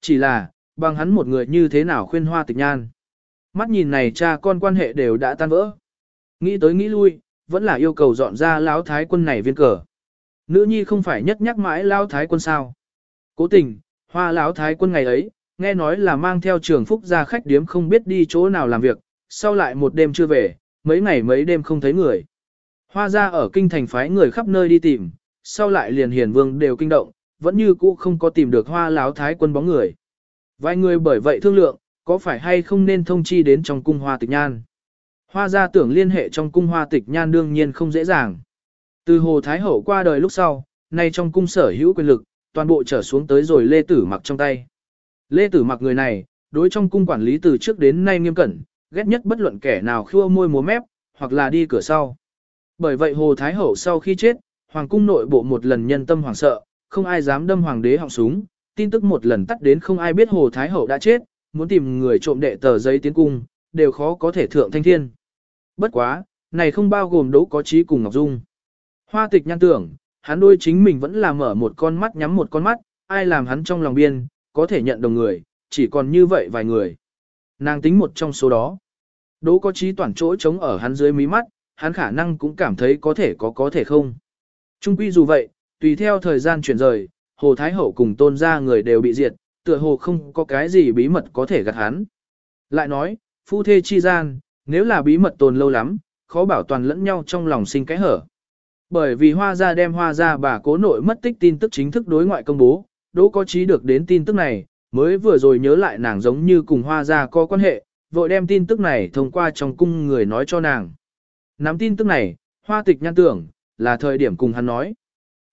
Chỉ là, bằng hắn một người như thế nào khuyên hoa tịch nhan. Mắt nhìn này cha con quan hệ đều đã tan vỡ. Nghĩ tới nghĩ lui, vẫn là yêu cầu dọn ra lão thái quân này viên cờ. Nữ nhi không phải nhất nhắc mãi lão thái quân sao. Cố tình, hoa lão thái quân ngày ấy, nghe nói là mang theo trường phúc ra khách điếm không biết đi chỗ nào làm việc, sau lại một đêm chưa về, mấy ngày mấy đêm không thấy người. Hoa ra ở kinh thành phái người khắp nơi đi tìm, sau lại liền hiền vương đều kinh động, vẫn như cũ không có tìm được hoa láo thái quân bóng người. Vài người bởi vậy thương lượng, có phải hay không nên thông chi đến trong cung hoa tịch nhan. Hoa gia tưởng liên hệ trong cung hoa tịch nhan đương nhiên không dễ dàng. Từ Hồ Thái Hậu qua đời lúc sau, nay trong cung sở hữu quyền lực, toàn bộ trở xuống tới rồi Lê Tử mặc trong tay. Lê Tử mặc người này, đối trong cung quản lý từ trước đến nay nghiêm cẩn, ghét nhất bất luận kẻ nào khua môi múa mép, hoặc là đi cửa sau. Bởi vậy Hồ Thái Hậu sau khi chết, Hoàng cung nội bộ một lần nhân tâm hoàng sợ, không ai dám đâm Hoàng đế họng súng, tin tức một lần tắt đến không ai biết Hồ Thái Hậu đã chết, muốn tìm người trộm đệ tờ giấy tiến cung, đều khó có thể thượng thanh thiên. Bất quá, này không bao gồm đấu có trí cùng Ngọc Dung. Hoa tịch nhan tưởng, hắn đôi chính mình vẫn là mở một con mắt nhắm một con mắt, ai làm hắn trong lòng biên, có thể nhận đồng người, chỉ còn như vậy vài người. Nàng tính một trong số đó. Đỗ có trí toàn chỗ trống ở hắn dưới mí mắt, hắn khả năng cũng cảm thấy có thể có có thể không. Trung quy dù vậy, tùy theo thời gian chuyển rời, Hồ Thái Hậu cùng tôn gia người đều bị diệt, tựa hồ không có cái gì bí mật có thể gạt hắn. Lại nói, phu thê chi gian, nếu là bí mật tồn lâu lắm, khó bảo toàn lẫn nhau trong lòng sinh cái hở. Bởi vì hoa gia đem hoa gia bà cố nội mất tích tin tức chính thức đối ngoại công bố, Đỗ có trí được đến tin tức này, mới vừa rồi nhớ lại nàng giống như cùng hoa gia có quan hệ, vội đem tin tức này thông qua trong cung người nói cho nàng. Nắm tin tức này, hoa tịch nhan tưởng, là thời điểm cùng hắn nói.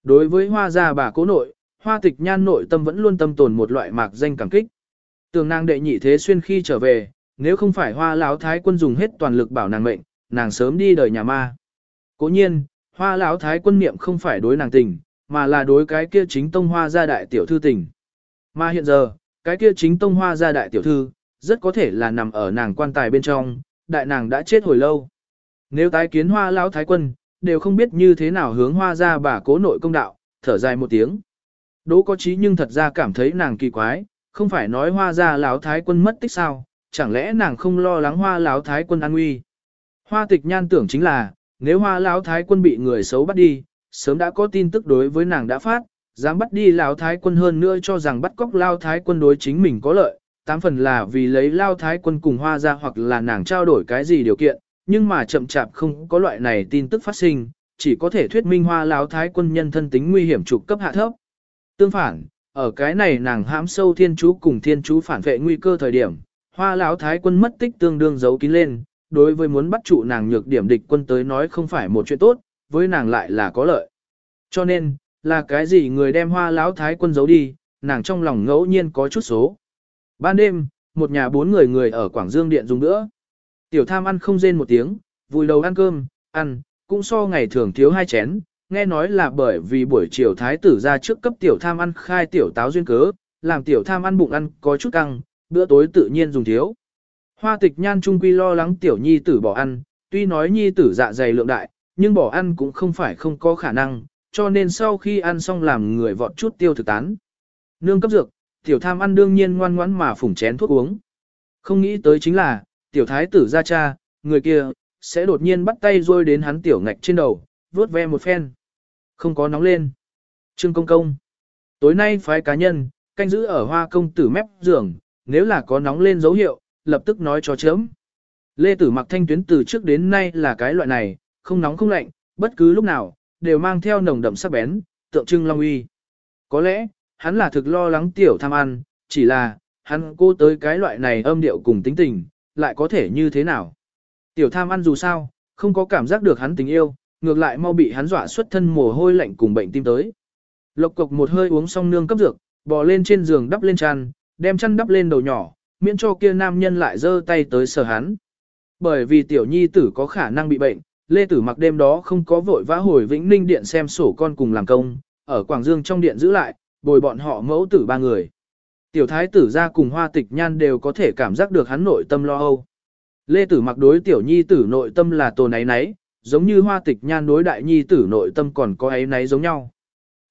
Đối với hoa gia bà cố nội, hoa tịch nhan nội tâm vẫn luôn tâm tồn một loại mạc danh cảm kích. Tường nàng đệ nhị thế xuyên khi trở về, nếu không phải hoa lão thái quân dùng hết toàn lực bảo nàng mệnh, nàng sớm đi đời nhà ma. Cố nhiên, hoa lão thái quân niệm không phải đối nàng tình, mà là đối cái kia chính tông hoa gia đại tiểu thư tình. Mà hiện giờ, cái kia chính tông hoa gia đại tiểu thư, rất có thể là nằm ở nàng quan tài bên trong, đại nàng đã chết hồi lâu. Nếu tái kiến hoa lão thái quân, đều không biết như thế nào hướng hoa ra bà cố nội công đạo, thở dài một tiếng. Đỗ có trí nhưng thật ra cảm thấy nàng kỳ quái, không phải nói hoa ra lão thái quân mất tích sao, chẳng lẽ nàng không lo lắng hoa lão thái quân an nguy. Hoa tịch nhan tưởng chính là, nếu hoa lão thái quân bị người xấu bắt đi, sớm đã có tin tức đối với nàng đã phát, dám bắt đi lão thái quân hơn nữa cho rằng bắt cóc lao thái quân đối chính mình có lợi, tám phần là vì lấy lao thái quân cùng hoa ra hoặc là nàng trao đổi cái gì điều kiện, nhưng mà chậm chạp không có loại này tin tức phát sinh, chỉ có thể thuyết minh hoa lão thái quân nhân thân tính nguy hiểm trục cấp hạ thấp. Tương phản, ở cái này nàng hãm sâu thiên chú cùng thiên chú phản vệ nguy cơ thời điểm, hoa lão thái quân mất tích tương đương giấu kín lên, đối với muốn bắt trụ nàng nhược điểm địch quân tới nói không phải một chuyện tốt, với nàng lại là có lợi. Cho nên, là cái gì người đem hoa lão thái quân giấu đi, nàng trong lòng ngẫu nhiên có chút số. Ban đêm, một nhà bốn người người ở Quảng Dương Điện dùng nữa. Tiểu tham ăn không rên một tiếng, vùi đầu ăn cơm, ăn, cũng so ngày thường thiếu hai chén, nghe nói là bởi vì buổi chiều thái tử ra trước cấp tiểu tham ăn khai tiểu táo duyên cớ, làm tiểu tham ăn bụng ăn có chút căng, bữa tối tự nhiên dùng thiếu. Hoa tịch nhan trung quy lo lắng tiểu nhi tử bỏ ăn, tuy nói nhi tử dạ dày lượng đại, nhưng bỏ ăn cũng không phải không có khả năng, cho nên sau khi ăn xong làm người vọt chút tiêu thực tán. Nương cấp dược, tiểu tham ăn đương nhiên ngoan ngoãn mà phủng chén thuốc uống. Không nghĩ tới chính là, tiểu thái tử ra cha, người kia, sẽ đột nhiên bắt tay rôi đến hắn tiểu ngạch trên đầu, vuốt ve một phen. Không có nóng lên. Trương công công. Tối nay phái cá nhân, canh giữ ở hoa công tử mép giường, nếu là có nóng lên dấu hiệu, lập tức nói cho chớm. Lê Tử mặc thanh tuyến từ trước đến nay là cái loại này, không nóng không lạnh, bất cứ lúc nào, đều mang theo nồng đậm sắc bén, tượng trưng long uy. Có lẽ, hắn là thực lo lắng tiểu tham ăn, chỉ là, hắn cô tới cái loại này âm điệu cùng tính tình, lại có thể như thế nào. Tiểu tham ăn dù sao, không có cảm giác được hắn tình yêu, ngược lại mau bị hắn dọa xuất thân mồ hôi lạnh cùng bệnh tim tới. Lộc cộc một hơi uống xong nương cấp dược, bò lên trên giường đắp lên chăn, đem chăn đắp lên đầu nhỏ, miễn cho kia nam nhân lại giơ tay tới sờ hắn. Bởi vì tiểu nhi tử có khả năng bị bệnh, Lê Tử mặc đêm đó không có vội vã hồi Vĩnh Ninh Điện xem sổ con cùng làm công, ở Quảng Dương trong điện giữ lại, bồi bọn họ mẫu tử ba người. Tiểu thái tử ra cùng hoa tịch nhan đều có thể cảm giác được hắn nội tâm lo âu. Lê Tử mặc đối tiểu nhi tử nội tâm là tồn ấy nấy, giống như hoa tịch nhan đối đại nhi tử nội tâm còn có ấy nấy giống nhau.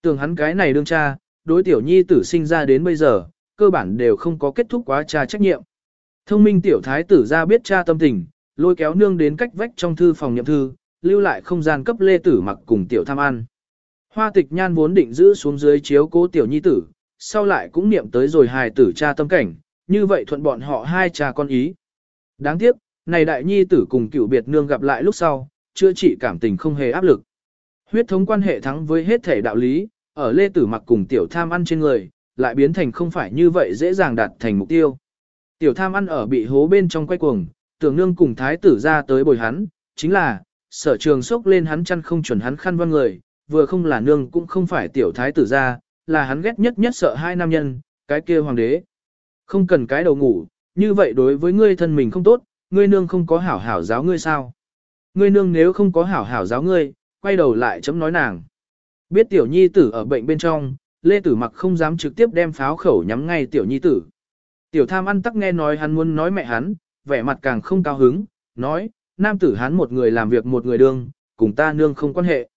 Tưởng hắn cái này đương cha, đối tiểu nhi tử sinh ra đến bây giờ, cơ bản đều không có kết thúc quá cha trách nhiệm. Thông minh tiểu thái tử ra biết cha tâm tình, lôi kéo nương đến cách vách trong thư phòng nhậm thư, lưu lại không gian cấp lê tử mặc cùng tiểu tham ăn. Hoa tịch nhan vốn định giữ xuống dưới chiếu cố tiểu nhi tử, sau lại cũng niệm tới rồi hài tử cha tâm cảnh, như vậy thuận bọn họ hai cha con ý. Đáng tiếc, này đại nhi tử cùng cựu biệt nương gặp lại lúc sau, chưa chỉ cảm tình không hề áp lực. Huyết thống quan hệ thắng với hết thể đạo lý, ở lê tử mặc cùng tiểu tham ăn trên người, lại biến thành không phải như vậy dễ dàng đạt thành mục tiêu. Tiểu tham ăn ở bị hố bên trong quay cuồng, tưởng nương cùng thái tử ra tới bồi hắn, chính là, sở trường sốc lên hắn chăn không chuẩn hắn khăn văn người, vừa không là nương cũng không phải tiểu thái tử ra, là hắn ghét nhất nhất sợ hai nam nhân, cái kia hoàng đế. Không cần cái đầu ngủ, như vậy đối với ngươi thân mình không tốt, ngươi nương không có hảo hảo giáo ngươi sao. Ngươi nương nếu không có hảo hảo giáo ngươi, quay đầu lại chấm nói nàng. Biết tiểu nhi tử ở bệnh bên trong, Lê Tử Mặc không dám trực tiếp đem pháo khẩu nhắm ngay tiểu nhi tử. Tiểu tham ăn tắc nghe nói hắn muốn nói mẹ hắn, vẻ mặt càng không cao hứng, nói, nam tử hắn một người làm việc một người đương, cùng ta nương không quan hệ.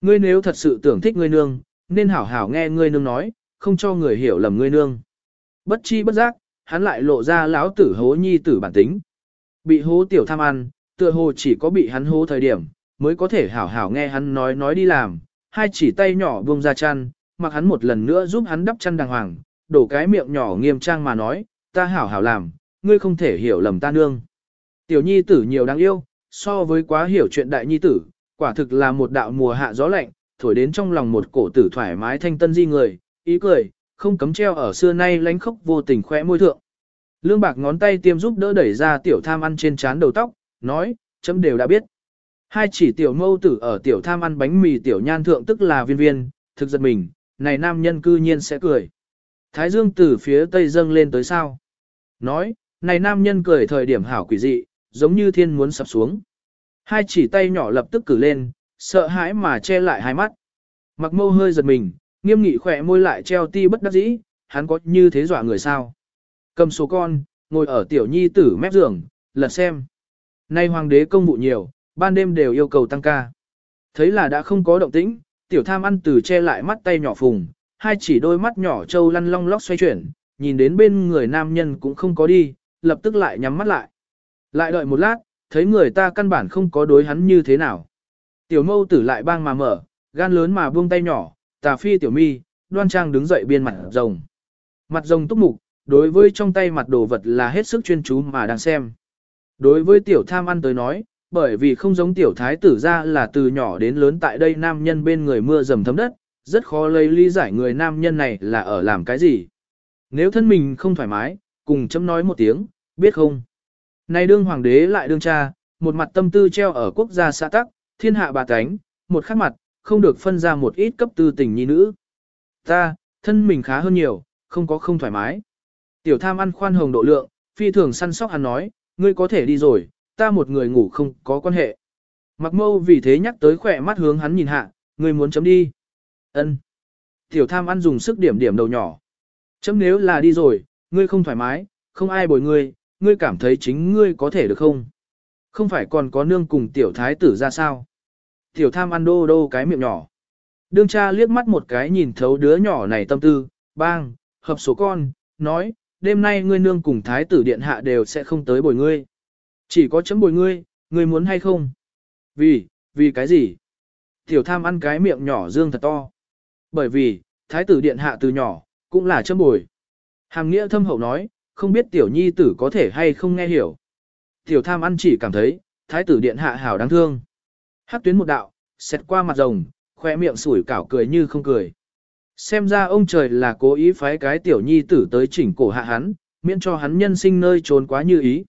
Ngươi nếu thật sự tưởng thích ngươi nương, nên hảo hảo nghe ngươi nương nói, không cho người hiểu lầm ngươi nương. Bất chi bất giác, hắn lại lộ ra lão tử hố nhi tử bản tính. Bị hố tiểu tham ăn, tựa hồ chỉ có bị hắn hố thời điểm, mới có thể hảo hảo nghe hắn nói nói đi làm, hai chỉ tay nhỏ buông ra chăn, mặc hắn một lần nữa giúp hắn đắp chăn đàng hoàng, đổ cái miệng nhỏ nghiêm trang mà nói, ta hảo hảo làm, ngươi không thể hiểu lầm ta nương. Tiểu nhi tử nhiều đáng yêu, so với quá hiểu chuyện đại nhi tử, quả thực là một đạo mùa hạ gió lạnh, thổi đến trong lòng một cổ tử thoải mái thanh tân di người, ý cười, không cấm treo ở xưa nay lánh khóc vô tình khỏe môi thượng. Lương bạc ngón tay tiêm giúp đỡ đẩy ra tiểu tham ăn trên trán đầu tóc, nói, chấm đều đã biết. Hai chỉ tiểu mâu tử ở tiểu tham ăn bánh mì tiểu nhan thượng tức là viên viên, thực giật mình, này nam nhân cư nhiên sẽ cười. Thái dương từ phía tây dâng lên tới sao. Nói, này nam nhân cười thời điểm hảo quỷ dị, giống như thiên muốn sập xuống. Hai chỉ tay nhỏ lập tức cử lên, sợ hãi mà che lại hai mắt. Mặc mâu hơi giật mình, nghiêm nghị khỏe môi lại treo ti bất đắc dĩ, hắn có như thế dọa người sao. Cầm số con, ngồi ở tiểu nhi tử mép giường, lật xem. Nay hoàng đế công vụ nhiều, ban đêm đều yêu cầu tăng ca. Thấy là đã không có động tĩnh, tiểu tham ăn từ che lại mắt tay nhỏ phùng, hai chỉ đôi mắt nhỏ trâu lăn long lóc xoay chuyển, nhìn đến bên người nam nhân cũng không có đi, lập tức lại nhắm mắt lại. Lại đợi một lát, thấy người ta căn bản không có đối hắn như thế nào. Tiểu mâu tử lại bang mà mở, gan lớn mà buông tay nhỏ, tà phi tiểu mi, đoan trang đứng dậy biên mặt rồng. Mặt rồng túc mục, đối với trong tay mặt đồ vật là hết sức chuyên chú mà đang xem. Đối với tiểu tham ăn tới nói, bởi vì không giống tiểu thái tử ra là từ nhỏ đến lớn tại đây nam nhân bên người mưa dầm thấm đất, rất khó lấy lý giải người nam nhân này là ở làm cái gì. Nếu thân mình không thoải mái, cùng chấm nói một tiếng, biết không? Này đương hoàng đế lại đương cha, một mặt tâm tư treo ở quốc gia xã tắc, thiên hạ bà tánh, một khắc mặt, không được phân ra một ít cấp tư tình nhi nữ. Ta, thân mình khá hơn nhiều, không có không thoải mái. Tiểu tham ăn khoan hồng độ lượng, phi thường săn sóc hắn nói, ngươi có thể đi rồi, ta một người ngủ không có quan hệ. Mặc mâu vì thế nhắc tới khỏe mắt hướng hắn nhìn hạ, ngươi muốn chấm đi. ân Tiểu tham ăn dùng sức điểm điểm đầu nhỏ. Chấm nếu là đi rồi, ngươi không thoải mái, không ai bồi ngươi, ngươi cảm thấy chính ngươi có thể được không? Không phải còn có nương cùng tiểu thái tử ra sao? Tiểu tham ăn đô đô cái miệng nhỏ. Đương cha liếc mắt một cái nhìn thấu đứa nhỏ này tâm tư, bang, hợp số con, nói, đêm nay ngươi nương cùng thái tử điện hạ đều sẽ không tới bồi ngươi. Chỉ có chấm bồi ngươi, ngươi muốn hay không? Vì, vì cái gì? Tiểu tham ăn cái miệng nhỏ dương thật to. Bởi vì, thái tử điện hạ từ nhỏ, cũng là chấm bồi. Hàm nghĩa thâm hậu nói, không biết tiểu nhi tử có thể hay không nghe hiểu. Tiểu tham ăn chỉ cảm thấy, thái tử điện hạ hảo đáng thương. Hắc tuyến một đạo, xét qua mặt rồng, khoe miệng sủi cảo cười như không cười. Xem ra ông trời là cố ý phái cái tiểu nhi tử tới chỉnh cổ hạ hắn, miễn cho hắn nhân sinh nơi trốn quá như ý.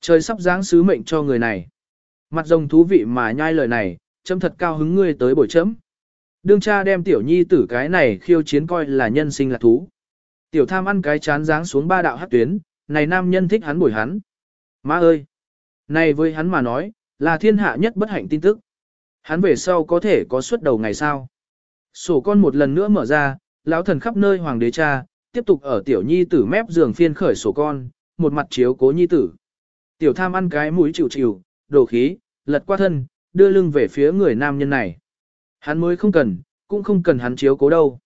Trời sắp giáng sứ mệnh cho người này. Mặt rồng thú vị mà nhai lời này, chấm thật cao hứng ngươi tới buổi chấm. Đương cha đem tiểu nhi tử cái này khiêu chiến coi là nhân sinh là thú. Tiểu tham ăn cái chán dáng xuống ba đạo hát tuyến, này nam nhân thích hắn bồi hắn. Má ơi! Này với hắn mà nói, là thiên hạ nhất bất hạnh tin tức. Hắn về sau có thể có suất đầu ngày sao. Sổ con một lần nữa mở ra, lão thần khắp nơi hoàng đế cha, tiếp tục ở tiểu nhi tử mép giường phiên khởi sổ con, một mặt chiếu cố nhi tử. Tiểu tham ăn cái mũi chịu chịu, đổ khí, lật qua thân, đưa lưng về phía người nam nhân này. Hắn mới không cần, cũng không cần hắn chiếu cố đâu.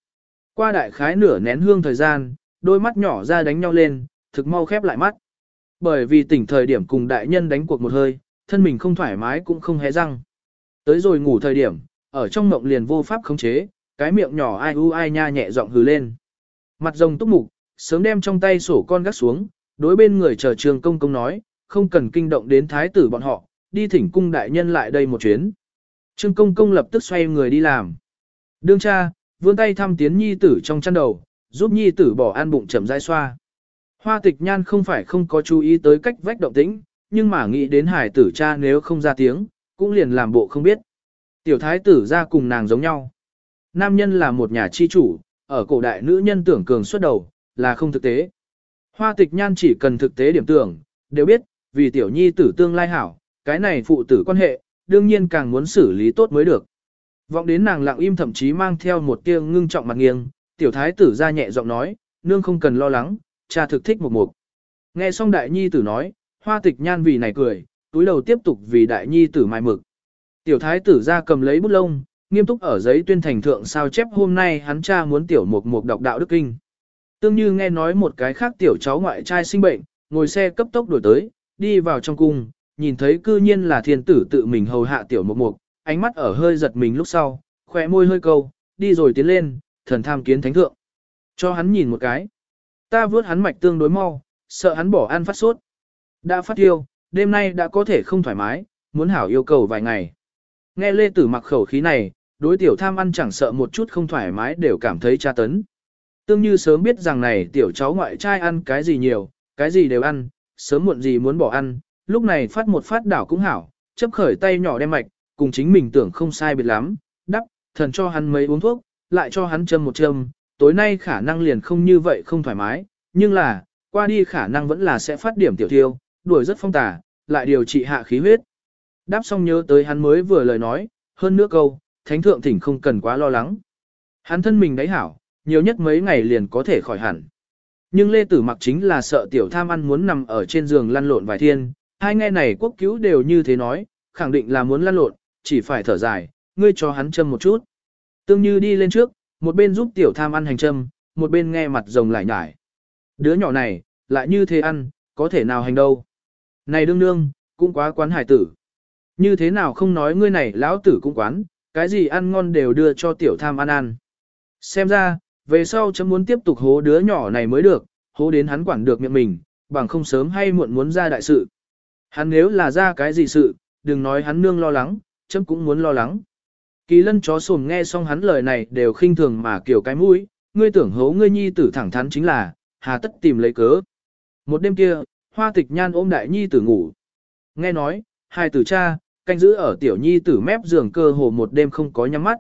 Qua đại khái nửa nén hương thời gian, đôi mắt nhỏ ra đánh nhau lên, thực mau khép lại mắt. Bởi vì tỉnh thời điểm cùng đại nhân đánh cuộc một hơi, thân mình không thoải mái cũng không hé răng. Tới rồi ngủ thời điểm, ở trong mộng liền vô pháp khống chế, cái miệng nhỏ ai u ai nha nhẹ giọng hừ lên. Mặt rồng túc mục, sớm đem trong tay sổ con gắt xuống, đối bên người chờ trường công công nói, không cần kinh động đến thái tử bọn họ, đi thỉnh cung đại nhân lại đây một chuyến. Trương công công lập tức xoay người đi làm. Đương cha, vươn tay thăm tiến nhi tử trong chăn đầu, giúp nhi tử bỏ an bụng chậm rãi xoa. Hoa tịch nhan không phải không có chú ý tới cách vách động tĩnh, nhưng mà nghĩ đến hải tử cha nếu không ra tiếng, cũng liền làm bộ không biết. Tiểu thái tử ra cùng nàng giống nhau. Nam nhân là một nhà chi chủ, ở cổ đại nữ nhân tưởng cường xuất đầu, là không thực tế. Hoa tịch nhan chỉ cần thực tế điểm tưởng, đều biết, vì tiểu nhi tử tương lai hảo, cái này phụ tử quan hệ, đương nhiên càng muốn xử lý tốt mới được. Vọng đến nàng lặng im thậm chí mang theo một tia ngưng trọng mặt nghiêng, tiểu thái tử ra nhẹ giọng nói, nương không cần lo lắng, cha thực thích một mục. Nghe xong đại nhi tử nói, hoa tịch nhan vì này cười, túi đầu tiếp tục vì đại nhi tử mai mực. Tiểu thái tử ra cầm lấy bút lông, nghiêm túc ở giấy tuyên thành thượng sao chép hôm nay hắn cha muốn tiểu mục mục đọc đạo đức kinh. Tương như nghe nói một cái khác tiểu cháu ngoại trai sinh bệnh, ngồi xe cấp tốc đổi tới, đi vào trong cung, nhìn thấy cư nhiên là thiên tử tự mình hầu hạ tiểu mục mục, ánh mắt ở hơi giật mình lúc sau, khỏe môi hơi câu, đi rồi tiến lên, thần tham kiến thánh thượng. Cho hắn nhìn một cái. Ta vớt hắn mạch tương đối mau, sợ hắn bỏ ăn phát sốt. Đã phát tiêu, đêm nay đã có thể không thoải mái, muốn hảo yêu cầu vài ngày. Nghe Lê Tử mặc khẩu khí này, đối tiểu tham ăn chẳng sợ một chút không thoải mái đều cảm thấy tra tấn. Tương như sớm biết rằng này tiểu cháu ngoại trai ăn cái gì nhiều, cái gì đều ăn, sớm muộn gì muốn bỏ ăn, lúc này phát một phát đảo cũng hảo, chấp khởi tay nhỏ đem mạch, cùng chính mình tưởng không sai biệt lắm, đắp, thần cho hắn mấy uống thuốc, lại cho hắn châm một châm, tối nay khả năng liền không như vậy không thoải mái, nhưng là, qua đi khả năng vẫn là sẽ phát điểm tiểu thiêu, đuổi rất phong tả, lại điều trị hạ khí huyết. Đáp xong nhớ tới hắn mới vừa lời nói, hơn nữa câu, thánh thượng thỉnh không cần quá lo lắng. Hắn thân mình đáy hảo, nhiều nhất mấy ngày liền có thể khỏi hẳn. Nhưng Lê Tử mặc chính là sợ tiểu tham ăn muốn nằm ở trên giường lăn lộn vài thiên, hai nghe này quốc cứu đều như thế nói, khẳng định là muốn lăn lộn, chỉ phải thở dài, ngươi cho hắn châm một chút. Tương Như đi lên trước, một bên giúp tiểu tham ăn hành châm, một bên nghe mặt rồng lại nhải. Đứa nhỏ này, lại như thế ăn, có thể nào hành đâu. Này đương đương, cũng quá quán hải tử. Như thế nào không nói ngươi này lão tử cũng quán, cái gì ăn ngon đều đưa cho tiểu tham ăn ăn. Xem ra, về sau chấm muốn tiếp tục hố đứa nhỏ này mới được, hố đến hắn quản được miệng mình, bằng không sớm hay muộn muốn ra đại sự. Hắn nếu là ra cái gì sự, đừng nói hắn nương lo lắng, chấm cũng muốn lo lắng. Kỳ lân chó sồm nghe xong hắn lời này đều khinh thường mà kiểu cái mũi, ngươi tưởng hấu ngươi nhi tử thẳng thắn chính là, hà tất tìm lấy cớ. Một đêm kia, hoa tịch nhan ôm đại nhi tử ngủ. Nghe nói, hai tử cha, canh giữ ở tiểu nhi tử mép giường cơ hồ một đêm không có nhắm mắt.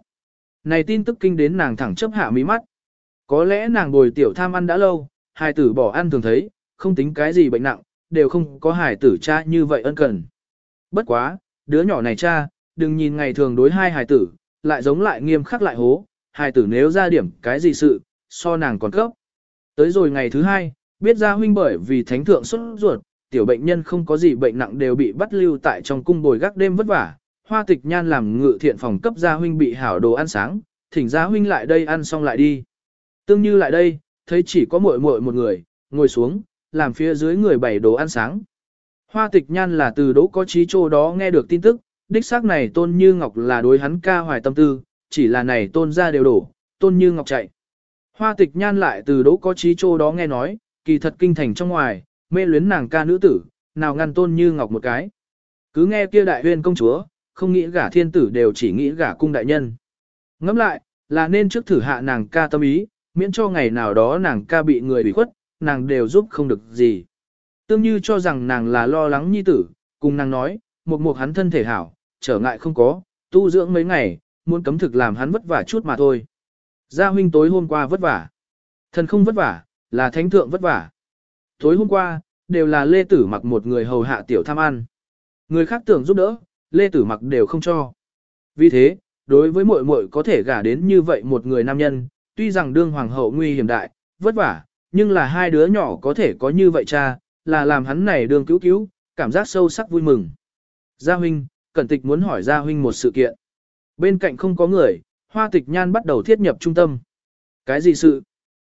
Này tin tức kinh đến nàng thẳng chấp hạ mí mắt. Có lẽ nàng bồi tiểu tham ăn đã lâu, hai tử bỏ ăn thường thấy, không tính cái gì bệnh nặng, đều không có hài tử cha như vậy ân cần. Bất quá, đứa nhỏ này cha, đừng nhìn ngày thường đối hai hài tử, lại giống lại nghiêm khắc lại hố, hài tử nếu ra điểm cái gì sự, so nàng còn cấp. Tới rồi ngày thứ hai, biết ra huynh bởi vì thánh thượng xuất ruột, tiểu bệnh nhân không có gì bệnh nặng đều bị bắt lưu tại trong cung bồi gác đêm vất vả. Hoa tịch nhan làm ngự thiện phòng cấp gia huynh bị hảo đồ ăn sáng, thỉnh gia huynh lại đây ăn xong lại đi. Tương như lại đây, thấy chỉ có muội muội một người, ngồi xuống, làm phía dưới người bày đồ ăn sáng. Hoa tịch nhan là từ đỗ có trí chỗ đó nghe được tin tức, đích xác này tôn như ngọc là đối hắn ca hoài tâm tư, chỉ là này tôn ra đều đổ, tôn như ngọc chạy. Hoa tịch nhan lại từ đỗ có trí chỗ đó nghe nói, kỳ thật kinh thành trong ngoài, mê luyến nàng ca nữ tử, nào ngăn tôn như ngọc một cái. Cứ nghe kia đại huyên công chúa, không nghĩ gả thiên tử đều chỉ nghĩ gả cung đại nhân. Ngẫm lại, là nên trước thử hạ nàng ca tâm ý, miễn cho ngày nào đó nàng ca bị người bị khuất, nàng đều giúp không được gì. Tương như cho rằng nàng là lo lắng nhi tử, cùng nàng nói, một một hắn thân thể hảo, trở ngại không có, tu dưỡng mấy ngày, muốn cấm thực làm hắn vất vả chút mà thôi. Gia huynh tối hôm qua vất vả. Thần không vất vả, là thánh thượng vất vả. Tối hôm qua, đều là Lê Tử mặc một người hầu hạ tiểu tham ăn. Người khác tưởng giúp đỡ, Lê Tử mặc đều không cho. Vì thế, đối với muội muội có thể gả đến như vậy một người nam nhân, tuy rằng đương hoàng hậu nguy hiểm đại, vất vả, nhưng là hai đứa nhỏ có thể có như vậy cha, là làm hắn này đương cứu cứu, cảm giác sâu sắc vui mừng. Gia huynh, cẩn tịch muốn hỏi Gia huynh một sự kiện. Bên cạnh không có người, hoa tịch nhan bắt đầu thiết nhập trung tâm. Cái gì sự?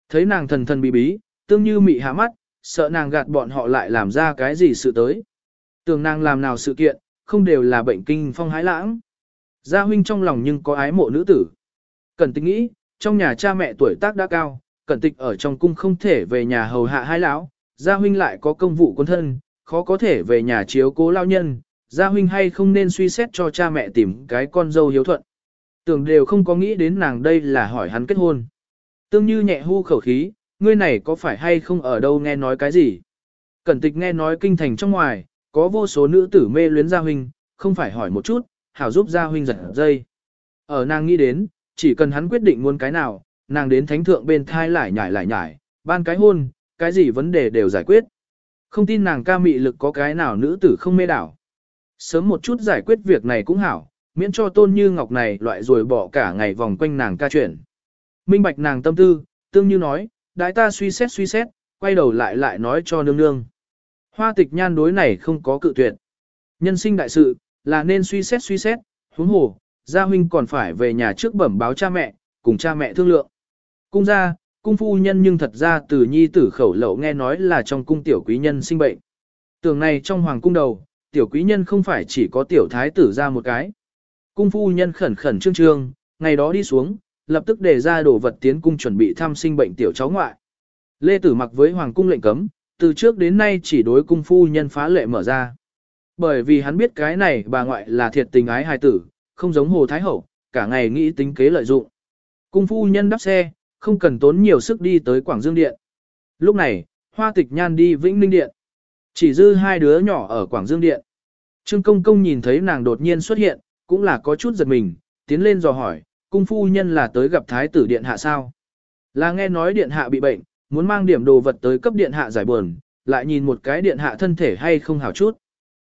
Thấy nàng thần thần bí bí, tương như mị hạ mắt, sợ nàng gạt bọn họ lại làm ra cái gì sự tới. Tưởng nàng làm nào sự kiện, không đều là bệnh kinh phong hái lãng. Gia huynh trong lòng nhưng có ái mộ nữ tử. Cẩn tịch nghĩ, trong nhà cha mẹ tuổi tác đã cao, cẩn tịch ở trong cung không thể về nhà hầu hạ hai lão, gia huynh lại có công vụ quân thân, khó có thể về nhà chiếu cố lao nhân, gia huynh hay không nên suy xét cho cha mẹ tìm cái con dâu hiếu thuận. Tưởng đều không có nghĩ đến nàng đây là hỏi hắn kết hôn. Tương như nhẹ hưu khẩu khí, ngươi này có phải hay không ở đâu nghe nói cái gì? Cẩn tịch nghe nói kinh thành trong ngoài, có vô số nữ tử mê luyến gia huynh, không phải hỏi một chút, hảo giúp gia huynh giật dây. Ở nàng nghĩ đến, chỉ cần hắn quyết định muốn cái nào, nàng đến thánh thượng bên thai lại nhảy lại nhảy, ban cái hôn, cái gì vấn đề đều giải quyết. Không tin nàng ca mị lực có cái nào nữ tử không mê đảo. Sớm một chút giải quyết việc này cũng hảo, miễn cho tôn như ngọc này loại rồi bỏ cả ngày vòng quanh nàng ca chuyển. Minh bạch nàng tâm tư, tương như nói, đại ta suy xét suy xét, quay đầu lại lại nói cho nương nương. Hoa tịch nhan đối này không có cự tuyệt. Nhân sinh đại sự, là nên suy xét suy xét, huống hồ, gia huynh còn phải về nhà trước bẩm báo cha mẹ, cùng cha mẹ thương lượng. Cung gia, cung phu nhân nhưng thật ra từ nhi tử khẩu lậu nghe nói là trong cung tiểu quý nhân sinh bệnh. Tưởng này trong hoàng cung đầu, tiểu quý nhân không phải chỉ có tiểu thái tử ra một cái. Cung phu nhân khẩn khẩn trương trương, ngày đó đi xuống, lập tức đề ra đồ vật tiến cung chuẩn bị thăm sinh bệnh tiểu cháu ngoại. Lê Tử mặc với hoàng cung lệnh cấm, từ trước đến nay chỉ đối cung phu nhân phá lệ mở ra. Bởi vì hắn biết cái này bà ngoại là thiệt tình ái hài tử, không giống Hồ Thái Hậu, cả ngày nghĩ tính kế lợi dụng. Cung phu nhân đắp xe, không cần tốn nhiều sức đi tới Quảng Dương Điện. Lúc này, Hoa Tịch Nhan đi Vĩnh Ninh Điện. Chỉ dư hai đứa nhỏ ở Quảng Dương Điện. Trương Công Công nhìn thấy nàng đột nhiên xuất hiện, cũng là có chút giật mình, tiến lên dò hỏi, cung phu nhân là tới gặp Thái tử Điện Hạ sao? Là nghe nói Điện Hạ bị bệnh, muốn mang điểm đồ vật tới cấp Điện Hạ giải buồn, lại nhìn một cái Điện Hạ thân thể hay không hảo chút.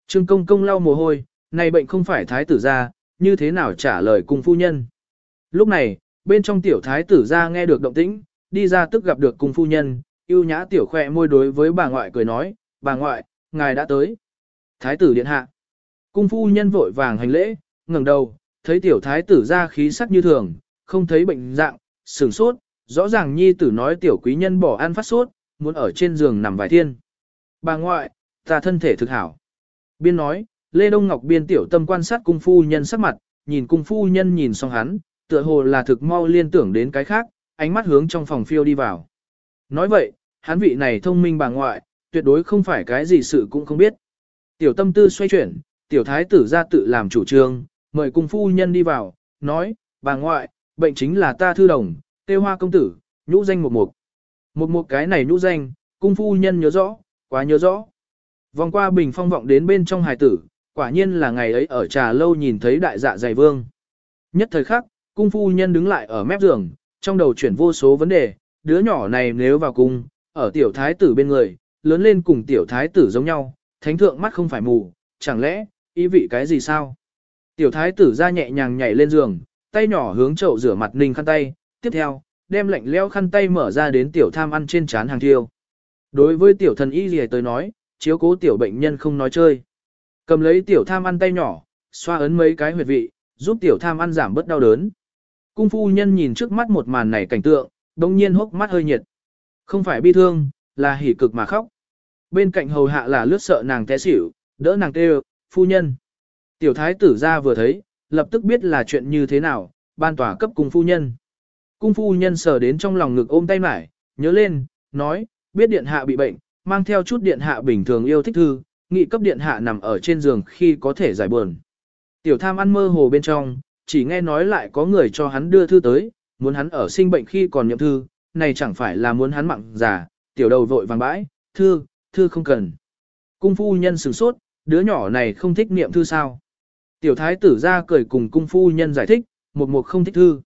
Trương Công Công lau mồ hôi, này bệnh không phải Thái tử ra, như thế nào trả lời cung phu nhân. Lúc này, bên trong tiểu thái tử ra nghe được động tĩnh, đi ra tức gặp được cung phu nhân, yêu nhã tiểu khoe môi đối với bà ngoại cười nói, bà ngoại, ngài đã tới. Thái tử điện hạ. Cung phu nhân vội vàng hành lễ, ngẩng đầu, thấy tiểu thái tử ra khí sắc như thường, không thấy bệnh dạng, sửng sốt, rõ ràng nhi tử nói tiểu quý nhân bỏ ăn phát sốt, muốn ở trên giường nằm vài thiên. Bà ngoại, ta thân thể thực hảo. Biên nói, Lê Đông Ngọc biên tiểu tâm quan sát cung phu nhân sắc mặt, nhìn cung phu nhân nhìn xong hắn, tựa hồ là thực mau liên tưởng đến cái khác, ánh mắt hướng trong phòng phiêu đi vào. Nói vậy, hắn vị này thông minh bà ngoại, tuyệt đối không phải cái gì sự cũng không biết. Tiểu tâm tư xoay chuyển, tiểu thái tử ra tự làm chủ trương, mời cung phu nhân đi vào, nói, bà ngoại, bệnh chính là ta thư đồng, tê hoa công tử, nhũ danh một mục. Một mục cái này nhũ danh, cung phu nhân nhớ rõ, quá nhớ rõ. Vòng qua bình phong vọng đến bên trong hài tử, quả nhiên là ngày ấy ở trà lâu nhìn thấy đại dạ dày vương. Nhất thời khắc, cung phu nhân đứng lại ở mép giường, trong đầu chuyển vô số vấn đề, đứa nhỏ này nếu vào cung, ở tiểu thái tử bên người, lớn lên cùng tiểu thái tử giống nhau, thánh thượng mắt không phải mù, chẳng lẽ, ý vị cái gì sao? Tiểu thái tử ra nhẹ nhàng nhảy lên giường, tay nhỏ hướng chậu rửa mặt ninh khăn tay, tiếp theo, đem lạnh leo khăn tay mở ra đến tiểu tham ăn trên chán hàng thiêu. Đối với tiểu thần y gì tới nói, chiếu cố tiểu bệnh nhân không nói chơi. Cầm lấy tiểu tham ăn tay nhỏ, xoa ấn mấy cái huyệt vị, giúp tiểu tham ăn giảm bớt đau đớn. Cung phu nhân nhìn trước mắt một màn này cảnh tượng, đồng nhiên hốc mắt hơi nhiệt. Không phải bi thương, là hỉ cực mà khóc. Bên cạnh hầu hạ là lướt sợ nàng té xỉu, đỡ nàng kêu, phu nhân. Tiểu thái tử ra vừa thấy, lập tức biết là chuyện như thế nào, ban tỏa cấp cung phu nhân. Cung phu nhân sờ đến trong lòng ngực ôm tay mải, nhớ lên, nói, biết điện hạ bị bệnh, mang theo chút điện hạ bình thường yêu thích thư, nghị cấp điện hạ nằm ở trên giường khi có thể giải buồn. Tiểu tham ăn mơ hồ bên trong, chỉ nghe nói lại có người cho hắn đưa thư tới, muốn hắn ở sinh bệnh khi còn nhậm thư, này chẳng phải là muốn hắn mặn già, tiểu đầu vội vàng bãi, thư, thư không cần. Cung phu nhân sửng sốt, đứa nhỏ này không thích niệm thư sao. Tiểu thái tử ra cười cùng cung phu nhân giải thích, một mục không thích thư.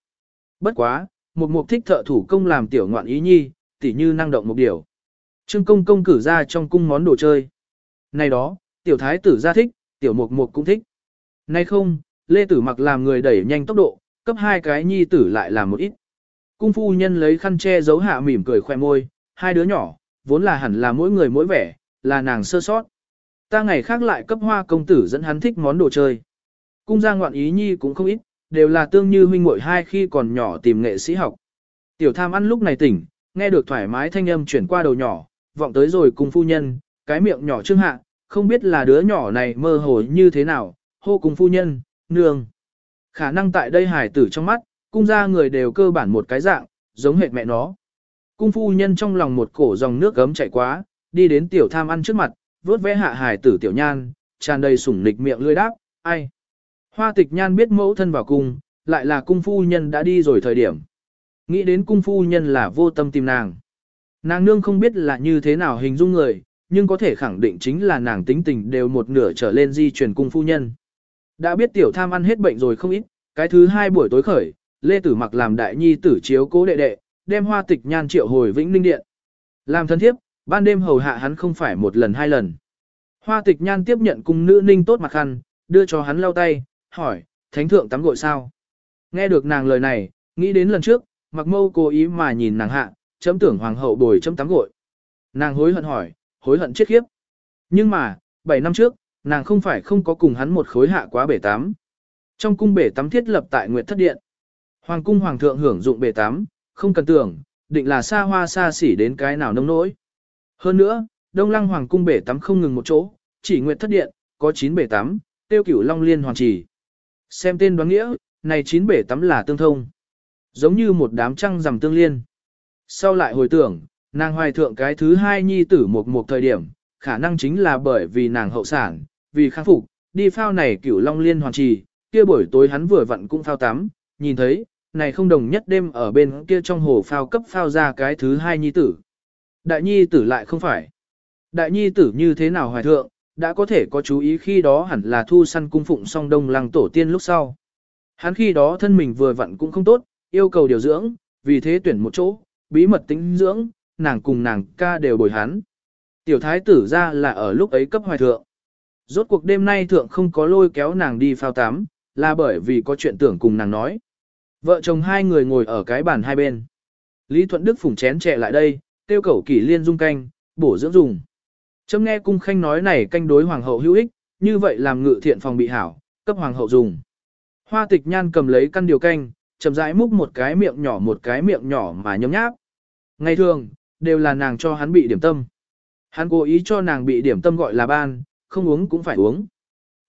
Bất quá, một mục thích thợ thủ công làm tiểu ngoạn ý nhi, tỉ như năng động một điều. Trương công công cử ra trong cung món đồ chơi. Này đó, tiểu thái tử ra thích, tiểu mục mục cũng thích. Nay không, Lê Tử mặc làm người đẩy nhanh tốc độ, cấp hai cái nhi tử lại làm một ít. Cung phu nhân lấy khăn che giấu hạ mỉm cười khoe môi, hai đứa nhỏ, vốn là hẳn là mỗi người mỗi vẻ, là nàng sơ sót. Ta ngày khác lại cấp hoa công tử dẫn hắn thích món đồ chơi. Cung gia ngoạn ý nhi cũng không ít, đều là tương như huynh muội hai khi còn nhỏ tìm nghệ sĩ học. Tiểu tham ăn lúc này tỉnh, nghe được thoải mái thanh âm chuyển qua đầu nhỏ, vọng tới rồi cùng phu nhân, cái miệng nhỏ trương hạ, không biết là đứa nhỏ này mơ hồ như thế nào, hô cùng phu nhân, nương. Khả năng tại đây hải tử trong mắt, cung gia người đều cơ bản một cái dạng, giống hệt mẹ nó. Cung phu nhân trong lòng một cổ dòng nước gấm chạy quá, đi đến tiểu tham ăn trước mặt, vớt vẽ hạ hải tử tiểu nhan, tràn đầy sủng nịch miệng lưỡi đáp, ai. Hoa tịch nhan biết mẫu thân vào cung, lại là cung phu nhân đã đi rồi thời điểm. Nghĩ đến cung phu nhân là vô tâm tìm nàng. Nàng nương không biết là như thế nào hình dung người, nhưng có thể khẳng định chính là nàng tính tình đều một nửa trở lên di truyền cung phu nhân. Đã biết tiểu tham ăn hết bệnh rồi không ít, cái thứ hai buổi tối khởi, Lê Tử mặc làm đại nhi tử chiếu cố đệ đệ, đem hoa tịch nhan triệu hồi vĩnh ninh điện. Làm thân thiếp, ban đêm hầu hạ hắn không phải một lần hai lần. Hoa tịch nhan tiếp nhận cung nữ ninh tốt mặt khăn, đưa cho hắn lau tay, hỏi, thánh thượng tắm gội sao? Nghe được nàng lời này, nghĩ đến lần trước, mặc mâu cố ý mà nhìn nàng hạ, chấm tưởng hoàng hậu bồi chấm tắm gội. Nàng hối hận hỏi, hối hận chết khiếp. Nhưng mà, 7 năm trước, nàng không phải không có cùng hắn một khối hạ quá bể tắm. Trong cung bể tắm thiết lập tại Nguyệt Thất Điện. Hoàng cung hoàng thượng hưởng dụng bể tắm, không cần tưởng, định là xa hoa xa xỉ đến cái nào nông nỗi. Hơn nữa, Đông Lăng hoàng cung bể tắm không ngừng một chỗ, chỉ Nguyệt Thất Điện, có 9 bể tắm, tiêu cửu Long Liên hoàn trì. Xem tên đoán nghĩa, này 9 bể tắm là tương thông. Giống như một đám trăng rằm tương liên. Sau lại hồi tưởng, nàng hoài thượng cái thứ hai nhi tử một một thời điểm, khả năng chính là bởi vì nàng hậu sản, vì khắc phục, đi phao này cửu long liên hoàn trì, kia buổi tối hắn vừa vặn cũng phao tắm, nhìn thấy, này không đồng nhất đêm ở bên kia trong hồ phao cấp phao ra cái thứ hai nhi tử. Đại nhi tử lại không phải. Đại nhi tử như thế nào hoài thượng, đã có thể có chú ý khi đó hẳn là thu săn cung phụng song đông lăng tổ tiên lúc sau. Hắn khi đó thân mình vừa vặn cũng không tốt, yêu cầu điều dưỡng, vì thế tuyển một chỗ, bí mật tính dưỡng, nàng cùng nàng ca đều bồi hắn. Tiểu thái tử ra là ở lúc ấy cấp hoài thượng. Rốt cuộc đêm nay thượng không có lôi kéo nàng đi phao tắm, là bởi vì có chuyện tưởng cùng nàng nói. Vợ chồng hai người ngồi ở cái bàn hai bên. Lý Thuận Đức phủng chén trẻ lại đây, tiêu cầu kỷ liên dung canh, bổ dưỡng dùng. Chấm nghe cung khanh nói này canh đối hoàng hậu hữu ích, như vậy làm ngự thiện phòng bị hảo, cấp hoàng hậu dùng. Hoa tịch nhan cầm lấy căn điều canh, chậm rãi múc một cái miệng nhỏ một cái miệng nhỏ mà nhấm nháp. Ngày thường, đều là nàng cho hắn bị điểm tâm. Hắn cố ý cho nàng bị điểm tâm gọi là ban, không uống cũng phải uống.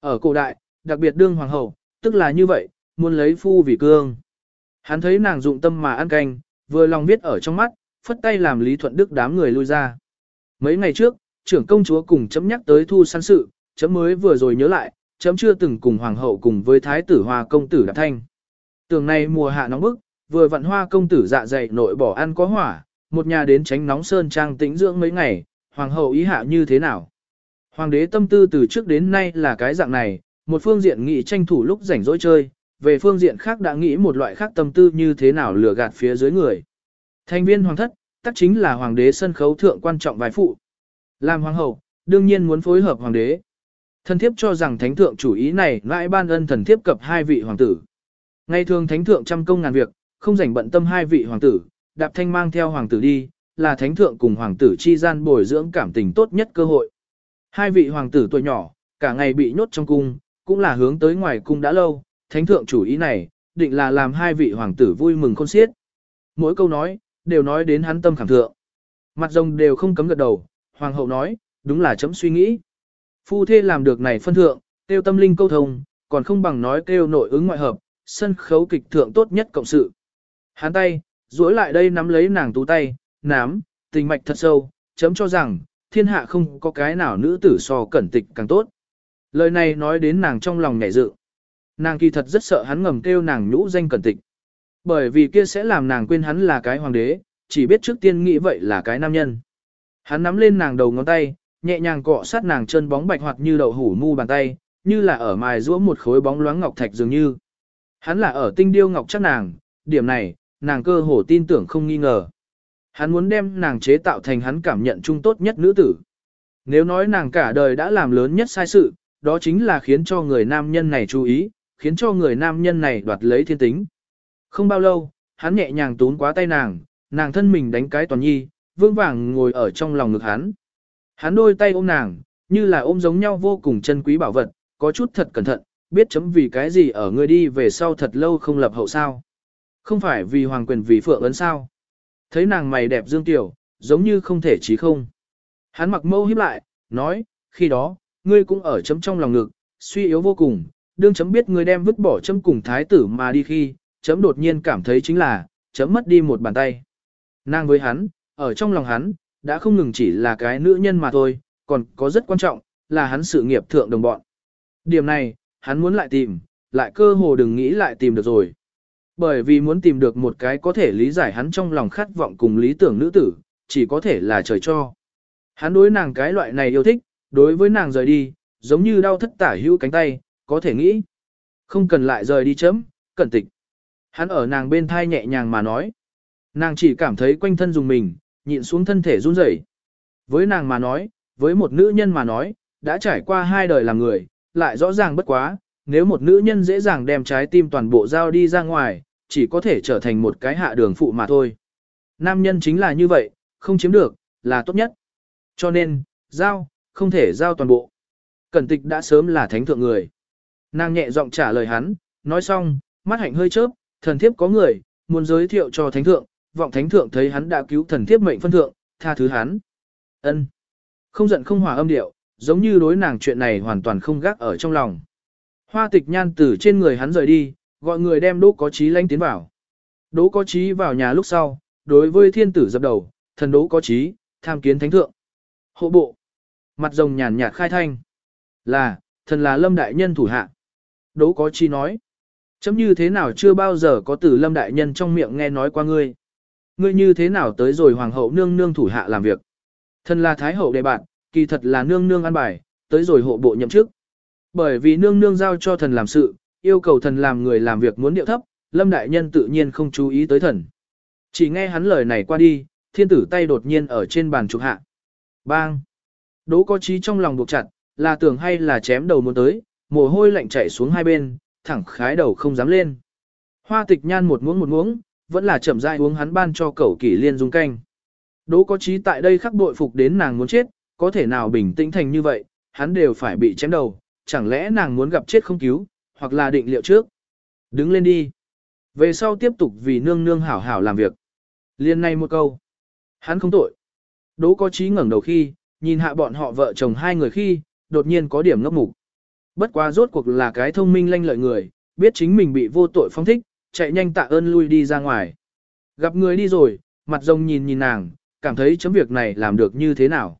Ở cổ đại, đặc biệt đương hoàng hậu, tức là như vậy, muốn lấy phu vì cương. Hắn thấy nàng dụng tâm mà ăn canh, vừa lòng viết ở trong mắt, phất tay làm Lý Thuận Đức đám người lui ra. Mấy ngày trước, trưởng công chúa cùng chấm nhắc tới thu săn sự, chấm mới vừa rồi nhớ lại, chấm chưa từng cùng hoàng hậu cùng với thái tử hoa công tử đạp thanh. Tường này mùa hạ nóng bức, vừa vặn hoa công tử dạ dày nội bỏ ăn có hỏa, một nhà đến tránh nóng sơn trang tĩnh dưỡng mấy ngày, hoàng hậu ý hạ như thế nào. Hoàng đế tâm tư từ trước đến nay là cái dạng này, một phương diện nghị tranh thủ lúc rảnh rỗi chơi, về phương diện khác đã nghĩ một loại khác tâm tư như thế nào lừa gạt phía dưới người. Thành viên hoàng thất, tất chính là hoàng đế sân khấu thượng quan trọng vài phụ. Làm hoàng hậu, đương nhiên muốn phối hợp hoàng đế. Thần thiếp cho rằng thánh thượng chủ ý này lại ban ân thần thiếp cập hai vị hoàng tử. Ngày thường thánh thượng trăm công ngàn việc, không rảnh bận tâm hai vị hoàng tử, đạp thanh mang theo hoàng tử đi, là thánh thượng cùng hoàng tử chi gian bồi dưỡng cảm tình tốt nhất cơ hội. Hai vị hoàng tử tuổi nhỏ, cả ngày bị nhốt trong cung, cũng là hướng tới ngoài cung đã lâu, thánh thượng chủ ý này, định là làm hai vị hoàng tử vui mừng khôn xiết. Mỗi câu nói, đều nói đến hắn tâm khảm thượng. Mặt rồng đều không cấm gật đầu, hoàng hậu nói, đúng là chấm suy nghĩ. Phu thê làm được này phân thượng, tiêu tâm linh câu thông, còn không bằng nói kêu nội ứng ngoại hợp, sân khấu kịch thượng tốt nhất cộng sự. Hắn tay, duỗi lại đây nắm lấy nàng tú tay, nám, tình mạch thật sâu, chấm cho rằng, thiên hạ không có cái nào nữ tử so cẩn tịch càng tốt. Lời này nói đến nàng trong lòng nhảy dự. Nàng kỳ thật rất sợ hắn ngầm kêu nàng nhũ danh cẩn tịch. Bởi vì kia sẽ làm nàng quên hắn là cái hoàng đế, chỉ biết trước tiên nghĩ vậy là cái nam nhân. Hắn nắm lên nàng đầu ngón tay, nhẹ nhàng cọ sát nàng chân bóng bạch hoặc như đậu hủ mu bàn tay, như là ở mài giũa một khối bóng loáng ngọc thạch dường như. Hắn là ở tinh điêu ngọc chắc nàng, điểm này, nàng cơ hồ tin tưởng không nghi ngờ. Hắn muốn đem nàng chế tạo thành hắn cảm nhận trung tốt nhất nữ tử. Nếu nói nàng cả đời đã làm lớn nhất sai sự, đó chính là khiến cho người nam nhân này chú ý, khiến cho người nam nhân này đoạt lấy thiên tính. Không bao lâu, hắn nhẹ nhàng tún quá tay nàng, nàng thân mình đánh cái toàn nhi, vương vàng ngồi ở trong lòng ngực hắn. Hắn đôi tay ôm nàng, như là ôm giống nhau vô cùng chân quý bảo vật, có chút thật cẩn thận, biết chấm vì cái gì ở ngươi đi về sau thật lâu không lập hậu sao. Không phải vì hoàng quyền vì phượng ấn sao. Thấy nàng mày đẹp dương tiểu, giống như không thể chí không. Hắn mặc mâu hiếp lại, nói, khi đó, ngươi cũng ở chấm trong lòng ngực, suy yếu vô cùng, đương chấm biết ngươi đem vứt bỏ chấm cùng thái tử mà đi khi, chấm đột nhiên cảm thấy chính là, chấm mất đi một bàn tay. Nàng với hắn, ở trong lòng hắn, đã không ngừng chỉ là cái nữ nhân mà thôi, còn có rất quan trọng, là hắn sự nghiệp thượng đồng bọn. Điểm này, hắn muốn lại tìm, lại cơ hồ đừng nghĩ lại tìm được rồi. Bởi vì muốn tìm được một cái có thể lý giải hắn trong lòng khát vọng cùng lý tưởng nữ tử, chỉ có thể là trời cho. Hắn đối nàng cái loại này yêu thích, đối với nàng rời đi, giống như đau thất tả hữu cánh tay, có thể nghĩ. Không cần lại rời đi chấm, cẩn tịch. Hắn ở nàng bên thai nhẹ nhàng mà nói. Nàng chỉ cảm thấy quanh thân dùng mình, nhịn xuống thân thể run rẩy. Với nàng mà nói, với một nữ nhân mà nói, đã trải qua hai đời làm người, lại rõ ràng bất quá, nếu một nữ nhân dễ dàng đem trái tim toàn bộ giao đi ra ngoài, chỉ có thể trở thành một cái hạ đường phụ mà thôi. Nam nhân chính là như vậy, không chiếm được, là tốt nhất. Cho nên, giao, không thể giao toàn bộ. Cẩn tịch đã sớm là thánh thượng người. Nàng nhẹ giọng trả lời hắn, nói xong, mắt hạnh hơi chớp, thần thiếp có người, muốn giới thiệu cho thánh thượng, vọng thánh thượng thấy hắn đã cứu thần thiếp mệnh phân thượng, tha thứ hắn. ân Không giận không hòa âm điệu, giống như đối nàng chuyện này hoàn toàn không gác ở trong lòng. Hoa tịch nhan từ trên người hắn rời đi, gọi người đem đỗ có trí lanh tiến vào. Đỗ có trí vào nhà lúc sau, đối với thiên tử dập đầu, thần đỗ có trí, tham kiến thánh thượng. Hộ bộ. Mặt rồng nhàn nhạt khai thanh. Là, thần là lâm đại nhân thủ hạ. Đỗ có chi nói. Chấm như thế nào chưa bao giờ có từ lâm đại nhân trong miệng nghe nói qua ngươi. Ngươi như thế nào tới rồi hoàng hậu nương nương thủ hạ làm việc. Thần là thái hậu đệ bạn, kỳ thật là nương nương ăn bài, tới rồi hộ bộ nhậm chức. Bởi vì nương nương giao cho thần làm sự, yêu cầu thần làm người làm việc muốn điệu thấp, lâm đại nhân tự nhiên không chú ý tới thần. Chỉ nghe hắn lời này qua đi, thiên tử tay đột nhiên ở trên bàn trục hạ. Bang! Đỗ có trí trong lòng buộc chặt, là tưởng hay là chém đầu muốn tới, mồ hôi lạnh chảy xuống hai bên, thẳng khái đầu không dám lên. Hoa tịch nhan một muỗng một muỗng, vẫn là chậm rãi uống hắn ban cho cẩu kỷ liên dung canh. Đỗ có trí tại đây khắc bội phục đến nàng muốn chết, có thể nào bình tĩnh thành như vậy, hắn đều phải bị chém đầu, chẳng lẽ nàng muốn gặp chết không cứu, hoặc là định liệu trước. Đứng lên đi. Về sau tiếp tục vì nương nương hảo hảo làm việc. Liên này một câu. Hắn không tội. Đỗ có trí ngẩng đầu khi, nhìn hạ bọn họ vợ chồng hai người khi, đột nhiên có điểm ngốc mục. Bất quá rốt cuộc là cái thông minh lanh lợi người, biết chính mình bị vô tội phong thích, chạy nhanh tạ ơn lui đi ra ngoài. Gặp người đi rồi, mặt rồng nhìn nhìn nàng, cảm thấy chấm việc này làm được như thế nào.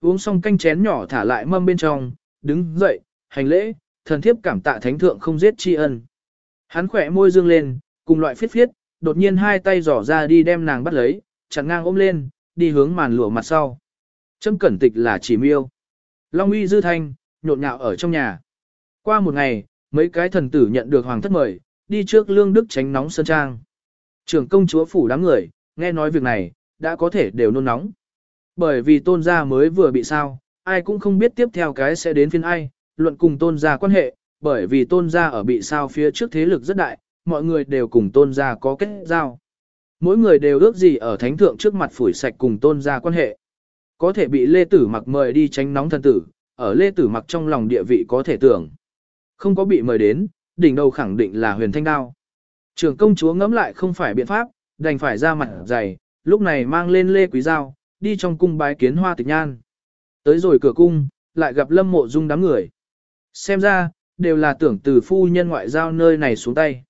Uống xong canh chén nhỏ thả lại mâm bên trong, đứng dậy, hành lễ, thần thiếp cảm tạ thánh thượng không giết tri ân. Hắn khỏe môi dương lên, cùng loại phiết phiết, đột nhiên hai tay giỏ ra đi đem nàng bắt lấy, chặn ngang ôm lên, đi hướng màn lụa mặt sau. Châm cẩn tịch là chỉ miêu. Long uy dư thanh, nhộn nhạo ở trong nhà. Qua một ngày, mấy cái thần tử nhận được hoàng thất mời, đi trước lương đức tránh nóng sơn trang. Trưởng công chúa phủ đám người, nghe nói việc này, đã có thể đều nôn nóng. Bởi vì tôn gia mới vừa bị sao, ai cũng không biết tiếp theo cái sẽ đến phiên ai, luận cùng tôn gia quan hệ, bởi vì tôn gia ở bị sao phía trước thế lực rất đại, mọi người đều cùng tôn gia có kết giao. Mỗi người đều ước gì ở thánh thượng trước mặt phủi sạch cùng tôn gia quan hệ. Có thể bị Lê Tử mặc mời đi tránh nóng thần tử, ở Lê Tử mặc trong lòng địa vị có thể tưởng. Không có bị mời đến, đỉnh đầu khẳng định là huyền thanh đao. Trường công chúa ngẫm lại không phải biện pháp, đành phải ra mặt dày, lúc này mang lên lê quý dao, đi trong cung bái kiến hoa tịch nhan. Tới rồi cửa cung, lại gặp lâm mộ dung đám người. Xem ra, đều là tưởng từ phu nhân ngoại giao nơi này xuống tay.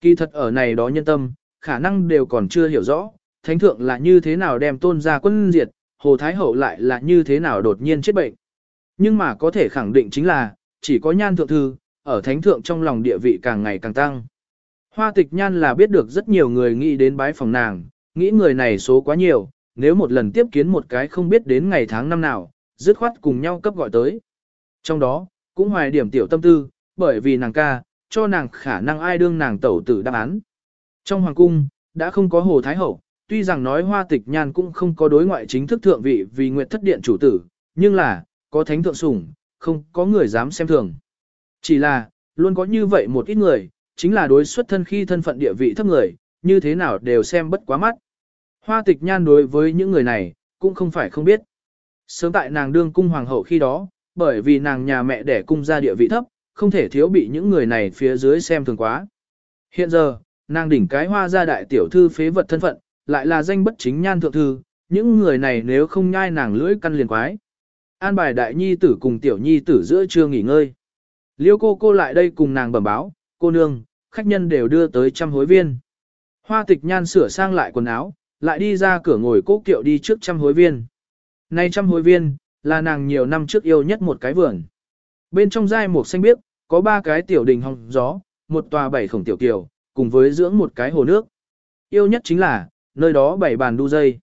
Kỳ thật ở này đó nhân tâm, khả năng đều còn chưa hiểu rõ, thánh thượng là như thế nào đem tôn ra quân diệt, hồ thái hậu lại là như thế nào đột nhiên chết bệnh. Nhưng mà có thể khẳng định chính là, chỉ có nhan thượng thư, ở thánh thượng trong lòng địa vị càng ngày càng tăng. Hoa tịch nhan là biết được rất nhiều người nghĩ đến bái phòng nàng, nghĩ người này số quá nhiều, nếu một lần tiếp kiến một cái không biết đến ngày tháng năm nào, dứt khoát cùng nhau cấp gọi tới. Trong đó, cũng hoài điểm tiểu tâm tư, bởi vì nàng ca, cho nàng khả năng ai đương nàng tẩu tử đáp án. Trong hoàng cung, đã không có hồ thái hậu, tuy rằng nói hoa tịch nhan cũng không có đối ngoại chính thức thượng vị vì nguyệt thất điện chủ tử, nhưng là, có thánh thượng sủng, không có người dám xem thường. Chỉ là, luôn có như vậy một ít người, chính là đối xuất thân khi thân phận địa vị thấp người, như thế nào đều xem bất quá mắt. Hoa tịch nhan đối với những người này, cũng không phải không biết. Sớm tại nàng đương cung hoàng hậu khi đó, bởi vì nàng nhà mẹ đẻ cung ra địa vị thấp, không thể thiếu bị những người này phía dưới xem thường quá. Hiện giờ, nàng đỉnh cái hoa gia đại tiểu thư phế vật thân phận, lại là danh bất chính nhan thượng thư, những người này nếu không nhai nàng lưỡi căn liền quái. An bài đại nhi tử cùng tiểu nhi tử giữa trưa nghỉ ngơi. Liêu cô cô lại đây cùng nàng bẩm báo, cô nương, khách nhân đều đưa tới trăm hối viên. Hoa tịch nhan sửa sang lại quần áo, lại đi ra cửa ngồi cố kiệu đi trước trăm hối viên. Nay trăm hối viên, là nàng nhiều năm trước yêu nhất một cái vườn. Bên trong giai một xanh biếc, có ba cái tiểu đình hong gió, một tòa bảy khổng tiểu kiều, cùng với dưỡng một cái hồ nước. Yêu nhất chính là, nơi đó bảy bàn đu dây.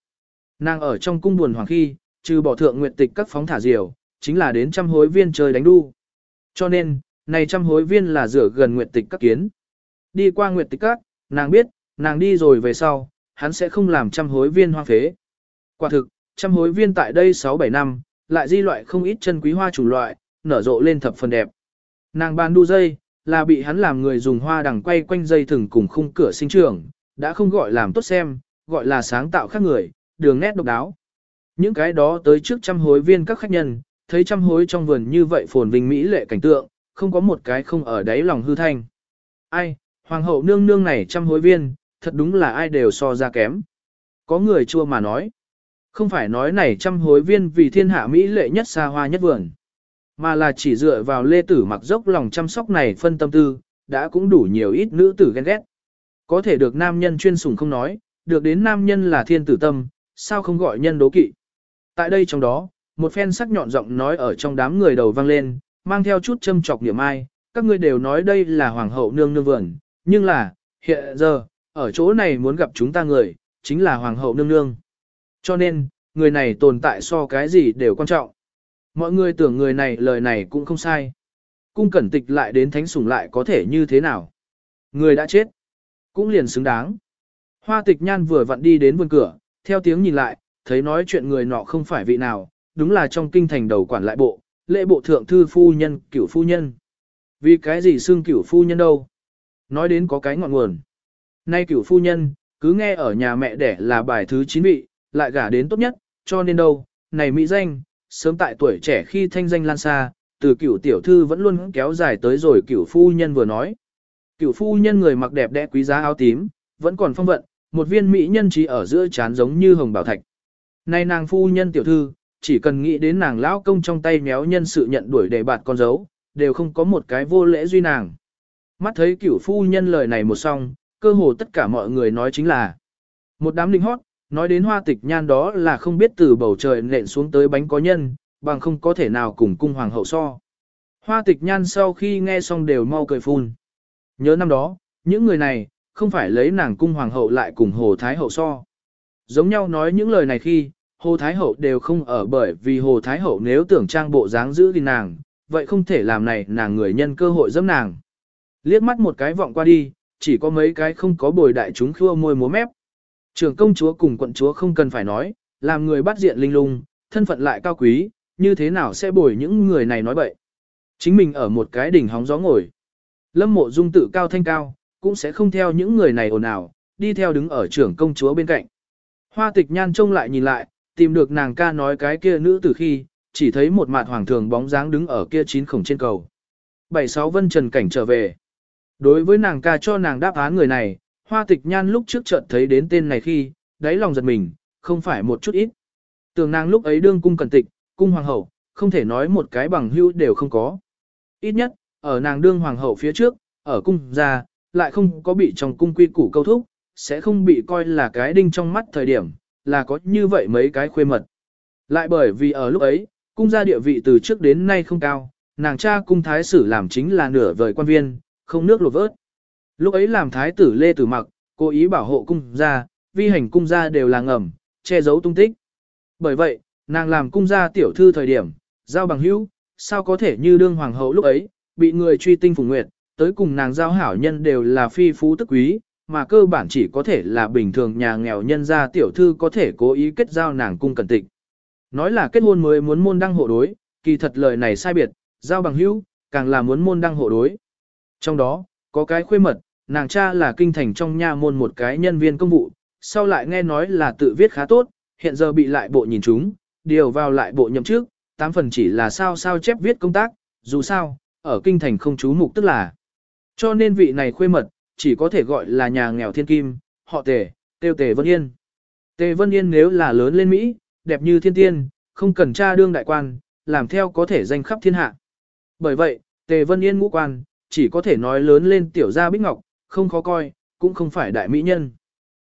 Nàng ở trong cung buồn hoàng khi, trừ bỏ thượng nguyệt tịch các phóng thả diều, chính là đến trăm hối viên chơi đánh đu. Cho nên, này trăm hối viên là rửa gần nguyệt tịch các kiến. Đi qua nguyệt tịch các, nàng biết, nàng đi rồi về sau, hắn sẽ không làm trăm hối viên hoang phế. Quả thực, trăm hối viên tại đây 6-7 năm, lại di loại không ít chân quý hoa chủ loại, nở rộ lên thập phần đẹp. Nàng bàn đu dây, là bị hắn làm người dùng hoa đằng quay quanh dây thừng cùng khung cửa sinh trưởng, đã không gọi làm tốt xem, gọi là sáng tạo khác người, đường nét độc đáo. Những cái đó tới trước trăm hối viên các khách nhân, thấy trăm hối trong vườn như vậy phồn vinh mỹ lệ cảnh tượng, không có một cái không ở đáy lòng hư thanh. Ai, hoàng hậu nương nương này trăm hối viên, thật đúng là ai đều so ra kém. Có người chua mà nói. Không phải nói này trăm hối viên vì thiên hạ mỹ lệ nhất xa hoa nhất vườn. Mà là chỉ dựa vào lê tử mặc dốc lòng chăm sóc này phân tâm tư, đã cũng đủ nhiều ít nữ tử ghen ghét. Có thể được nam nhân chuyên sủng không nói, được đến nam nhân là thiên tử tâm, sao không gọi nhân đố kỵ. Tại đây trong đó, một phen sắc nhọn giọng nói ở trong đám người đầu vang lên, mang theo chút châm chọc niệm ai, các ngươi đều nói đây là hoàng hậu nương nương vườn, nhưng là, hiện giờ, ở chỗ này muốn gặp chúng ta người, chính là hoàng hậu nương nương. Cho nên, người này tồn tại so cái gì đều quan trọng. Mọi người tưởng người này lời này cũng không sai. Cung cẩn tịch lại đến thánh sủng lại có thể như thế nào. Người đã chết. Cũng liền xứng đáng. Hoa tịch nhan vừa vặn đi đến vườn cửa, theo tiếng nhìn lại, thấy nói chuyện người nọ không phải vị nào, đúng là trong kinh thành đầu quản lại bộ, lễ bộ thượng thư phu nhân, cửu phu nhân. Vì cái gì xưng cửu phu nhân đâu? Nói đến có cái ngọn nguồn. Nay cửu phu nhân, cứ nghe ở nhà mẹ đẻ là bài thứ chín vị, lại gả đến tốt nhất, cho nên đâu, này mỹ danh, sớm tại tuổi trẻ khi thanh danh lan xa, từ cửu tiểu thư vẫn luôn kéo dài tới rồi cửu phu nhân vừa nói. Cửu phu nhân người mặc đẹp đẽ quý giá áo tím, vẫn còn phong vận, một viên mỹ nhân trí ở giữa chán giống như hồng bảo thạch nay nàng phu nhân tiểu thư, chỉ cần nghĩ đến nàng lão công trong tay méo nhân sự nhận đuổi để bạt con dấu, đều không có một cái vô lễ duy nàng. Mắt thấy cửu phu nhân lời này một xong cơ hồ tất cả mọi người nói chính là một đám linh hót, nói đến hoa tịch nhan đó là không biết từ bầu trời nện xuống tới bánh có nhân, bằng không có thể nào cùng cung hoàng hậu so. Hoa tịch nhan sau khi nghe xong đều mau cười phun. Nhớ năm đó, những người này, không phải lấy nàng cung hoàng hậu lại cùng hồ thái hậu so. Giống nhau nói những lời này khi, hồ thái hậu đều không ở bởi vì hồ thái hậu nếu tưởng trang bộ dáng giữ gìn nàng, vậy không thể làm này nàng người nhân cơ hội dâm nàng. Liếc mắt một cái vọng qua đi, chỉ có mấy cái không có bồi đại chúng khua môi múa mép. Trưởng công chúa cùng quận chúa không cần phải nói, làm người bắt diện linh lung, thân phận lại cao quý, như thế nào sẽ bồi những người này nói bậy. Chính mình ở một cái đỉnh hóng gió ngồi. Lâm mộ dung tự cao thanh cao, cũng sẽ không theo những người này ồn ào, đi theo đứng ở trưởng công chúa bên cạnh. Hoa tịch nhan trông lại nhìn lại, tìm được nàng ca nói cái kia nữ từ khi, chỉ thấy một mặt hoàng thường bóng dáng đứng ở kia chín khổng trên cầu. Bảy sáu vân trần cảnh trở về. Đối với nàng ca cho nàng đáp án người này, hoa tịch nhan lúc trước chợt thấy đến tên này khi, đáy lòng giật mình, không phải một chút ít. Tưởng nàng lúc ấy đương cung cần tịch, cung hoàng hậu, không thể nói một cái bằng hữu đều không có. Ít nhất, ở nàng đương hoàng hậu phía trước, ở cung gia, lại không có bị trong cung quy củ câu thúc, sẽ không bị coi là cái đinh trong mắt thời điểm, là có như vậy mấy cái khuê mật. Lại bởi vì ở lúc ấy, cung gia địa vị từ trước đến nay không cao, nàng cha cung thái sử làm chính là nửa vời quan viên, không nước lột vớt. Lúc ấy làm thái tử Lê Tử Mặc, cố ý bảo hộ cung gia, vi hành cung gia đều là ngầm, che giấu tung tích. Bởi vậy, nàng làm cung gia tiểu thư thời điểm, giao bằng hữu, sao có thể như đương hoàng hậu lúc ấy, bị người truy tinh phùng nguyệt, tới cùng nàng giao hảo nhân đều là phi phú tức quý, mà cơ bản chỉ có thể là bình thường nhà nghèo nhân gia tiểu thư có thể cố ý kết giao nàng cung cẩn tịch. Nói là kết hôn mới muốn môn đăng hộ đối, kỳ thật lời này sai biệt, giao bằng hữu, càng là muốn môn đăng hộ đối. Trong đó, có cái khuê mật, nàng cha là kinh thành trong nha môn một cái nhân viên công vụ, sau lại nghe nói là tự viết khá tốt, hiện giờ bị lại bộ nhìn chúng, điều vào lại bộ nhậm trước, tám phần chỉ là sao sao chép viết công tác, dù sao, ở kinh thành không chú mục tức là. Cho nên vị này khuê mật, chỉ có thể gọi là nhà nghèo thiên kim, họ tề, tiêu tề vân yên. Tề Vân Yên nếu là lớn lên Mỹ, đẹp như thiên tiên, không cần tra đương đại quan, làm theo có thể danh khắp thiên hạ. Bởi vậy, Tề Vân Yên ngũ quan, chỉ có thể nói lớn lên tiểu gia bích ngọc, không khó coi, cũng không phải đại mỹ nhân.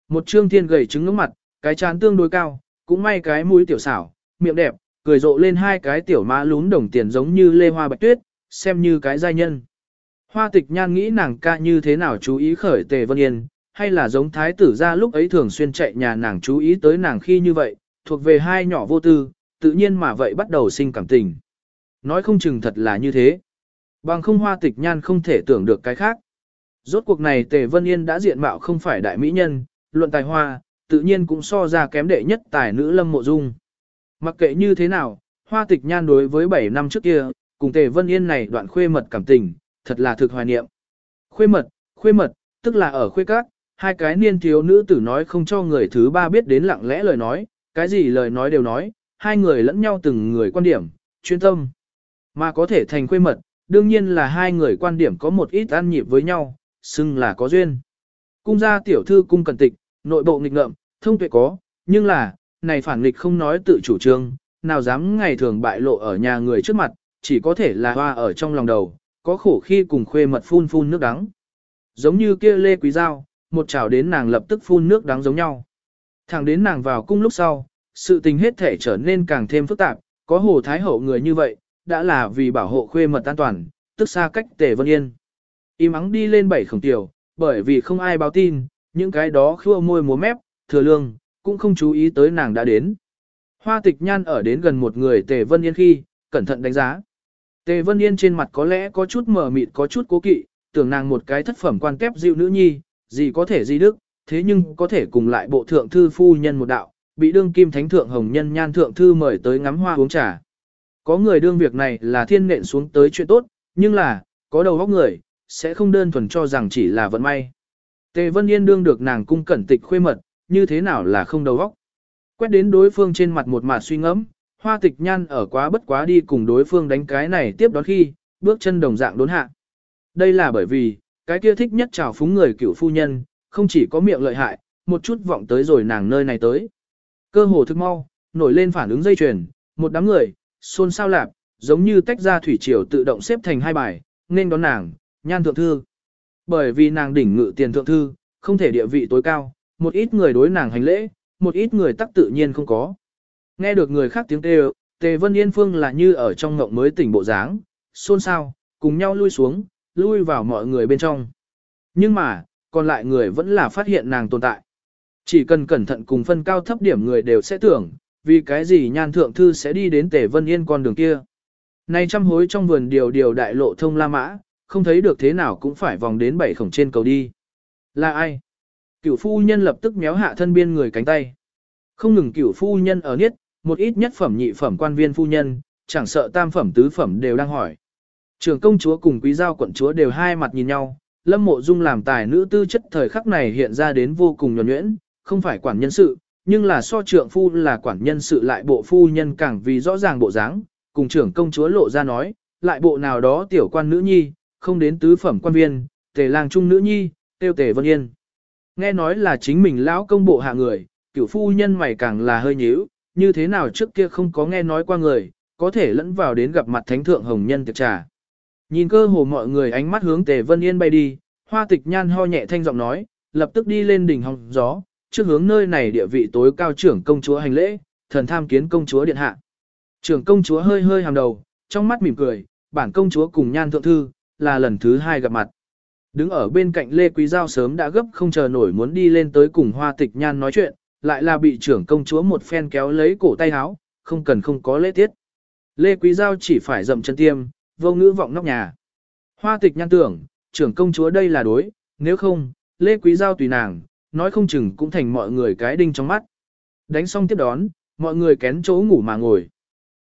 Một trương thiên gầy trứng ngưỡng mặt, cái chán tương đối cao, cũng may cái mũi tiểu xảo, miệng đẹp, cười rộ lên hai cái tiểu má lún đồng tiền giống như lê hoa bạch tuyết, xem như cái giai nhân. Hoa tịch nhan nghĩ nàng ca như thế nào chú ý khởi tề vân yên, hay là giống thái tử ra lúc ấy thường xuyên chạy nhà nàng chú ý tới nàng khi như vậy, thuộc về hai nhỏ vô tư, tự nhiên mà vậy bắt đầu sinh cảm tình. Nói không chừng thật là như thế. Bằng không hoa tịch nhan không thể tưởng được cái khác. Rốt cuộc này Tề Vân Yên đã diện mạo không phải đại mỹ nhân, luận tài hoa, tự nhiên cũng so ra kém đệ nhất tài nữ lâm mộ dung. Mặc kệ như thế nào, hoa tịch nhan đối với 7 năm trước kia, cùng Tề Vân Yên này đoạn khuê mật cảm tình, thật là thực hoài niệm. Khuê mật, khuê mật, tức là ở khuê các, hai cái niên thiếu nữ tử nói không cho người thứ ba biết đến lặng lẽ lời nói, cái gì lời nói đều nói, hai người lẫn nhau từng người quan điểm, chuyên tâm. Mà có thể thành khuê mật, đương nhiên là hai người quan điểm có một ít ăn nhịp với nhau, xưng là có duyên. Cung gia tiểu thư cung cẩn tịch, nội bộ nghịch ngợm, thông tuệ có, nhưng là, này phản nghịch không nói tự chủ trương, nào dám ngày thường bại lộ ở nhà người trước mặt, chỉ có thể là hoa ở trong lòng đầu, có khổ khi cùng khuê mật phun phun nước đắng. Giống như kia lê quý dao, một chảo đến nàng lập tức phun nước đắng giống nhau. Thẳng đến nàng vào cung lúc sau, sự tình hết thể trở nên càng thêm phức tạp, có hồ thái hậu người như vậy, đã là vì bảo hộ khuê mật an toàn, tức xa cách tề vân yên. Im ắng đi lên bảy khổng tiểu, bởi vì không ai báo tin, những cái đó khua môi múa mép, thừa lương, cũng không chú ý tới nàng đã đến. Hoa tịch nhan ở đến gần một người tề vân yên khi, cẩn thận đánh giá. Tề vân yên trên mặt có lẽ có chút mờ mịt có chút cố kỵ, tưởng nàng một cái thất phẩm quan kép dịu nữ nhi, gì có thể gì đức, thế nhưng có thể cùng lại bộ thượng thư phu nhân một đạo, bị đương kim thánh thượng hồng nhân nhan thượng thư mời tới ngắm hoa uống trà. Có người đương việc này là thiên nện xuống tới chuyện tốt, nhưng là, có đầu óc người, sẽ không đơn thuần cho rằng chỉ là vận may. Tề Vân Yên đương được nàng cung cẩn tịch khuê mật, như thế nào là không đầu óc. Quét đến đối phương trên mặt một mà suy ngẫm, hoa tịch nhan ở quá bất quá đi cùng đối phương đánh cái này tiếp đón khi, bước chân đồng dạng đốn hạ. Đây là bởi vì, cái kia thích nhất trào phúng người cựu phu nhân, không chỉ có miệng lợi hại, một chút vọng tới rồi nàng nơi này tới. Cơ hồ thức mau, nổi lên phản ứng dây chuyền, một đám người, xôn xao lạp, giống như tách ra thủy triều tự động xếp thành hai bài, nên đón nàng, nhan thượng thư. Bởi vì nàng đỉnh ngự tiền thượng thư, không thể địa vị tối cao, một ít người đối nàng hành lễ, một ít người tắc tự nhiên không có. Nghe được người khác tiếng kêu, Tề Vân Yên Phương là như ở trong ngộng mới tỉnh bộ dáng, xôn xao, cùng nhau lui xuống, lui vào mọi người bên trong. Nhưng mà, còn lại người vẫn là phát hiện nàng tồn tại. Chỉ cần cẩn thận cùng phân cao thấp điểm người đều sẽ tưởng, vì cái gì nhan thượng thư sẽ đi đến Tề Vân Yên con đường kia. Nay trăm hối trong vườn điều điều đại lộ thông La Mã, không thấy được thế nào cũng phải vòng đến bảy khổng trên cầu đi. Là ai? Cửu phu nhân lập tức méo hạ thân biên người cánh tay. Không ngừng cửu phu nhân ở niết, một ít nhất phẩm nhị phẩm quan viên phu nhân, chẳng sợ tam phẩm tứ phẩm đều đang hỏi. Trường công chúa cùng quý giao quận chúa đều hai mặt nhìn nhau, lâm mộ dung làm tài nữ tư chất thời khắc này hiện ra đến vô cùng nhuẩn nhuyễn, không phải quản nhân sự, nhưng là so trượng phu là quản nhân sự lại bộ phu nhân càng vì rõ ràng bộ dáng, cùng trưởng công chúa lộ ra nói, lại bộ nào đó tiểu quan nữ nhi, không đến tứ phẩm quan viên, tề lang trung nữ nhi, tiêu tề vân yên. Nghe nói là chính mình lão công bộ hạ người, cửu phu nhân mày càng là hơi nhíu, như thế nào trước kia không có nghe nói qua người, có thể lẫn vào đến gặp mặt thánh thượng hồng nhân tiệc trà. Nhìn cơ hồ mọi người ánh mắt hướng tề vân yên bay đi, hoa tịch nhan ho nhẹ thanh giọng nói, lập tức đi lên đỉnh hồng gió, trước hướng nơi này địa vị tối cao trưởng công chúa hành lễ, thần tham kiến công chúa điện hạ. Trưởng công chúa hơi hơi hàm đầu, trong mắt mỉm cười, bản công chúa cùng nhan thượng thư, là lần thứ hai gặp mặt. Đứng ở bên cạnh Lê Quý Giao sớm đã gấp không chờ nổi muốn đi lên tới cùng hoa tịch nhan nói chuyện, lại là bị trưởng công chúa một phen kéo lấy cổ tay háo, không cần không có lễ tiết. Lê Quý Giao chỉ phải dậm chân tiêm, vô ngữ vọng nóc nhà. Hoa tịch nhăn tưởng, trưởng công chúa đây là đối, nếu không, Lê Quý Giao tùy nàng, nói không chừng cũng thành mọi người cái đinh trong mắt. Đánh xong tiếp đón, mọi người kén chỗ ngủ mà ngồi.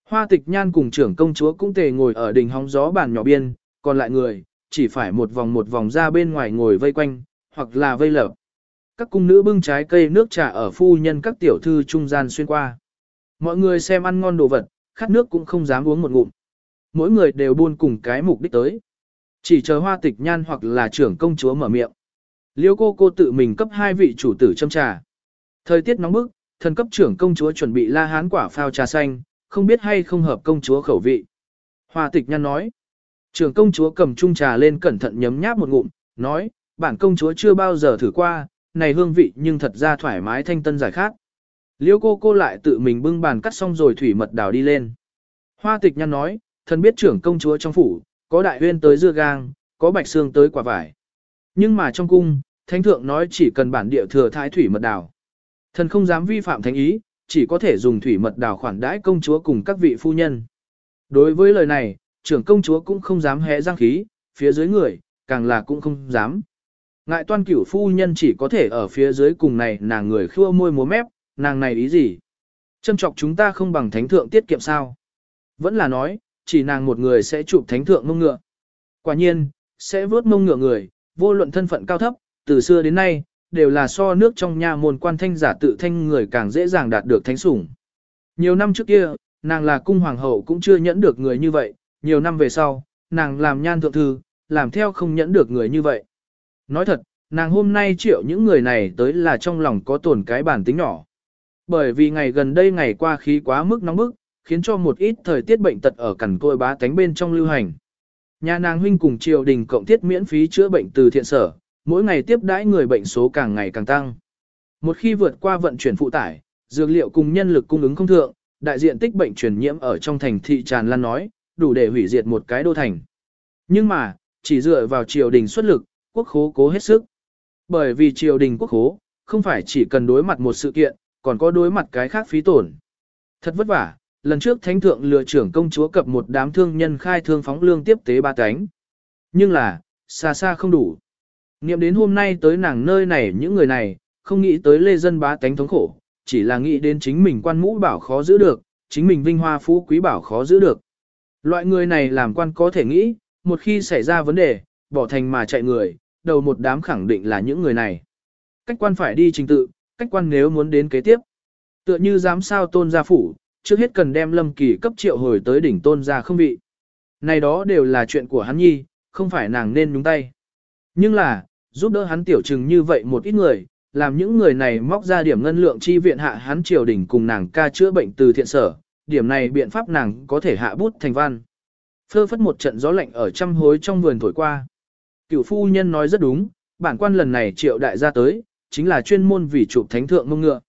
Hoa tịch nhan cùng trưởng công chúa cũng tề ngồi ở đỉnh hóng gió bàn nhỏ biên, còn lại người, chỉ phải một vòng một vòng ra bên ngoài ngồi vây quanh, hoặc là vây lợp. Các cung nữ bưng trái cây nước trà ở phu nhân các tiểu thư trung gian xuyên qua. Mọi người xem ăn ngon đồ vật, khát nước cũng không dám uống một ngụm. Mỗi người đều buôn cùng cái mục đích tới. Chỉ chờ hoa tịch nhan hoặc là trưởng công chúa mở miệng. Liêu cô cô tự mình cấp hai vị chủ tử châm trà. Thời tiết nóng bức, Thần cấp trưởng công chúa chuẩn bị la hán quả phao trà xanh, không biết hay không hợp công chúa khẩu vị. Hoa tịch nhan nói. Trưởng công chúa cầm chung trà lên cẩn thận nhấm nháp một ngụm, nói, bản công chúa chưa bao giờ thử qua, này hương vị nhưng thật ra thoải mái thanh tân giải khát. Liêu cô cô lại tự mình bưng bàn cắt xong rồi thủy mật đào đi lên. Hoa tịch nhăn nói, thần biết trưởng công chúa trong phủ, có đại huyên tới dưa gang, có bạch xương tới quả vải. Nhưng mà trong cung, thánh thượng nói chỉ cần bản địa thừa thái thủy mật đào. Thần không dám vi phạm thánh ý, chỉ có thể dùng thủy mật đào khoản đãi công chúa cùng các vị phu nhân. Đối với lời này, trưởng công chúa cũng không dám hé răng khí, phía dưới người, càng là cũng không dám. Ngại toan cửu phu nhân chỉ có thể ở phía dưới cùng này nàng người khua môi múa mép, nàng này ý gì? Châm chọc chúng ta không bằng thánh thượng tiết kiệm sao? Vẫn là nói, chỉ nàng một người sẽ chụp thánh thượng mông ngựa. Quả nhiên, sẽ vớt mông ngựa người, vô luận thân phận cao thấp, từ xưa đến nay, đều là so nước trong nhà môn quan thanh giả tự thanh người càng dễ dàng đạt được thánh sủng. Nhiều năm trước kia, nàng là cung hoàng hậu cũng chưa nhẫn được người như vậy, nhiều năm về sau, nàng làm nhan thượng thư, làm theo không nhẫn được người như vậy. Nói thật, nàng hôm nay triệu những người này tới là trong lòng có tổn cái bản tính nhỏ. Bởi vì ngày gần đây ngày qua khí quá mức nóng bức, khiến cho một ít thời tiết bệnh tật ở cẩn côi bá tánh bên trong lưu hành. Nhà nàng huynh cùng triều đình cộng thiết miễn phí chữa bệnh từ thiện sở, mỗi ngày tiếp đãi người bệnh số càng ngày càng tăng. Một khi vượt qua vận chuyển phụ tải, dược liệu cùng nhân lực cung ứng không thượng, đại diện tích bệnh truyền nhiễm ở trong thành thị tràn lan nói, đủ để hủy diệt một cái đô thành. Nhưng mà, chỉ dựa vào triều đình xuất lực, quốc khố cố hết sức. Bởi vì triều đình quốc khố, không phải chỉ cần đối mặt một sự kiện, còn có đối mặt cái khác phí tổn. Thật vất vả, lần trước thánh thượng lừa trưởng công chúa cập một đám thương nhân khai thương phóng lương tiếp tế ba cánh. Nhưng là, xa xa không đủ. Niệm đến hôm nay tới nàng nơi này những người này, không nghĩ tới lê dân bá tánh thống khổ, chỉ là nghĩ đến chính mình quan mũ bảo khó giữ được, chính mình vinh hoa phú quý bảo khó giữ được. Loại người này làm quan có thể nghĩ, một khi xảy ra vấn đề, bỏ thành mà chạy người, đầu một đám khẳng định là những người này. Cách quan phải đi trình tự, cách quan nếu muốn đến kế tiếp. Tựa như dám sao tôn gia phủ, trước hết cần đem lâm kỳ cấp triệu hồi tới đỉnh tôn gia không vị. Này đó đều là chuyện của hắn nhi, không phải nàng nên nhúng tay. Nhưng là, giúp đỡ hắn tiểu trừng như vậy một ít người, làm những người này móc ra điểm ngân lượng chi viện hạ hắn triều đỉnh cùng nàng ca chữa bệnh từ thiện sở, điểm này biện pháp nàng có thể hạ bút thành văn. Phơ phất một trận gió lạnh ở trăm hối trong vườn thổi qua. Cựu phu nhân nói rất đúng, bản quan lần này triệu đại gia tới, chính là chuyên môn vì chụp thánh thượng mông ngựa.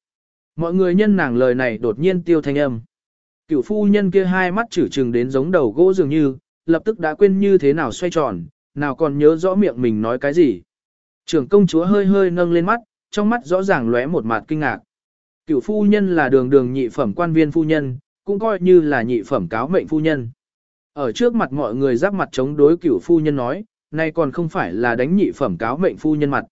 Mọi người nhân nàng lời này đột nhiên tiêu thanh âm. Cựu phu nhân kia hai mắt chử trừng đến giống đầu gỗ dường như, lập tức đã quên như thế nào xoay tròn, nào còn nhớ rõ miệng mình nói cái gì. Trưởng công chúa hơi hơi nâng lên mắt, trong mắt rõ ràng lóe một mặt kinh ngạc. Cựu phu nhân là đường đường nhị phẩm quan viên phu nhân, cũng coi như là nhị phẩm cáo mệnh phu nhân. Ở trước mặt mọi người giáp mặt chống đối cựu phu nhân nói, nay còn không phải là đánh nhị phẩm cáo mệnh phu nhân mặt.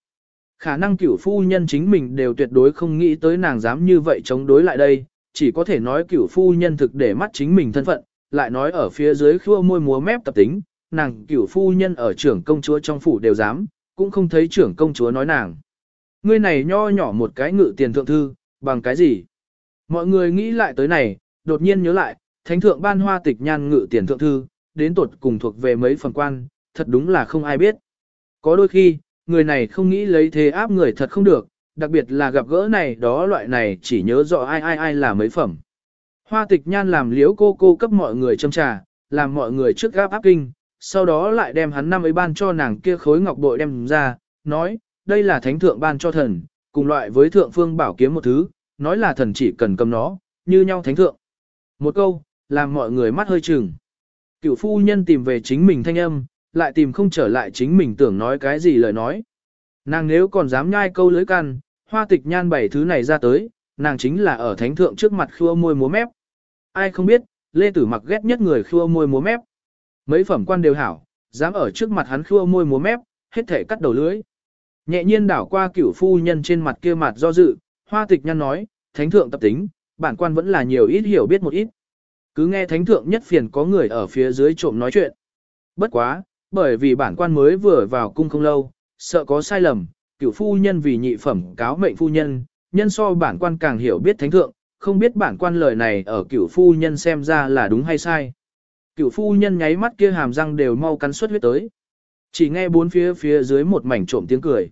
Khả năng cửu phu nhân chính mình đều tuyệt đối không nghĩ tới nàng dám như vậy chống đối lại đây, chỉ có thể nói cửu phu nhân thực để mắt chính mình thân phận, lại nói ở phía dưới khua môi múa mép tập tính, nàng cửu phu nhân ở trưởng công chúa trong phủ đều dám, cũng không thấy trưởng công chúa nói nàng. Ngươi này nho nhỏ một cái ngự tiền thượng thư, bằng cái gì? Mọi người nghĩ lại tới này, đột nhiên nhớ lại, thánh thượng ban hoa tịch nhan ngự tiền thượng thư, đến tột cùng thuộc về mấy phần quan, thật đúng là không ai biết. Có đôi khi, người này không nghĩ lấy thế áp người thật không được, đặc biệt là gặp gỡ này đó loại này chỉ nhớ rõ ai ai ai là mấy phẩm. Hoa tịch nhan làm liếu cô cô cấp mọi người châm trà, làm mọi người trước gáp áp kinh, sau đó lại đem hắn năm ấy ban cho nàng kia khối ngọc bội đem ra, nói, đây là thánh thượng ban cho thần, cùng loại với thượng phương bảo kiếm một thứ, nói là thần chỉ cần cầm nó, như nhau thánh thượng. Một câu, làm mọi người mắt hơi chừng. Cựu phu nhân tìm về chính mình thanh âm, lại tìm không trở lại chính mình tưởng nói cái gì lời nói. Nàng nếu còn dám nhai câu lưới can, hoa tịch nhan bảy thứ này ra tới, nàng chính là ở thánh thượng trước mặt khua môi múa mép. Ai không biết, Lê Tử mặc ghét nhất người khua môi múa mép. Mấy phẩm quan đều hảo, dám ở trước mặt hắn khua môi múa mép, hết thể cắt đầu lưới. Nhẹ nhiên đảo qua cửu phu nhân trên mặt kia mặt do dự, hoa tịch nhan nói, thánh thượng tập tính, bản quan vẫn là nhiều ít hiểu biết một ít. Cứ nghe thánh thượng nhất phiền có người ở phía dưới trộm nói chuyện. Bất quá, bởi vì bản quan mới vừa vào cung không lâu, sợ có sai lầm, cửu phu nhân vì nhị phẩm cáo mệnh phu nhân, nhân so bản quan càng hiểu biết thánh thượng, không biết bản quan lời này ở cửu phu nhân xem ra là đúng hay sai. Cửu phu nhân nháy mắt kia hàm răng đều mau cắn suất huyết tới. Chỉ nghe bốn phía phía dưới một mảnh trộm tiếng cười.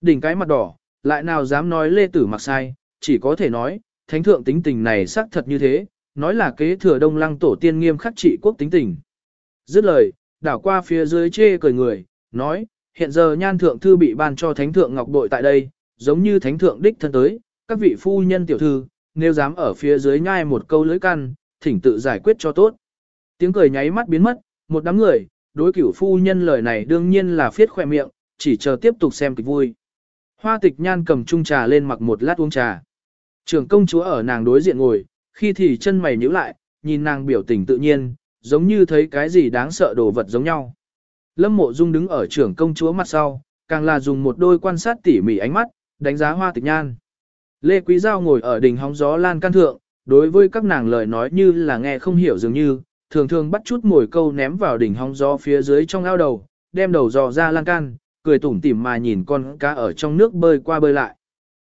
Đỉnh cái mặt đỏ, lại nào dám nói lê tử mặc sai, chỉ có thể nói, thánh thượng tính tình này xác thật như thế, nói là kế thừa đông lăng tổ tiên nghiêm khắc trị quốc tính tình. Dứt lời, đảo qua phía dưới chê cười người, nói, hiện giờ nhan thượng thư bị ban cho thánh thượng ngọc bội tại đây, giống như thánh thượng đích thân tới, các vị phu nhân tiểu thư, nếu dám ở phía dưới nhai một câu lưỡi căn, thỉnh tự giải quyết cho tốt. Tiếng cười nháy mắt biến mất, một đám người, đối cửu phu nhân lời này đương nhiên là phiết khỏe miệng, chỉ chờ tiếp tục xem kịch vui. Hoa tịch nhan cầm chung trà lên mặc một lát uống trà. Trưởng công chúa ở nàng đối diện ngồi, khi thì chân mày nhíu lại, nhìn nàng biểu tình tự nhiên, giống như thấy cái gì đáng sợ đồ vật giống nhau. Lâm mộ dung đứng ở trưởng công chúa mặt sau, càng là dùng một đôi quan sát tỉ mỉ ánh mắt, đánh giá hoa tịch nhan. Lê Quý Giao ngồi ở đỉnh hóng gió lan can thượng, đối với các nàng lời nói như là nghe không hiểu dường như, thường thường bắt chút mồi câu ném vào đỉnh hóng gió phía dưới trong ao đầu, đem đầu dò ra lan can, cười tủm tỉm mà nhìn con cá ở trong nước bơi qua bơi lại.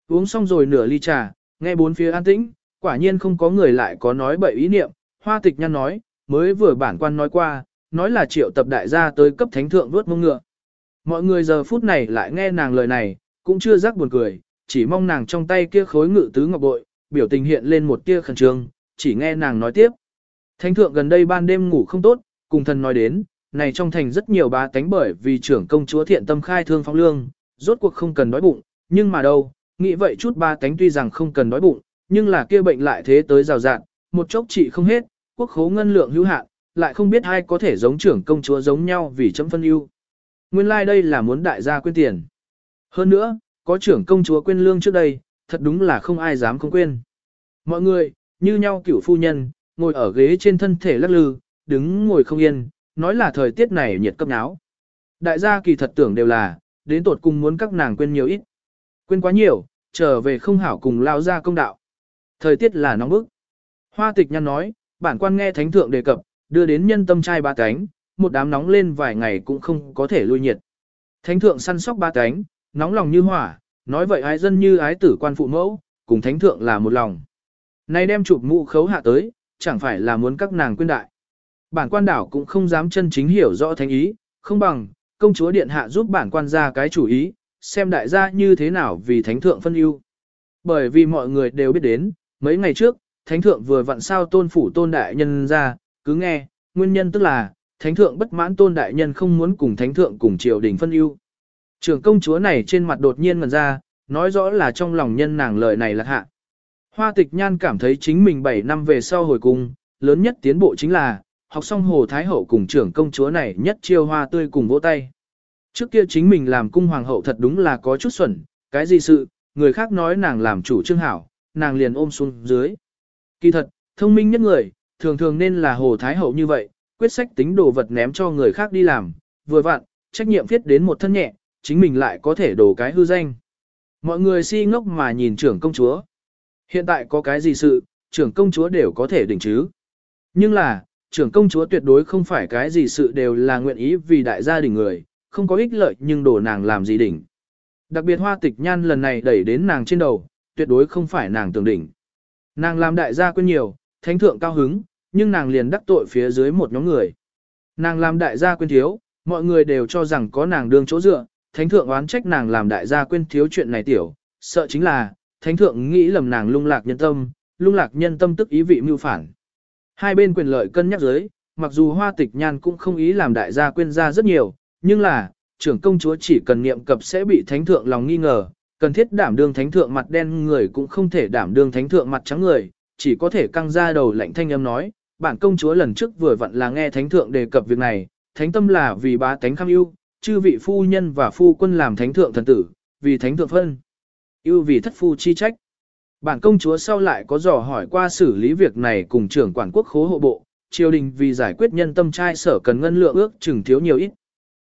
Uống xong rồi nửa ly trà, nghe bốn phía an tĩnh, quả nhiên không có người lại có nói bậy ý niệm, hoa tịch nhăn nói, mới vừa bản quan nói qua, nói là triệu tập đại gia tới cấp thánh thượng vuốt mông ngựa. Mọi người giờ phút này lại nghe nàng lời này, cũng chưa rắc buồn cười, chỉ mong nàng trong tay kia khối ngự tứ ngọc bội, biểu tình hiện lên một tia khẩn trương, chỉ nghe nàng nói tiếp. Thánh thượng gần đây ban đêm ngủ không tốt, cùng thần nói đến, này trong thành rất nhiều bá tánh bởi vì trưởng công chúa thiện tâm khai thương phong lương, rốt cuộc không cần đói bụng, nhưng mà đâu, nghĩ vậy chút ba tánh tuy rằng không cần đói bụng, nhưng là kia bệnh lại thế tới rào rạn, một chốc trị không hết, quốc khố ngân lượng hữu hạn, lại không biết ai có thể giống trưởng công chúa giống nhau vì chấm phân ưu. Nguyên lai like đây là muốn đại gia quên tiền. Hơn nữa, có trưởng công chúa quên lương trước đây, thật đúng là không ai dám không quên. Mọi người, như nhau cửu phu nhân, ngồi ở ghế trên thân thể lắc lư, đứng ngồi không yên, nói là thời tiết này nhiệt cấp náo. Đại gia kỳ thật tưởng đều là, đến tột cùng muốn các nàng quên nhiều ít. Quên quá nhiều, trở về không hảo cùng lao ra công đạo. Thời tiết là nóng bức. Hoa tịch nhăn nói, bản quan nghe thánh thượng đề cập, đưa đến nhân tâm trai ba cánh, một đám nóng lên vài ngày cũng không có thể lui nhiệt. Thánh thượng săn sóc ba cánh, nóng lòng như hỏa, nói vậy ái dân như ái tử quan phụ mẫu, cùng thánh thượng là một lòng. Nay đem chụp mũ khấu hạ tới, chẳng phải là muốn các nàng quên đại. Bản quan đảo cũng không dám chân chính hiểu rõ thánh ý, không bằng, công chúa điện hạ giúp bản quan ra cái chủ ý, xem đại gia như thế nào vì thánh thượng phân ưu. Bởi vì mọi người đều biết đến, mấy ngày trước, thánh thượng vừa vặn sao tôn phủ tôn đại nhân ra, cứ nghe, nguyên nhân tức là, thánh thượng bất mãn tôn đại nhân không muốn cùng thánh thượng cùng triều đình phân ưu. Trưởng công chúa này trên mặt đột nhiên ngần ra, nói rõ là trong lòng nhân nàng lời này là hạ. Hoa tịch nhan cảm thấy chính mình 7 năm về sau hồi cung, lớn nhất tiến bộ chính là, học xong hồ thái hậu cùng trưởng công chúa này nhất chiêu hoa tươi cùng vỗ tay. Trước kia chính mình làm cung hoàng hậu thật đúng là có chút xuẩn, cái gì sự, người khác nói nàng làm chủ trương hảo, nàng liền ôm xuống dưới. Kỳ thật, thông minh nhất người, thường thường nên là hồ thái hậu như vậy, quyết sách tính đồ vật ném cho người khác đi làm, vừa vặn, trách nhiệm viết đến một thân nhẹ, chính mình lại có thể đổ cái hư danh. Mọi người si ngốc mà nhìn trưởng công chúa. Hiện tại có cái gì sự, trưởng công chúa đều có thể đỉnh chứ. Nhưng là, trưởng công chúa tuyệt đối không phải cái gì sự đều là nguyện ý vì đại gia đình người, không có ích lợi nhưng đổ nàng làm gì đỉnh. Đặc biệt hoa tịch nhan lần này đẩy đến nàng trên đầu, tuyệt đối không phải nàng tưởng đỉnh. Nàng làm đại gia quên nhiều, thánh thượng cao hứng, nhưng nàng liền đắc tội phía dưới một nhóm người. Nàng làm đại gia quên thiếu, mọi người đều cho rằng có nàng đương chỗ dựa, thánh thượng oán trách nàng làm đại gia quên thiếu chuyện này tiểu, sợ chính là, thánh thượng nghĩ lầm nàng lung lạc nhân tâm, lung lạc nhân tâm tức ý vị mưu phản. Hai bên quyền lợi cân nhắc dưới, mặc dù hoa tịch nhan cũng không ý làm đại gia quên ra rất nhiều, nhưng là, trưởng công chúa chỉ cần niệm cập sẽ bị thánh thượng lòng nghi ngờ, cần thiết đảm đương thánh thượng mặt đen người cũng không thể đảm đương thánh thượng mặt trắng người, chỉ có thể căng ra đầu lạnh thanh âm nói, bản công chúa lần trước vừa vặn là nghe thánh thượng đề cập việc này, thánh tâm là vì bá tánh kham ưu, chư vị phu nhân và phu quân làm thánh thượng thần tử, vì thánh thượng phân, ưu vì thất phu chi trách. Bản công chúa sau lại có dò hỏi qua xử lý việc này cùng trưởng quản quốc khố hộ bộ, triều đình vì giải quyết nhân tâm trai sở cần ngân lượng ước chừng thiếu nhiều ít.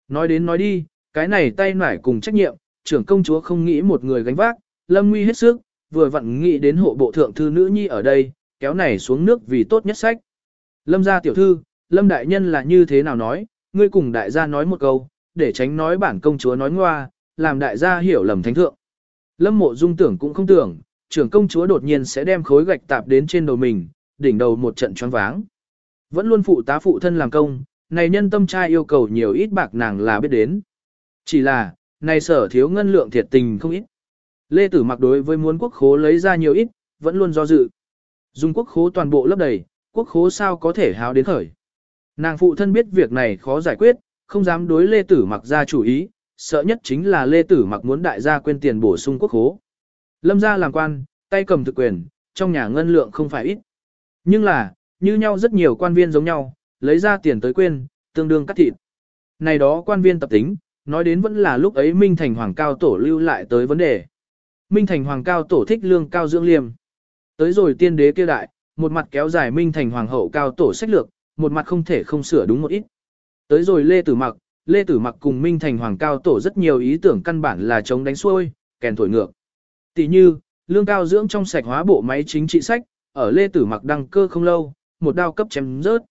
Nói đến nói đi, cái này tay nải cùng trách nhiệm, trưởng công chúa không nghĩ một người gánh vác, lâm nguy hết sức, vừa vặn nghĩ đến hộ bộ thượng thư nữ nhi ở đây, kéo này xuống nước vì tốt nhất sách. Lâm gia tiểu thư, lâm đại nhân là như thế nào nói, ngươi cùng đại gia nói một câu, để tránh nói bản công chúa nói ngoa, làm đại gia hiểu lầm thánh thượng. Lâm mộ dung tưởng cũng không tưởng, trưởng công chúa đột nhiên sẽ đem khối gạch tạp đến trên đầu mình, đỉnh đầu một trận choáng váng. Vẫn luôn phụ tá phụ thân làm công, này nhân tâm trai yêu cầu nhiều ít bạc nàng là biết đến. Chỉ là, này sở thiếu ngân lượng thiệt tình không ít. Lê Tử mặc đối với muốn quốc khố lấy ra nhiều ít, vẫn luôn do dự. Dùng quốc khố toàn bộ lấp đầy, quốc khố sao có thể háo đến khởi. Nàng phụ thân biết việc này khó giải quyết, không dám đối Lê Tử mặc ra chủ ý, sợ nhất chính là Lê Tử mặc muốn đại gia quên tiền bổ sung quốc khố. Lâm gia làm quan, tay cầm thực quyền, trong nhà ngân lượng không phải ít. Nhưng là, như nhau rất nhiều quan viên giống nhau, lấy ra tiền tới quên, tương đương cắt thịt. Này đó quan viên tập tính, nói đến vẫn là lúc ấy Minh Thành Hoàng Cao Tổ lưu lại tới vấn đề. Minh Thành Hoàng Cao Tổ thích lương cao dưỡng liêm. Tới rồi tiên đế kia đại, một mặt kéo dài Minh Thành Hoàng Hậu Cao Tổ sách lược, một mặt không thể không sửa đúng một ít. Tới rồi Lê Tử Mặc, Lê Tử Mặc cùng Minh Thành Hoàng Cao Tổ rất nhiều ý tưởng căn bản là chống đánh xuôi, kèn thổi ngược. Tỷ như, lương cao dưỡng trong sạch hóa bộ máy chính trị sách, ở Lê Tử Mặc đăng cơ không lâu, một đao cấp chém rớt.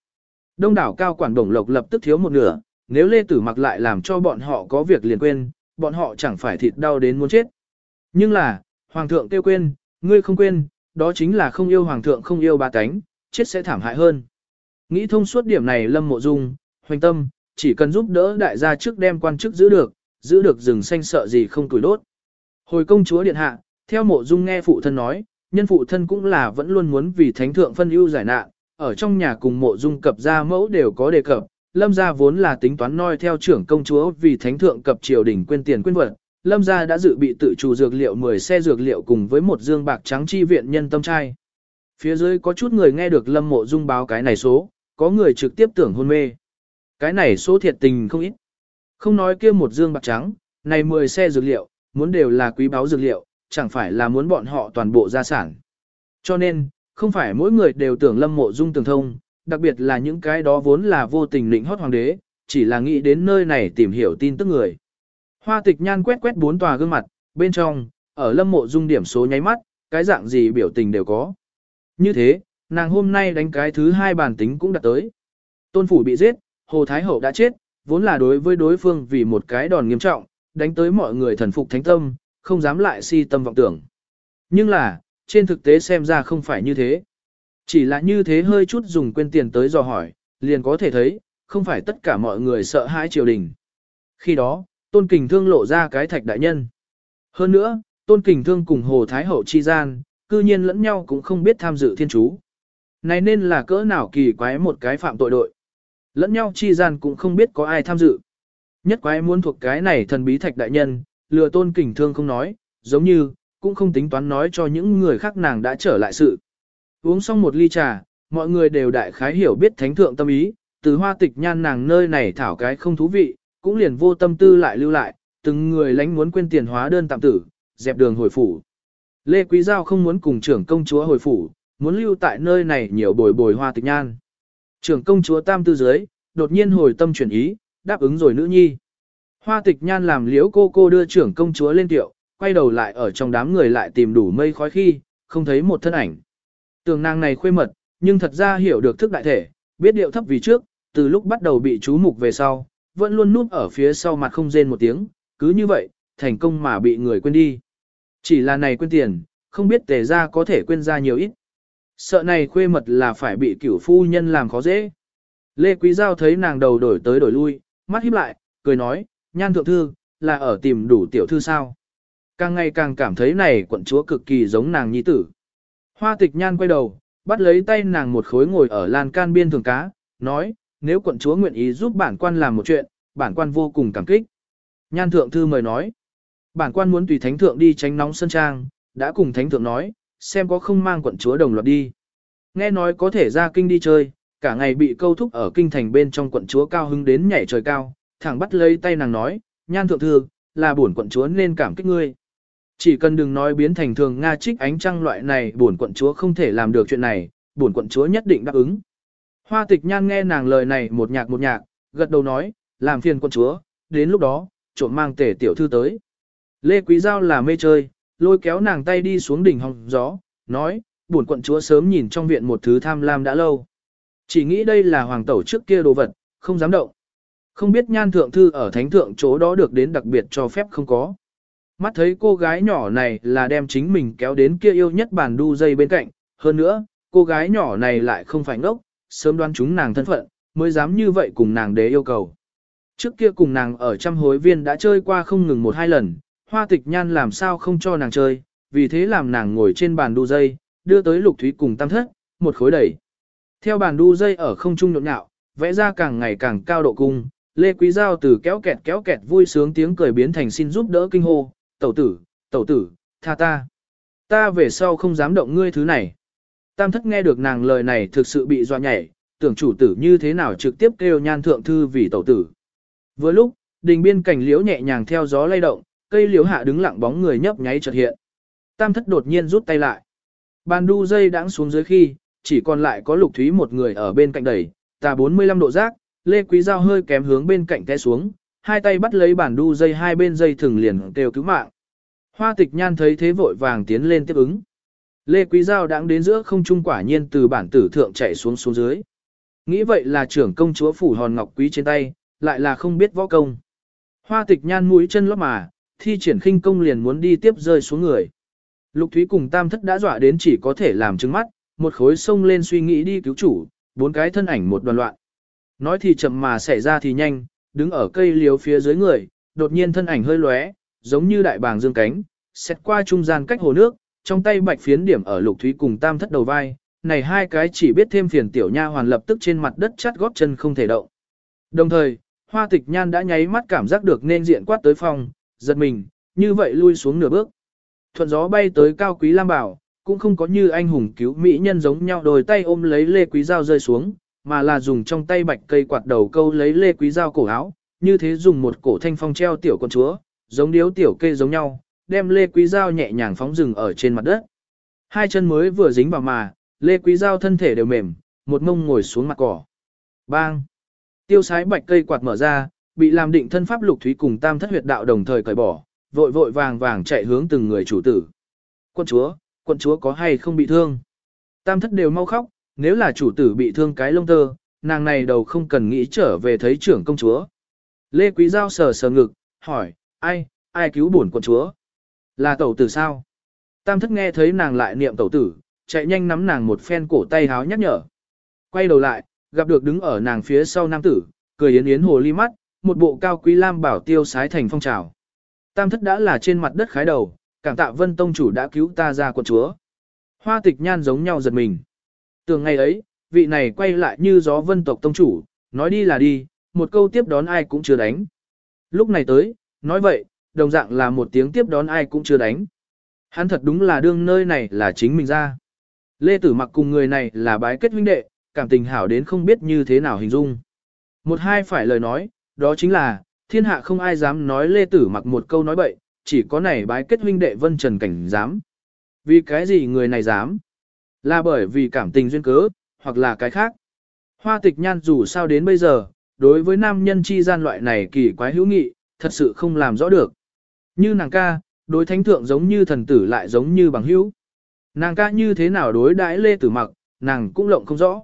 Đông đảo cao quản đồng lộc lập tức thiếu một nửa, nếu Lê Tử Mặc lại làm cho bọn họ có việc liền quên, bọn họ chẳng phải thịt đau đến muốn chết. Nhưng là, Hoàng thượng tiêu quên, ngươi không quên, đó chính là không yêu Hoàng thượng không yêu ba cánh, chết sẽ thảm hại hơn. Nghĩ thông suốt điểm này Lâm Mộ Dung, hoành tâm, chỉ cần giúp đỡ đại gia trước đem quan chức giữ được, giữ được rừng xanh sợ gì không tuổi đốt. Hồi công chúa điện hạ, theo Mộ Dung nghe phụ thân nói, nhân phụ thân cũng là vẫn luôn muốn vì thánh thượng phân ưu giải nạn, ở trong nhà cùng Mộ Dung cập gia mẫu đều có đề cập, Lâm gia vốn là tính toán noi theo trưởng công chúa vì thánh thượng cập triều đình quên tiền quên vật. Lâm gia đã dự bị tự chủ dược liệu 10 xe dược liệu cùng với một dương bạc trắng chi viện nhân tâm trai. Phía dưới có chút người nghe được Lâm Mộ Dung báo cái này số, có người trực tiếp tưởng hôn mê. Cái này số thiệt tình không ít. Không nói kia một dương bạc trắng, này 10 xe dược liệu, muốn đều là quý báu dược liệu, chẳng phải là muốn bọn họ toàn bộ gia sản. Cho nên, không phải mỗi người đều tưởng Lâm Mộ Dung tường thông, đặc biệt là những cái đó vốn là vô tình lĩnh hót hoàng đế, chỉ là nghĩ đến nơi này tìm hiểu tin tức người. Hoa tịch nhan quét quét bốn tòa gương mặt, bên trong, ở lâm mộ dung điểm số nháy mắt, cái dạng gì biểu tình đều có. Như thế, nàng hôm nay đánh cái thứ hai bản tính cũng đã tới. Tôn phủ bị giết, Hồ Thái Hậu đã chết, vốn là đối với đối phương vì một cái đòn nghiêm trọng, đánh tới mọi người thần phục thánh tâm, không dám lại si tâm vọng tưởng. Nhưng là, trên thực tế xem ra không phải như thế. Chỉ là như thế hơi chút dùng quên tiền tới dò hỏi, liền có thể thấy, không phải tất cả mọi người sợ hãi triều đình. Khi đó, Tôn Kình Thương lộ ra cái thạch đại nhân. Hơn nữa, Tôn Kình Thương cùng Hồ Thái Hậu chi gian, cư nhiên lẫn nhau cũng không biết tham dự thiên chú. Này nên là cỡ nào kỳ quái một cái phạm tội đội. Lẫn nhau chi gian cũng không biết có ai tham dự. Nhất quái muốn thuộc cái này thần bí thạch đại nhân, lừa Tôn Kình Thương không nói, giống như, cũng không tính toán nói cho những người khác nàng đã trở lại sự. Uống xong một ly trà, mọi người đều đại khái hiểu biết thánh thượng tâm ý, từ hoa tịch nhan nàng nơi này thảo cái không thú vị, cũng liền vô tâm tư lại lưu lại, từng người lánh muốn quên tiền hóa đơn tạm tử, dẹp đường hồi phủ. Lê Quý Giao không muốn cùng trưởng công chúa hồi phủ, muốn lưu tại nơi này nhiều bồi bồi hoa tịch nhan. Trưởng công chúa tam tư dưới, đột nhiên hồi tâm chuyển ý, đáp ứng rồi nữ nhi. Hoa tịch nhan làm liễu cô cô đưa trưởng công chúa lên tiệu, quay đầu lại ở trong đám người lại tìm đủ mây khói khi, không thấy một thân ảnh. Tường nàng này khuê mật, nhưng thật ra hiểu được thức đại thể, biết điệu thấp vì trước, từ lúc bắt đầu bị chú mục về sau, vẫn luôn núp ở phía sau mặt không rên một tiếng, cứ như vậy, thành công mà bị người quên đi. Chỉ là này quên tiền, không biết tề ra có thể quên ra nhiều ít. Sợ này khuê mật là phải bị cửu phu nhân làm khó dễ. Lê Quý Giao thấy nàng đầu đổi tới đổi lui, mắt híp lại, cười nói, nhan thượng thư, là ở tìm đủ tiểu thư sao. Càng ngày càng cảm thấy này quận chúa cực kỳ giống nàng nhi tử. Hoa tịch nhan quay đầu, bắt lấy tay nàng một khối ngồi ở lan can biên thường cá, nói, nếu quận chúa nguyện ý giúp bản quan làm một chuyện, bản quan vô cùng cảm kích. Nhan thượng thư mời nói, bản quan muốn tùy thánh thượng đi tránh nóng sân trang, đã cùng thánh thượng nói, xem có không mang quận chúa đồng loạt đi. Nghe nói có thể ra kinh đi chơi, cả ngày bị câu thúc ở kinh thành bên trong quận chúa cao hứng đến nhảy trời cao, thẳng bắt lấy tay nàng nói, nhan thượng thư, là bổn quận chúa nên cảm kích ngươi. Chỉ cần đừng nói biến thành thường Nga trích ánh trăng loại này bổn quận chúa không thể làm được chuyện này, bổn quận chúa nhất định đáp ứng. Hoa tịch nhan nghe nàng lời này một nhạc một nhạc, gật đầu nói, làm phiền quận chúa, đến lúc đó, trộm mang tể tiểu thư tới. Lê Quý Giao là mê chơi, lôi kéo nàng tay đi xuống đỉnh hòng gió, nói, bổn quận chúa sớm nhìn trong viện một thứ tham lam đã lâu. Chỉ nghĩ đây là hoàng tẩu trước kia đồ vật, không dám động. Không biết nhan thượng thư ở thánh thượng chỗ đó được đến đặc biệt cho phép không có. Mắt thấy cô gái nhỏ này là đem chính mình kéo đến kia yêu nhất bàn đu dây bên cạnh, hơn nữa, cô gái nhỏ này lại không phải ngốc, sớm đoán chúng nàng thân phận, mới dám như vậy cùng nàng đế yêu cầu. Trước kia cùng nàng ở trăm hối viên đã chơi qua không ngừng một hai lần, hoa tịch nhan làm sao không cho nàng chơi, vì thế làm nàng ngồi trên bàn đu dây, đưa tới lục thúy cùng tam thất, một khối đẩy. Theo bàn đu dây ở không trung nhộn nhạo, vẽ ra càng ngày càng cao độ cung, Lê Quý Giao từ kéo kẹt kéo kẹt vui sướng tiếng cười biến thành xin giúp đỡ kinh hô, tẩu tử, tẩu tử, tha ta. Ta về sau không dám động ngươi thứ này. Tam thất nghe được nàng lời này thực sự bị dọa nhảy, tưởng chủ tử như thế nào trực tiếp kêu nhan thượng thư vì tẩu tử. Vừa lúc, đình biên cảnh liễu nhẹ nhàng theo gió lay động, cây liễu hạ đứng lặng bóng người nhấp nháy chợt hiện. Tam thất đột nhiên rút tay lại. Bàn đu dây đãng xuống dưới khi, chỉ còn lại có lục thúy một người ở bên cạnh đẩy, tà 45 độ giác, lê quý dao hơi kém hướng bên cạnh té xuống, hai tay bắt lấy bản đu dây hai bên dây thừng liền kêu cứu mạng. Hoa tịch nhan thấy thế vội vàng tiến lên tiếp ứng. Lê Quý Giao đang đến giữa không trung quả nhiên từ bản tử thượng chạy xuống xuống dưới. Nghĩ vậy là trưởng công chúa phủ hòn ngọc quý trên tay, lại là không biết võ công. Hoa tịch nhan mũi chân lót mà, thi triển khinh công liền muốn đi tiếp rơi xuống người. Lục Thúy cùng tam thất đã dọa đến chỉ có thể làm trứng mắt, một khối sông lên suy nghĩ đi cứu chủ, bốn cái thân ảnh một đoàn loạn. Nói thì chậm mà xảy ra thì nhanh, đứng ở cây liếu phía dưới người, đột nhiên thân ảnh hơi lóe, giống như đại bàng dương cánh, xét qua trung gian cách hồ nước, trong tay bạch phiến điểm ở lục thúy cùng tam thất đầu vai, này hai cái chỉ biết thêm phiền tiểu nha hoàn lập tức trên mặt đất chắt góp chân không thể động. Đồng thời, hoa tịch nhan đã nháy mắt cảm giác được nên diện quát tới phòng, giật mình, như vậy lui xuống nửa bước. Thuận gió bay tới cao quý lam bảo, cũng không có như anh hùng cứu mỹ nhân giống nhau đồi tay ôm lấy lê quý dao rơi xuống, mà là dùng trong tay bạch cây quạt đầu câu lấy lê quý dao cổ áo, như thế dùng một cổ thanh phong treo tiểu con chúa, giống điếu tiểu kê giống nhau, đem lê quý dao nhẹ nhàng phóng rừng ở trên mặt đất. Hai chân mới vừa dính vào mà, lê quý dao thân thể đều mềm, một mông ngồi xuống mặt cỏ. Bang! Tiêu sái bạch cây quạt mở ra, bị làm định thân pháp lục thúy cùng tam thất huyệt đạo đồng thời cởi bỏ, vội vội vàng vàng chạy hướng từng người chủ tử. Quân chúa, quân chúa có hay không bị thương? Tam thất đều mau khóc, nếu là chủ tử bị thương cái lông tơ, nàng này đầu không cần nghĩ trở về thấy trưởng công chúa. Lê Quý Giao sờ sờ ngực, hỏi, ai, ai cứu bổn quận chúa? Là tẩu tử sao? Tam thất nghe thấy nàng lại niệm tẩu tử, chạy nhanh nắm nàng một phen cổ tay háo nhắc nhở. Quay đầu lại, gặp được đứng ở nàng phía sau nam tử, cười yến yến hồ ly mắt, một bộ cao quý lam bảo tiêu sái thành phong trào. Tam thất đã là trên mặt đất khái đầu, cảm tạ vân tông chủ đã cứu ta ra quận chúa. Hoa tịch nhan giống nhau giật mình. Tường ngày ấy, vị này quay lại như gió vân tộc tông chủ, nói đi là đi, một câu tiếp đón ai cũng chưa đánh. Lúc này tới, nói vậy, đồng dạng là một tiếng tiếp đón ai cũng chưa đánh. Hắn thật đúng là đương nơi này là chính mình ra. Lê Tử mặc cùng người này là bái kết huynh đệ, cảm tình hảo đến không biết như thế nào hình dung. Một hai phải lời nói, đó chính là, thiên hạ không ai dám nói Lê Tử mặc một câu nói bậy, chỉ có này bái kết huynh đệ vân trần cảnh dám. Vì cái gì người này dám? Là bởi vì cảm tình duyên cớ, hoặc là cái khác. Hoa tịch nhan dù sao đến bây giờ, đối với nam nhân chi gian loại này kỳ quái hữu nghị, thật sự không làm rõ được. Như nàng ca, đối thánh thượng giống như thần tử lại giống như bằng hữu. Nàng ca như thế nào đối đãi lê tử mặc, nàng cũng lộng không rõ.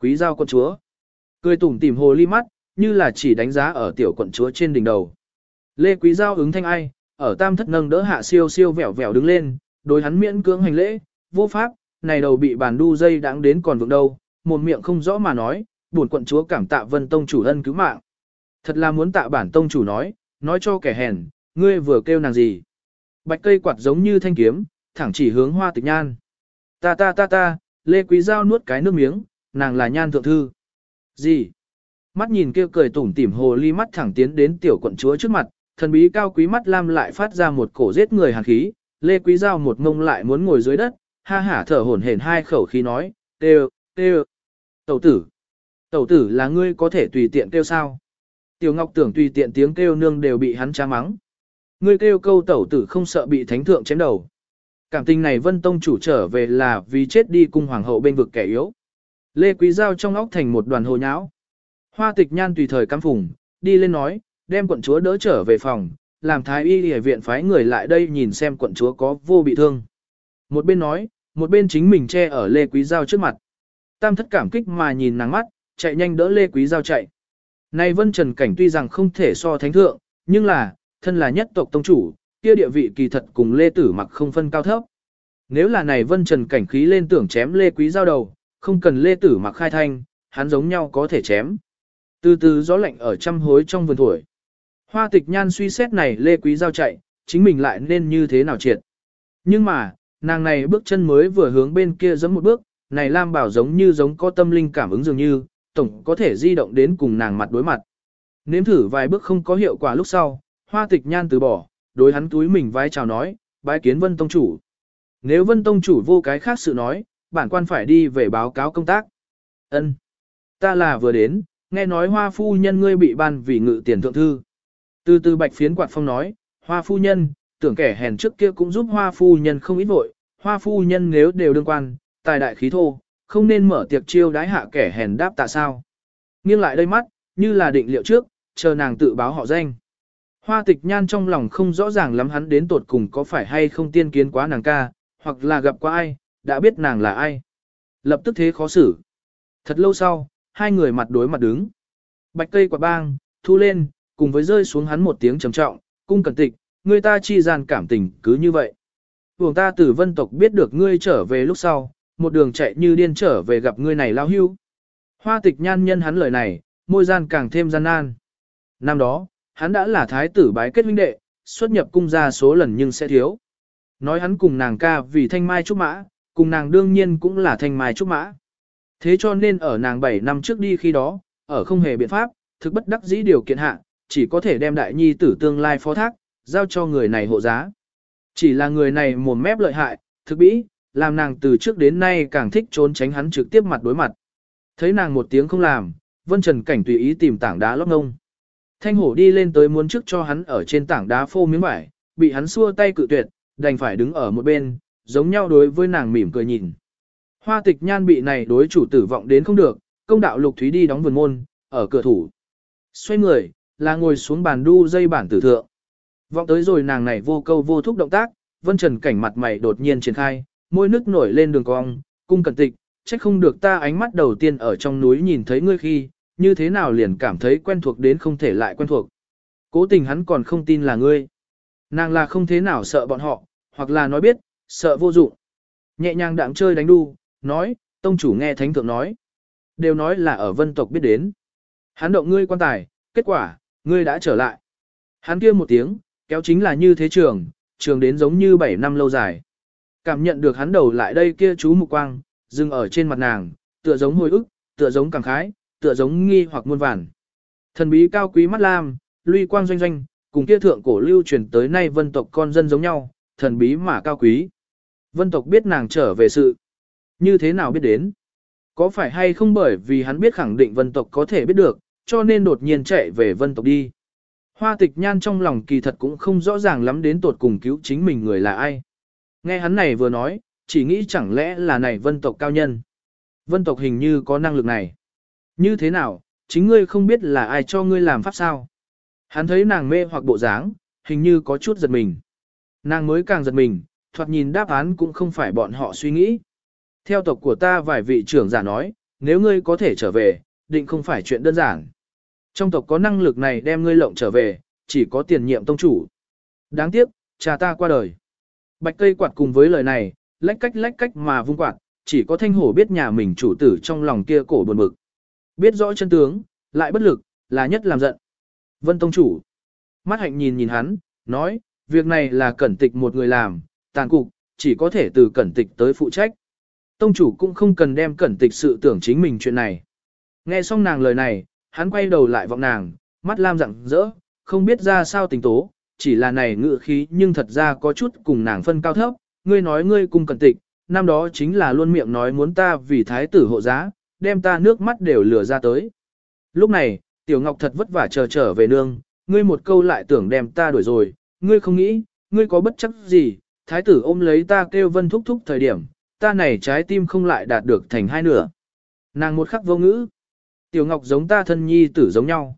Quý giao con chúa. Cười tủm tỉm hồ ly mắt, như là chỉ đánh giá ở tiểu quận chúa trên đỉnh đầu. Lê quý giao ứng thanh ai, ở tam thất nâng đỡ hạ siêu siêu vẻo vẻo đứng lên, đối hắn miễn cưỡng hành lễ, vô pháp, này đầu bị bàn đu dây đáng đến còn vượng đâu, một miệng không rõ mà nói, buồn quận chúa cảm tạ vân tông chủ ân cứu mạng. Thật là muốn tạ bản tông chủ nói, nói cho kẻ hèn, ngươi vừa kêu nàng gì. Bạch cây quạt giống như thanh kiếm, thẳng chỉ hướng hoa tịch nhan. Ta ta ta ta, Lê Quý Giao nuốt cái nước miếng, nàng là nhan thượng thư. Gì? Mắt nhìn kêu cười tủm tỉm hồ ly mắt thẳng tiến đến tiểu quận chúa trước mặt, thần bí cao quý mắt lam lại phát ra một cổ giết người hàn khí, Lê Quý Giao một ngông lại muốn ngồi dưới đất, ha hả thở hổn hển hai khẩu khí nói, tê tê tẩu tử. Tẩu tử là ngươi có thể tùy tiện kêu sao? Tiểu Ngọc tưởng tùy tiện tiếng kêu nương đều bị hắn tra mắng. Ngươi kêu câu tẩu tử không sợ bị thánh thượng chém đầu. Cảm tình này Vân Tông chủ trở về là vì chết đi cung hoàng hậu bên vực kẻ yếu. Lê Quý Giao trong óc thành một đoàn hồ nháo. Hoa tịch nhan tùy thời cam phùng, đi lên nói, đem quận chúa đỡ trở về phòng, làm thái y y viện phái người lại đây nhìn xem quận chúa có vô bị thương. Một bên nói, một bên chính mình che ở Lê Quý Giao trước mặt. Tam thất cảm kích mà nhìn nắng mắt, chạy nhanh đỡ Lê Quý Giao chạy. Này Vân Trần Cảnh tuy rằng không thể so thánh thượng, nhưng là, thân là nhất tộc tông chủ, kia địa vị kỳ thật cùng Lê Tử mặc không phân cao thấp. Nếu là này Vân Trần Cảnh khí lên tưởng chém Lê Quý Giao đầu, không cần Lê Tử mặc khai thanh, hắn giống nhau có thể chém. Từ từ gió lạnh ở trăm hối trong vườn thổi. Hoa tịch nhan suy xét này Lê Quý Giao chạy, chính mình lại nên như thế nào triệt. Nhưng mà, nàng này bước chân mới vừa hướng bên kia giẫm một bước, này Lam Bảo giống như giống có tâm linh cảm ứng dường như, tổng có thể di động đến cùng nàng mặt đối mặt. Nếm thử vài bước không có hiệu quả lúc sau, hoa tịch nhan từ bỏ, đối hắn túi mình vai chào nói, bái kiến vân tông chủ. Nếu vân tông chủ vô cái khác sự nói, bản quan phải đi về báo cáo công tác. Ân, Ta là vừa đến, nghe nói hoa phu nhân ngươi bị ban vì ngự tiền thượng thư. Từ từ bạch phiến quạt phong nói, hoa phu nhân, tưởng kẻ hèn trước kia cũng giúp hoa phu nhân không ít vội, hoa phu nhân nếu đều đương quan, tài đại khí thô, không nên mở tiệc chiêu đái hạ kẻ hèn đáp tạ sao. Nghiêng lại đây mắt, như là định liệu trước, chờ nàng tự báo họ danh. Hoa tịch nhan trong lòng không rõ ràng lắm hắn đến tột cùng có phải hay không tiên kiến quá nàng ca, hoặc là gặp qua ai, đã biết nàng là ai. Lập tức thế khó xử. Thật lâu sau, hai người mặt đối mặt đứng. Bạch cây quả bang, thu lên, cùng với rơi xuống hắn một tiếng trầm trọng, cung cẩn tịch, người ta chi gian cảm tình cứ như vậy. Vùng ta tử vân tộc biết được ngươi trở về lúc sau, một đường chạy như điên trở về gặp ngươi này lao hưu. Hoa tịch nhan nhân hắn lời này, môi gian càng thêm gian nan. Năm đó, hắn đã là thái tử bái kết huynh đệ, xuất nhập cung ra số lần nhưng sẽ thiếu. Nói hắn cùng nàng ca vì thanh mai trúc mã, cùng nàng đương nhiên cũng là thanh mai trúc mã. Thế cho nên ở nàng 7 năm trước đi khi đó, ở không hề biện pháp, thực bất đắc dĩ điều kiện hạ, chỉ có thể đem đại nhi tử tương lai phó thác, giao cho người này hộ giá. Chỉ là người này mồm mép lợi hại, thực bĩ, làm nàng từ trước đến nay càng thích trốn tránh hắn trực tiếp mặt đối mặt. Thấy nàng một tiếng không làm, Vân Trần Cảnh tùy ý tìm tảng đá lót ngông. Thanh hổ đi lên tới muốn trước cho hắn ở trên tảng đá phô miếng vải, bị hắn xua tay cự tuyệt, đành phải đứng ở một bên, giống nhau đối với nàng mỉm cười nhìn. Hoa tịch nhan bị này đối chủ tử vọng đến không được, công đạo lục thúy đi đóng vườn môn, ở cửa thủ. Xoay người, là ngồi xuống bàn đu dây bản tử thượng. Vọng tới rồi nàng này vô câu vô thúc động tác, vân trần cảnh mặt mày đột nhiên triển khai, môi nước nổi lên đường cong, cung cẩn tịch, trách không được ta ánh mắt đầu tiên ở trong núi nhìn thấy ngươi khi, như thế nào liền cảm thấy quen thuộc đến không thể lại quen thuộc. Cố tình hắn còn không tin là ngươi. Nàng là không thế nào sợ bọn họ, hoặc là nói biết, sợ vô dụng. Nhẹ nhàng đạm chơi đánh đu, nói, tông chủ nghe thánh thượng nói. Đều nói là ở vân tộc biết đến. Hắn động ngươi quan tài, kết quả, ngươi đã trở lại. Hắn kia một tiếng, kéo chính là như thế trường, trường đến giống như 7 năm lâu dài. Cảm nhận được hắn đầu lại đây kia chú mục quang, dừng ở trên mặt nàng, tựa giống hồi ức, tựa giống cảm khái, tựa giống nghi hoặc muôn vàn. Thần bí cao quý mắt lam, luy quang doanh doanh, cùng kia thượng cổ lưu truyền tới nay vân tộc con dân giống nhau, thần bí mà cao quý. Vân tộc biết nàng trở về sự. Như thế nào biết đến? Có phải hay không bởi vì hắn biết khẳng định vân tộc có thể biết được, cho nên đột nhiên chạy về vân tộc đi. Hoa tịch nhan trong lòng kỳ thật cũng không rõ ràng lắm đến tột cùng cứu chính mình người là ai. Nghe hắn này vừa nói, chỉ nghĩ chẳng lẽ là này vân tộc cao nhân. Vân tộc hình như có năng lực này. Như thế nào, chính ngươi không biết là ai cho ngươi làm pháp sao. Hắn thấy nàng mê hoặc bộ dáng, hình như có chút giật mình. Nàng mới càng giật mình, thoạt nhìn đáp án cũng không phải bọn họ suy nghĩ. Theo tộc của ta vài vị trưởng giả nói, nếu ngươi có thể trở về, định không phải chuyện đơn giản. Trong tộc có năng lực này đem ngươi lộng trở về, chỉ có tiền nhiệm tông chủ. Đáng tiếc, cha ta qua đời. Bạch cây quạt cùng với lời này, lách cách lách cách mà vung quạt, chỉ có thanh hổ biết nhà mình chủ tử trong lòng kia cổ buồn bực. Biết rõ chân tướng, lại bất lực, là nhất làm giận. Vân tông chủ. Mắt hạnh nhìn nhìn hắn, nói, việc này là cẩn tịch một người làm, tàn cục, chỉ có thể từ cẩn tịch tới phụ trách. Tông chủ cũng không cần đem cẩn tịch sự tưởng chính mình chuyện này. Nghe xong nàng lời này, hắn quay đầu lại vọng nàng, mắt lam rặng rỡ, không biết ra sao tình tố, chỉ là này ngự khí nhưng thật ra có chút cùng nàng phân cao thấp, ngươi nói ngươi cùng cẩn tịch, năm đó chính là luôn miệng nói muốn ta vì thái tử hộ giá, đem ta nước mắt đều lừa ra tới. Lúc này, tiểu ngọc thật vất vả chờ trở về nương, ngươi một câu lại tưởng đem ta đuổi rồi, ngươi không nghĩ, ngươi có bất chấp gì, thái tử ôm lấy ta kêu vân thúc thúc thời điểm, ta này trái tim không lại đạt được thành hai nửa. Nàng một khắc vô ngữ. Tiểu Ngọc giống ta thân nhi tử giống nhau.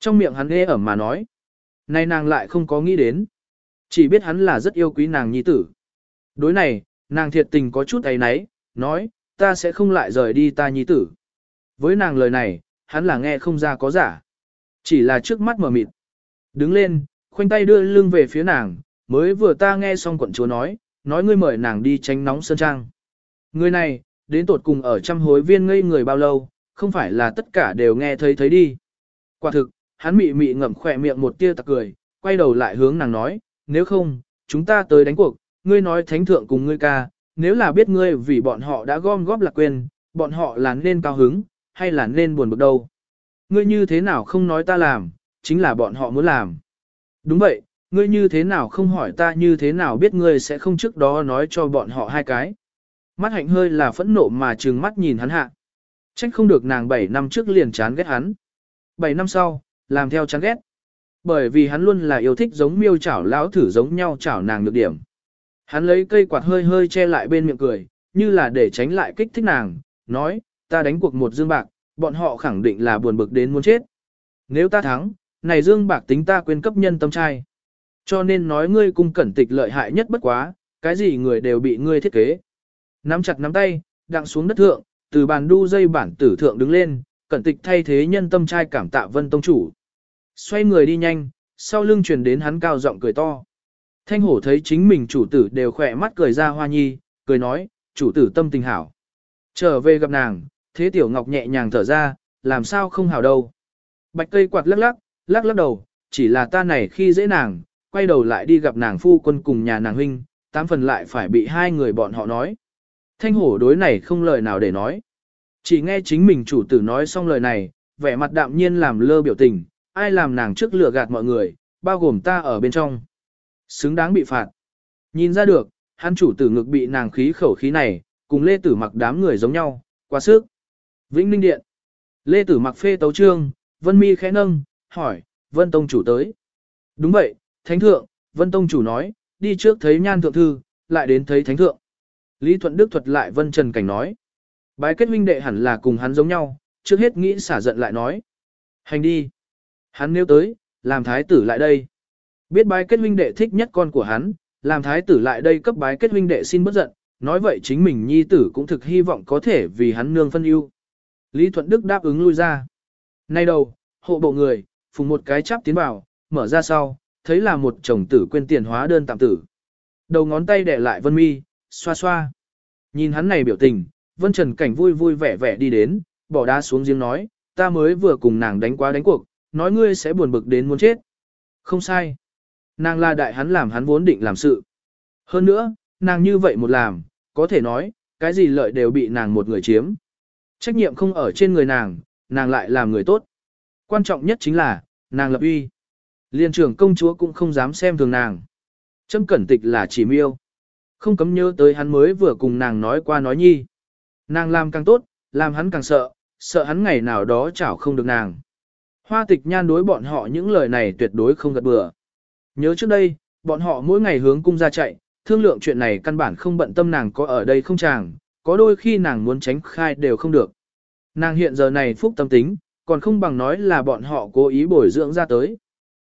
Trong miệng hắn nghe ẩm mà nói. Này nàng lại không có nghĩ đến. Chỉ biết hắn là rất yêu quý nàng nhi tử. Đối này, nàng thiệt tình có chút ấy náy, nói, ta sẽ không lại rời đi ta nhi tử. Với nàng lời này, hắn là nghe không ra có giả. Chỉ là trước mắt mở mịt. Đứng lên, khoanh tay đưa lưng về phía nàng, mới vừa ta nghe xong quận chúa nói, nói ngươi mời nàng đi tránh nóng sơn trang. Người này, đến tột cùng ở trăm hối viên ngây người bao lâu, không phải là tất cả đều nghe thấy thấy đi. Quả thực, hắn mị mị ngậm khỏe miệng một tia tặc cười, quay đầu lại hướng nàng nói, nếu không, chúng ta tới đánh cuộc, ngươi nói thánh thượng cùng ngươi ca, nếu là biết ngươi vì bọn họ đã gom góp lạc quên, bọn họ là nên cao hứng, hay là nên buồn bực đâu. Ngươi như thế nào không nói ta làm, chính là bọn họ muốn làm. Đúng vậy, ngươi như thế nào không hỏi ta như thế nào biết ngươi sẽ không trước đó nói cho bọn họ hai cái. Mắt hạnh hơi là phẫn nộ mà trừng mắt nhìn hắn hạ. Trách không được nàng 7 năm trước liền chán ghét hắn. 7 năm sau, làm theo chán ghét. Bởi vì hắn luôn là yêu thích giống miêu chảo lão thử giống nhau chảo nàng được điểm. Hắn lấy cây quạt hơi hơi che lại bên miệng cười, như là để tránh lại kích thích nàng, nói, ta đánh cuộc một dương bạc, bọn họ khẳng định là buồn bực đến muốn chết. Nếu ta thắng, này dương bạc tính ta quên cấp nhân tâm trai. Cho nên nói ngươi cung cẩn tịch lợi hại nhất bất quá, cái gì người đều bị ngươi thiết kế. Nắm chặt nắm tay, đặng xuống đất thượng, từ bàn đu dây bản tử thượng đứng lên, cẩn tịch thay thế nhân tâm trai cảm tạ vân tông chủ. Xoay người đi nhanh, sau lưng truyền đến hắn cao giọng cười to. Thanh hổ thấy chính mình chủ tử đều khỏe mắt cười ra hoa nhi, cười nói, chủ tử tâm tình hảo. Trở về gặp nàng, thế tiểu ngọc nhẹ nhàng thở ra, làm sao không hảo đâu. Bạch cây quạt lắc lắc, lắc lắc đầu, chỉ là ta này khi dễ nàng, quay đầu lại đi gặp nàng phu quân cùng nhà nàng huynh, tám phần lại phải bị hai người bọn họ nói. Thanh hổ đối này không lời nào để nói. Chỉ nghe chính mình chủ tử nói xong lời này, vẻ mặt đạm nhiên làm lơ biểu tình, ai làm nàng trước lừa gạt mọi người, bao gồm ta ở bên trong. Xứng đáng bị phạt. Nhìn ra được, hắn chủ tử ngực bị nàng khí khẩu khí này, cùng lê tử mặc đám người giống nhau, quá sức. Vĩnh Ninh Điện. Lê tử mặc phê tấu trương, Vân Mi khẽ nâng, hỏi, Vân Tông chủ tới. Đúng vậy, Thánh Thượng, Vân Tông chủ nói, đi trước thấy nhan thượng thư, lại đến thấy Thánh Thượng. Lý Thuận Đức thuật lại Vân Trần Cảnh nói. Bái kết huynh đệ hẳn là cùng hắn giống nhau, trước hết nghĩ xả giận lại nói. Hành đi. Hắn nếu tới, làm thái tử lại đây. Biết bái kết huynh đệ thích nhất con của hắn, làm thái tử lại đây cấp bái kết huynh đệ xin bất giận, nói vậy chính mình nhi tử cũng thực hy vọng có thể vì hắn nương phân ưu. Lý Thuận Đức đáp ứng lui ra. Nay đầu, hộ bộ người, phùng một cái chắp tiến vào, mở ra sau, thấy là một chồng tử quên tiền hóa đơn tạm tử. Đầu ngón tay để lại Vân Mi, xoa xoa. Nhìn hắn này biểu tình, Vân Trần Cảnh vui vui vẻ vẻ đi đến, bỏ đá xuống giếng nói, ta mới vừa cùng nàng đánh quá đánh cuộc, nói ngươi sẽ buồn bực đến muốn chết. Không sai. Nàng là đại hắn làm hắn vốn định làm sự. Hơn nữa, nàng như vậy một làm, có thể nói, cái gì lợi đều bị nàng một người chiếm. Trách nhiệm không ở trên người nàng, nàng lại làm người tốt. Quan trọng nhất chính là, nàng lập uy. Liên trưởng công chúa cũng không dám xem thường nàng. Trâm cẩn tịch là chỉ miêu. Không cấm nhớ tới hắn mới vừa cùng nàng nói qua nói nhi. Nàng làm càng tốt, làm hắn càng sợ, sợ hắn ngày nào đó chảo không được nàng. Hoa tịch nhan đối bọn họ những lời này tuyệt đối không gật bừa. Nhớ trước đây, bọn họ mỗi ngày hướng cung ra chạy, thương lượng chuyện này căn bản không bận tâm nàng có ở đây không chàng, có đôi khi nàng muốn tránh khai đều không được. Nàng hiện giờ này phúc tâm tính, còn không bằng nói là bọn họ cố ý bồi dưỡng ra tới.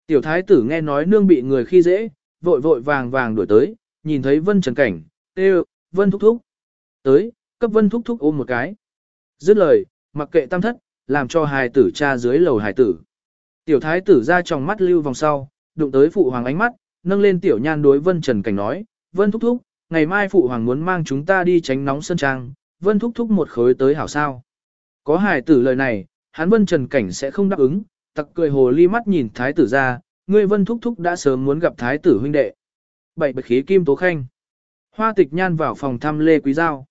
Tiểu thái tử nghe nói nương bị người khi dễ, vội vội vàng vàng đuổi tới, nhìn thấy vân trần cảnh, tê vân thúc thúc. Tới, cấp vân thúc thúc ôm một cái. Dứt lời, mặc kệ tam thất, làm cho hài tử cha dưới lầu hài tử. Tiểu thái tử ra trong mắt lưu vòng sau, đụng tới phụ hoàng ánh mắt, nâng lên tiểu nhan đối vân trần cảnh nói, vân thúc thúc, ngày mai phụ hoàng muốn mang chúng ta đi tránh nóng sân trang, vân thúc thúc một khối tới hảo sao. Có hài tử lời này, hắn vân trần cảnh sẽ không đáp ứng, tặc cười hồ ly mắt nhìn thái tử ra, ngươi vân thúc thúc đã sớm muốn gặp thái tử huynh đệ. Bảy bạch khí kim tố khanh. Hoa tịch nhan vào phòng thăm Lê Quý Giao.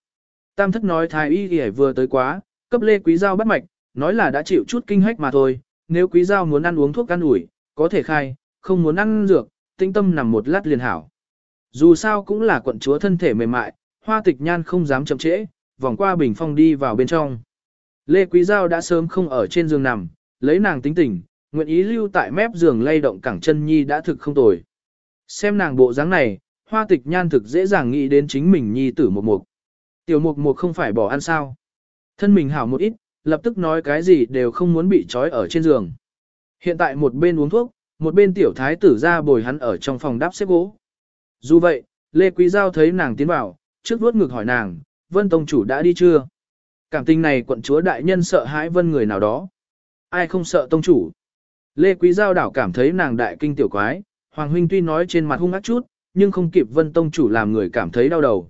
Tam thất nói thái y y vừa tới quá, cấp Lê Quý Giao bắt mạch, nói là đã chịu chút kinh hách mà thôi, nếu Quý Giao muốn ăn uống thuốc ăn ủi, có thể khai, không muốn ăn dược, tinh tâm nằm một lát liền hảo. Dù sao cũng là quận chúa thân thể mềm mại, hoa tịch nhan không dám chậm trễ, vòng qua bình phong đi vào bên trong. Lê Quý Giao đã sớm không ở trên giường nằm, lấy nàng tính tình, nguyện ý lưu tại mép giường lay động cẳng chân nhi đã thực không tồi. Xem nàng bộ dáng này, hoa tịch nhan thực dễ dàng nghĩ đến chính mình nhi tử một mục. Tiểu mục mục không phải bỏ ăn sao. Thân mình hảo một ít, lập tức nói cái gì đều không muốn bị trói ở trên giường. Hiện tại một bên uống thuốc, một bên tiểu thái tử ra bồi hắn ở trong phòng đáp xếp gỗ. Dù vậy, Lê Quý Giao thấy nàng tiến vào, trước vuốt ngực hỏi nàng, Vân Tông Chủ đã đi chưa? Cảm tình này quận chúa đại nhân sợ hãi Vân người nào đó. Ai không sợ Tông Chủ? Lê Quý Giao đảo cảm thấy nàng đại kinh tiểu quái, Hoàng Huynh tuy nói trên mặt hung ác chút, nhưng không kịp Vân Tông Chủ làm người cảm thấy đau đầu.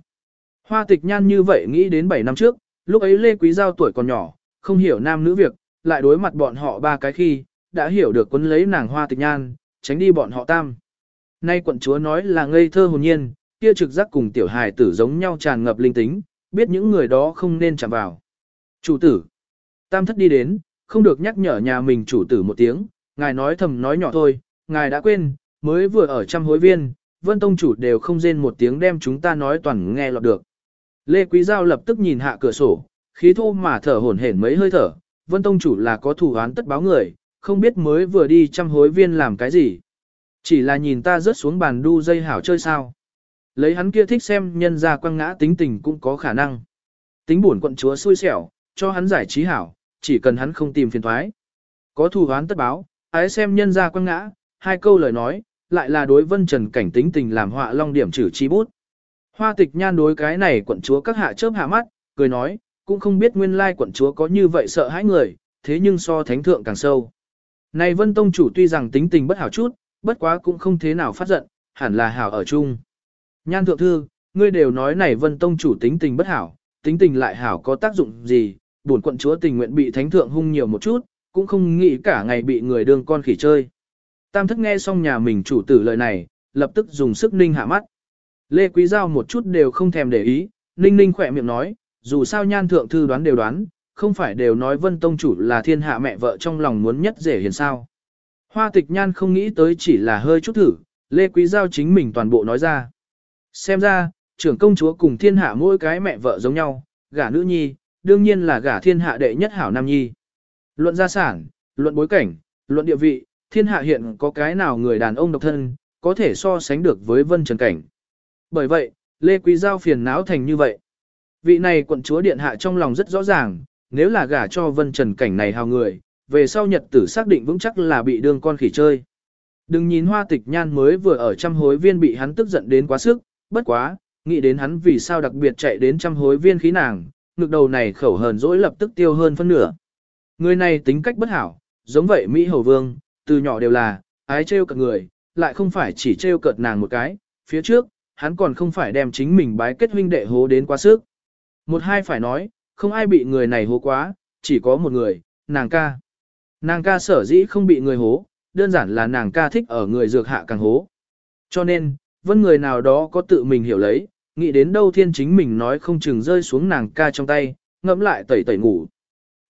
Hoa tịch nhan như vậy nghĩ đến 7 năm trước, lúc ấy Lê Quý Giao tuổi còn nhỏ, không hiểu nam nữ việc, lại đối mặt bọn họ ba cái khi, đã hiểu được quấn lấy nàng hoa tịch nhan, tránh đi bọn họ tam. Nay quận chúa nói là ngây thơ hồn nhiên, kia trực giác cùng tiểu hài tử giống nhau tràn ngập linh tính, biết những người đó không nên chạm vào. Chủ tử. Tam thất đi đến, không được nhắc nhở nhà mình chủ tử một tiếng, ngài nói thầm nói nhỏ thôi, ngài đã quên, mới vừa ở trăm hối viên, vân tông chủ đều không rên một tiếng đem chúng ta nói toàn nghe lọt được. Lê Quý Giao lập tức nhìn hạ cửa sổ, khí thô mà thở hổn hển mấy hơi thở, vân tông chủ là có thủ án tất báo người, không biết mới vừa đi trăm hối viên làm cái gì. Chỉ là nhìn ta rớt xuống bàn đu dây hảo chơi sao. Lấy hắn kia thích xem nhân ra quăng ngã tính tình cũng có khả năng. Tính buồn quận chúa xui xẻo, cho hắn giải trí hảo, chỉ cần hắn không tìm phiền thoái. Có thù hoán tất báo, ái xem nhân ra quăng ngã, hai câu lời nói, lại là đối vân trần cảnh tính tình làm họa long điểm trừ chi bút. Hoa tịch nhan đối cái này quận chúa các hạ chớp hạ mắt, cười nói, cũng không biết nguyên lai quận chúa có như vậy sợ hãi người, thế nhưng so thánh thượng càng sâu. Này vân tông chủ tuy rằng tính tình bất hảo chút, bất quá cũng không thế nào phát giận, hẳn là hảo ở chung. Nhan thượng thư, ngươi đều nói này vân tông chủ tính tình bất hảo, tính tình lại hảo có tác dụng gì, buồn quận chúa tình nguyện bị thánh thượng hung nhiều một chút, cũng không nghĩ cả ngày bị người đương con khỉ chơi. Tam thất nghe xong nhà mình chủ tử lời này, lập tức dùng sức ninh hạ mắt. Lê Quý Giao một chút đều không thèm để ý, ninh ninh khỏe miệng nói, dù sao nhan thượng thư đoán đều đoán, không phải đều nói vân tông chủ là thiên hạ mẹ vợ trong lòng muốn nhất dễ hiền sao. Hoa tịch nhan không nghĩ tới chỉ là hơi chút thử, Lê Quý Giao chính mình toàn bộ nói ra. Xem ra, trưởng công chúa cùng thiên hạ mỗi cái mẹ vợ giống nhau, gả nữ nhi, đương nhiên là gả thiên hạ đệ nhất hảo nam nhi. Luận gia sản, luận bối cảnh, luận địa vị, thiên hạ hiện có cái nào người đàn ông độc thân, có thể so sánh được với vân trần cảnh. Bởi vậy, Lê Quý Giao phiền não thành như vậy. Vị này quận chúa điện hạ trong lòng rất rõ ràng, nếu là gả cho vân trần cảnh này hào người, về sau nhật tử xác định vững chắc là bị đương con khỉ chơi. Đừng nhìn hoa tịch nhan mới vừa ở trăm hối viên bị hắn tức giận đến quá sức, bất quá, nghĩ đến hắn vì sao đặc biệt chạy đến trăm hối viên khí nàng, ngực đầu này khẩu hờn dỗi lập tức tiêu hơn phân nửa. Người này tính cách bất hảo, giống vậy Mỹ Hầu Vương, từ nhỏ đều là, ái trêu cợt người, lại không phải chỉ trêu cợt nàng một cái, phía trước, hắn còn không phải đem chính mình bái kết huynh đệ hố đến quá sức. Một hai phải nói, không ai bị người này hố quá, chỉ có một người, nàng ca. Nàng ca sở dĩ không bị người hố, đơn giản là nàng ca thích ở người dược hạ càng hố. Cho nên, vân người nào đó có tự mình hiểu lấy, nghĩ đến đâu thiên chính mình nói không chừng rơi xuống nàng ca trong tay, ngẫm lại tẩy tẩy ngủ.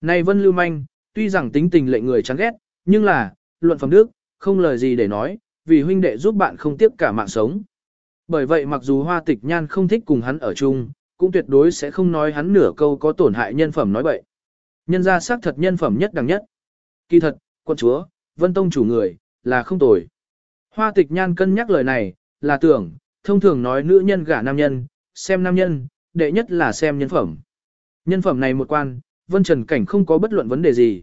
Này vân lưu manh, tuy rằng tính tình lệ người chán ghét, nhưng là, luận phẩm đức, không lời gì để nói, vì huynh đệ giúp bạn không tiếp cả mạng sống. Bởi vậy mặc dù hoa tịch nhan không thích cùng hắn ở chung, cũng tuyệt đối sẽ không nói hắn nửa câu có tổn hại nhân phẩm nói bậy. Nhân ra xác thật nhân phẩm nhất đẳng nhất. Kỳ thật, quân chúa, vân tông chủ người, là không tồi. Hoa tịch nhan cân nhắc lời này, là tưởng, thông thường nói nữ nhân gả nam nhân, xem nam nhân, đệ nhất là xem nhân phẩm. Nhân phẩm này một quan, vân trần cảnh không có bất luận vấn đề gì.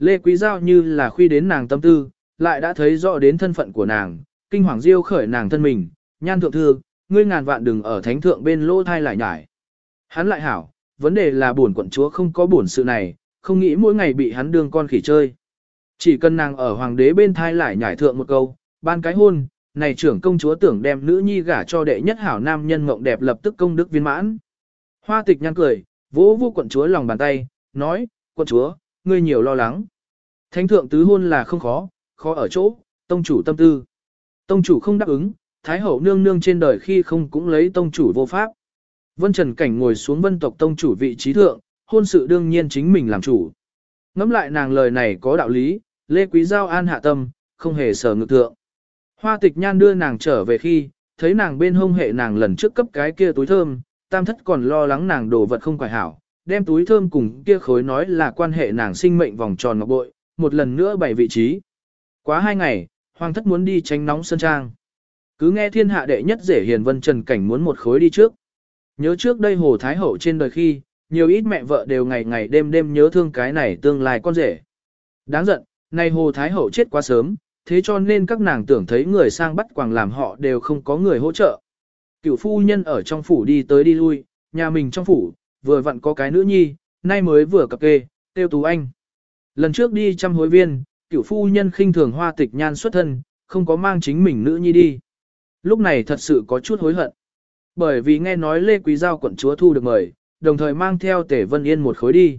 Lê Quý Giao như là khuy đến nàng tâm tư, lại đã thấy rõ đến thân phận của nàng, kinh hoàng diêu khởi nàng thân mình, nhan thượng thư, ngươi ngàn vạn đừng ở thánh thượng bên lỗ thai lại nhải. Hắn lại hảo, vấn đề là buồn quận chúa không có buồn sự này, không nghĩ mỗi ngày bị hắn đương con khỉ chơi. Chỉ cần nàng ở hoàng đế bên thai lại nhải thượng một câu, ban cái hôn, này trưởng công chúa tưởng đem nữ nhi gả cho đệ nhất hảo nam nhân mộng đẹp lập tức công đức viên mãn. Hoa tịch nhăn cười, vỗ vô quận chúa lòng bàn tay, nói, quận chúa, ngươi nhiều lo lắng. Thánh thượng tứ hôn là không khó, khó ở chỗ, tông chủ tâm tư. Tông chủ không đáp ứng, thái hậu nương nương trên đời khi không cũng lấy tông chủ vô pháp. Vân Trần Cảnh ngồi xuống vân tộc tông chủ vị trí thượng, hôn sự đương nhiên chính mình làm chủ. Ngắm lại nàng lời này có đạo lý, Lê Quý Giao an hạ tâm, không hề sở ngược thượng. Hoa tịch nhan đưa nàng trở về khi, thấy nàng bên hông hệ nàng lần trước cấp cái kia túi thơm, tam thất còn lo lắng nàng đồ vật không quải hảo, đem túi thơm cùng kia khối nói là quan hệ nàng sinh mệnh vòng tròn ngọc bội, một lần nữa bày vị trí. Quá hai ngày, hoàng thất muốn đi tránh nóng sơn trang. Cứ nghe thiên hạ đệ nhất rể hiền vân trần cảnh muốn một khối đi trước. Nhớ trước đây hồ thái hậu trên đời khi, nhiều ít mẹ vợ đều ngày ngày đêm đêm nhớ thương cái này tương lai con rể. Đáng giận, nay hồ thái hậu chết quá sớm, thế cho nên các nàng tưởng thấy người sang bắt quàng làm họ đều không có người hỗ trợ. Cựu phu nhân ở trong phủ đi tới đi lui, nhà mình trong phủ, vừa vặn có cái nữ nhi, nay mới vừa cập kê, tiêu tú anh. Lần trước đi chăm hối viên, cửu phu nhân khinh thường hoa tịch nhan xuất thân, không có mang chính mình nữ nhi đi. Lúc này thật sự có chút hối hận. Bởi vì nghe nói Lê Quý Giao quận chúa thu được mời, đồng thời mang theo Tề Vân Yên một khối đi.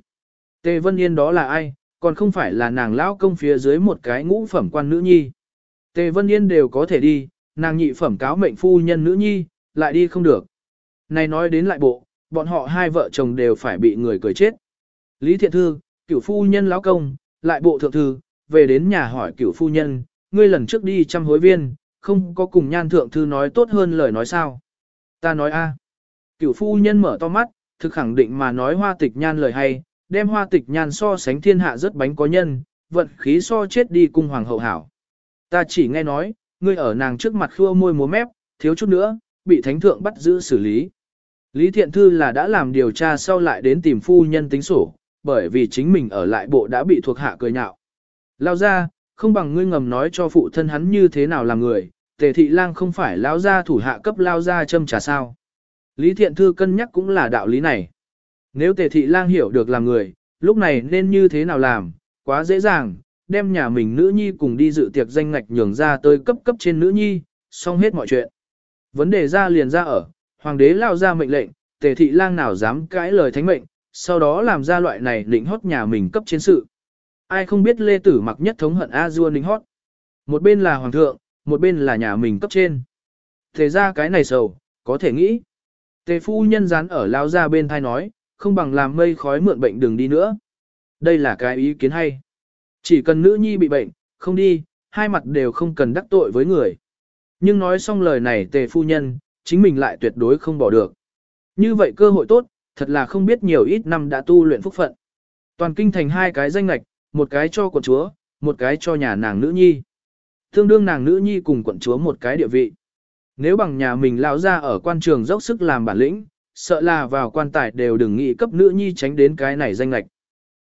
Tề Vân Yên đó là ai, còn không phải là nàng lão công phía dưới một cái ngũ phẩm quan nữ nhi. Tề Vân Yên đều có thể đi, nàng nhị phẩm cáo mệnh phu nhân nữ nhi, lại đi không được. Này nói đến lại bộ, bọn họ hai vợ chồng đều phải bị người cười chết. Lý Thiện Thư, cửu phu nhân lão công, lại bộ thượng thư, về đến nhà hỏi cửu phu nhân, ngươi lần trước đi trăm hối viên, không có cùng nhan thượng thư nói tốt hơn lời nói sao. Ta nói a. Cửu phu nhân mở to mắt, thực khẳng định mà nói hoa tịch nhan lời hay, đem hoa tịch nhan so sánh thiên hạ rất bánh có nhân, vận khí so chết đi cung hoàng hậu hảo. Ta chỉ nghe nói, ngươi ở nàng trước mặt khua môi múa mép, thiếu chút nữa, bị thánh thượng bắt giữ xử lý. Lý Thiện Thư là đã làm điều tra sau lại đến tìm phu nhân tính sổ, bởi vì chính mình ở lại bộ đã bị thuộc hạ cười nhạo. Lao ra, không bằng ngươi ngầm nói cho phụ thân hắn như thế nào làm người, tề thị lang không phải lao ra thủ hạ cấp lao ra châm trà sao. Lý Thiện Thư cân nhắc cũng là đạo lý này. Nếu tề thị lang hiểu được làm người, lúc này nên như thế nào làm, quá dễ dàng, đem nhà mình nữ nhi cùng đi dự tiệc danh ngạch nhường ra tới cấp cấp trên nữ nhi, xong hết mọi chuyện. Vấn đề ra liền ra ở, hoàng đế lao ra mệnh lệnh, tề thị lang nào dám cãi lời thánh mệnh, sau đó làm ra loại này lĩnh hót nhà mình cấp trên sự. Ai không biết lê tử mặc nhất thống hận a dua lĩnh hót. Một bên là hoàng thượng, một bên là nhà mình cấp trên. Thế ra cái này sầu, có thể nghĩ. Tề phu nhân dán ở lao ra bên thai nói, không bằng làm mây khói mượn bệnh đừng đi nữa. Đây là cái ý kiến hay. Chỉ cần nữ nhi bị bệnh, không đi, hai mặt đều không cần đắc tội với người. Nhưng nói xong lời này tề phu nhân, chính mình lại tuyệt đối không bỏ được. Như vậy cơ hội tốt, thật là không biết nhiều ít năm đã tu luyện phúc phận. Toàn kinh thành hai cái danh lạch, một cái cho quận chúa, một cái cho nhà nàng nữ nhi. Tương đương nàng nữ nhi cùng quận chúa một cái địa vị. Nếu bằng nhà mình lão ra ở quan trường dốc sức làm bản lĩnh, sợ là vào quan tài đều đừng nghĩ cấp nữ nhi tránh đến cái này danh lạch.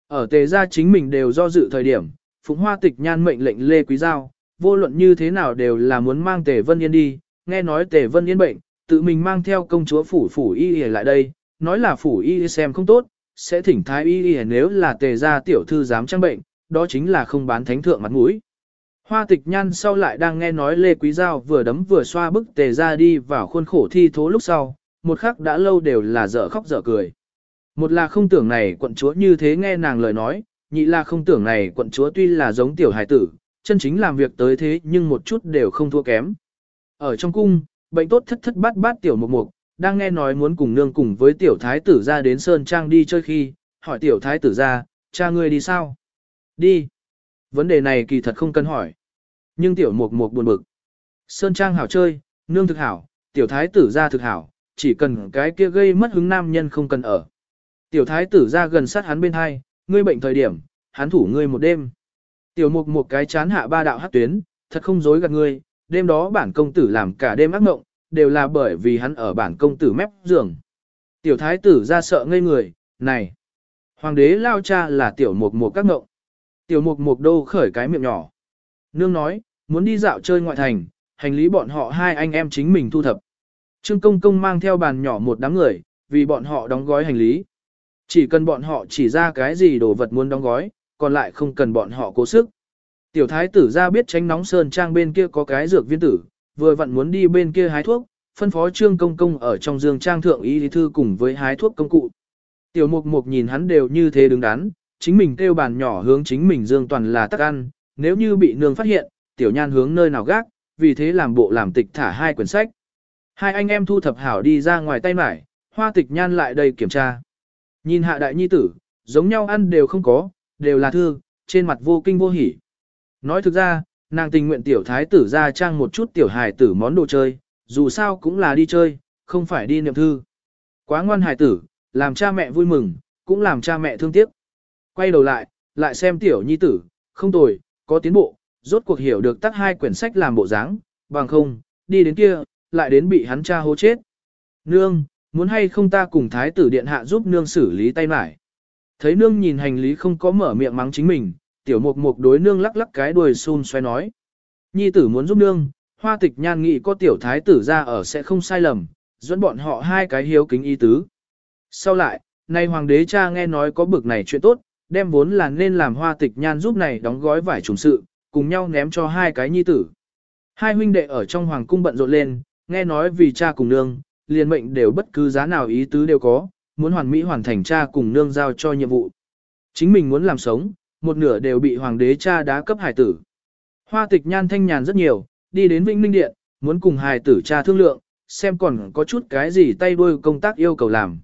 Ở tề gia chính mình đều do dự thời điểm, Phụng Hoa Tịch nhan mệnh lệnh Lê Quý Giao, vô luận như thế nào đều là muốn mang Tề Vân Yên đi, nghe nói Tề Vân Yên bệnh, tự mình mang theo công chúa phủ phủ y y lại đây, nói là phủ y xem không tốt, sẽ thỉnh thái y y nếu là Tề gia tiểu thư dám trang bệnh, đó chính là không bán thánh thượng mặt mũi. Hoa tịch nhan sau lại đang nghe nói Lê Quý Giao vừa đấm vừa xoa bức tề ra đi vào khuôn khổ thi thố lúc sau, một khắc đã lâu đều là dở khóc dở cười. Một là không tưởng này quận chúa như thế nghe nàng lời nói, nhị là không tưởng này quận chúa tuy là giống tiểu hải tử, chân chính làm việc tới thế nhưng một chút đều không thua kém. Ở trong cung, bệnh tốt thất thất bát bát tiểu mục mục, đang nghe nói muốn cùng nương cùng với tiểu thái tử ra đến Sơn Trang đi chơi khi, hỏi tiểu thái tử ra, cha ngươi đi sao? Đi. Vấn đề này kỳ thật không cần hỏi. Nhưng tiểu mục mục buồn bực. Sơn Trang hảo chơi, nương thực hảo, tiểu thái tử ra thực hảo, chỉ cần cái kia gây mất hứng nam nhân không cần ở. Tiểu thái tử ra gần sát hắn bên hai, ngươi bệnh thời điểm, hắn thủ ngươi một đêm. Tiểu mục một cái chán hạ ba đạo hát tuyến, thật không dối gạt ngươi, đêm đó bản công tử làm cả đêm ác mộng, đều là bởi vì hắn ở bản công tử mép giường. Tiểu thái tử ra sợ ngây người, này. Hoàng đế lao cha là tiểu mục mục các mộng. Tiểu mục mục đô khởi cái miệng nhỏ. Nương nói, muốn đi dạo chơi ngoại thành, hành lý bọn họ hai anh em chính mình thu thập. Trương công công mang theo bàn nhỏ một đám người, vì bọn họ đóng gói hành lý. Chỉ cần bọn họ chỉ ra cái gì đồ vật muốn đóng gói, còn lại không cần bọn họ cố sức. Tiểu thái tử ra biết tránh nóng sơn trang bên kia có cái dược viên tử, vừa vặn muốn đi bên kia hái thuốc, phân phó trương công công ở trong dương trang thượng y lý thư cùng với hái thuốc công cụ. Tiểu mục mục nhìn hắn đều như thế đứng đắn, chính mình kêu bàn nhỏ hướng chính mình dương toàn là tắc ăn, nếu như bị nương phát hiện, tiểu nhan hướng nơi nào gác, vì thế làm bộ làm tịch thả hai quyển sách. Hai anh em thu thập hảo đi ra ngoài tay mải, hoa tịch nhan lại đây kiểm tra. Nhìn hạ đại nhi tử, giống nhau ăn đều không có, đều là thư, trên mặt vô kinh vô hỉ. Nói thực ra, nàng tình nguyện tiểu thái tử ra trang một chút tiểu hài tử món đồ chơi, dù sao cũng là đi chơi, không phải đi niệm thư. Quá ngoan hài tử, làm cha mẹ vui mừng, cũng làm cha mẹ thương tiếc. Quay đầu lại, lại xem tiểu nhi tử, không tồi, có tiến bộ, rốt cuộc hiểu được tắt hai quyển sách làm bộ dáng, bằng không, đi đến kia, lại đến bị hắn cha hố chết. Nương, muốn hay không ta cùng thái tử điện hạ giúp nương xử lý tay mải. Thấy nương nhìn hành lý không có mở miệng mắng chính mình, tiểu mục mục đối nương lắc lắc cái đuôi xun xoay nói. Nhi tử muốn giúp nương, hoa tịch nhan nghị có tiểu thái tử ra ở sẽ không sai lầm, dẫn bọn họ hai cái hiếu kính y tứ. Sau lại, nay hoàng đế cha nghe nói có bực này chuyện tốt, đem vốn là nên làm hoa tịch nhan giúp này đóng gói vải trùng sự, cùng nhau ném cho hai cái nhi tử. Hai huynh đệ ở trong hoàng cung bận rộn lên, nghe nói vì cha cùng nương, liền mệnh đều bất cứ giá nào ý tứ đều có, muốn hoàn mỹ hoàn thành cha cùng nương giao cho nhiệm vụ. Chính mình muốn làm sống, một nửa đều bị hoàng đế cha đá cấp hải tử. Hoa tịch nhan thanh nhàn rất nhiều, đi đến Vĩnh Ninh Điện, muốn cùng hài tử cha thương lượng, xem còn có chút cái gì tay đuôi công tác yêu cầu làm.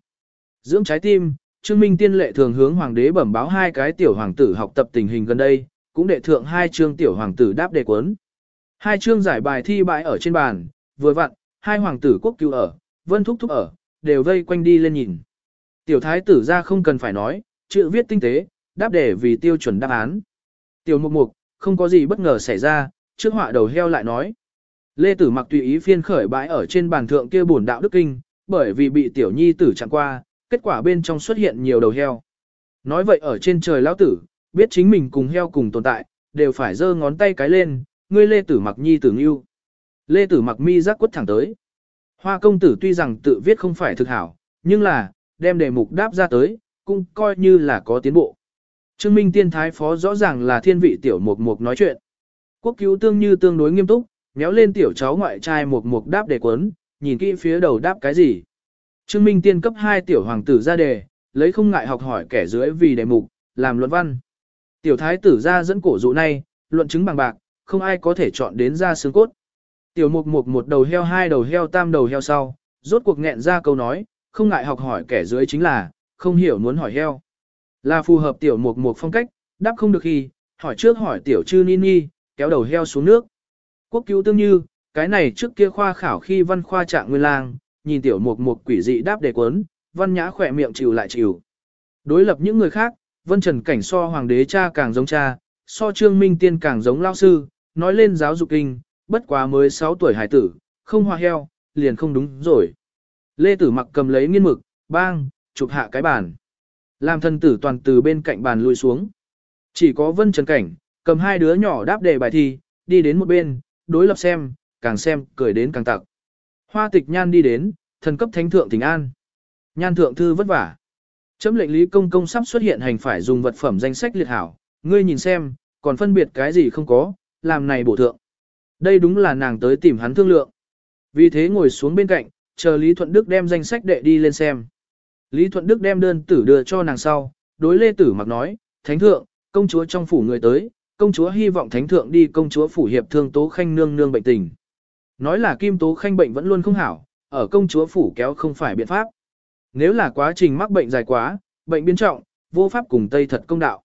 Dưỡng trái tim, Trương Minh Tiên lệ thường hướng hoàng đế bẩm báo hai cái tiểu hoàng tử học tập tình hình gần đây, cũng đệ thượng hai chương tiểu hoàng tử đáp đề cuốn. Hai chương giải bài thi bãi ở trên bàn, vừa vặn, hai hoàng tử quốc cứu ở, vân thúc thúc ở, đều vây quanh đi lên nhìn. Tiểu thái tử ra không cần phải nói, chữ viết tinh tế, đáp đề vì tiêu chuẩn đáp án. Tiểu mục mục, không có gì bất ngờ xảy ra, trước họa đầu heo lại nói. Lê Tử mặc tùy ý phiên khởi bãi ở trên bàn thượng kia bổn đạo đức kinh, bởi vì bị tiểu nhi tử chặn qua, kết quả bên trong xuất hiện nhiều đầu heo. Nói vậy ở trên trời lão tử, biết chính mình cùng heo cùng tồn tại, đều phải giơ ngón tay cái lên, ngươi Lê Tử mặc nhi tử ngưu. Lê Tử mặc mi giác quất thẳng tới. Hoa công tử tuy rằng tự viết không phải thực hảo, nhưng là, đem đề mục đáp ra tới, cũng coi như là có tiến bộ. Trương Minh Tiên Thái Phó rõ ràng là thiên vị tiểu mục mục nói chuyện. Quốc cứu tương như tương đối nghiêm túc, méo lên tiểu cháu ngoại trai mục mục đáp đề quấn, nhìn kỹ phía đầu đáp cái gì. Trương Minh Tiên cấp 2 tiểu hoàng tử ra đề, lấy không ngại học hỏi kẻ dưới vì đề mục, làm luận văn. Tiểu thái tử ra dẫn cổ dụ này, luận chứng bằng bạc, không ai có thể chọn đến ra xương cốt. Tiểu mục mục một đầu heo hai đầu heo tam đầu heo sau, rốt cuộc nghẹn ra câu nói, không ngại học hỏi kẻ dưới chính là, không hiểu muốn hỏi heo. Là phù hợp tiểu mục mục phong cách, đáp không được khi, hỏi trước hỏi tiểu chư nini, kéo đầu heo xuống nước. Quốc cứu tương như, cái này trước kia khoa khảo khi văn khoa trạng nguyên lang, nhìn tiểu mục mục quỷ dị đáp đề quấn, văn nhã khỏe miệng chịu lại chịu. Đối lập những người khác, vân trần cảnh so hoàng đế cha càng giống cha, so trương minh tiên càng giống lao sư, nói lên giáo dục kinh, bất quá mới 6 tuổi hải tử, không hoa heo, liền không đúng rồi. Lê Tử mặc cầm lấy nghiên mực, bang, chụp hạ cái bàn. Làm thần tử toàn từ bên cạnh bàn lùi xuống. Chỉ có vân trần cảnh, cầm hai đứa nhỏ đáp đề bài thi, đi đến một bên, đối lập xem, càng xem, cười đến càng tặc. Hoa tịch nhan đi đến, thần cấp thánh thượng thỉnh an. Nhan thượng thư vất vả. Chấm lệnh lý công công sắp xuất hiện hành phải dùng vật phẩm danh sách liệt hảo, ngươi nhìn xem, còn phân biệt cái gì không có, làm này bổ thượng. Đây đúng là nàng tới tìm hắn thương lượng. Vì thế ngồi xuống bên cạnh, chờ Lý Thuận Đức đem danh sách đệ đi lên xem. Lý Thuận Đức đem đơn tử đưa cho nàng sau, đối Lê Tử mặc nói, Thánh Thượng, công chúa trong phủ người tới, công chúa hy vọng Thánh Thượng đi công chúa phủ hiệp thương Tố Khanh nương nương bệnh tình. Nói là Kim Tố Khanh bệnh vẫn luôn không hảo, ở công chúa phủ kéo không phải biện pháp. Nếu là quá trình mắc bệnh dài quá, bệnh biến trọng, vô pháp cùng Tây thật công đạo.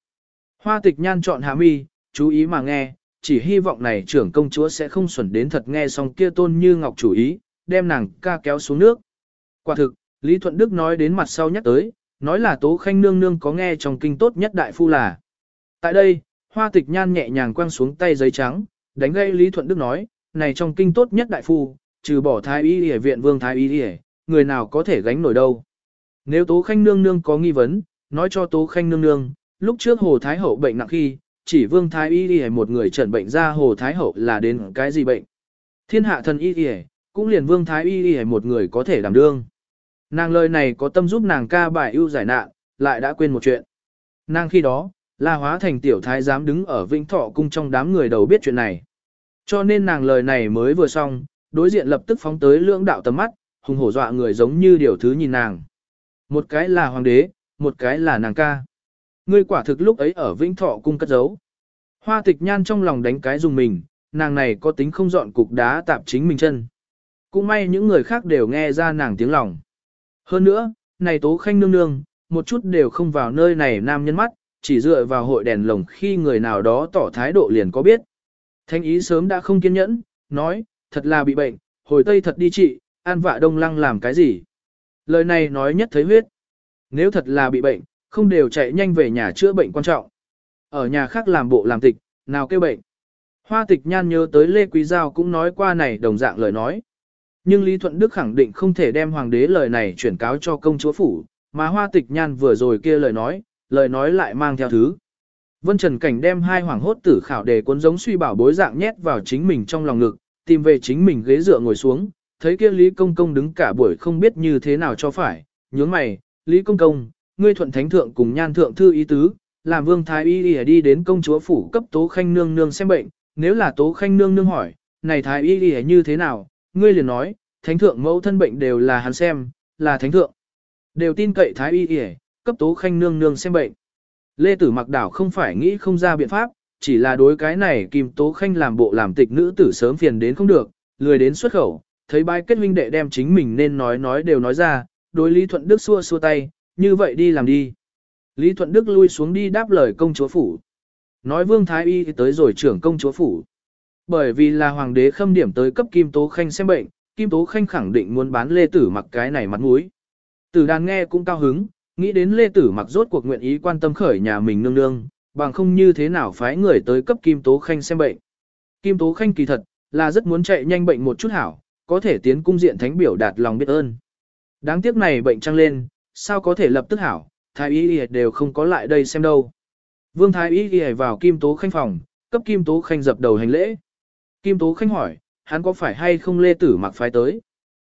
Hoa tịch nhan chọn hạ mi, chú ý mà nghe, chỉ hy vọng này trưởng công chúa sẽ không xuẩn đến thật nghe xong kia tôn như ngọc chủ ý, đem nàng ca kéo xuống nước. Quả thực, Lý Thuận Đức nói đến mặt sau nhắc tới, nói là Tố Khanh nương nương có nghe trong kinh tốt nhất đại phu là. Tại đây, hoa tịch nhan nhẹ nhàng quăng xuống tay giấy trắng, đánh gây Lý Thuận Đức nói, này trong kinh tốt nhất đại phu, trừ bỏ thái y y viện vương thái y y, người nào có thể gánh nổi đâu. Nếu Tố Khanh nương nương có nghi vấn, nói cho Tố Khanh nương nương, lúc trước Hồ Thái Hậu bệnh nặng khi, chỉ vương thái y y một người trần bệnh ra Hồ Thái Hậu là đến cái gì bệnh. Thiên hạ thần y y, cũng liền vương thái y y một người có thể đảm đương. Nàng lời này có tâm giúp nàng ca bài ưu giải nạn, lại đã quên một chuyện. Nàng khi đó, là hóa thành tiểu thái giám đứng ở Vĩnh Thọ cung trong đám người đầu biết chuyện này. Cho nên nàng lời này mới vừa xong, đối diện lập tức phóng tới lưỡng đạo tầm mắt, hùng hổ dọa người giống như điều thứ nhìn nàng. Một cái là hoàng đế, một cái là nàng ca. Ngươi quả thực lúc ấy ở Vĩnh Thọ cung cất giấu. Hoa tịch nhan trong lòng đánh cái dùng mình, nàng này có tính không dọn cục đá tạp chính mình chân. Cũng may những người khác đều nghe ra nàng tiếng lòng. Hơn nữa, này tố khanh nương nương, một chút đều không vào nơi này nam nhân mắt, chỉ dựa vào hội đèn lồng khi người nào đó tỏ thái độ liền có biết. Thanh ý sớm đã không kiên nhẫn, nói, thật là bị bệnh, hồi tây thật đi trị, an vạ đông lăng làm cái gì. Lời này nói nhất thấy huyết. Nếu thật là bị bệnh, không đều chạy nhanh về nhà chữa bệnh quan trọng. Ở nhà khác làm bộ làm tịch, nào kêu bệnh. Hoa tịch nhan nhớ tới Lê Quý Giao cũng nói qua này đồng dạng lời nói. Nhưng Lý Thuận Đức khẳng định không thể đem hoàng đế lời này chuyển cáo cho công chúa phủ, mà hoa tịch nhan vừa rồi kia lời nói, lời nói lại mang theo thứ. Vân Trần Cảnh đem hai hoàng hốt tử khảo đề cuốn giống suy bảo bối dạng nhét vào chính mình trong lòng ngực, tìm về chính mình ghế dựa ngồi xuống, thấy kia Lý Công Công đứng cả buổi không biết như thế nào cho phải, nhướng mày, Lý Công Công, ngươi thuận thánh thượng cùng nhan thượng thư ý tứ, làm vương thái y đi, đi đến công chúa phủ cấp tố khanh nương nương xem bệnh, nếu là tố khanh nương nương hỏi, này thái y đi như thế nào, ngươi liền nói, thánh thượng mẫu thân bệnh đều là hắn xem, là thánh thượng. Đều tin cậy thái y y, cấp tố khanh nương nương xem bệnh. Lê Tử Mặc Đảo không phải nghĩ không ra biện pháp, chỉ là đối cái này Kim Tố Khanh làm bộ làm tịch nữ tử sớm phiền đến không được, lười đến xuất khẩu, thấy bai kết huynh đệ đem chính mình nên nói nói đều nói ra, đối Lý Thuận Đức xua xua tay, như vậy đi làm đi. Lý Thuận Đức lui xuống đi đáp lời công chúa phủ. Nói Vương Thái Y tới rồi trưởng công chúa phủ. Bởi vì là hoàng đế khâm điểm tới cấp Kim Tố Khanh xem bệnh, Kim Tố Khanh khẳng định muốn bán Lê Tử mặc cái này mặt mũi. Tử đàn nghe cũng cao hứng, nghĩ đến Lê Tử mặc rốt cuộc nguyện ý quan tâm khởi nhà mình nương nương, bằng không như thế nào phái người tới cấp Kim Tố Khanh xem bệnh. Kim Tố Khanh kỳ thật, là rất muốn chạy nhanh bệnh một chút hảo, có thể tiến cung diện thánh biểu đạt lòng biết ơn. Đáng tiếc này bệnh trăng lên, sao có thể lập tức hảo, thái y đều không có lại đây xem đâu. Vương thái y y vào Kim Tố Khanh phòng, cấp Kim Tố Khanh dập đầu hành lễ. Kim Tố Khanh hỏi, hắn có phải hay không lê tử mặc phái tới?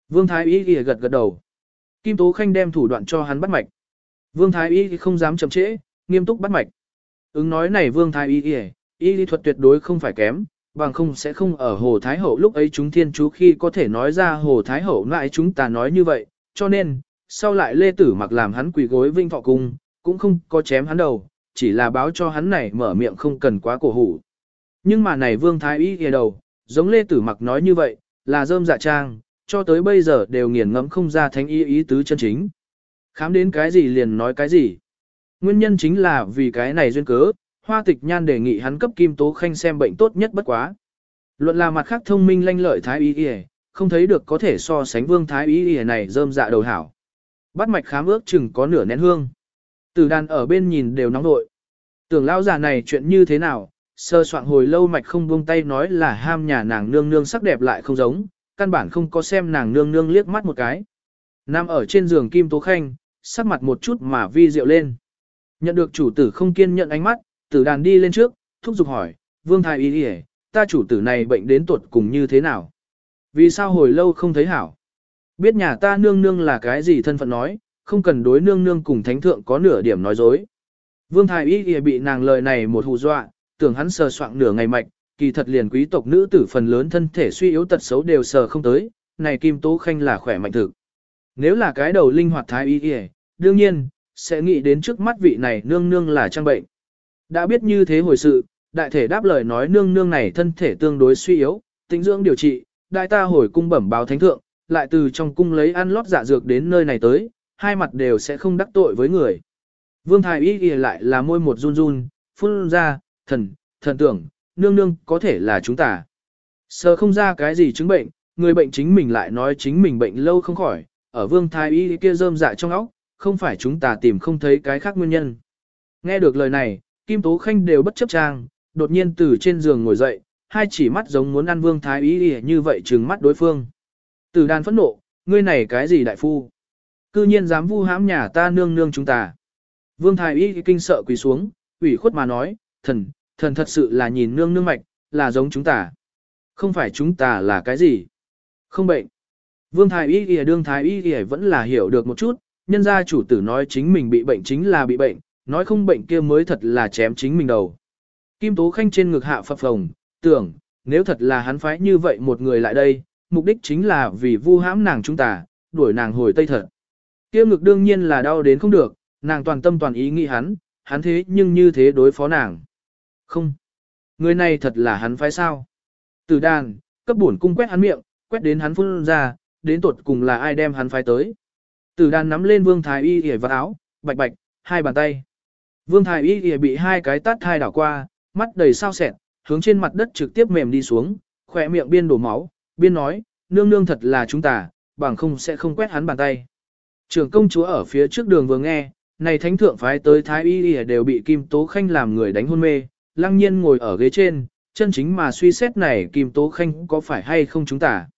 Vương thái y y gật gật đầu. Kim Tố Khanh đem thủ đoạn cho hắn bắt mạch. Vương thái y không dám chậm trễ, nghiêm túc bắt mạch. Ứng nói này Vương thái y y, y lý thuật tuyệt đối không phải kém, bằng không sẽ không ở Hồ Thái Hậu lúc ấy chúng thiên chú khi có thể nói ra Hồ Thái Hậu lại chúng ta nói như vậy, cho nên, sau lại Lê Tử mặc làm hắn quỳ gối vinh thọ cung, cũng không có chém hắn đầu, chỉ là báo cho hắn này mở miệng không cần quá cổ hủ. Nhưng mà này Vương Thái Y kìa đầu, giống Lê Tử mặc nói như vậy, là rơm dạ trang, cho tới bây giờ đều nghiền ngẫm không ra thánh y ý tứ chân chính. Khám đến cái gì liền nói cái gì. Nguyên nhân chính là vì cái này duyên cớ, hoa tịch nhan đề nghị hắn cấp kim tố khanh xem bệnh tốt nhất bất quá. Luận là mặt khác thông minh lanh lợi thái y y, không thấy được có thể so sánh vương thái y y này rơm dạ đầu hảo. Bắt mạch khám ước chừng có nửa nén hương. Tử đàn ở bên nhìn đều nóng nội. Tưởng lão già này chuyện như thế nào, sơ soạn hồi lâu mạch không buông tay nói là ham nhà nàng nương nương sắc đẹp lại không giống, căn bản không có xem nàng nương nương liếc mắt một cái. Nam ở trên giường Kim Tố Khanh, sắc mặt một chút mà vi diệu lên. Nhận được chủ tử không kiên nhận ánh mắt, tử đàn đi lên trước, thúc giục hỏi, vương thái y đi ta chủ tử này bệnh đến tuột cùng như thế nào? Vì sao hồi lâu không thấy hảo? Biết nhà ta nương nương là cái gì thân phận nói, không cần đối nương nương cùng thánh thượng có nửa điểm nói dối. Vương thái y bị nàng lời này một hù dọa, tưởng hắn sờ soạng nửa ngày mạch, kỳ thật liền quý tộc nữ tử phần lớn thân thể suy yếu tật xấu đều sờ không tới, này Kim Tố Khanh là khỏe mạnh thực. Nếu là cái đầu linh hoạt thái y y, đương nhiên, sẽ nghĩ đến trước mắt vị này nương nương là trang bệnh. Đã biết như thế hồi sự, đại thể đáp lời nói nương nương này thân thể tương đối suy yếu, tính dưỡng điều trị, đại ta hồi cung bẩm báo thánh thượng, lại từ trong cung lấy ăn lót dạ dược đến nơi này tới, hai mặt đều sẽ không đắc tội với người. Vương Thái Y ghi lại là môi một run run, phun ra, thần, thần tưởng, nương nương có thể là chúng ta. Sờ không ra cái gì chứng bệnh, người bệnh chính mình lại nói chính mình bệnh lâu không khỏi, ở Vương Thái Y kia rơm dạ trong óc, không phải chúng ta tìm không thấy cái khác nguyên nhân. Nghe được lời này, Kim Tố Khanh đều bất chấp trang, đột nhiên từ trên giường ngồi dậy, hai chỉ mắt giống muốn ăn Vương Thái Y như vậy trừng mắt đối phương. Từ đàn phẫn nộ, ngươi này cái gì đại phu? Cư nhiên dám vu hãm nhà ta nương nương chúng ta. Vương Thái Y kinh sợ quỳ xuống, ủy khuất mà nói, thần, thần thật sự là nhìn nương nương mạch, là giống chúng ta. Không phải chúng ta là cái gì? Không bệnh. Vương Thái Y Y đương Thái Y Y vẫn là hiểu được một chút, nhân gia chủ tử nói chính mình bị bệnh chính là bị bệnh, nói không bệnh kia mới thật là chém chính mình đầu. Kim Tố Khanh trên ngực hạ phập phồng, tưởng, nếu thật là hắn phái như vậy một người lại đây, mục đích chính là vì vu hãm nàng chúng ta, đuổi nàng hồi Tây thật. Kia ngực đương nhiên là đau đến không được, nàng toàn tâm toàn ý nghĩ hắn, hắn thế nhưng như thế đối phó nàng. Không. Người này thật là hắn phái sao. Tử đàn, cấp bổn cung quét hắn miệng, quét đến hắn phun ra, đến tột cùng là ai đem hắn phái tới. Tử đàn nắm lên vương thái y hề vào áo, bạch bạch, hai bàn tay. Vương thái y hề bị hai cái tát thai đảo qua, mắt đầy sao sẹt, hướng trên mặt đất trực tiếp mềm đi xuống, khỏe miệng biên đổ máu, biên nói, nương nương thật là chúng ta, bằng không sẽ không quét hắn bàn tay. Trưởng công chúa ở phía trước đường vừa nghe, này thánh thượng phái tới thái y y đều bị Kim Tố Khanh làm người đánh hôn mê, lăng nhiên ngồi ở ghế trên, chân chính mà suy xét này Kim Tố Khanh có phải hay không chúng ta.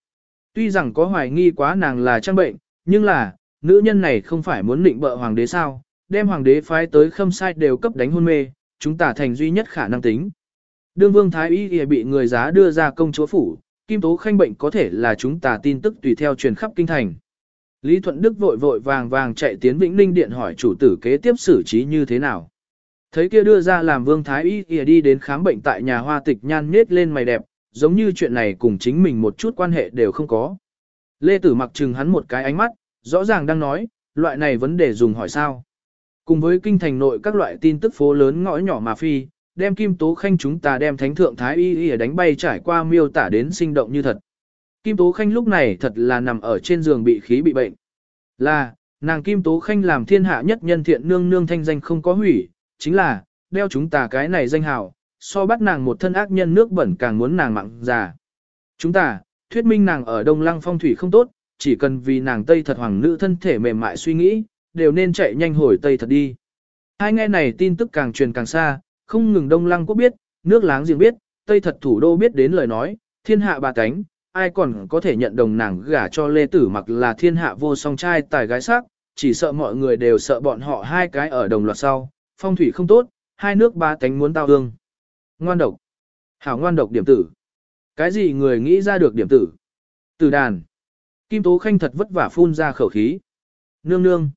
Tuy rằng có hoài nghi quá nàng là trang bệnh, nhưng là, nữ nhân này không phải muốn định bợ hoàng đế sao, đem hoàng đế phái tới khâm sai đều cấp đánh hôn mê, chúng ta thành duy nhất khả năng tính. Đương vương thái y thì bị người giá đưa ra công chúa phủ, kim tố khanh bệnh có thể là chúng ta tin tức tùy theo truyền khắp kinh thành. Lý Thuận Đức vội vội vàng vàng chạy tiến Vĩnh Ninh Điện hỏi chủ tử kế tiếp xử trí như thế nào. Thấy kia đưa ra làm vương thái y y đi đến khám bệnh tại nhà hoa tịch nhan nết lên mày đẹp, giống như chuyện này cùng chính mình một chút quan hệ đều không có. Lê Tử mặc chừng hắn một cái ánh mắt, rõ ràng đang nói, loại này vấn đề dùng hỏi sao. Cùng với kinh thành nội các loại tin tức phố lớn ngõ nhỏ mà phi, đem kim tố khanh chúng ta đem thánh thượng thái y y đánh bay trải qua miêu tả đến sinh động như thật. Kim Tố Khanh lúc này thật là nằm ở trên giường bị khí bị bệnh. Là, nàng Kim Tố Khanh làm thiên hạ nhất nhân thiện nương nương thanh danh không có hủy, chính là, đeo chúng ta cái này danh hào, so bắt nàng một thân ác nhân nước bẩn càng muốn nàng mặn già. Chúng ta, thuyết minh nàng ở Đông Lăng phong thủy không tốt, chỉ cần vì nàng Tây thật hoàng nữ thân thể mềm mại suy nghĩ, đều nên chạy nhanh hồi Tây thật đi. Hai nghe này tin tức càng truyền càng xa, không ngừng Đông Lăng quốc biết, nước láng giềng biết, Tây thật thủ đô biết đến lời nói, thiên hạ bà cánh, ai còn có thể nhận đồng nàng gả cho Lê Tử mặc là thiên hạ vô song trai tài gái sắc, chỉ sợ mọi người đều sợ bọn họ hai cái ở đồng loạt sau, phong thủy không tốt, hai nước ba tánh muốn tao hương. Ngoan độc. Hảo ngoan độc điểm tử. Cái gì người nghĩ ra được điểm tử? Tử đàn. Kim Tố Khanh thật vất vả phun ra khẩu khí. Nương nương.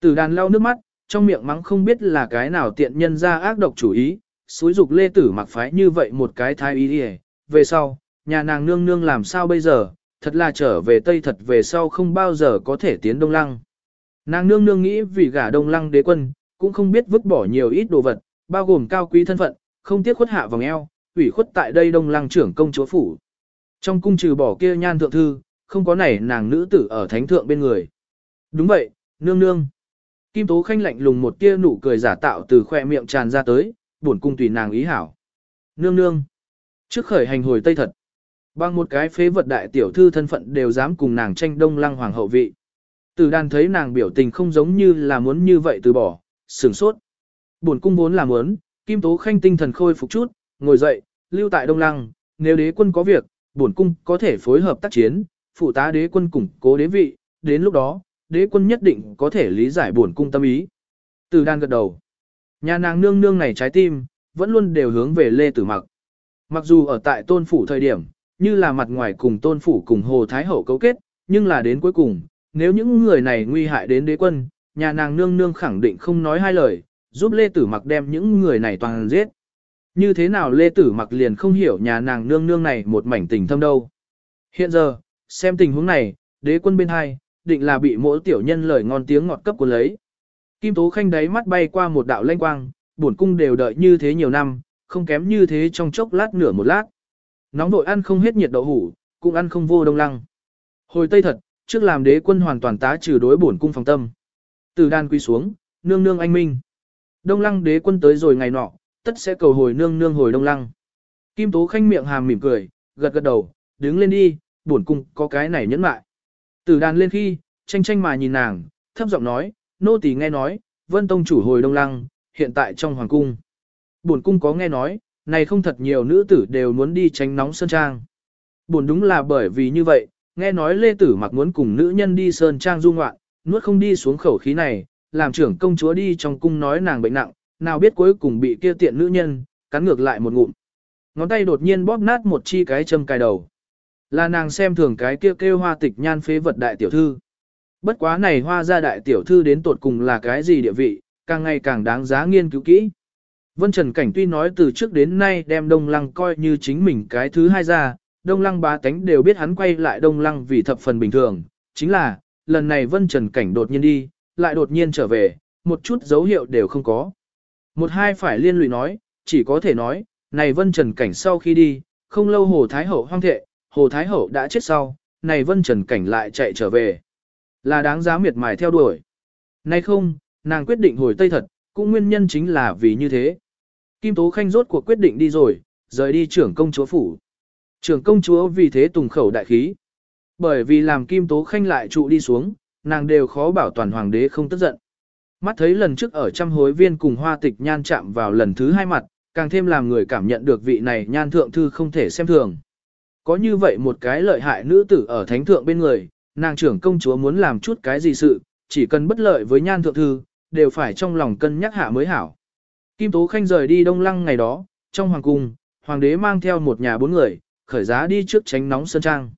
Tử đàn lau nước mắt, trong miệng mắng không biết là cái nào tiện nhân ra ác độc chủ ý, xúi dục lê tử mặc phái như vậy một cái thái ý đi về sau, nhà nàng nương nương làm sao bây giờ, thật là trở về Tây thật về sau không bao giờ có thể tiến Đông Lăng. Nàng nương nương nghĩ vì gả Đông Lăng đế quân, cũng không biết vứt bỏ nhiều ít đồ vật, bao gồm cao quý thân phận, không tiếc khuất hạ vòng eo, ủy khuất tại đây Đông Lăng trưởng công chúa phủ. Trong cung trừ bỏ kia nhan thượng thư, không có này nàng nữ tử ở thánh thượng bên người. Đúng vậy, nương nương. Kim Tố Khanh lạnh lùng một tia nụ cười giả tạo từ khoe miệng tràn ra tới, buồn cung tùy nàng ý hảo. Nương nương. Trước khởi hành hồi Tây thật. Bằng một cái phế vật đại tiểu thư thân phận đều dám cùng nàng tranh đông lăng hoàng hậu vị. Từ đàn thấy nàng biểu tình không giống như là muốn như vậy từ bỏ, sửng sốt. Buồn cung vốn là muốn, Kim Tố Khanh tinh thần khôi phục chút, ngồi dậy, lưu tại đông lăng, nếu đế quân có việc, buồn cung có thể phối hợp tác chiến, phụ tá đế quân củng cố đế vị, đến lúc đó, đế quân nhất định có thể lý giải buồn cung tâm ý. Từ đan gật đầu. Nhà nàng nương nương này trái tim, vẫn luôn đều hướng về Lê Tử Mặc. Mặc dù ở tại tôn phủ thời điểm, như là mặt ngoài cùng tôn phủ cùng Hồ Thái Hậu cấu kết, nhưng là đến cuối cùng, nếu những người này nguy hại đến đế quân, nhà nàng nương nương khẳng định không nói hai lời, giúp Lê Tử Mặc đem những người này toàn giết. Như thế nào Lê Tử Mặc liền không hiểu nhà nàng nương nương này một mảnh tình thâm đâu. Hiện giờ, xem tình huống này, đế quân bên hai, định là bị mỗi tiểu nhân lời ngon tiếng ngọt cấp của lấy. Kim Tố Khanh đáy mắt bay qua một đạo lanh quang, buồn cung đều đợi như thế nhiều năm, không kém như thế trong chốc lát nửa một lát. Nóng vội ăn không hết nhiệt đậu hủ, cũng ăn không vô đông lăng. Hồi Tây thật, trước làm đế quân hoàn toàn tá trừ đối bổn cung phòng tâm. Từ đan quy xuống, nương nương anh minh. Đông lăng đế quân tới rồi ngày nọ, tất sẽ cầu hồi nương nương hồi đông lăng. Kim Tố Khanh miệng hàm mỉm cười, gật gật đầu, đứng lên đi, bổn cung có cái này nhẫn mại. Từ đàn lên khi, tranh tranh mà nhìn nàng, thấp giọng nói, nô tỳ nghe nói, vân tông chủ hồi đông lăng, hiện tại trong hoàng cung. Bổn cung có nghe nói, này không thật nhiều nữ tử đều muốn đi tránh nóng sơn trang. Buồn đúng là bởi vì như vậy, nghe nói lê tử mặc muốn cùng nữ nhân đi sơn trang du ngoạn, nuốt không đi xuống khẩu khí này, làm trưởng công chúa đi trong cung nói nàng bệnh nặng, nào biết cuối cùng bị kia tiện nữ nhân, cắn ngược lại một ngụm. Ngón tay đột nhiên bóp nát một chi cái châm cài đầu. Là nàng xem thường cái kia kêu, kêu hoa tịch nhan phế vật đại tiểu thư. Bất quá này hoa ra đại tiểu thư đến tột cùng là cái gì địa vị, càng ngày càng đáng giá nghiên cứu kỹ. Vân Trần Cảnh tuy nói từ trước đến nay đem Đông Lăng coi như chính mình cái thứ hai ra, Đông Lăng bá tánh đều biết hắn quay lại Đông Lăng vì thập phần bình thường, chính là, lần này Vân Trần Cảnh đột nhiên đi, lại đột nhiên trở về, một chút dấu hiệu đều không có. Một hai phải liên lụy nói, chỉ có thể nói, này Vân Trần Cảnh sau khi đi, không lâu Hồ Thái Hậu hoang thệ, Hồ Thái Hậu đã chết sau, này Vân Trần Cảnh lại chạy trở về. Là đáng giá miệt mài theo đuổi. Nay không, nàng quyết định hồi Tây thật, cũng nguyên nhân chính là vì như thế. Kim Tố Khanh rốt cuộc quyết định đi rồi, rời đi trưởng công chúa phủ. Trưởng công chúa vì thế tùng khẩu đại khí. Bởi vì làm Kim Tố Khanh lại trụ đi xuống, nàng đều khó bảo toàn hoàng đế không tức giận. Mắt thấy lần trước ở trăm hối viên cùng hoa tịch nhan chạm vào lần thứ hai mặt, càng thêm làm người cảm nhận được vị này nhan thượng thư không thể xem thường. Có như vậy một cái lợi hại nữ tử ở thánh thượng bên người, nàng trưởng công chúa muốn làm chút cái gì sự, chỉ cần bất lợi với nhan thượng thư, đều phải trong lòng cân nhắc hạ mới hảo. Kim Tố Khanh rời đi Đông Lăng ngày đó, trong hoàng cung, hoàng đế mang theo một nhà bốn người, khởi giá đi trước tránh nóng sơn trang.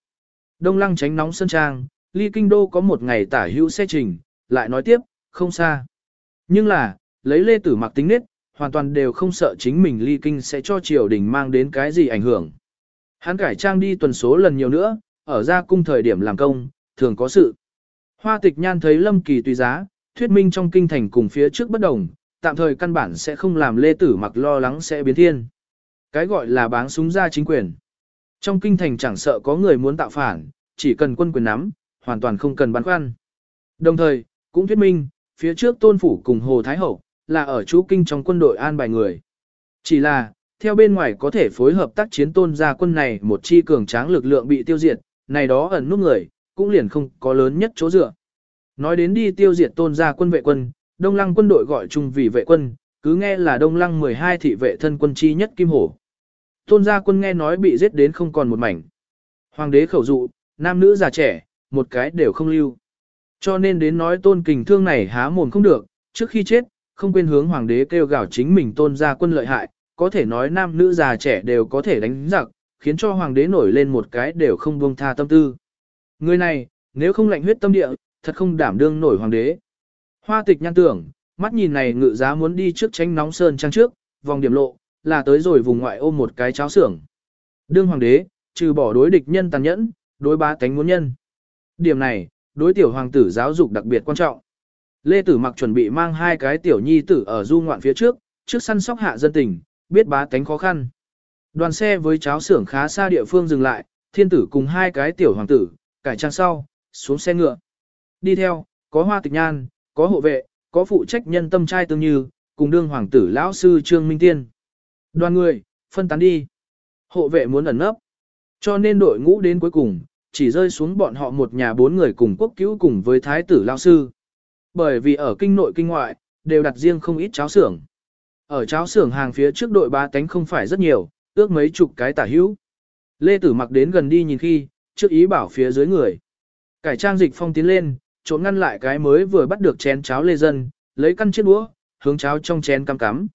Đông Lăng tránh nóng sơn trang, ly kinh đô có một ngày tả hữu xe trình, lại nói tiếp, không xa. Nhưng là, lấy lê tử mặc tính nết, hoàn toàn đều không sợ chính mình ly kinh sẽ cho triều đình mang đến cái gì ảnh hưởng. Hắn cải trang đi tuần số lần nhiều nữa, ở ra cung thời điểm làm công, thường có sự. Hoa tịch nhan thấy lâm kỳ tùy giá, thuyết minh trong kinh thành cùng phía trước bất đồng, tạm thời căn bản sẽ không làm lê tử mặc lo lắng sẽ biến thiên. Cái gọi là báng súng ra chính quyền. Trong kinh thành chẳng sợ có người muốn tạo phản, chỉ cần quân quyền nắm, hoàn toàn không cần băn khoăn. Đồng thời, cũng thuyết minh, phía trước tôn phủ cùng Hồ Thái Hậu, là ở chú kinh trong quân đội an bài người. Chỉ là, theo bên ngoài có thể phối hợp tác chiến tôn gia quân này một chi cường tráng lực lượng bị tiêu diệt, này đó ẩn nút người, cũng liền không có lớn nhất chỗ dựa. Nói đến đi tiêu diệt tôn gia quân vệ quân, Đông Lăng quân đội gọi chung vì vệ quân, cứ nghe là Đông Lăng 12 thị vệ thân quân chi nhất kim hổ. Tôn gia quân nghe nói bị giết đến không còn một mảnh. Hoàng đế khẩu dụ, nam nữ già trẻ, một cái đều không lưu. Cho nên đến nói tôn kình thương này há mồm không được, trước khi chết, không quên hướng hoàng đế kêu gào chính mình tôn gia quân lợi hại, có thể nói nam nữ già trẻ đều có thể đánh giặc, khiến cho hoàng đế nổi lên một cái đều không buông tha tâm tư. Người này, nếu không lạnh huyết tâm địa, thật không đảm đương nổi hoàng đế. Hoa tịch nhan tưởng, mắt nhìn này ngự giá muốn đi trước tránh nóng sơn trang trước, vòng điểm lộ, là tới rồi vùng ngoại ôm một cái cháo xưởng. Đương hoàng đế, trừ bỏ đối địch nhân tàn nhẫn, đối ba cánh muốn nhân. Điểm này, đối tiểu hoàng tử giáo dục đặc biệt quan trọng. Lê Tử Mặc chuẩn bị mang hai cái tiểu nhi tử ở du ngoạn phía trước, trước săn sóc hạ dân tình, biết bá tánh khó khăn. Đoàn xe với cháo xưởng khá xa địa phương dừng lại, thiên tử cùng hai cái tiểu hoàng tử, cải trang sau, xuống xe ngựa. Đi theo, có hoa tịch nhan, có hộ vệ, có phụ trách nhân tâm trai tương như, cùng đương hoàng tử lão sư Trương Minh Tiên. Đoàn người, phân tán đi. Hộ vệ muốn ẩn nấp. Cho nên đội ngũ đến cuối cùng, chỉ rơi xuống bọn họ một nhà bốn người cùng quốc cứu cùng với thái tử lão sư. Bởi vì ở kinh nội kinh ngoại, đều đặt riêng không ít cháo xưởng. Ở cháo xưởng hàng phía trước đội ba tánh không phải rất nhiều, ước mấy chục cái tả hữu. Lê Tử mặc đến gần đi nhìn khi, trước ý bảo phía dưới người. Cải trang dịch phong tiến lên, trốn ngăn lại cái mới vừa bắt được chén cháo lê dân, lấy căn chiếc đũa, hướng cháo trong chén cắm cắm.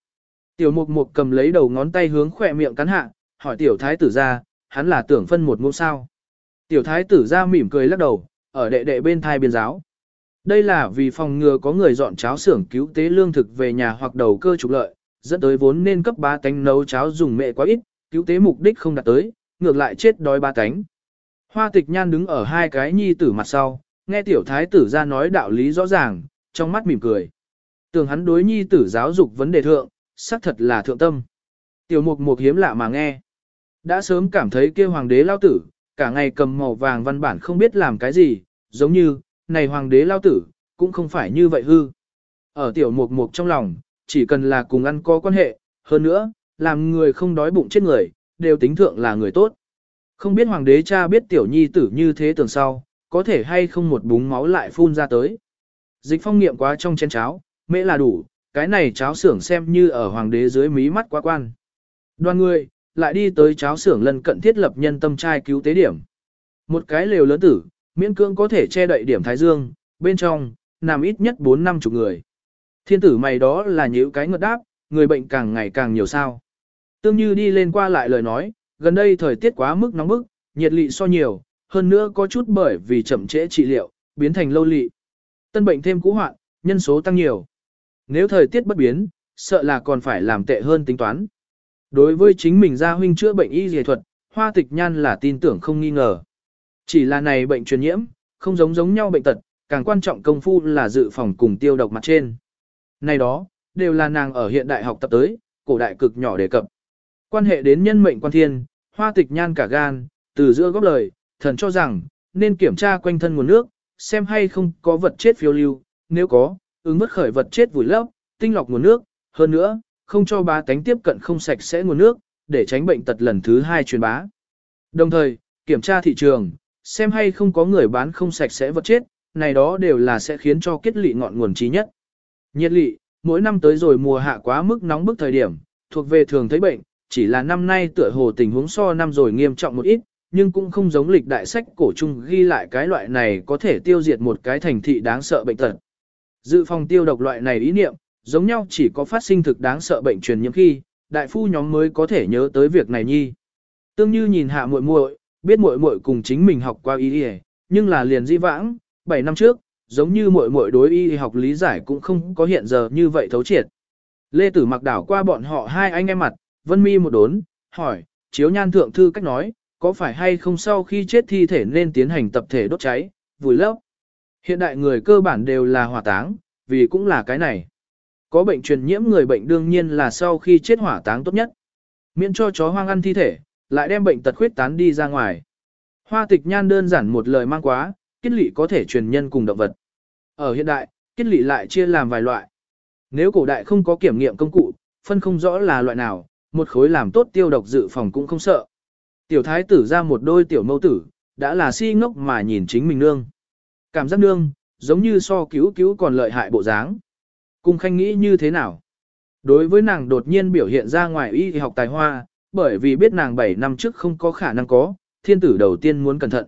Tiểu mục mục cầm lấy đầu ngón tay hướng khỏe miệng cắn hạ, hỏi tiểu thái tử ra, hắn là tưởng phân một muỗng sao. Tiểu thái tử ra mỉm cười lắc đầu, ở đệ đệ bên thai biên giáo. Đây là vì phòng ngừa có người dọn cháo xưởng cứu tế lương thực về nhà hoặc đầu cơ trục lợi, dẫn tới vốn nên cấp ba tánh nấu cháo dùng mẹ quá ít, cứu tế mục đích không đạt tới, ngược lại chết đói ba tánh. Hoa tịch nhan đứng ở hai cái nhi tử mặt sau, nghe tiểu thái tử ra nói đạo lý rõ ràng, trong mắt mỉm cười. Tưởng hắn đối nhi tử giáo dục vấn đề thượng, xác thật là thượng tâm. Tiểu mục mục hiếm lạ mà nghe. Đã sớm cảm thấy kia hoàng đế lao tử, cả ngày cầm màu vàng văn bản không biết làm cái gì, giống như, này hoàng đế lao tử, cũng không phải như vậy hư. Ở tiểu mục mục trong lòng, chỉ cần là cùng ăn có quan hệ, hơn nữa, làm người không đói bụng chết người, đều tính thượng là người tốt. Không biết hoàng đế cha biết tiểu nhi tử như thế tưởng sau, có thể hay không một búng máu lại phun ra tới. Dịch phong nghiệm quá trong chén cháo, mễ là đủ, cái này cháo xưởng xem như ở hoàng đế dưới mí mắt quá quan. Đoàn người, lại đi tới cháo xưởng lần cận thiết lập nhân tâm trai cứu tế điểm. Một cái lều lớn tử, miễn cưỡng có thể che đậy điểm thái dương, bên trong, nằm ít nhất 4 năm chục người. Thiên tử mày đó là những cái ngợt đáp, người bệnh càng ngày càng nhiều sao. Tương như đi lên qua lại lời nói, gần đây thời tiết quá mức nóng bức, nhiệt lị so nhiều, hơn nữa có chút bởi vì chậm trễ trị liệu, biến thành lâu lị. Tân bệnh thêm cũ hoạn, nhân số tăng nhiều. Nếu thời tiết bất biến, sợ là còn phải làm tệ hơn tính toán. Đối với chính mình gia huynh chữa bệnh y dề thuật, hoa tịch nhan là tin tưởng không nghi ngờ. Chỉ là này bệnh truyền nhiễm, không giống giống nhau bệnh tật, càng quan trọng công phu là dự phòng cùng tiêu độc mặt trên. Này đó, đều là nàng ở hiện đại học tập tới, cổ đại cực nhỏ đề cập. Quan hệ đến nhân mệnh quan thiên, hoa tịch nhan cả gan, từ giữa góp lời, thần cho rằng, nên kiểm tra quanh thân nguồn nước, xem hay không có vật chết phiêu lưu, nếu có, ứng mất khởi vật chết vùi lấp, tinh lọc nguồn nước, hơn nữa, không cho ba tánh tiếp cận không sạch sẽ nguồn nước, để tránh bệnh tật lần thứ hai truyền bá. Đồng thời, kiểm tra thị trường, xem hay không có người bán không sạch sẽ vật chết, này đó đều là sẽ khiến cho kết lị ngọn nguồn trí nhất. Nhiệt lị, mỗi năm tới rồi mùa hạ quá mức nóng bức thời điểm, thuộc về thường thấy bệnh, chỉ là năm nay tựa hồ tình huống so năm rồi nghiêm trọng một ít, nhưng cũng không giống lịch đại sách cổ chung ghi lại cái loại này có thể tiêu diệt một cái thành thị đáng sợ bệnh tật. Dự phòng tiêu độc loại này ý niệm, giống nhau chỉ có phát sinh thực đáng sợ bệnh truyền nhiễm khi, đại phu nhóm mới có thể nhớ tới việc này nhi. Tương như nhìn hạ muội muội, biết muội muội cùng chính mình học qua y y, nhưng là liền di vãng, 7 năm trước, giống như muội muội đối y học lý giải cũng không có hiện giờ như vậy thấu triệt. Lê Tử mặc đảo qua bọn họ hai anh em mặt, Vân Mi một đốn, hỏi, chiếu nhan thượng thư cách nói, có phải hay không sau khi chết thi thể nên tiến hành tập thể đốt cháy, vùi lấp. Hiện đại người cơ bản đều là hỏa táng, vì cũng là cái này. Có bệnh truyền nhiễm người bệnh đương nhiên là sau khi chết hỏa táng tốt nhất. Miễn cho chó hoang ăn thi thể, lại đem bệnh tật khuyết tán đi ra ngoài. Hoa tịch nhan đơn giản một lời mang quá, kết lị có thể truyền nhân cùng động vật. Ở hiện đại, kết lị lại chia làm vài loại. Nếu cổ đại không có kiểm nghiệm công cụ, phân không rõ là loại nào, một khối làm tốt tiêu độc dự phòng cũng không sợ. Tiểu thái tử ra một đôi tiểu mâu tử, đã là si ngốc mà nhìn chính mình nương. Cảm giác nương, giống như so cứu cứu còn lợi hại bộ dáng. Cung khanh nghĩ như thế nào? Đối với nàng đột nhiên biểu hiện ra ngoài y học tài hoa, bởi vì biết nàng 7 năm trước không có khả năng có, thiên tử đầu tiên muốn cẩn thận.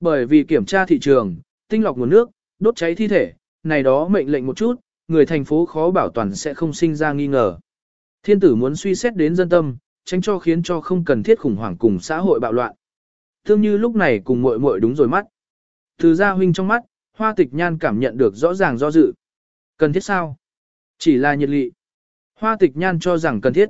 Bởi vì kiểm tra thị trường, tinh lọc nguồn nước, đốt cháy thi thể, này đó mệnh lệnh một chút, người thành phố khó bảo toàn sẽ không sinh ra nghi ngờ. Thiên tử muốn suy xét đến dân tâm, tránh cho khiến cho không cần thiết khủng hoảng cùng xã hội bạo loạn. Thương như lúc này cùng muội muội đúng rồi mắt. Từ gia huynh trong mắt, hoa tịch nhan cảm nhận được rõ ràng do dự. Cần thiết sao? Chỉ là nhiệt lị. Hoa tịch nhan cho rằng cần thiết.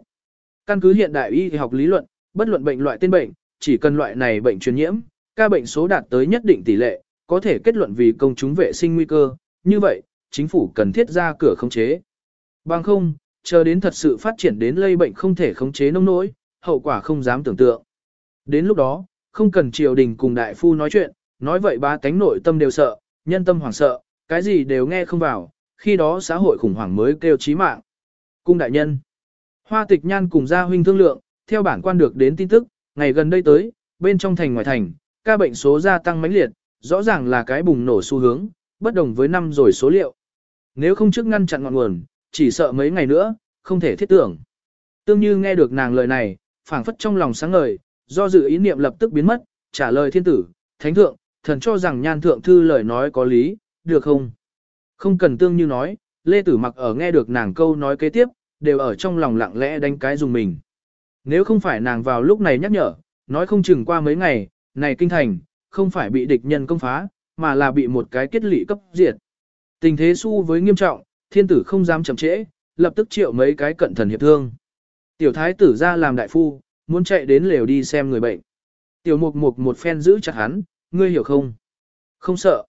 Căn cứ hiện đại y học lý luận, bất luận bệnh loại tên bệnh, chỉ cần loại này bệnh truyền nhiễm, ca bệnh số đạt tới nhất định tỷ lệ, có thể kết luận vì công chúng vệ sinh nguy cơ. Như vậy, chính phủ cần thiết ra cửa khống chế. Bằng không, chờ đến thật sự phát triển đến lây bệnh không thể khống chế nông nỗi, hậu quả không dám tưởng tượng. Đến lúc đó, không cần triều đình cùng đại phu nói chuyện, nói vậy ba tánh nội tâm đều sợ, nhân tâm hoảng sợ, cái gì đều nghe không vào, khi đó xã hội khủng hoảng mới kêu chí mạng. Cung đại nhân, hoa tịch nhan cùng gia huynh thương lượng, theo bản quan được đến tin tức, ngày gần đây tới, bên trong thành ngoài thành, ca bệnh số gia tăng mãnh liệt, rõ ràng là cái bùng nổ xu hướng, bất đồng với năm rồi số liệu. Nếu không trước ngăn chặn ngọn nguồn, chỉ sợ mấy ngày nữa, không thể thiết tưởng. Tương như nghe được nàng lời này, phảng phất trong lòng sáng ngời, do dự ý niệm lập tức biến mất, trả lời thiên tử, thánh thượng, thần cho rằng nhan thượng thư lời nói có lý, được không? Không cần tương như nói, Lê Tử mặc ở nghe được nàng câu nói kế tiếp, đều ở trong lòng lặng lẽ đánh cái dùng mình. Nếu không phải nàng vào lúc này nhắc nhở, nói không chừng qua mấy ngày, này kinh thành, không phải bị địch nhân công phá, mà là bị một cái kết lị cấp diệt. Tình thế su với nghiêm trọng, thiên tử không dám chậm trễ, lập tức triệu mấy cái cận thần hiệp thương. Tiểu thái tử ra làm đại phu, muốn chạy đến lều đi xem người bệnh. Tiểu mục mục một phen giữ chặt hắn, ngươi hiểu không? Không sợ.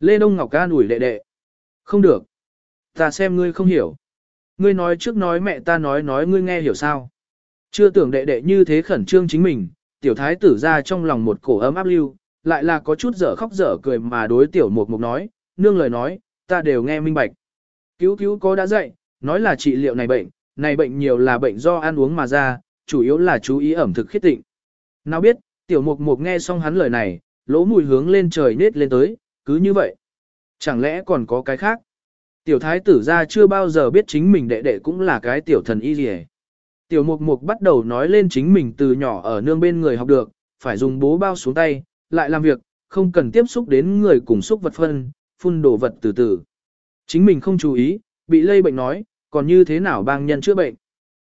Lê Đông Ngọc ca ủi đệ đệ. Không được. Ta xem ngươi không hiểu. Ngươi nói trước nói mẹ ta nói nói ngươi nghe hiểu sao. Chưa tưởng đệ đệ như thế khẩn trương chính mình, tiểu thái tử ra trong lòng một cổ ấm áp lưu, lại là có chút dở khóc dở cười mà đối tiểu mục mục nói, nương lời nói, ta đều nghe minh bạch. Cứu cứu có đã dạy, nói là trị liệu này bệnh, này bệnh nhiều là bệnh do ăn uống mà ra, chủ yếu là chú ý ẩm thực khiết tịnh. Nào biết, tiểu mục mục nghe xong hắn lời này, lỗ mùi hướng lên trời nết lên tới, cứ như vậy. Chẳng lẽ còn có cái khác? Tiểu thái tử ra chưa bao giờ biết chính mình đệ đệ cũng là cái tiểu thần y gì Tiểu mục mục bắt đầu nói lên chính mình từ nhỏ ở nương bên người học được, phải dùng bố bao xuống tay, lại làm việc, không cần tiếp xúc đến người cùng xúc vật phân, phun đổ vật từ từ. Chính mình không chú ý, bị lây bệnh nói, còn như thế nào bang nhân chữa bệnh.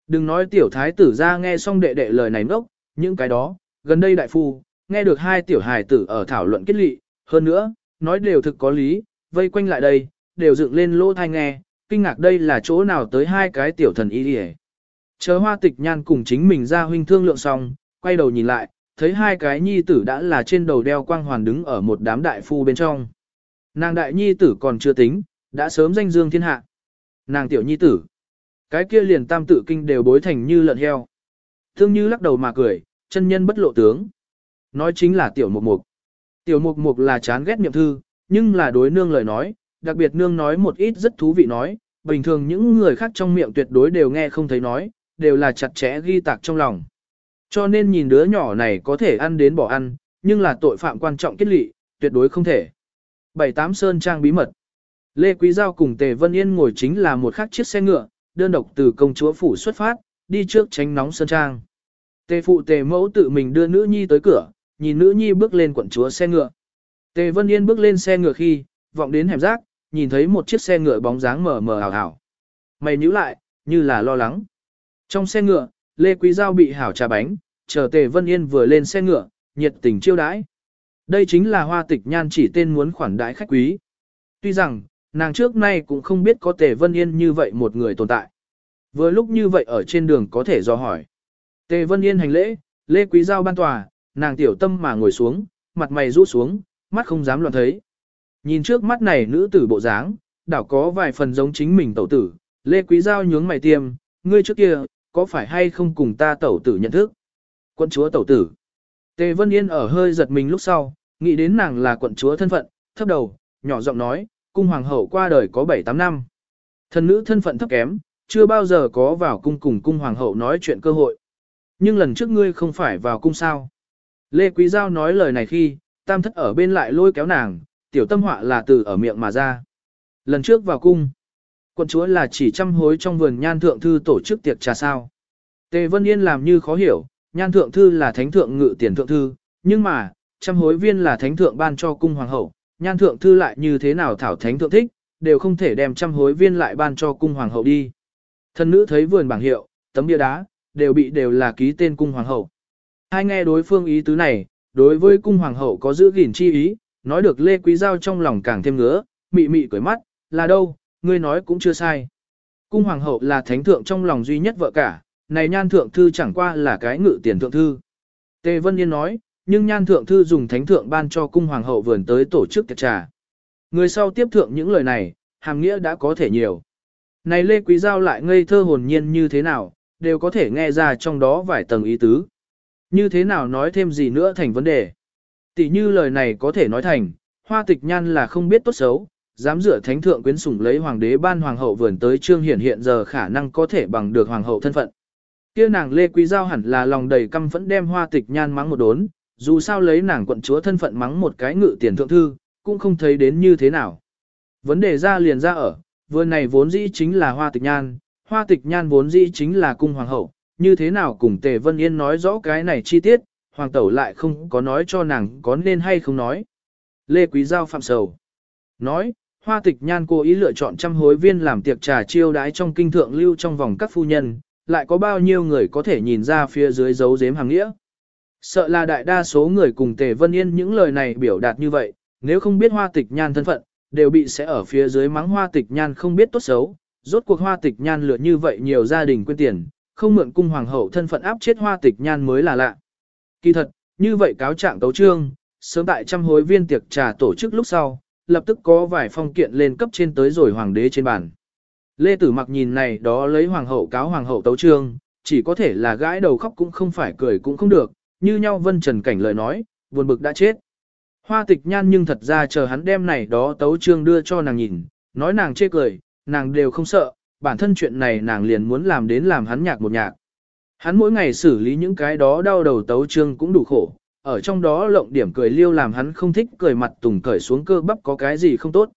Đừng nói tiểu thái tử ra nghe xong đệ đệ lời này ngốc, những cái đó, gần đây đại phu, nghe được hai tiểu hài tử ở thảo luận kết lị, hơn nữa, nói đều thực có lý, vây quanh lại đây, đều dựng lên lỗ thai nghe, kinh ngạc đây là chỗ nào tới hai cái tiểu thần y đi Chờ hoa tịch nhan cùng chính mình ra huynh thương lượng xong, quay đầu nhìn lại, thấy hai cái nhi tử đã là trên đầu đeo quang hoàn đứng ở một đám đại phu bên trong. Nàng đại nhi tử còn chưa tính, đã sớm danh dương thiên hạ. Nàng tiểu nhi tử, cái kia liền tam tự kinh đều bối thành như lợn heo. Thương như lắc đầu mà cười, chân nhân bất lộ tướng. Nói chính là tiểu mục mục. Tiểu mục mục là chán ghét niệm thư, nhưng là đối nương lời nói, đặc biệt nương nói một ít rất thú vị nói, bình thường những người khác trong miệng tuyệt đối đều nghe không thấy nói, đều là chặt chẽ ghi tạc trong lòng. Cho nên nhìn đứa nhỏ này có thể ăn đến bỏ ăn, nhưng là tội phạm quan trọng kết lị, tuyệt đối không thể. Bảy tám Sơn Trang bí mật Lê Quý Giao cùng Tề Vân Yên ngồi chính là một khác chiếc xe ngựa, đơn độc từ công chúa phủ xuất phát, đi trước tránh nóng Sơn Trang. Tề phụ Tề mẫu tự mình đưa nữ nhi tới cửa, nhìn nữ nhi bước lên quận chúa xe ngựa. Tề Vân Yên bước lên xe ngựa khi, vọng đến hẻm rác, nhìn thấy một chiếc xe ngựa bóng dáng mờ mờ ảo ảo. Mày nhíu lại, như là lo lắng. Trong xe ngựa, Lê Quý Giao bị hảo trà bánh, chờ Tề Vân Yên vừa lên xe ngựa, nhiệt tình chiêu đãi. Đây chính là hoa tịch nhan chỉ tên muốn khoản đãi khách quý. Tuy rằng, nàng trước nay cũng không biết có Tề Vân Yên như vậy một người tồn tại. Vừa lúc như vậy ở trên đường có thể do hỏi. Tề Vân Yên hành lễ, Lê Quý Giao ban tòa, nàng tiểu tâm mà ngồi xuống, mặt mày rũ xuống, mắt không dám loạn thấy. Nhìn trước mắt này nữ tử bộ dáng, đảo có vài phần giống chính mình tẩu tử, Lê Quý Giao nhướng mày tiêm, ngươi trước kia, có phải hay không cùng ta tẩu tử nhận thức? Quận chúa tẩu tử. Tề Vân Yên ở hơi giật mình lúc sau, nghĩ đến nàng là quận chúa thân phận, thấp đầu, nhỏ giọng nói, cung hoàng hậu qua đời có 7-8 năm. Thần nữ thân phận thấp kém, chưa bao giờ có vào cung cùng cung hoàng hậu nói chuyện cơ hội. Nhưng lần trước ngươi không phải vào cung sao. Lê Quý Giao nói lời này khi, tam thất ở bên lại lôi kéo nàng, tiểu tâm họa là từ ở miệng mà ra. Lần trước vào cung, quận chúa là chỉ trăm hối trong vườn nhan thượng thư tổ chức tiệc trà sao. Tề Vân Yên làm như khó hiểu, nhan thượng thư là thánh thượng ngự tiền thượng thư, nhưng mà, trăm hối viên là thánh thượng ban cho cung hoàng hậu, nhan thượng thư lại như thế nào thảo thánh thượng thích, đều không thể đem trăm hối viên lại ban cho cung hoàng hậu đi. Thân nữ thấy vườn bảng hiệu, tấm bia đá, đều bị đều là ký tên cung hoàng hậu. Hai nghe đối phương ý tứ này, đối với cung hoàng hậu có giữ gìn chi ý, nói được Lê Quý Giao trong lòng càng thêm ngứa, mị mị cười mắt, là đâu, ngươi nói cũng chưa sai. Cung hoàng hậu là thánh thượng trong lòng duy nhất vợ cả, này nhan thượng thư chẳng qua là cái ngự tiền thượng thư. Tề Vân Yên nói, nhưng nhan thượng thư dùng thánh thượng ban cho cung hoàng hậu vườn tới tổ chức tiệc trà. Người sau tiếp thượng những lời này, hàm nghĩa đã có thể nhiều. Này Lê Quý Giao lại ngây thơ hồn nhiên như thế nào, đều có thể nghe ra trong đó vài tầng ý tứ. Như thế nào nói thêm gì nữa thành vấn đề. Tỷ như lời này có thể nói thành, hoa tịch nhan là không biết tốt xấu, dám dựa thánh thượng quyến sủng lấy hoàng đế ban hoàng hậu vườn tới trương hiển hiện giờ khả năng có thể bằng được hoàng hậu thân phận. Kia nàng Lê Quý Giao hẳn là lòng đầy căm phẫn đem hoa tịch nhan mắng một đốn, dù sao lấy nàng quận chúa thân phận mắng một cái ngự tiền thượng thư, cũng không thấy đến như thế nào. Vấn đề ra liền ra ở, vườn này vốn dĩ chính là hoa tịch nhan, hoa tịch nhan vốn dĩ chính là cung hoàng hậu, như thế nào cùng Tề Vân Yên nói rõ cái này chi tiết, hoàng tẩu lại không có nói cho nàng có nên hay không nói. Lê Quý Giao phạm sầu. Nói, hoa tịch nhan cố ý lựa chọn trăm hối viên làm tiệc trà chiêu đái trong kinh thượng lưu trong vòng các phu nhân, lại có bao nhiêu người có thể nhìn ra phía dưới dấu dếm hàng nghĩa. Sợ là đại đa số người cùng Tề Vân Yên những lời này biểu đạt như vậy, nếu không biết hoa tịch nhan thân phận, đều bị sẽ ở phía dưới mắng hoa tịch nhan không biết tốt xấu, rốt cuộc hoa tịch nhan lựa như vậy nhiều gia đình quên tiền, không mượn cung hoàng hậu thân phận áp chết hoa tịch nhan mới là lạ. Kỳ thật, như vậy cáo trạng tấu trương, sớm tại trăm hối viên tiệc trà tổ chức lúc sau, lập tức có vài phong kiện lên cấp trên tới rồi hoàng đế trên bàn. Lê Tử mặc nhìn này đó lấy hoàng hậu cáo hoàng hậu tấu trương, chỉ có thể là gãi đầu khóc cũng không phải cười cũng không được, như nhau vân trần cảnh lời nói, buồn bực đã chết. Hoa tịch nhan nhưng thật ra chờ hắn đem này đó tấu trương đưa cho nàng nhìn, nói nàng chê cười, nàng đều không sợ, bản thân chuyện này nàng liền muốn làm đến làm hắn nhạc một nhạc. Hắn mỗi ngày xử lý những cái đó đau đầu tấu trương cũng đủ khổ, ở trong đó lộng điểm cười liêu làm hắn không thích cười mặt tùng cởi xuống cơ bắp có cái gì không tốt.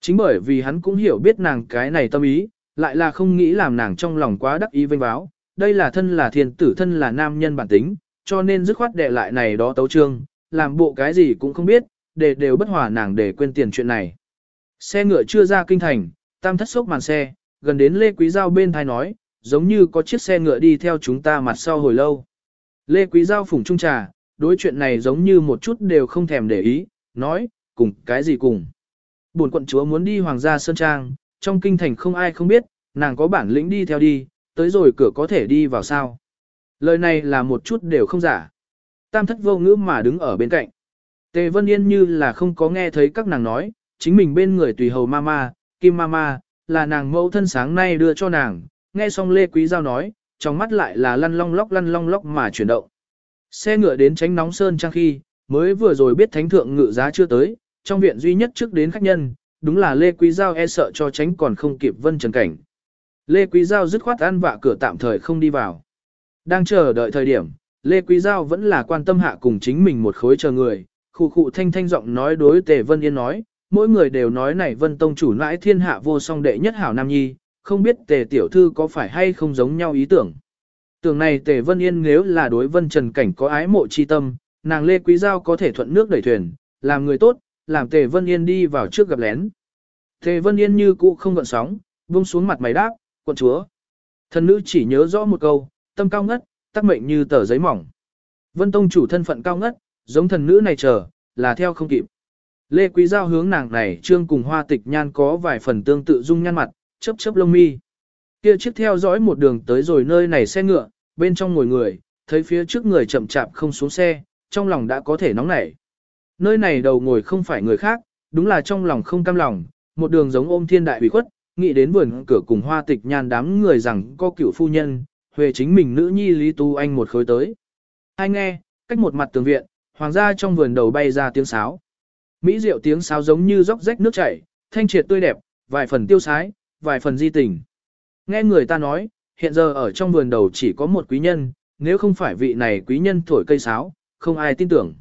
Chính bởi vì hắn cũng hiểu biết nàng cái này tâm ý, lại là không nghĩ làm nàng trong lòng quá đắc ý vinh báo, đây là thân là thiên tử thân là nam nhân bản tính, cho nên dứt khoát đệ lại này đó tấu trương, làm bộ cái gì cũng không biết, để đều bất hòa nàng để quên tiền chuyện này. Xe ngựa chưa ra kinh thành, tam thất sốc màn xe, gần đến Lê Quý Giao bên thai nói, giống như có chiếc xe ngựa đi theo chúng ta mặt sau hồi lâu. Lê Quý Giao phủng trung trà, đối chuyện này giống như một chút đều không thèm để ý, nói, cùng cái gì cùng. Bổn quận chúa muốn đi Hoàng gia Sơn Trang, trong kinh thành không ai không biết, nàng có bản lĩnh đi theo đi, tới rồi cửa có thể đi vào sao. Lời này là một chút đều không giả. Tam thất vô ngữ mà đứng ở bên cạnh. Tề Vân Yên như là không có nghe thấy các nàng nói, chính mình bên người tùy hầu mama, kim mama, là nàng mẫu thân sáng nay đưa cho nàng, nghe xong Lê Quý Giao nói, trong mắt lại là lăn long lóc lăn long lóc mà chuyển động. Xe ngựa đến tránh nóng sơn trang khi, mới vừa rồi biết thánh thượng ngự giá chưa tới, trong viện duy nhất trước đến khách nhân, đúng là Lê Quý Giao e sợ cho tránh còn không kịp vân trần cảnh. Lê Quý Giao dứt khoát ăn vạ cửa tạm thời không đi vào. Đang chờ đợi thời điểm, Lê Quý Giao vẫn là quan tâm hạ cùng chính mình một khối chờ người, khu khu thanh thanh giọng nói đối Tề Vân Yên nói, mỗi người đều nói này Vân Tông chủ nãi thiên hạ vô song đệ nhất hảo nam nhi, không biết Tề Tiểu Thư có phải hay không giống nhau ý tưởng. Tưởng này Tề Vân Yên nếu là đối Vân Trần Cảnh có ái mộ chi tâm, nàng Lê Quý Giao có thể thuận nước đẩy thuyền, làm người tốt, làm Tề Vân Yên đi vào trước gặp lén. Tề Vân Yên như cũ không gợn sóng, buông xuống mặt mày đáp, quận chúa. Thần nữ chỉ nhớ rõ một câu, tâm cao ngất, tắc mệnh như tờ giấy mỏng. Vân Tông chủ thân phận cao ngất, giống thần nữ này chờ, là theo không kịp. Lê Quý Giao hướng nàng này trương cùng hoa tịch nhan có vài phần tương tự dung nhan mặt, chớp chớp lông mi. Kia chiếc theo dõi một đường tới rồi nơi này xe ngựa, bên trong ngồi người, thấy phía trước người chậm chạp không xuống xe, trong lòng đã có thể nóng nảy. Nơi này đầu ngồi không phải người khác, đúng là trong lòng không cam lòng, một đường giống ôm thiên đại ủy khuất, nghĩ đến vườn cửa cùng hoa tịch nhan đám người rằng có cựu phu nhân, huề chính mình nữ nhi Lý Tu Anh một khối tới. Hai nghe, cách một mặt tường viện, hoàng gia trong vườn đầu bay ra tiếng sáo. Mỹ diệu tiếng sáo giống như róc rách nước chảy, thanh triệt tươi đẹp, vài phần tiêu sái, vài phần di tình. Nghe người ta nói, hiện giờ ở trong vườn đầu chỉ có một quý nhân, nếu không phải vị này quý nhân thổi cây sáo, không ai tin tưởng.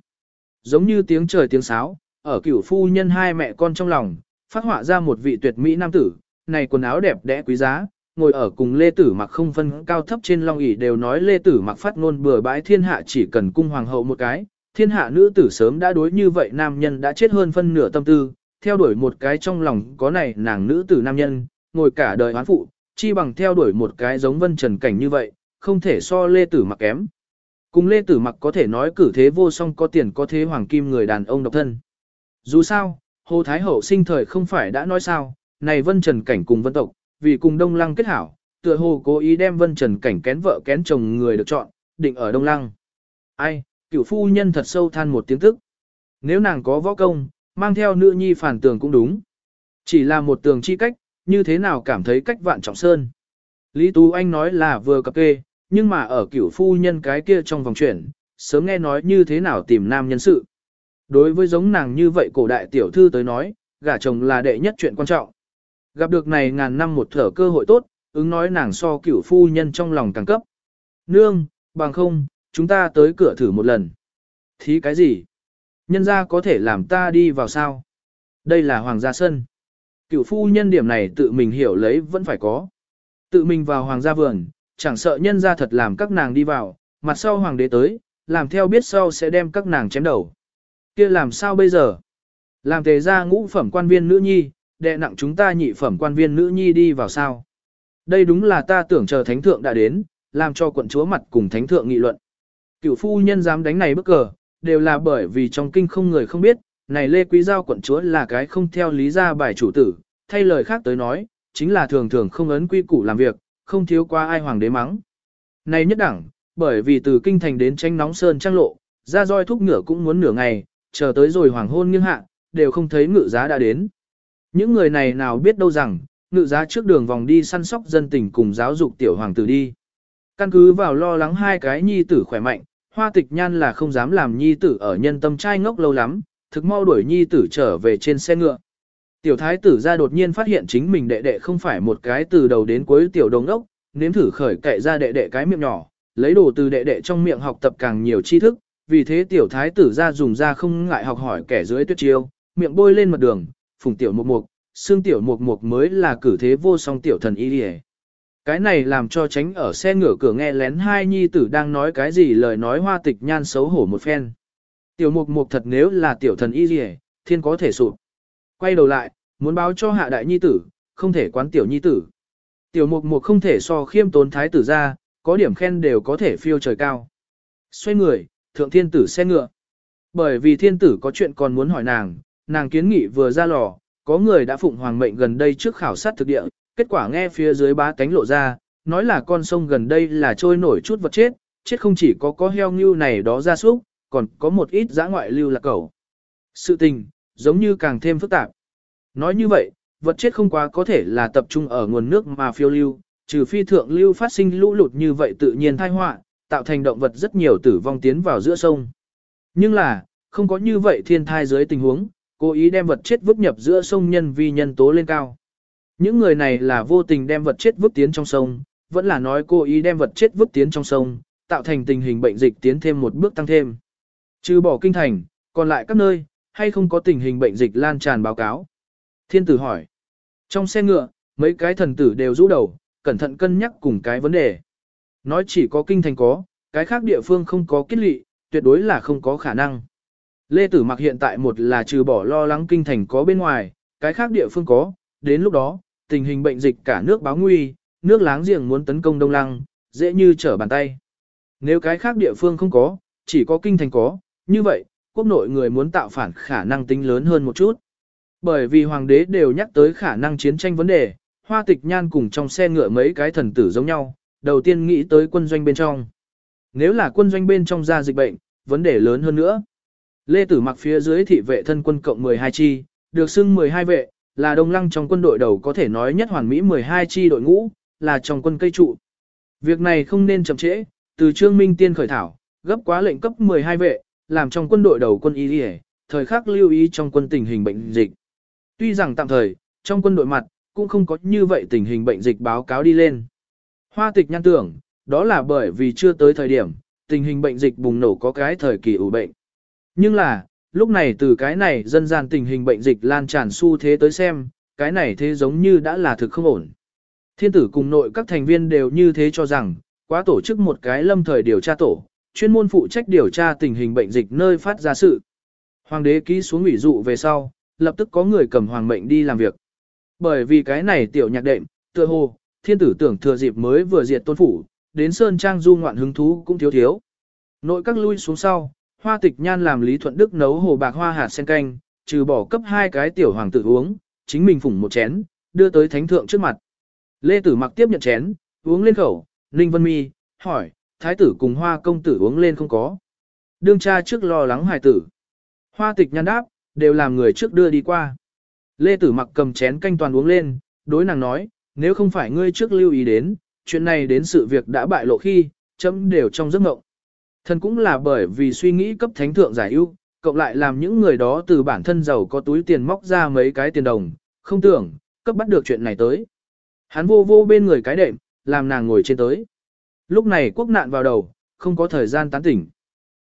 Giống như tiếng trời tiếng sáo, ở cửu phu nhân hai mẹ con trong lòng, phát họa ra một vị tuyệt mỹ nam tử, này quần áo đẹp đẽ quý giá, ngồi ở cùng Lê Tử mặc không phân cao thấp trên long ỷ đều nói Lê Tử mặc phát ngôn bừa bãi thiên hạ chỉ cần cung hoàng hậu một cái, thiên hạ nữ tử sớm đã đối như vậy nam nhân đã chết hơn phân nửa tâm tư, theo đuổi một cái trong lòng có này nàng nữ tử nam nhân, ngồi cả đời hoán phụ, chi bằng theo đuổi một cái giống vân trần cảnh như vậy, không thể so Lê Tử mặc kém. Cùng Lê Tử mặc có thể nói cử thế vô song có tiền có thế hoàng kim người đàn ông độc thân. Dù sao, Hồ Thái Hậu sinh thời không phải đã nói sao, này vân trần cảnh cùng vân tộc, vì cùng Đông Lăng kết hảo, tựa hồ cố ý đem vân trần cảnh kén vợ kén chồng người được chọn, định ở Đông Lăng. Ai, cựu phu nhân thật sâu than một tiếng tức. Nếu nàng có võ công, mang theo nữ nhi phản tường cũng đúng. Chỉ là một tường chi cách, như thế nào cảm thấy cách vạn trọng sơn. Lý Tú Anh nói là vừa cập kê, nhưng mà ở cựu phu nhân cái kia trong vòng chuyển, sớm nghe nói như thế nào tìm nam nhân sự. Đối với giống nàng như vậy cổ đại tiểu thư tới nói, gả chồng là đệ nhất chuyện quan trọng. Gặp được này ngàn năm một thở cơ hội tốt, ứng nói nàng so cửu phu nhân trong lòng càng cấp. Nương, bằng không, chúng ta tới cửa thử một lần. Thí cái gì? Nhân ra có thể làm ta đi vào sao? Đây là hoàng gia sân. Cựu phu nhân điểm này tự mình hiểu lấy vẫn phải có. Tự mình vào hoàng gia vườn, chẳng sợ nhân ra thật làm các nàng đi vào, mặt sau hoàng đế tới, làm theo biết sau sẽ đem các nàng chém đầu. kia làm sao bây giờ? Làm tề ra ngũ phẩm quan viên nữ nhi, đệ nặng chúng ta nhị phẩm quan viên nữ nhi đi vào sao? Đây đúng là ta tưởng chờ thánh thượng đã đến, làm cho quận chúa mặt cùng thánh thượng nghị luận. Cựu phu nhân dám đánh này bức cờ, đều là bởi vì trong kinh không người không biết, này Lê Quý Giao quận chúa là cái không theo lý ra bài chủ tử, thay lời khác tới nói, chính là thường thường không ấn quy củ làm việc, không thiếu qua ai hoàng đế mắng. Này nhất đẳng, bởi vì từ kinh thành đến tranh nóng sơn trang lộ, ra roi thúc ngựa cũng muốn nửa ngày, chờ tới rồi hoàng hôn nghiêng hạ, đều không thấy ngự giá đã đến. Những người này nào biết đâu rằng, ngự giá trước đường vòng đi săn sóc dân tình cùng giáo dục tiểu hoàng tử đi. Căn cứ vào lo lắng hai cái nhi tử khỏe mạnh, hoa tịch nhan là không dám làm nhi tử ở nhân tâm trai ngốc lâu lắm, thực mau đuổi nhi tử trở về trên xe ngựa. Tiểu thái tử ra đột nhiên phát hiện chính mình đệ đệ không phải một cái từ đầu đến cuối tiểu đồng ốc, nếm thử khởi cậy ra đệ đệ cái miệng nhỏ, lấy đồ từ đệ đệ trong miệng học tập càng nhiều tri thức, vì thế tiểu thái tử ra dùng ra không ngại học hỏi kẻ dưới tuyết chiêu, miệng bôi lên mặt đường, phùng tiểu mục mục, xương tiểu mục mục mới là cử thế vô song tiểu thần y đi cái này làm cho tránh ở xe ngửa cửa nghe lén hai nhi tử đang nói cái gì lời nói hoa tịch nhan xấu hổ một phen. Tiểu mục mục thật nếu là tiểu thần y gì thiên có thể sụp. Quay đầu lại, muốn báo cho hạ đại nhi tử, không thể quán tiểu nhi tử. Tiểu mục mục không thể so khiêm tốn thái tử ra, có điểm khen đều có thể phiêu trời cao. Xoay người, thượng thiên tử xe ngựa. Bởi vì thiên tử có chuyện còn muốn hỏi nàng, nàng kiến nghị vừa ra lò, có người đã phụng hoàng mệnh gần đây trước khảo sát thực địa, kết quả nghe phía dưới bá cánh lộ ra, nói là con sông gần đây là trôi nổi chút vật chết, chết không chỉ có có heo ngưu này đó ra súc, còn có một ít giã ngoại lưu là cẩu. Sự tình, giống như càng thêm phức tạp. Nói như vậy, vật chết không quá có thể là tập trung ở nguồn nước mà phiêu lưu, trừ phi thượng lưu phát sinh lũ lụt như vậy tự nhiên thai họa, tạo thành động vật rất nhiều tử vong tiến vào giữa sông. Nhưng là, không có như vậy thiên thai dưới tình huống, cố ý đem vật chết vứt nhập giữa sông nhân vi nhân tố lên cao. Những người này là vô tình đem vật chết vứt tiến trong sông, vẫn là nói cố ý đem vật chết vứt tiến trong sông, tạo thành tình hình bệnh dịch tiến thêm một bước tăng thêm. Trừ bỏ kinh thành, còn lại các nơi, hay không có tình hình bệnh dịch lan tràn báo cáo. Thiên tử hỏi. Trong xe ngựa, mấy cái thần tử đều rũ đầu, cẩn thận cân nhắc cùng cái vấn đề. Nói chỉ có kinh thành có, cái khác địa phương không có kết lị, tuyệt đối là không có khả năng. Lê Tử Mặc hiện tại một là trừ bỏ lo lắng kinh thành có bên ngoài, cái khác địa phương có, đến lúc đó, tình hình bệnh dịch cả nước báo nguy, nước láng giềng muốn tấn công Đông Lăng, dễ như trở bàn tay. Nếu cái khác địa phương không có, chỉ có kinh thành có, như vậy, quốc nội người muốn tạo phản khả năng tính lớn hơn một chút. Bởi vì hoàng đế đều nhắc tới khả năng chiến tranh vấn đề, hoa tịch nhan cùng trong xe ngựa mấy cái thần tử giống nhau, đầu tiên nghĩ tới quân doanh bên trong. Nếu là quân doanh bên trong ra dịch bệnh, vấn đề lớn hơn nữa. Lê Tử mặc phía dưới thị vệ thân quân cộng 12 chi, được xưng 12 vệ, là đông lăng trong quân đội đầu có thể nói nhất hoàn mỹ 12 chi đội ngũ, là trong quân cây trụ. Việc này không nên chậm trễ, từ Trương Minh Tiên khởi thảo, gấp quá lệnh cấp 12 vệ, làm trong quân đội đầu quân y đi thời khắc lưu ý trong quân tình hình bệnh dịch. Tuy rằng tạm thời, trong quân đội mặt, cũng không có như vậy tình hình bệnh dịch báo cáo đi lên. Hoa tịch nhăn tưởng, đó là bởi vì chưa tới thời điểm, tình hình bệnh dịch bùng nổ có cái thời kỳ ủ bệnh. Nhưng là, lúc này từ cái này dân gian tình hình bệnh dịch lan tràn xu thế tới xem, cái này thế giống như đã là thực không ổn. Thiên tử cùng nội các thành viên đều như thế cho rằng, quá tổ chức một cái lâm thời điều tra tổ, chuyên môn phụ trách điều tra tình hình bệnh dịch nơi phát ra sự. Hoàng đế ký xuống ủy dụ về sau, lập tức có người cầm hoàng mệnh đi làm việc. Bởi vì cái này tiểu nhạc đệm, tựa hồ, thiên tử tưởng thừa dịp mới vừa diệt tôn phủ, đến Sơn Trang du ngoạn hứng thú cũng thiếu thiếu. Nội các lui xuống sau, hoa tịch nhan làm Lý Thuận Đức nấu hồ bạc hoa hạt sen canh, trừ bỏ cấp hai cái tiểu hoàng tử uống, chính mình phủng một chén, đưa tới thánh thượng trước mặt. Lê Tử mặc tiếp nhận chén, uống lên khẩu, Ninh Vân Mi, hỏi, thái tử cùng hoa công tử uống lên không có. Đương cha trước lo lắng hài tử. Hoa tịch Nhan đáp, đều làm người trước đưa đi qua. Lê Tử mặc cầm chén canh toàn uống lên, đối nàng nói, nếu không phải ngươi trước lưu ý đến, chuyện này đến sự việc đã bại lộ khi, chấm đều trong giấc mộng. Thần cũng là bởi vì suy nghĩ cấp thánh thượng giải ưu, cộng lại làm những người đó từ bản thân giàu có túi tiền móc ra mấy cái tiền đồng, không tưởng, cấp bắt được chuyện này tới. Hắn vô vô bên người cái đệm, làm nàng ngồi trên tới. Lúc này quốc nạn vào đầu, không có thời gian tán tỉnh.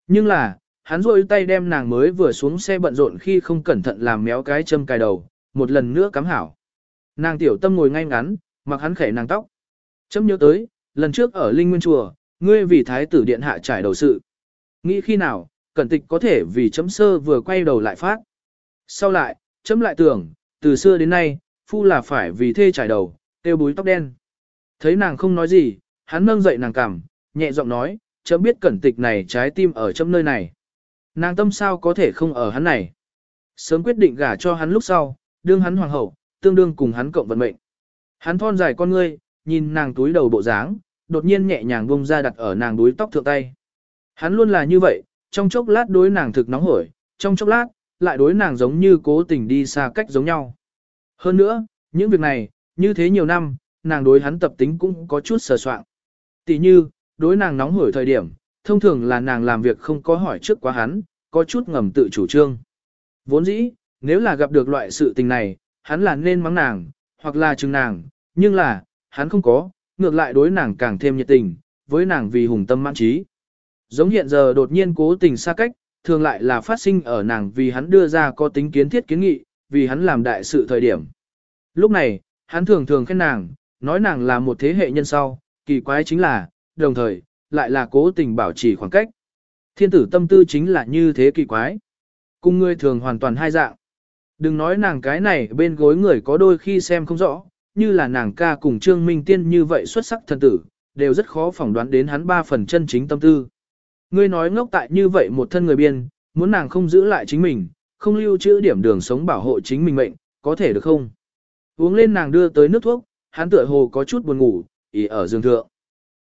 Nhưng là, hắn rôi tay đem nàng mới vừa xuống xe bận rộn khi không cẩn thận làm méo cái châm cài đầu, một lần nữa cắm hảo. Nàng tiểu tâm ngồi ngay ngắn, mặc hắn khẽ nàng tóc. Châm nhớ tới, lần trước ở Linh Nguyên Chùa, ngươi vì thái tử điện hạ trải đầu sự. Nghĩ khi nào, cẩn tịch có thể vì chấm sơ vừa quay đầu lại phát. Sau lại, chấm lại tưởng, từ xưa đến nay, phu là phải vì thê trải đầu, tiêu búi tóc đen. Thấy nàng không nói gì, hắn nâng dậy nàng cằm, nhẹ giọng nói, chấm biết cẩn tịch này trái tim ở chấm nơi này. Nàng tâm sao có thể không ở hắn này. Sớm quyết định gả cho hắn lúc sau, đương hắn hoàng hậu, tương đương cùng hắn cộng vận mệnh. Hắn thon dài con ngươi, nhìn nàng túi đầu bộ dáng, đột nhiên nhẹ nhàng bông ra đặt ở nàng đuôi tóc thượng tay. Hắn luôn là như vậy, trong chốc lát đối nàng thực nóng hổi, trong chốc lát, lại đối nàng giống như cố tình đi xa cách giống nhau. Hơn nữa, những việc này, như thế nhiều năm, nàng đối hắn tập tính cũng có chút sờ soạn. Tỷ như, đối nàng nóng hổi thời điểm, thông thường là nàng làm việc không có hỏi trước quá hắn, có chút ngầm tự chủ trương. Vốn dĩ, nếu là gặp được loại sự tình này, hắn là nên mắng nàng, hoặc là chừng nàng, nhưng là, hắn không có, ngược lại đối nàng càng thêm nhiệt tình, với nàng vì hùng tâm mãn trí. Giống hiện giờ đột nhiên cố tình xa cách, thường lại là phát sinh ở nàng vì hắn đưa ra có tính kiến thiết kiến nghị, vì hắn làm đại sự thời điểm. Lúc này, hắn thường thường khen nàng, nói nàng là một thế hệ nhân sau, kỳ quái chính là, đồng thời, lại là cố tình bảo trì khoảng cách. Thiên tử tâm tư chính là như thế kỳ quái. Cùng ngươi thường hoàn toàn hai dạng. Đừng nói nàng cái này bên gối người có đôi khi xem không rõ, như là nàng ca cùng Trương Minh Tiên như vậy xuất sắc thần tử, đều rất khó phỏng đoán đến hắn ba phần chân chính tâm tư. Ngươi nói ngốc tại như vậy một thân người biên, muốn nàng không giữ lại chính mình, không lưu trữ điểm đường sống bảo hộ chính mình mệnh, có thể được không? Uống lên nàng đưa tới nước thuốc, hắn tựa hồ có chút buồn ngủ, ý ở giường thượng.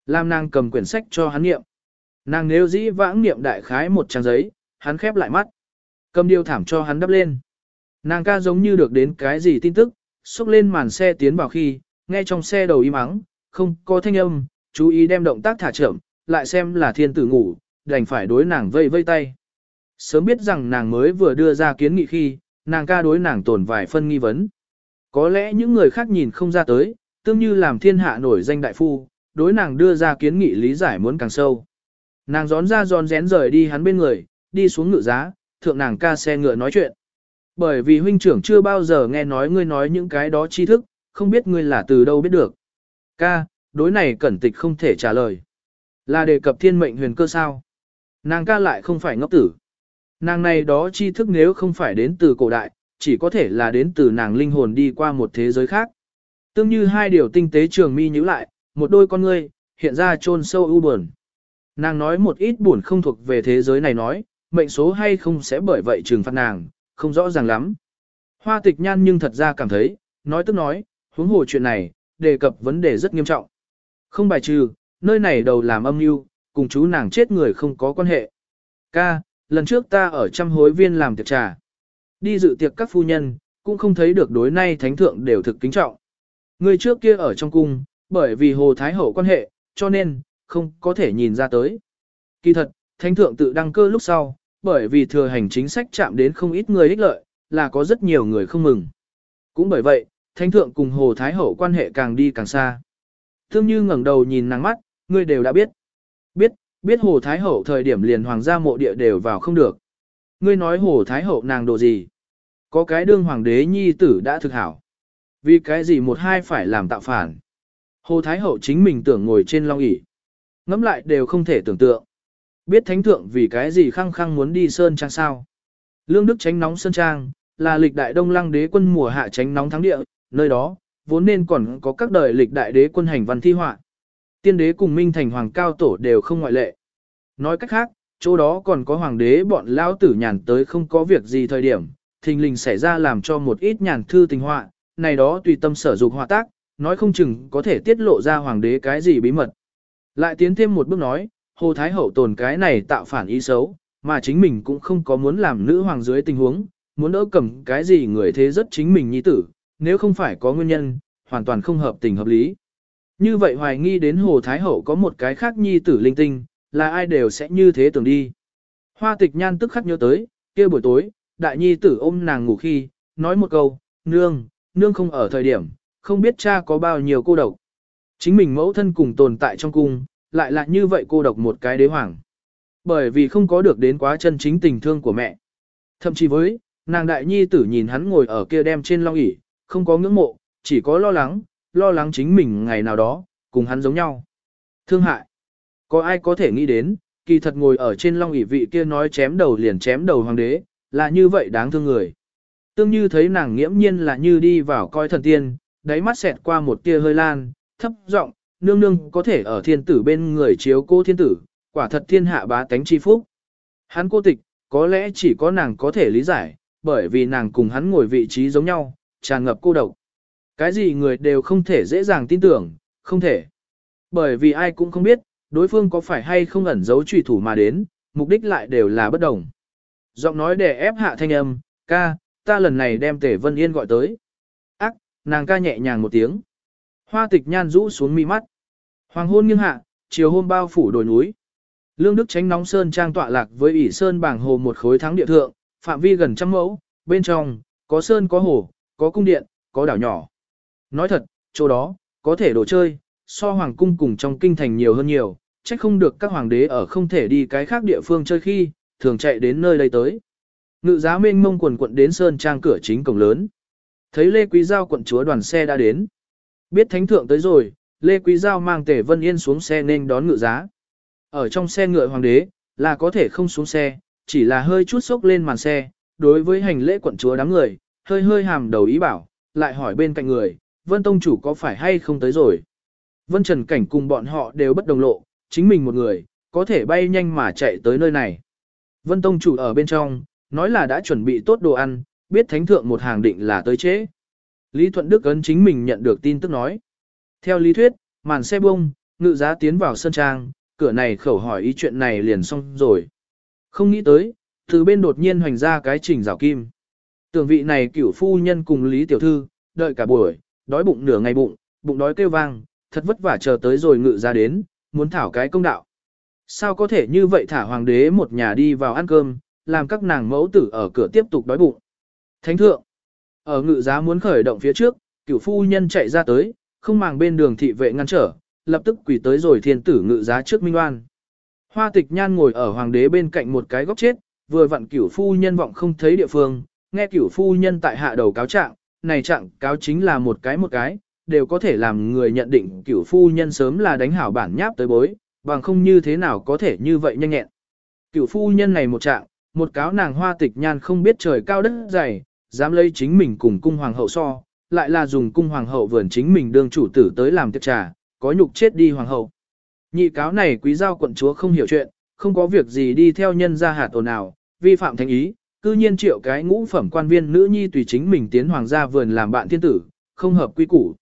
Lam nàng cầm quyển sách cho hắn niệm. Nàng nếu dĩ vãng niệm đại khái một trang giấy, hắn khép lại mắt. Cầm điều thảm cho hắn đắp lên. Nàng ca giống như được đến cái gì tin tức, xúc lên màn xe tiến vào khi, nghe trong xe đầu im ắng, không có thanh âm, chú ý đem động tác thả chậm, lại xem là thiên tử ngủ, đành phải đối nàng vây vây tay. Sớm biết rằng nàng mới vừa đưa ra kiến nghị khi, nàng ca đối nàng tồn vài phân nghi vấn. Có lẽ những người khác nhìn không ra tới, tương như làm thiên hạ nổi danh đại phu, đối nàng đưa ra kiến nghị lý giải muốn càng sâu. Nàng gión ra giòn rén rời đi hắn bên người, đi xuống ngựa giá, thượng nàng ca xe ngựa nói chuyện. Bởi vì huynh trưởng chưa bao giờ nghe nói ngươi nói những cái đó tri thức, không biết ngươi là từ đâu biết được. Ca, đối này cẩn tịch không thể trả lời. Là đề cập thiên mệnh huyền cơ sao? Nàng ca lại không phải ngốc tử. Nàng này đó tri thức nếu không phải đến từ cổ đại, chỉ có thể là đến từ nàng linh hồn đi qua một thế giới khác. Tương như hai điều tinh tế trường mi nhíu lại, một đôi con ngươi, hiện ra chôn sâu u buồn. Nàng nói một ít buồn không thuộc về thế giới này nói, mệnh số hay không sẽ bởi vậy trừng phạt nàng, không rõ ràng lắm. Hoa tịch nhan nhưng thật ra cảm thấy, nói tức nói, huống hồ chuyện này, đề cập vấn đề rất nghiêm trọng. Không bài trừ, nơi này đầu làm âm mưu, cùng chú nàng chết người không có quan hệ. Ca, lần trước ta ở trăm hối viên làm tiệc trà. Đi dự tiệc các phu nhân, cũng không thấy được đối nay thánh thượng đều thực kính trọng. Người trước kia ở trong cung, bởi vì hồ thái hậu quan hệ, cho nên, không có thể nhìn ra tới. Kỳ thật, thánh thượng tự đăng cơ lúc sau, bởi vì thừa hành chính sách chạm đến không ít người ích lợi, là có rất nhiều người không mừng. Cũng bởi vậy, thánh thượng cùng Hồ Thái Hậu quan hệ càng đi càng xa. Thương như ngẩng đầu nhìn nàng mắt, ngươi đều đã biết. Biết, biết Hồ Thái Hậu thời điểm liền hoàng gia mộ địa đều vào không được. Ngươi nói Hồ Thái Hậu nàng đồ gì? Có cái đương hoàng đế nhi tử đã thực hảo. Vì cái gì một hai phải làm tạo phản. Hồ Thái Hậu chính mình tưởng ngồi trên long ỷ ngẫm lại đều không thể tưởng tượng. Biết thánh thượng vì cái gì khăng khăng muốn đi Sơn Trang sao. Lương Đức tránh nóng Sơn Trang, là lịch đại đông lăng đế quân mùa hạ tránh nóng thắng địa, nơi đó, vốn nên còn có các đời lịch đại đế quân hành văn thi họa. Tiên đế cùng Minh Thành Hoàng Cao Tổ đều không ngoại lệ. Nói cách khác, chỗ đó còn có hoàng đế bọn lao tử nhàn tới không có việc gì thời điểm, thình lình xảy ra làm cho một ít nhàn thư tình họa, này đó tùy tâm sở dục họa tác, nói không chừng có thể tiết lộ ra hoàng đế cái gì bí mật. Lại tiến thêm một bước nói, Hồ Thái Hậu tồn cái này tạo phản ý xấu, mà chính mình cũng không có muốn làm nữ hoàng dưới tình huống, muốn đỡ cầm cái gì người thế rất chính mình nhi tử, nếu không phải có nguyên nhân, hoàn toàn không hợp tình hợp lý. Như vậy hoài nghi đến Hồ Thái Hậu có một cái khác nhi tử linh tinh, là ai đều sẽ như thế tưởng đi. Hoa tịch nhan tức khắc nhớ tới, kia buổi tối, đại nhi tử ôm nàng ngủ khi, nói một câu, nương, nương không ở thời điểm, không biết cha có bao nhiêu cô độc. Chính mình mẫu thân cùng tồn tại trong cung, lại là như vậy cô độc một cái đế hoàng. Bởi vì không có được đến quá chân chính tình thương của mẹ. Thậm chí với, nàng đại nhi tử nhìn hắn ngồi ở kia đem trên long ỷ không có ngưỡng mộ, chỉ có lo lắng, lo lắng chính mình ngày nào đó, cùng hắn giống nhau. Thương hại. Có ai có thể nghĩ đến, kỳ thật ngồi ở trên long ỷ vị kia nói chém đầu liền chém đầu hoàng đế, là như vậy đáng thương người. Tương như thấy nàng nghiễm nhiên là như đi vào coi thần tiên, đáy mắt xẹt qua một tia hơi lan, thấp giọng, nương nương có thể ở thiên tử bên người chiếu cô thiên tử, quả thật thiên hạ bá tánh chi phúc. Hắn cô tịch, có lẽ chỉ có nàng có thể lý giải, bởi vì nàng cùng hắn ngồi vị trí giống nhau, tràn ngập cô độc. Cái gì người đều không thể dễ dàng tin tưởng, không thể. Bởi vì ai cũng không biết, đối phương có phải hay không ẩn giấu trùy thủ mà đến, mục đích lại đều là bất đồng. Giọng nói để ép hạ thanh âm, ca, ta lần này đem Tề Vân Yên gọi tới. Ác, nàng ca nhẹ nhàng một tiếng. Hoa tịch nhan rũ xuống mi mắt. Hoàng hôn nghiêng hạ, chiều hôm bao phủ đồi núi. Lương Đức tránh nóng sơn trang tọa lạc với ỷ sơn bảng hồ một khối thắng địa thượng, phạm vi gần trăm mẫu, bên trong, có sơn có hồ, có cung điện, có đảo nhỏ. Nói thật, chỗ đó, có thể đồ chơi, so hoàng cung cùng trong kinh thành nhiều hơn nhiều, trách không được các hoàng đế ở không thể đi cái khác địa phương chơi khi, thường chạy đến nơi đây tới. Ngự giá mênh mông quần quận đến sơn trang cửa chính cổng lớn. Thấy Lê Quý Giao quận chúa đoàn xe đã đến. Biết thánh thượng tới rồi, Lê Quý Giao mang Tề Vân Yên xuống xe nên đón ngựa giá. Ở trong xe ngựa hoàng đế, là có thể không xuống xe, chỉ là hơi chút sốc lên màn xe, đối với hành lễ quận chúa đám người, hơi hơi hàm đầu ý bảo, lại hỏi bên cạnh người, Vân Tông chủ có phải hay không tới rồi. Vân Trần Cảnh cùng bọn họ đều bất đồng lộ, chính mình một người, có thể bay nhanh mà chạy tới nơi này. Vân Tông chủ ở bên trong, nói là đã chuẩn bị tốt đồ ăn, biết thánh thượng một hàng định là tới chế. Lý Thuận Đức ấn chính mình nhận được tin tức nói. Theo lý thuyết, màn xe bông, ngự giá tiến vào sân trang, cửa này khẩu hỏi ý chuyện này liền xong rồi. Không nghĩ tới, từ bên đột nhiên hoành ra cái trình rào kim. Tưởng vị này cửu phu nhân cùng Lý Tiểu Thư, đợi cả buổi, đói bụng nửa ngày bụng, bụng đói kêu vang, thật vất vả chờ tới rồi ngự ra đến, muốn thảo cái công đạo. Sao có thể như vậy thả hoàng đế một nhà đi vào ăn cơm, làm các nàng mẫu tử ở cửa tiếp tục đói bụng. Thánh thượng, ở ngự giá muốn khởi động phía trước, cửu phu nhân chạy ra tới, không màng bên đường thị vệ ngăn trở, lập tức quỳ tới rồi thiên tử ngự giá trước minh oan. Hoa tịch nhan ngồi ở hoàng đế bên cạnh một cái góc chết, vừa vặn cửu phu nhân vọng không thấy địa phương, nghe cửu phu nhân tại hạ đầu cáo trạng, này trạng cáo chính là một cái một cái, đều có thể làm người nhận định cửu phu nhân sớm là đánh hảo bản nháp tới bối, bằng không như thế nào có thể như vậy nhanh nhẹn. Cửu phu nhân này một trạng, một cáo nàng hoa tịch nhan không biết trời cao đất dày, dám lấy chính mình cùng cung hoàng hậu so, lại là dùng cung hoàng hậu vườn chính mình đương chủ tử tới làm tiệc trà, có nhục chết đi hoàng hậu. Nhị cáo này quý giao quận chúa không hiểu chuyện, không có việc gì đi theo nhân gia hạt ồn nào, vi phạm thánh ý, cư nhiên triệu cái ngũ phẩm quan viên nữ nhi tùy chính mình tiến hoàng gia vườn làm bạn thiên tử, không hợp quy củ.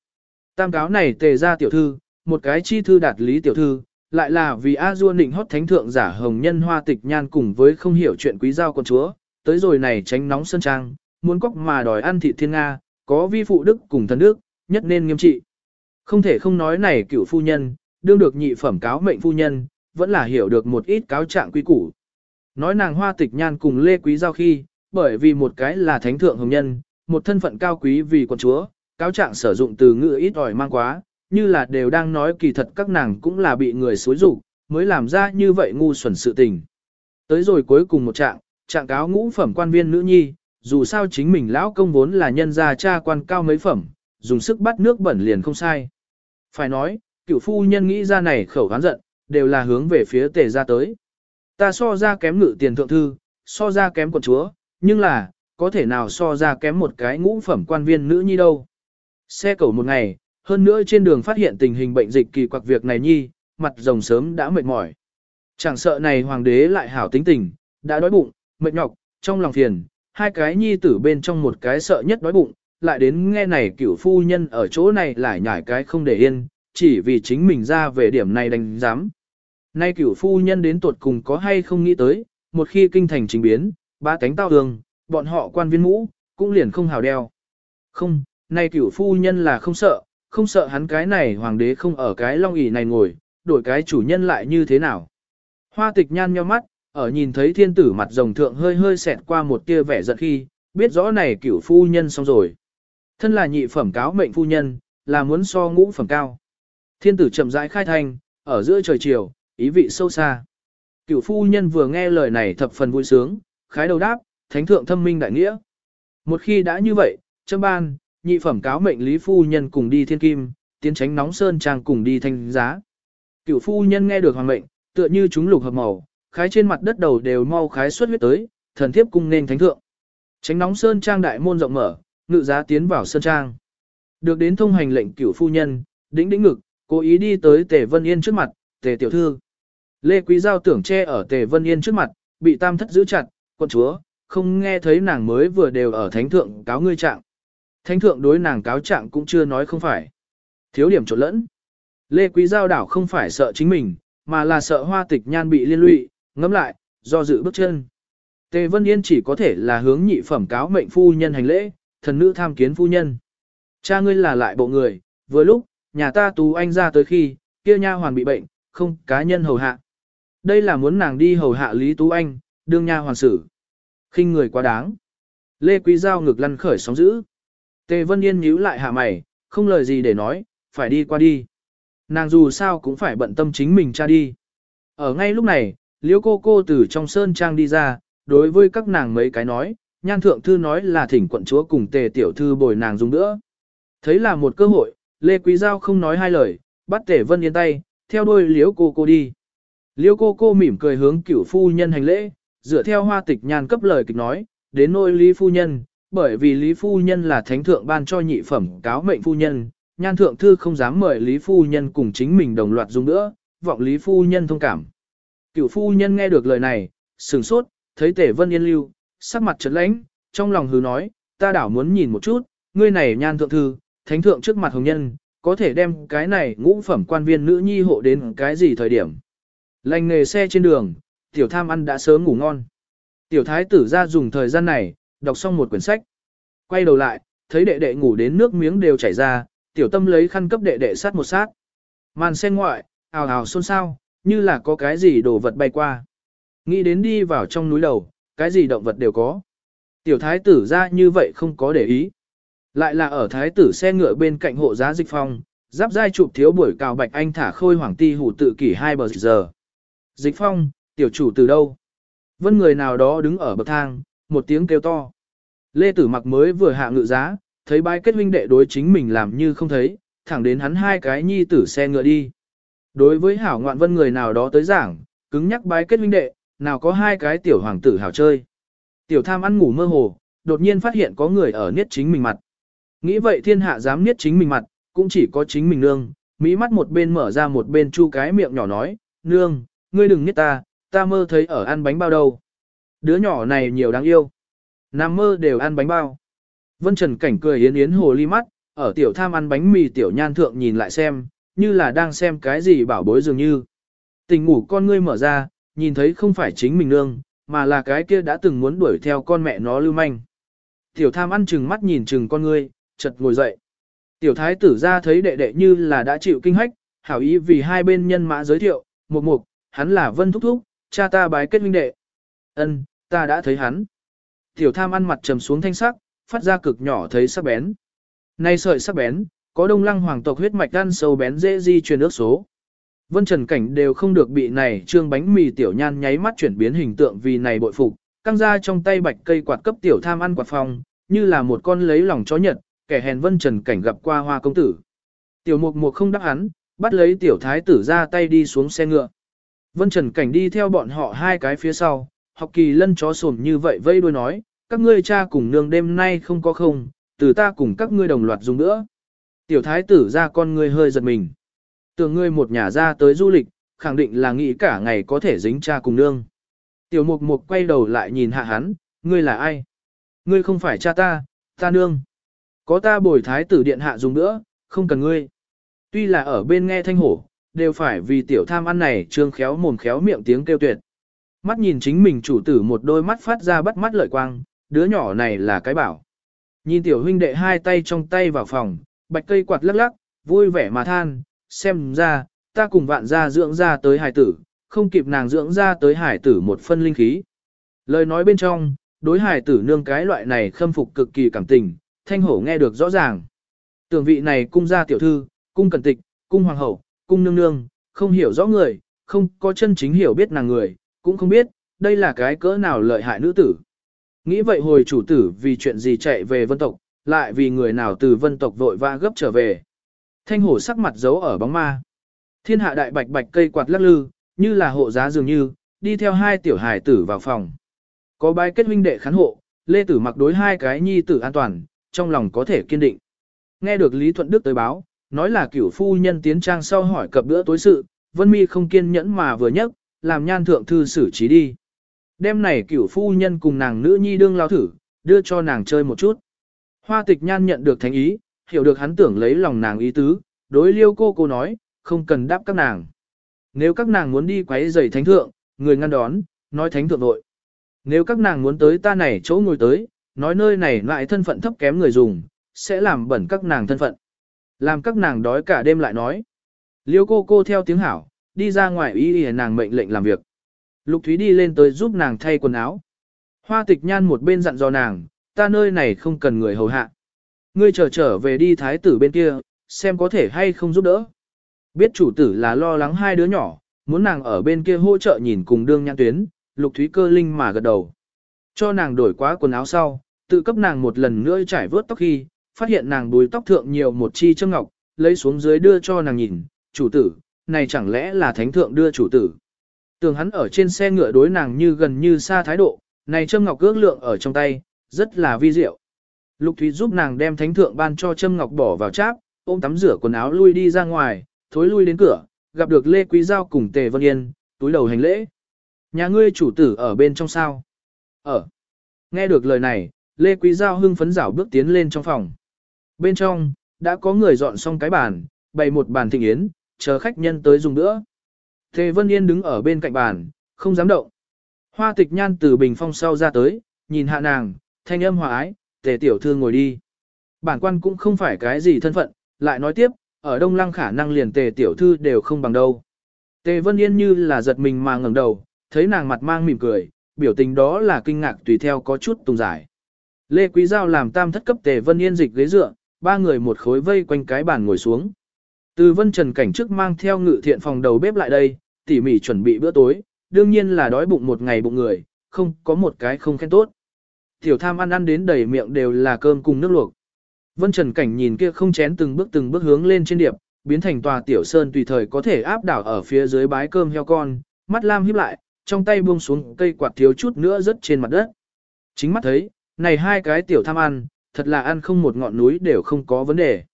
Tam cáo này tề ra tiểu thư, một cái chi thư đạt lý tiểu thư, lại là vì A Du nịnh hót thánh thượng giả hồng nhân hoa tịch nhan cùng với không hiểu chuyện quý giao quận chúa, tới rồi này tránh nóng sân trang, muốn cóc mà đòi ăn thị thiên Nga, có vi phụ đức cùng thần đức, nhất nên nghiêm trị. Không thể không nói này cựu phu nhân, đương được nhị phẩm cáo mệnh phu nhân, vẫn là hiểu được một ít cáo trạng quy củ. Nói nàng hoa tịch nhan cùng Lê Quý Giao khi, bởi vì một cái là thánh thượng hồng nhân, một thân phận cao quý vì quận chúa, cáo trạng sử dụng từ ngữ ít ỏi mang quá, như là đều đang nói kỳ thật các nàng cũng là bị người xối rủ, mới làm ra như vậy ngu xuẩn sự tình. Tới rồi cuối cùng một trạng, trạng cáo ngũ phẩm quan viên nữ nhi, dù sao chính mình lão công vốn là nhân gia cha quan cao mấy phẩm, dùng sức bắt nước bẩn liền không sai. Phải nói, cựu phu nhân nghĩ ra này khẩu hán giận, đều là hướng về phía tề ra tới. Ta so ra kém ngự tiền thượng thư, so ra kém quận chúa, nhưng là, có thể nào so ra kém một cái ngũ phẩm quan viên nữ nhi đâu. Xe cầu một ngày, hơn nữa trên đường phát hiện tình hình bệnh dịch kỳ quặc việc này nhi, mặt rồng sớm đã mệt mỏi. Chẳng sợ này hoàng đế lại hảo tính tình, đã đói bụng, mệt nhọc, trong lòng phiền, hai cái nhi tử bên trong một cái sợ nhất đói bụng, lại đến nghe này cửu phu nhân ở chỗ này lại nhảy cái không để yên, chỉ vì chính mình ra về điểm này đánh giám. Nay cửu phu nhân đến tuột cùng có hay không nghĩ tới, một khi kinh thành trình biến, ba cánh tao hương, bọn họ quan viên mũ, cũng liền không hào đeo. Không, nay cửu phu nhân là không sợ, không sợ hắn cái này hoàng đế không ở cái long ỷ này ngồi, đổi cái chủ nhân lại như thế nào. Hoa tịch nhan nheo mắt, ở nhìn thấy thiên tử mặt rồng thượng hơi hơi xẹt qua một tia vẻ giận khi, biết rõ này cửu phu nhân xong rồi. Thân là nhị phẩm cáo mệnh phu nhân, là muốn so ngũ phẩm cao. Thiên tử chậm rãi khai thanh, ở giữa trời chiều, ý vị sâu xa. Cửu phu nhân vừa nghe lời này thập phần vui sướng, khái đầu đáp, thánh thượng thâm minh đại nghĩa. Một khi đã như vậy, châm ban, nhị phẩm cáo mệnh lý phu nhân cùng đi thiên kim, tiến tránh nóng sơn trang cùng đi thanh giá. Cửu phu nhân nghe được hoàng mệnh, tựa như chúng lục hợp màu, khái trên mặt đất đầu đều mau khái xuất huyết tới, thần thiếp cung nên thánh thượng. Tránh nóng sơn trang đại môn rộng mở, ngự giá tiến vào sơn trang. Được đến thông hành lệnh cửu phu nhân, đĩnh đĩnh ngực, cố ý đi tới Tề Vân Yên trước mặt, Tề tiểu thư. Lê Quý Giao tưởng che ở Tề Vân Yên trước mặt, bị tam thất giữ chặt, quân chúa, không nghe thấy nàng mới vừa đều ở thánh thượng cáo ngươi trạng. Thánh thượng đối nàng cáo trạng cũng chưa nói không phải. Thiếu điểm trộn lẫn. Lê Quý Giao đảo không phải sợ chính mình, mà là sợ hoa tịch nhan bị liên lụy, ngẫm lại, do dự bước chân. Tề Vân Yên chỉ có thể là hướng nhị phẩm cáo mệnh phu nhân hành lễ, thần nữ tham kiến phu nhân. Cha ngươi là lại bộ người, vừa lúc, nhà ta tú anh ra tới khi, kia nha hoàn bị bệnh, không cá nhân hầu hạ. Đây là muốn nàng đi hầu hạ Lý Tú Anh, đương nha hoàn xử. khinh người quá đáng. Lê Quý Giao ngực lăn khởi sóng dữ. Tề Vân Yên nhíu lại hạ mày, không lời gì để nói, phải đi qua đi. Nàng dù sao cũng phải bận tâm chính mình cha đi. Ở ngay lúc này, liễu cô cô từ trong sơn trang đi ra, đối với các nàng mấy cái nói, nhan thượng thư nói là thỉnh quận chúa cùng tề tiểu thư bồi nàng dùng nữa. Thấy là một cơ hội, Lê Quý Giao không nói hai lời, bắt tề vân yên tay, theo đuôi liễu cô cô đi. Liễu cô cô mỉm cười hướng cửu phu nhân hành lễ, dựa theo hoa tịch nhan cấp lời kịch nói, đến nôi lý phu nhân, bởi vì lý phu nhân là thánh thượng ban cho nhị phẩm cáo mệnh phu nhân, nhan thượng thư không dám mời lý phu nhân cùng chính mình đồng loạt dùng nữa, vọng lý phu nhân thông cảm. Cựu phu nhân nghe được lời này, sừng sốt, thấy tể vân yên lưu, sắc mặt trấn lãnh, trong lòng hứ nói, ta đảo muốn nhìn một chút, ngươi này nhan thượng thư, thánh thượng trước mặt hồng nhân, có thể đem cái này ngũ phẩm quan viên nữ nhi hộ đến cái gì thời điểm. Lành nghề xe trên đường, tiểu tham ăn đã sớm ngủ ngon. Tiểu thái tử ra dùng thời gian này, đọc xong một quyển sách. Quay đầu lại, thấy đệ đệ ngủ đến nước miếng đều chảy ra, tiểu tâm lấy khăn cấp đệ đệ sát một sát. Màn xe ngoại, ào ào xôn xao, như là có cái gì đồ vật bay qua. Nghĩ đến đi vào trong núi đầu, cái gì động vật đều có. Tiểu thái tử ra như vậy không có để ý. Lại là ở thái tử xe ngựa bên cạnh hộ giá dịch phong, giáp giai chụp thiếu buổi cào bạch anh thả khôi hoàng ti hủ tự kỷ hai bờ giờ. Dịch phong, tiểu chủ từ đâu? Vân người nào đó đứng ở bậc thang, một tiếng kêu to. Lê Tử mặc mới vừa hạ ngự giá, thấy bái kết huynh đệ đối chính mình làm như không thấy, thẳng đến hắn hai cái nhi tử xe ngựa đi. Đối với hảo ngoạn vân người nào đó tới giảng, cứng nhắc bái kết huynh đệ, nào có hai cái tiểu hoàng tử hảo chơi. Tiểu tham ăn ngủ mơ hồ, đột nhiên phát hiện có người ở niết chính mình mặt. Nghĩ vậy thiên hạ dám niết chính mình mặt, cũng chỉ có chính mình nương, mỹ mắt một bên mở ra một bên chu cái miệng nhỏ nói, nương, ngươi đừng niết ta, ta mơ thấy ở ăn bánh bao đâu. Đứa nhỏ này nhiều đáng yêu. Nam mơ đều ăn bánh bao. Vân Trần Cảnh cười yến yến hồ ly mắt, ở tiểu tham ăn bánh mì tiểu nhan thượng nhìn lại xem, như là đang xem cái gì bảo bối dường như. Tình ngủ con ngươi mở ra, nhìn thấy không phải chính mình nương, mà là cái kia đã từng muốn đuổi theo con mẹ nó lưu manh. Tiểu tham ăn chừng mắt nhìn chừng con ngươi, chợt ngồi dậy. Tiểu thái tử ra thấy đệ đệ như là đã chịu kinh hách, hảo ý vì hai bên nhân mã giới thiệu, một mục, hắn là Vân Thúc Thúc, cha ta bái kết huynh đệ. Ân, ta đã thấy hắn. Tiểu tham ăn mặt trầm xuống thanh sắc, phát ra cực nhỏ thấy sắc bén. Nay sợi sắc bén, có đông lăng hoàng tộc huyết mạch ăn sâu bén dễ di truyền ước số. Vân Trần Cảnh đều không được bị này trương bánh mì tiểu nhan nháy mắt chuyển biến hình tượng vì này bội phục, căng ra trong tay bạch cây quạt cấp tiểu tham ăn quạt phòng, như là một con lấy lòng chó nhật, kẻ hèn Vân Trần Cảnh gặp qua hoa công tử. Tiểu mục mục không đáp hắn, bắt lấy tiểu thái tử ra tay đi xuống xe ngựa. Vân Trần Cảnh đi theo bọn họ hai cái phía sau, học kỳ lân chó sồn như vậy vây đuôi nói, các ngươi cha cùng nương đêm nay không có không, từ ta cùng các ngươi đồng loạt dùng nữa. Tiểu thái tử ra con ngươi hơi giật mình. Tưởng ngươi một nhà ra tới du lịch, khẳng định là nghĩ cả ngày có thể dính cha cùng nương. Tiểu mục mục quay đầu lại nhìn hạ hắn, ngươi là ai? Ngươi không phải cha ta, ta nương. Có ta bồi thái tử điện hạ dùng nữa, không cần ngươi. Tuy là ở bên nghe thanh hổ, đều phải vì tiểu tham ăn này trương khéo mồm khéo miệng tiếng kêu tuyệt. Mắt nhìn chính mình chủ tử một đôi mắt phát ra bắt mắt lợi quang, đứa nhỏ này là cái bảo. Nhìn tiểu huynh đệ hai tay trong tay vào phòng, bạch cây quạt lắc lắc, vui vẻ mà than, xem ra, ta cùng vạn gia dưỡng ra tới hải tử, không kịp nàng dưỡng ra tới hải tử một phân linh khí. Lời nói bên trong, đối hải tử nương cái loại này khâm phục cực kỳ cảm tình, thanh hổ nghe được rõ ràng. Tưởng vị này cung gia tiểu thư, cung cần tịch, cung hoàng hậu, cung nương nương, không hiểu rõ người, không có chân chính hiểu biết nàng người, cũng không biết, đây là cái cỡ nào lợi hại nữ tử. Nghĩ vậy hồi chủ tử vì chuyện gì chạy về vân tộc, lại vì người nào từ vân tộc vội vã gấp trở về. Thanh hổ sắc mặt giấu ở bóng ma. Thiên hạ đại bạch bạch cây quạt lắc lư, như là hộ giá dường như, đi theo hai tiểu hài tử vào phòng. Có bái kết huynh đệ khán hộ, lê tử mặc đối hai cái nhi tử an toàn, trong lòng có thể kiên định. Nghe được Lý Thuận Đức tới báo, nói là cửu phu nhân tiến trang sau hỏi cập bữa tối sự, Vân Mi không kiên nhẫn mà vừa nhấc, làm nhan thượng thư xử trí đi. Đêm này cửu phu nhân cùng nàng nữ nhi đương lao thử, đưa cho nàng chơi một chút. Hoa tịch nhan nhận được thánh ý, hiểu được hắn tưởng lấy lòng nàng ý tứ, đối liêu cô cô nói, không cần đáp các nàng. Nếu các nàng muốn đi quấy giày thánh thượng, người ngăn đón, nói thánh thượng nội. Nếu các nàng muốn tới ta này chỗ ngồi tới, nói nơi này lại thân phận thấp kém người dùng, sẽ làm bẩn các nàng thân phận. Làm các nàng đói cả đêm lại nói. Liêu cô cô theo tiếng hảo, đi ra ngoài ý ý nàng mệnh lệnh làm việc. Lục Thúy đi lên tới giúp nàng thay quần áo. Hoa tịch nhan một bên dặn dò nàng, ta nơi này không cần người hầu hạ. Ngươi trở trở về đi thái tử bên kia, xem có thể hay không giúp đỡ. Biết chủ tử là lo lắng hai đứa nhỏ, muốn nàng ở bên kia hỗ trợ nhìn cùng đương nhãn tuyến, lục thúy cơ linh mà gật đầu. Cho nàng đổi quá quần áo sau, tự cấp nàng một lần nữa trải vớt tóc khi, phát hiện nàng đuôi tóc thượng nhiều một chi châm ngọc, lấy xuống dưới đưa cho nàng nhìn, chủ tử, này chẳng lẽ là thánh thượng đưa chủ tử. Tường hắn ở trên xe ngựa đối nàng như gần như xa thái độ, này châm ngọc ước lượng ở trong tay, rất là vi diệu. Lục Thúy giúp nàng đem thánh thượng ban cho châm ngọc bỏ vào cháp, ôm tắm rửa quần áo lui đi ra ngoài, thối lui đến cửa, gặp được Lê Quý Giao cùng Tề Vân Yên, túi đầu hành lễ. Nhà ngươi chủ tử ở bên trong sao? Ở. Nghe được lời này, Lê Quý Giao hưng phấn rảo bước tiến lên trong phòng. Bên trong, đã có người dọn xong cái bàn, bày một bàn thịnh yến, chờ khách nhân tới dùng nữa. Tề Vân Yên đứng ở bên cạnh bàn, không dám động. Hoa tịch nhan từ bình phong sau ra tới, nhìn hạ nàng, thanh âm hòa ái, tề tiểu thư ngồi đi. Bản quan cũng không phải cái gì thân phận, lại nói tiếp, ở Đông Lăng khả năng liền tề tiểu thư đều không bằng đâu. Tề Vân Yên như là giật mình mà ngẩng đầu, thấy nàng mặt mang mỉm cười, biểu tình đó là kinh ngạc tùy theo có chút tùng giải. Lê Quý Giao làm tam thất cấp Tề Vân Yên dịch ghế dựa, ba người một khối vây quanh cái bàn ngồi xuống. Từ Vân Trần cảnh trước mang theo ngự thiện phòng đầu bếp lại đây, tỉ mỉ chuẩn bị bữa tối, đương nhiên là đói bụng một ngày bụng người, không có một cái không khen tốt. Tiểu tham ăn ăn đến đầy miệng đều là cơm cùng nước luộc. Vân Trần Cảnh nhìn kia không chén từng bước từng bước hướng lên trên điệp, biến thành tòa tiểu sơn tùy thời có thể áp đảo ở phía dưới bái cơm heo con, mắt lam híp lại, trong tay buông xuống cây quạt thiếu chút nữa rớt trên mặt đất. Chính mắt thấy, này hai cái tiểu tham ăn, thật là ăn không một ngọn núi đều không có vấn đề.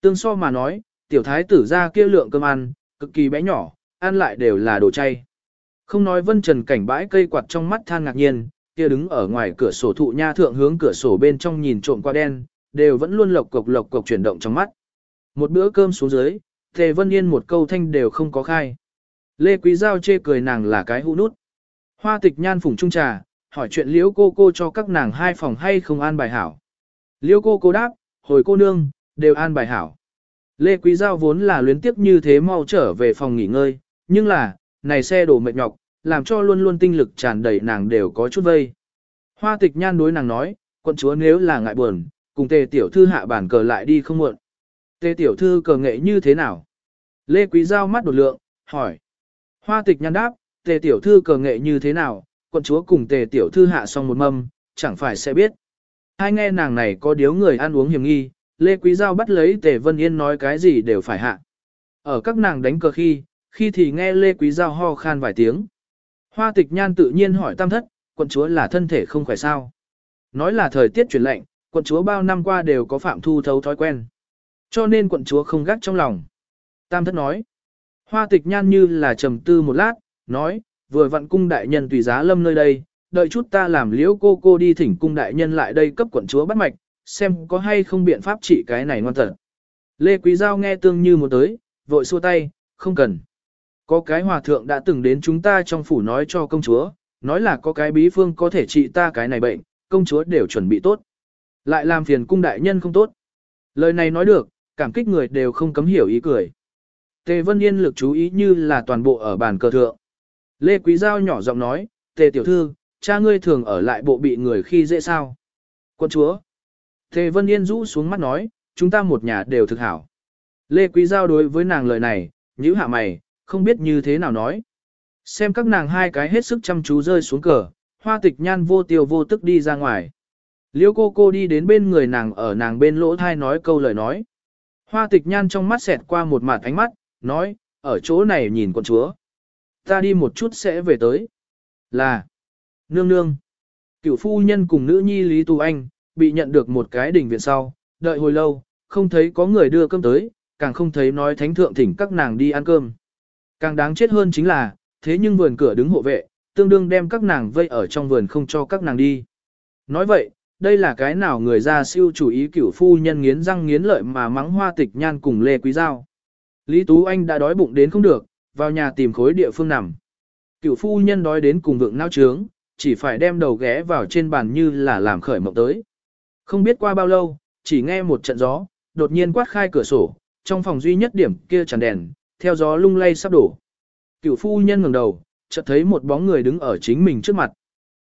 Tương so mà nói, tiểu thái tử ra kia lượng cơm ăn, cực kỳ bé nhỏ, ăn lại đều là đồ chay. Không nói Vân Trần Cảnh bãi cây quạt trong mắt than ngạc nhiên, kia đứng ở ngoài cửa sổ thụ nha thượng hướng cửa sổ bên trong nhìn trộm qua đen, đều vẫn luôn lộc cộc lộc cộc chuyển động trong mắt. Một bữa cơm xuống dưới, Tề Vân Yên một câu thanh đều không có khai. Lê Quý Giao chê cười nàng là cái hũ nút. Hoa tịch nhan phùng trung trà, hỏi chuyện liễu cô cô cho các nàng hai phòng hay không an bài hảo. Liễu cô cô đáp, hồi cô nương, đều an bài hảo. Lê Quý Giao vốn là luyến tiếp như thế mau trở về phòng nghỉ ngơi, nhưng là, này xe đổ mệt nhọc, làm cho luôn luôn tinh lực tràn đầy nàng đều có chút vây. Hoa tịch nhan đối nàng nói, quận chúa nếu là ngại buồn, cùng tề tiểu thư hạ bản cờ lại đi không muộn. Tề tiểu thư cờ nghệ như thế nào? Lê Quý Giao mắt đột lượng, hỏi. Hoa tịch nhan đáp, tề tiểu thư cờ nghệ như thế nào, quận chúa cùng tề tiểu thư hạ xong một mâm, chẳng phải sẽ biết. Hai nghe nàng này có điếu người ăn uống hiểm nghi, Lê Quý Giao bắt lấy tề Vân Yên nói cái gì đều phải hạ. Ở các nàng đánh cờ khi, khi thì nghe Lê Quý Giao ho khan vài tiếng. Hoa tịch nhan tự nhiên hỏi tam thất, quận chúa là thân thể không khỏe sao. Nói là thời tiết chuyển lạnh, quận chúa bao năm qua đều có phạm thu thấu thói quen. Cho nên quận chúa không gắt trong lòng. Tam thất nói. Hoa tịch nhan như là trầm tư một lát, nói, vừa vặn cung đại nhân tùy giá lâm nơi đây, đợi chút ta làm liễu cô cô đi thỉnh cung đại nhân lại đây cấp quận chúa bắt mạch, xem có hay không biện pháp trị cái này ngoan thật. Lê Quý Giao nghe tương như một tới, vội xua tay, không cần. Có cái hòa thượng đã từng đến chúng ta trong phủ nói cho công chúa, nói là có cái bí phương có thể trị ta cái này bệnh, công chúa đều chuẩn bị tốt. Lại làm phiền cung đại nhân không tốt. Lời này nói được, cảm kích người đều không cấm hiểu ý cười. Tề Vân Yên lực chú ý như là toàn bộ ở bàn cờ thượng. Lê Quý Giao nhỏ giọng nói, Tề tiểu thư, cha ngươi thường ở lại bộ bị người khi dễ sao. Quân chúa. Tề Vân Yên rũ xuống mắt nói, chúng ta một nhà đều thực hảo. Lê Quý Giao đối với nàng lời này, nhíu hạ mày, không biết như thế nào nói. Xem các nàng hai cái hết sức chăm chú rơi xuống cờ, hoa tịch nhan vô tiêu vô tức đi ra ngoài. Liêu cô cô đi đến bên người nàng ở nàng bên lỗ thai nói câu lời nói. Hoa tịch nhan trong mắt xẹt qua một mặt ánh mắt, nói, ở chỗ này nhìn con chúa. Ta đi một chút sẽ về tới. Là, nương nương. Cựu phu nhân cùng nữ nhi Lý Tu Anh, bị nhận được một cái đỉnh viện sau, đợi hồi lâu, không thấy có người đưa cơm tới, càng không thấy nói thánh thượng thỉnh các nàng đi ăn cơm. Càng đáng chết hơn chính là, thế nhưng vườn cửa đứng hộ vệ, tương đương đem các nàng vây ở trong vườn không cho các nàng đi. Nói vậy, đây là cái nào người ra siêu chủ ý cửu phu nhân nghiến răng nghiến lợi mà mắng hoa tịch nhan cùng Lê Quý Giao. Lý Tú Anh đã đói bụng đến không được, vào nhà tìm khối địa phương nằm. Cửu phu nhân đói đến cùng vượng nao trướng, chỉ phải đem đầu ghé vào trên bàn như là làm khởi mộng tới. Không biết qua bao lâu, chỉ nghe một trận gió, đột nhiên quát khai cửa sổ, trong phòng duy nhất điểm kia tràn đèn, theo gió lung lay sắp đổ. Cửu phu nhân ngẩng đầu, chợt thấy một bóng người đứng ở chính mình trước mặt.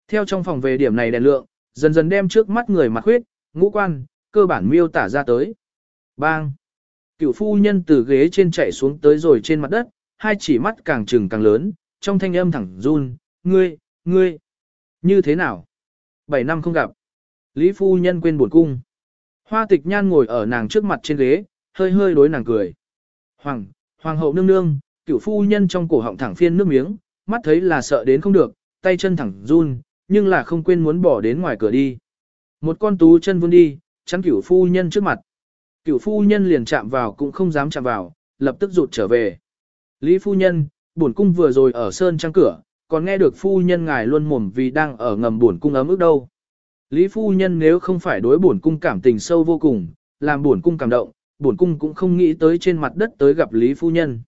Theo trong phòng về điểm này đèn lượng, dần dần đem trước mắt người mặt huyết, ngũ quan, cơ bản miêu tả ra tới. Bang! Cửu phu nhân từ ghế trên chạy xuống tới rồi trên mặt đất, hai chỉ mắt càng trừng càng lớn, trong thanh âm thẳng run, ngươi, ngươi, như thế nào? Bảy năm không gặp. Lý phu nhân quên buồn cung. Hoa tịch nhan ngồi ở nàng trước mặt trên ghế, hơi hơi đối nàng cười. Hoàng, hoàng hậu nương nương, cửu phu nhân trong cổ họng thẳng phiên nước miếng, mắt thấy là sợ đến không được, tay chân thẳng run, nhưng là không quên muốn bỏ đến ngoài cửa đi. Một con tú chân vươn đi, chắn cửu phu nhân trước mặt. Cửu phu nhân liền chạm vào cũng không dám chạm vào, lập tức rụt trở về. Lý phu nhân, bổn cung vừa rồi ở sơn trang cửa, còn nghe được phu nhân ngài luôn mồm vì đang ở ngầm bổn cung ấm ức đâu. Lý phu nhân nếu không phải đối bổn cung cảm tình sâu vô cùng, làm bổn cung cảm động, bổn cung cũng không nghĩ tới trên mặt đất tới gặp Lý phu nhân.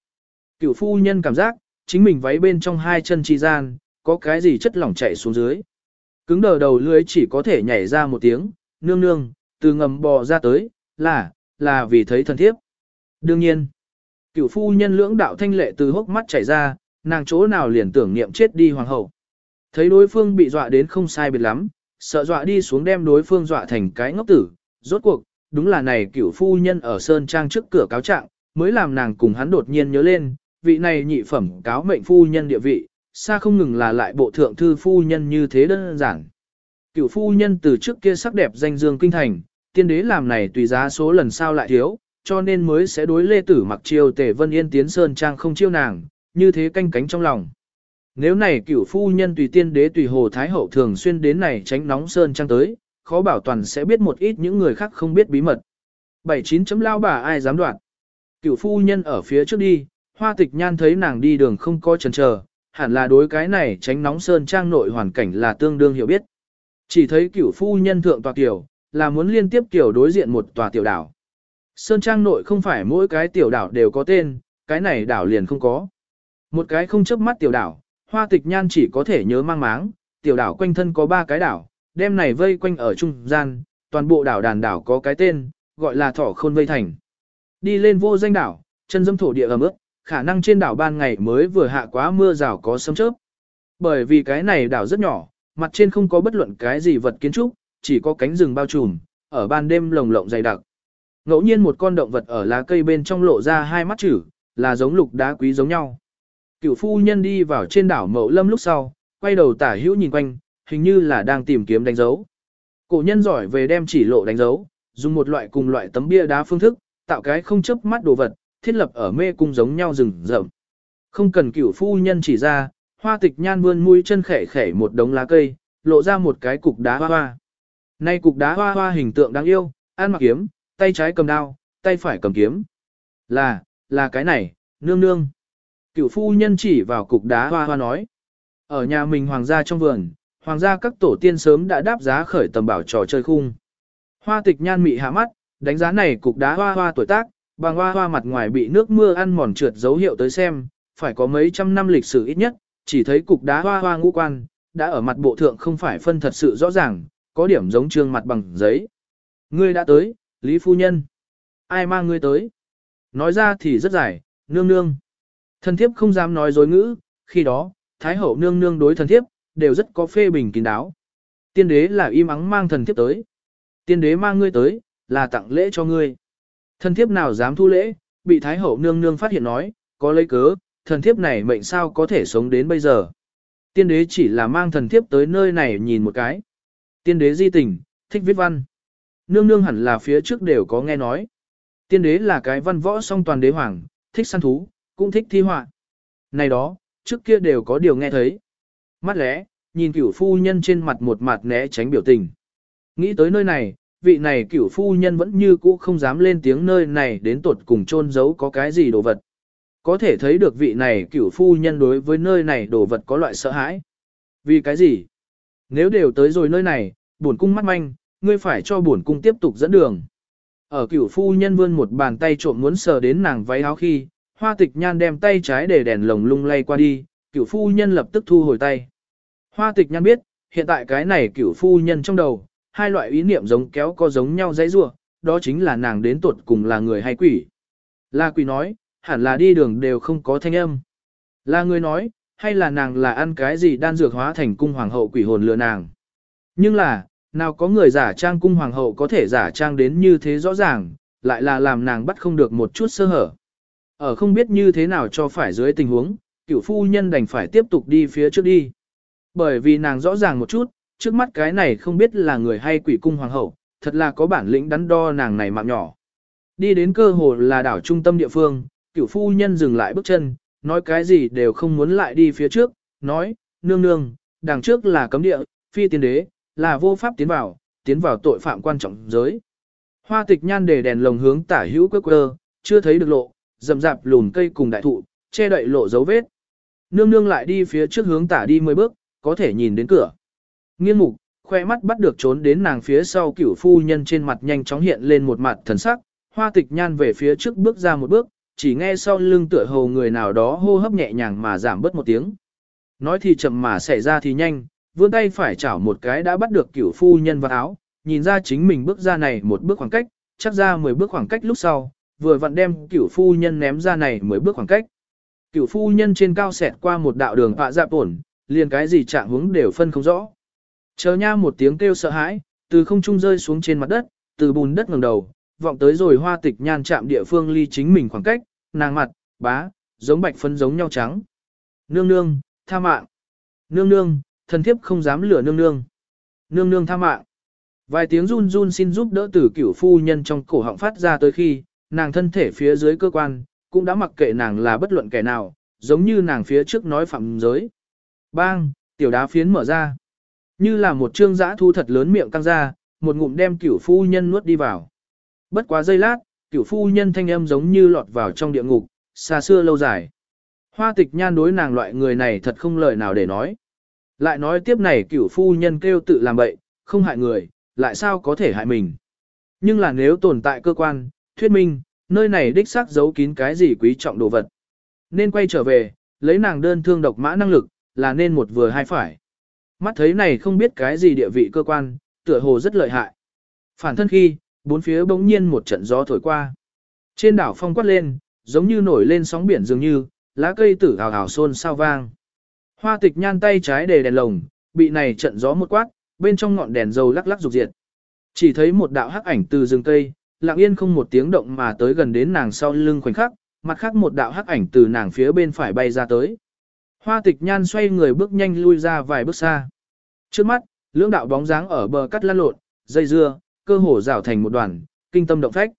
Cựu phu nhân cảm giác, chính mình váy bên trong hai chân chi gian, có cái gì chất lỏng chảy xuống dưới. Cứng đờ đầu lưới chỉ có thể nhảy ra một tiếng, nương nương, từ ngầm bò ra tới, là, là vì thấy thân thiếp. Đương nhiên, cựu phu nhân lưỡng đạo thanh lệ từ hốc mắt chảy ra, nàng chỗ nào liền tưởng niệm chết đi hoàng hậu. Thấy đối phương bị dọa đến không sai biệt lắm, sợ dọa đi xuống đem đối phương dọa thành cái ngốc tử, rốt cuộc, đúng là này cựu phu nhân ở sơn trang trước cửa cáo trạng, mới làm nàng cùng hắn đột nhiên nhớ lên, vị này nhị phẩm cáo mệnh phu nhân địa vị, xa không ngừng là lại bộ thượng thư phu nhân như thế đơn giản. cựu phu nhân từ trước kia sắc đẹp danh dương kinh thành, tiên đế làm này tùy giá số lần sau lại thiếu, cho nên mới sẽ đối lê tử mặc chiêu tề vân yên tiến sơn trang không chiêu nàng, như thế canh cánh trong lòng. Nếu này cựu phu nhân tùy tiên đế tùy hồ thái hậu thường xuyên đến này tránh nóng sơn trang tới, khó bảo toàn sẽ biết một ít những người khác không biết bí mật. 79 chấm lao bà ai dám đoạt. Cửu phu nhân ở phía trước đi, hoa tịch nhan thấy nàng đi đường không có chần chờ, hẳn là đối cái này tránh nóng sơn trang nội hoàn cảnh là tương đương hiểu biết. Chỉ thấy cửu phu nhân thượng tòa tiểu, là muốn liên tiếp tiểu đối diện một tòa tiểu đảo. Sơn trang nội không phải mỗi cái tiểu đảo đều có tên, cái này đảo liền không có. Một cái không chớp mắt tiểu đảo, hoa tịch nhan chỉ có thể nhớ mang máng, tiểu đảo quanh thân có ba cái đảo, đem này vây quanh ở trung gian, toàn bộ đảo đàn đảo có cái tên, gọi là thỏ khôn vây thành. Đi lên vô danh đảo, chân dâm thổ địa ẩm ướt, khả năng trên đảo ban ngày mới vừa hạ quá mưa rào có sấm chớp. Bởi vì cái này đảo rất nhỏ, mặt trên không có bất luận cái gì vật kiến trúc, chỉ có cánh rừng bao trùm, ở ban đêm lồng lộng dày đặc. Ngẫu nhiên một con động vật ở lá cây bên trong lộ ra hai mắt chữ, là giống lục đá quý giống nhau. Cựu phu nhân đi vào trên đảo Mậu Lâm lúc sau, quay đầu tả hữu nhìn quanh, hình như là đang tìm kiếm đánh dấu. Cổ nhân giỏi về đem chỉ lộ đánh dấu, dùng một loại cùng loại tấm bia đá phương thức, tạo cái không chớp mắt đồ vật, thiết lập ở mê cung giống nhau rừng rậm. Không cần cửu phu nhân chỉ ra, hoa tịch nhan vươn mũi chân khẻ khẻ một đống lá cây, lộ ra một cái cục đá hoa hoa. Nay cục đá hoa hoa hình tượng đáng yêu, ăn mặc kiếm, tay trái cầm đao, tay phải cầm kiếm. Là, là cái này, nương nương. Cửu phu nhân chỉ vào cục đá hoa hoa nói. Ở nhà mình hoàng gia trong vườn, hoàng gia các tổ tiên sớm đã đáp giá khởi tầm bảo trò chơi khung. Hoa tịch nhan mị hạ mắt, đánh giá này cục đá hoa hoa tuổi tác, bằng hoa hoa mặt ngoài bị nước mưa ăn mòn trượt dấu hiệu tới xem, phải có mấy trăm năm lịch sử ít nhất, chỉ thấy cục đá hoa hoa ngũ quan, đã ở mặt bộ thượng không phải phân thật sự rõ ràng, có điểm giống trương mặt bằng giấy. Ngươi đã tới, Lý Phu Nhân. Ai mang ngươi tới? Nói ra thì rất dài, nương nương. Thần thiếp không dám nói dối ngữ, khi đó, Thái hậu nương nương đối thần thiếp, đều rất có phê bình kín đáo. Tiên đế là im ắng mang thần thiếp tới. Tiên đế mang ngươi tới, là tặng lễ cho ngươi. Thần thiếp nào dám thu lễ, bị Thái hậu nương nương phát hiện nói, có lấy cớ, thần thiếp này mệnh sao có thể sống đến bây giờ. Tiên đế chỉ là mang thần thiếp tới nơi này nhìn một cái. Tiên đế di tình, thích viết văn. Nương nương hẳn là phía trước đều có nghe nói. Tiên đế là cái văn võ song toàn đế hoàng, thích săn thú, cũng thích thi họa. Này đó, trước kia đều có điều nghe thấy. Mắt lẽ, nhìn cửu phu nhân trên mặt một mặt né tránh biểu tình. Nghĩ tới nơi này, vị này cửu phu nhân vẫn như cũ không dám lên tiếng nơi này đến tột cùng chôn giấu có cái gì đồ vật. Có thể thấy được vị này cửu phu nhân đối với nơi này đồ vật có loại sợ hãi. Vì cái gì? Nếu đều tới rồi nơi này, buồn cung mắt manh, ngươi phải cho buồn cung tiếp tục dẫn đường. Ở cửu phu nhân vươn một bàn tay trộm muốn sờ đến nàng váy áo khi, hoa tịch nhan đem tay trái để đèn lồng lung lay qua đi, cửu phu nhân lập tức thu hồi tay. Hoa tịch nhan biết, hiện tại cái này cửu phu nhân trong đầu, hai loại ý niệm giống kéo có giống nhau dãy rua, đó chính là nàng đến tuột cùng là người hay quỷ. Là quỷ nói, hẳn là đi đường đều không có thanh âm. Là người nói, hay là nàng là ăn cái gì đan dược hóa thành cung hoàng hậu quỷ hồn lừa nàng. Nhưng là, nào có người giả trang cung hoàng hậu có thể giả trang đến như thế rõ ràng, lại là làm nàng bắt không được một chút sơ hở. Ở không biết như thế nào cho phải dưới tình huống, cựu phu nhân đành phải tiếp tục đi phía trước đi. Bởi vì nàng rõ ràng một chút, trước mắt cái này không biết là người hay quỷ cung hoàng hậu, thật là có bản lĩnh đắn đo nàng này mạng nhỏ. Đi đến cơ hồ là đảo trung tâm địa phương, cựu phu nhân dừng lại bước chân, nói cái gì đều không muốn lại đi phía trước, nói, nương nương, đằng trước là cấm địa, phi tiên đế, là vô pháp tiến vào, tiến vào tội phạm quan trọng giới. Hoa tịch nhan để đèn lồng hướng tả hữu quơ quơ, chưa thấy được lộ, rậm rạp lùn cây cùng đại thụ, che đậy lộ dấu vết. Nương nương lại đi phía trước hướng tả đi 10 bước, có thể nhìn đến cửa. Nghiên mục, khoe mắt bắt được trốn đến nàng phía sau cửu phu nhân trên mặt nhanh chóng hiện lên một mặt thần sắc, hoa tịch nhan về phía trước bước ra một bước, chỉ nghe sau lưng tựa hồ người nào đó hô hấp nhẹ nhàng mà giảm bớt một tiếng. Nói thì chậm mà xảy ra thì nhanh, vươn tay phải chảo một cái đã bắt được cửu phu nhân vào áo, nhìn ra chính mình bước ra này một bước khoảng cách, chắc ra 10 bước khoảng cách lúc sau, vừa vặn đem cửu phu nhân ném ra này 10 bước khoảng cách. Cửu phu nhân trên cao xẹt qua một đạo đường họa dạp ổn, liền cái gì trạng hướng đều phân không rõ. Chờ nha một tiếng kêu sợ hãi, từ không trung rơi xuống trên mặt đất, từ bùn đất ngẩng đầu, vọng tới rồi hoa tịch nhan chạm địa phương ly chính mình khoảng cách, nàng mặt, bá, giống bạch phân giống nhau trắng. Nương nương, tha mạng. Nương nương, thần thiếp không dám lửa nương nương. Nương nương tha mạng. Vài tiếng run run xin giúp đỡ từ cửu phu nhân trong cổ họng phát ra tới khi, nàng thân thể phía dưới cơ quan, cũng đã mặc kệ nàng là bất luận kẻ nào, giống như nàng phía trước nói phạm giới. Bang, tiểu đá phiến mở ra. Như là một trương giã thu thật lớn miệng căng ra, một ngụm đem cửu phu nhân nuốt đi vào. Bất quá giây lát, cửu phu nhân thanh âm giống như lọt vào trong địa ngục, xa xưa lâu dài. Hoa tịch nhan đối nàng loại người này thật không lời nào để nói. Lại nói tiếp này cửu phu nhân kêu tự làm bậy, không hại người, lại sao có thể hại mình. Nhưng là nếu tồn tại cơ quan, thuyết minh, nơi này đích xác giấu kín cái gì quý trọng đồ vật. Nên quay trở về, lấy nàng đơn thương độc mã năng lực, là nên một vừa hai phải. Mắt thấy này không biết cái gì địa vị cơ quan, tựa hồ rất lợi hại. Phản thân khi, bốn phía bỗng nhiên một trận gió thổi qua. Trên đảo phong quát lên, giống như nổi lên sóng biển dường như, lá cây tử hào hào xôn sao vang. Hoa tịch nhan tay trái đề đèn lồng, bị này trận gió một quát, bên trong ngọn đèn dầu lắc lắc rục diệt. Chỉ thấy một đạo hắc ảnh từ rừng cây, lặng yên không một tiếng động mà tới gần đến nàng sau lưng khoảnh khắc, mặt khác một đạo hắc ảnh từ nàng phía bên phải bay ra tới. Hoa tịch nhan xoay người bước nhanh lui ra vài bước xa. Trước mắt, lưỡng đạo bóng dáng ở bờ cắt lăn lộn, dây dưa, cơ hồ rào thành một đoàn, kinh tâm động phách.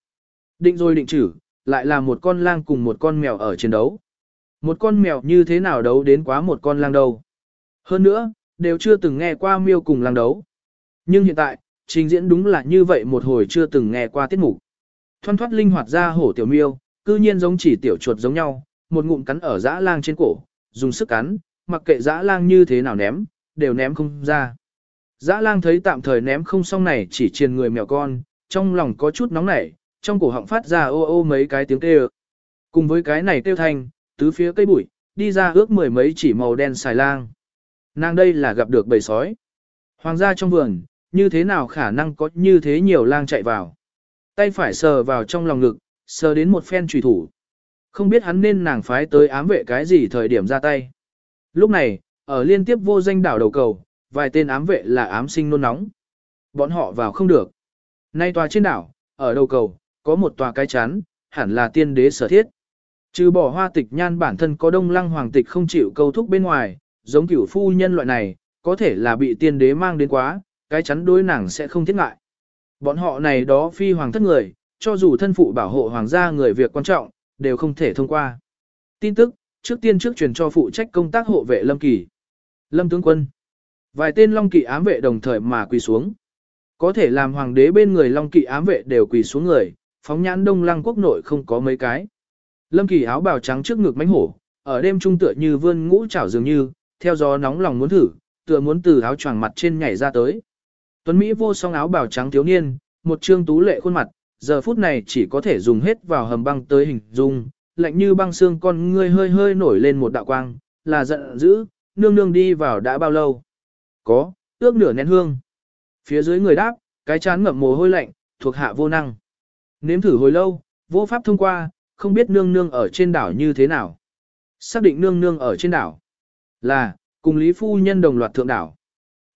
Định rồi định chử, lại là một con lang cùng một con mèo ở chiến đấu. Một con mèo như thế nào đấu đến quá một con lang đâu. Hơn nữa, đều chưa từng nghe qua miêu cùng lang đấu. Nhưng hiện tại, trình diễn đúng là như vậy một hồi chưa từng nghe qua tiết mục. Thoăn thoát linh hoạt ra hổ tiểu miêu, cư nhiên giống chỉ tiểu chuột giống nhau, một ngụm cắn ở dã lang trên cổ, dùng sức cắn, mặc kệ dã lang như thế nào ném, đều ném không ra. Dã lang thấy tạm thời ném không xong này chỉ triền người mèo con, trong lòng có chút nóng nảy, trong cổ họng phát ra ô ô mấy cái tiếng kêu. Cùng với cái này kêu thanh, tứ phía cây bụi, đi ra ước mười mấy chỉ màu đen xài lang. Nàng đây là gặp được bầy sói. Hoàng gia trong vườn, như thế nào khả năng có như thế nhiều lang chạy vào. Tay phải sờ vào trong lòng ngực, sờ đến một phen trùy thủ. Không biết hắn nên nàng phái tới ám vệ cái gì thời điểm ra tay. Lúc này, ở liên tiếp vô danh đảo đầu cầu, vài tên ám vệ là ám sinh nôn nóng. Bọn họ vào không được. Nay tòa trên đảo, ở đầu cầu, có một tòa cái chán, hẳn là tiên đế sở thiết. Trừ bỏ hoa tịch nhan bản thân có đông lăng hoàng tịch không chịu câu thúc bên ngoài, giống kiểu phu nhân loại này, có thể là bị tiên đế mang đến quá, cái chắn đối nàng sẽ không thiết ngại. Bọn họ này đó phi hoàng thất người, cho dù thân phụ bảo hộ hoàng gia người việc quan trọng, đều không thể thông qua. Tin tức, trước tiên trước truyền cho phụ trách công tác hộ vệ Lâm Kỳ. Lâm tướng quân. Vài tên Long kỳ ám vệ đồng thời mà quỳ xuống. Có thể làm hoàng đế bên người Long Kỵ ám vệ đều quỳ xuống người, phóng nhãn đông lăng quốc nội không có mấy cái. Lâm Kỳ áo bào trắng trước ngực mánh hổ, ở đêm trung tựa như vươn ngũ chảo dường như, theo gió nóng lòng muốn thử, tựa muốn từ áo choàng mặt trên nhảy ra tới. Tuấn Mỹ vô song áo bào trắng thiếu niên, một trương tú lệ khuôn mặt, giờ phút này chỉ có thể dùng hết vào hầm băng tới hình dung, lạnh như băng xương con ngươi hơi hơi nổi lên một đạo quang, là giận dữ, nương nương đi vào đã bao lâu. Có, ước nửa nén hương. Phía dưới người đáp, cái chán ngậm mồ hôi lạnh, thuộc hạ vô năng. Nếm thử hồi lâu, vô pháp thông qua, không biết nương nương ở trên đảo như thế nào. Xác định nương nương ở trên đảo. Là, cùng Lý Phu Nhân đồng loạt thượng đảo.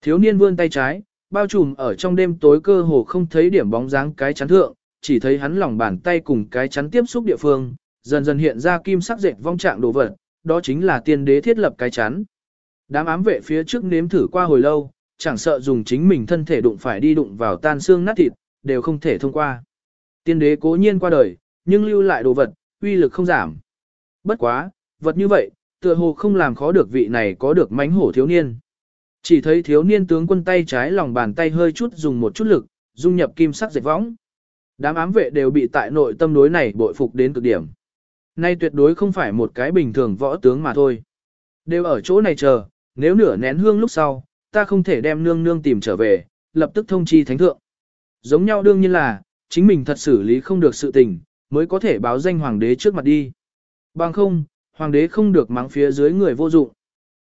Thiếu niên vươn tay trái, bao trùm ở trong đêm tối cơ hồ không thấy điểm bóng dáng cái chắn thượng, chỉ thấy hắn lòng bàn tay cùng cái chắn tiếp xúc địa phương, dần dần hiện ra kim sắc dệt vong trạng đồ vật, đó chính là tiên đế thiết lập cái chắn. Đám ám vệ phía trước nếm thử qua hồi lâu, chẳng sợ dùng chính mình thân thể đụng phải đi đụng vào tan xương nát thịt, đều không thể thông qua. Tiên đế cố nhiên qua đời, nhưng lưu lại đồ vật, uy lực không giảm. Bất quá, vật như vậy, tựa hồ không làm khó được vị này có được mánh hổ thiếu niên. Chỉ thấy thiếu niên tướng quân tay trái lòng bàn tay hơi chút dùng một chút lực, dung nhập kim sắc dệt võng. Đám ám vệ đều bị tại nội tâm đối này bội phục đến cực điểm. Nay tuyệt đối không phải một cái bình thường võ tướng mà thôi. Đều ở chỗ này chờ, nếu nửa nén hương lúc sau, ta không thể đem nương nương tìm trở về, lập tức thông chi thánh thượng. Giống nhau đương nhiên là, chính mình thật xử lý không được sự tình, mới có thể báo danh hoàng đế trước mặt đi. Bằng không, hoàng đế không được mắng phía dưới người vô dụng.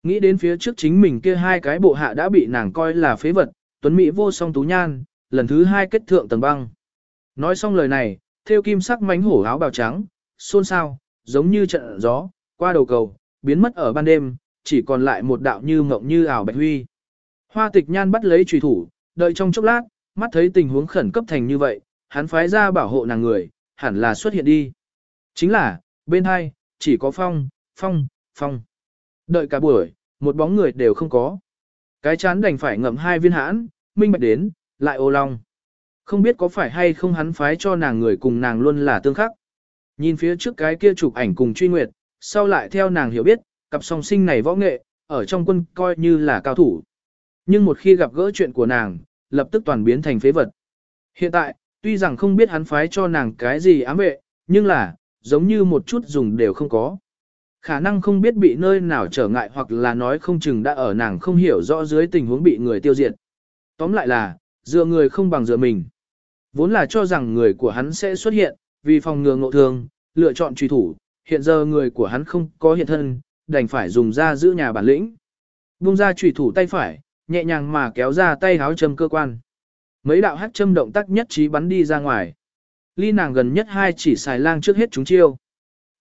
Nghĩ đến phía trước chính mình kia hai cái bộ hạ đã bị nàng coi là phế vật, tuấn mỹ vô song tú nhan, lần thứ hai kết thượng tầng băng. Nói xong lời này, theo kim sắc mánh hổ áo bào trắng, xôn xao, giống như trận gió, qua đầu cầu, biến mất ở ban đêm, chỉ còn lại một đạo như mộng như ảo bạch huy. Hoa tịch nhan bắt lấy trùy thủ, đợi trong chốc lát, mắt thấy tình huống khẩn cấp thành như vậy, hắn phái ra bảo hộ nàng người, hẳn là xuất hiện đi. Chính là, bên hai, chỉ có phong, phong, phong. Đợi cả buổi, một bóng người đều không có. Cái chán đành phải ngậm hai viên hãn, minh bạch đến, lại ô long. Không biết có phải hay không hắn phái cho nàng người cùng nàng luôn là tương khắc. Nhìn phía trước cái kia chụp ảnh cùng truy nguyệt, sau lại theo nàng hiểu biết, cặp song sinh này võ nghệ, ở trong quân coi như là cao thủ. Nhưng một khi gặp gỡ chuyện của nàng, lập tức toàn biến thành phế vật. Hiện tại, tuy rằng không biết hắn phái cho nàng cái gì ám vệ, nhưng là, giống như một chút dùng đều không có. Khả năng không biết bị nơi nào trở ngại hoặc là nói không chừng đã ở nàng không hiểu rõ dưới tình huống bị người tiêu diệt. Tóm lại là, dựa người không bằng dựa mình. Vốn là cho rằng người của hắn sẽ xuất hiện, vì phòng ngừa ngộ thương, lựa chọn truy thủ, hiện giờ người của hắn không có hiện thân, đành phải dùng ra giữ nhà bản lĩnh. Bung ra truy thủ tay phải, nhẹ nhàng mà kéo ra tay háo châm cơ quan. Mấy đạo hát châm động tác nhất trí bắn đi ra ngoài. Ly nàng gần nhất hai chỉ xài lang trước hết chúng chiêu.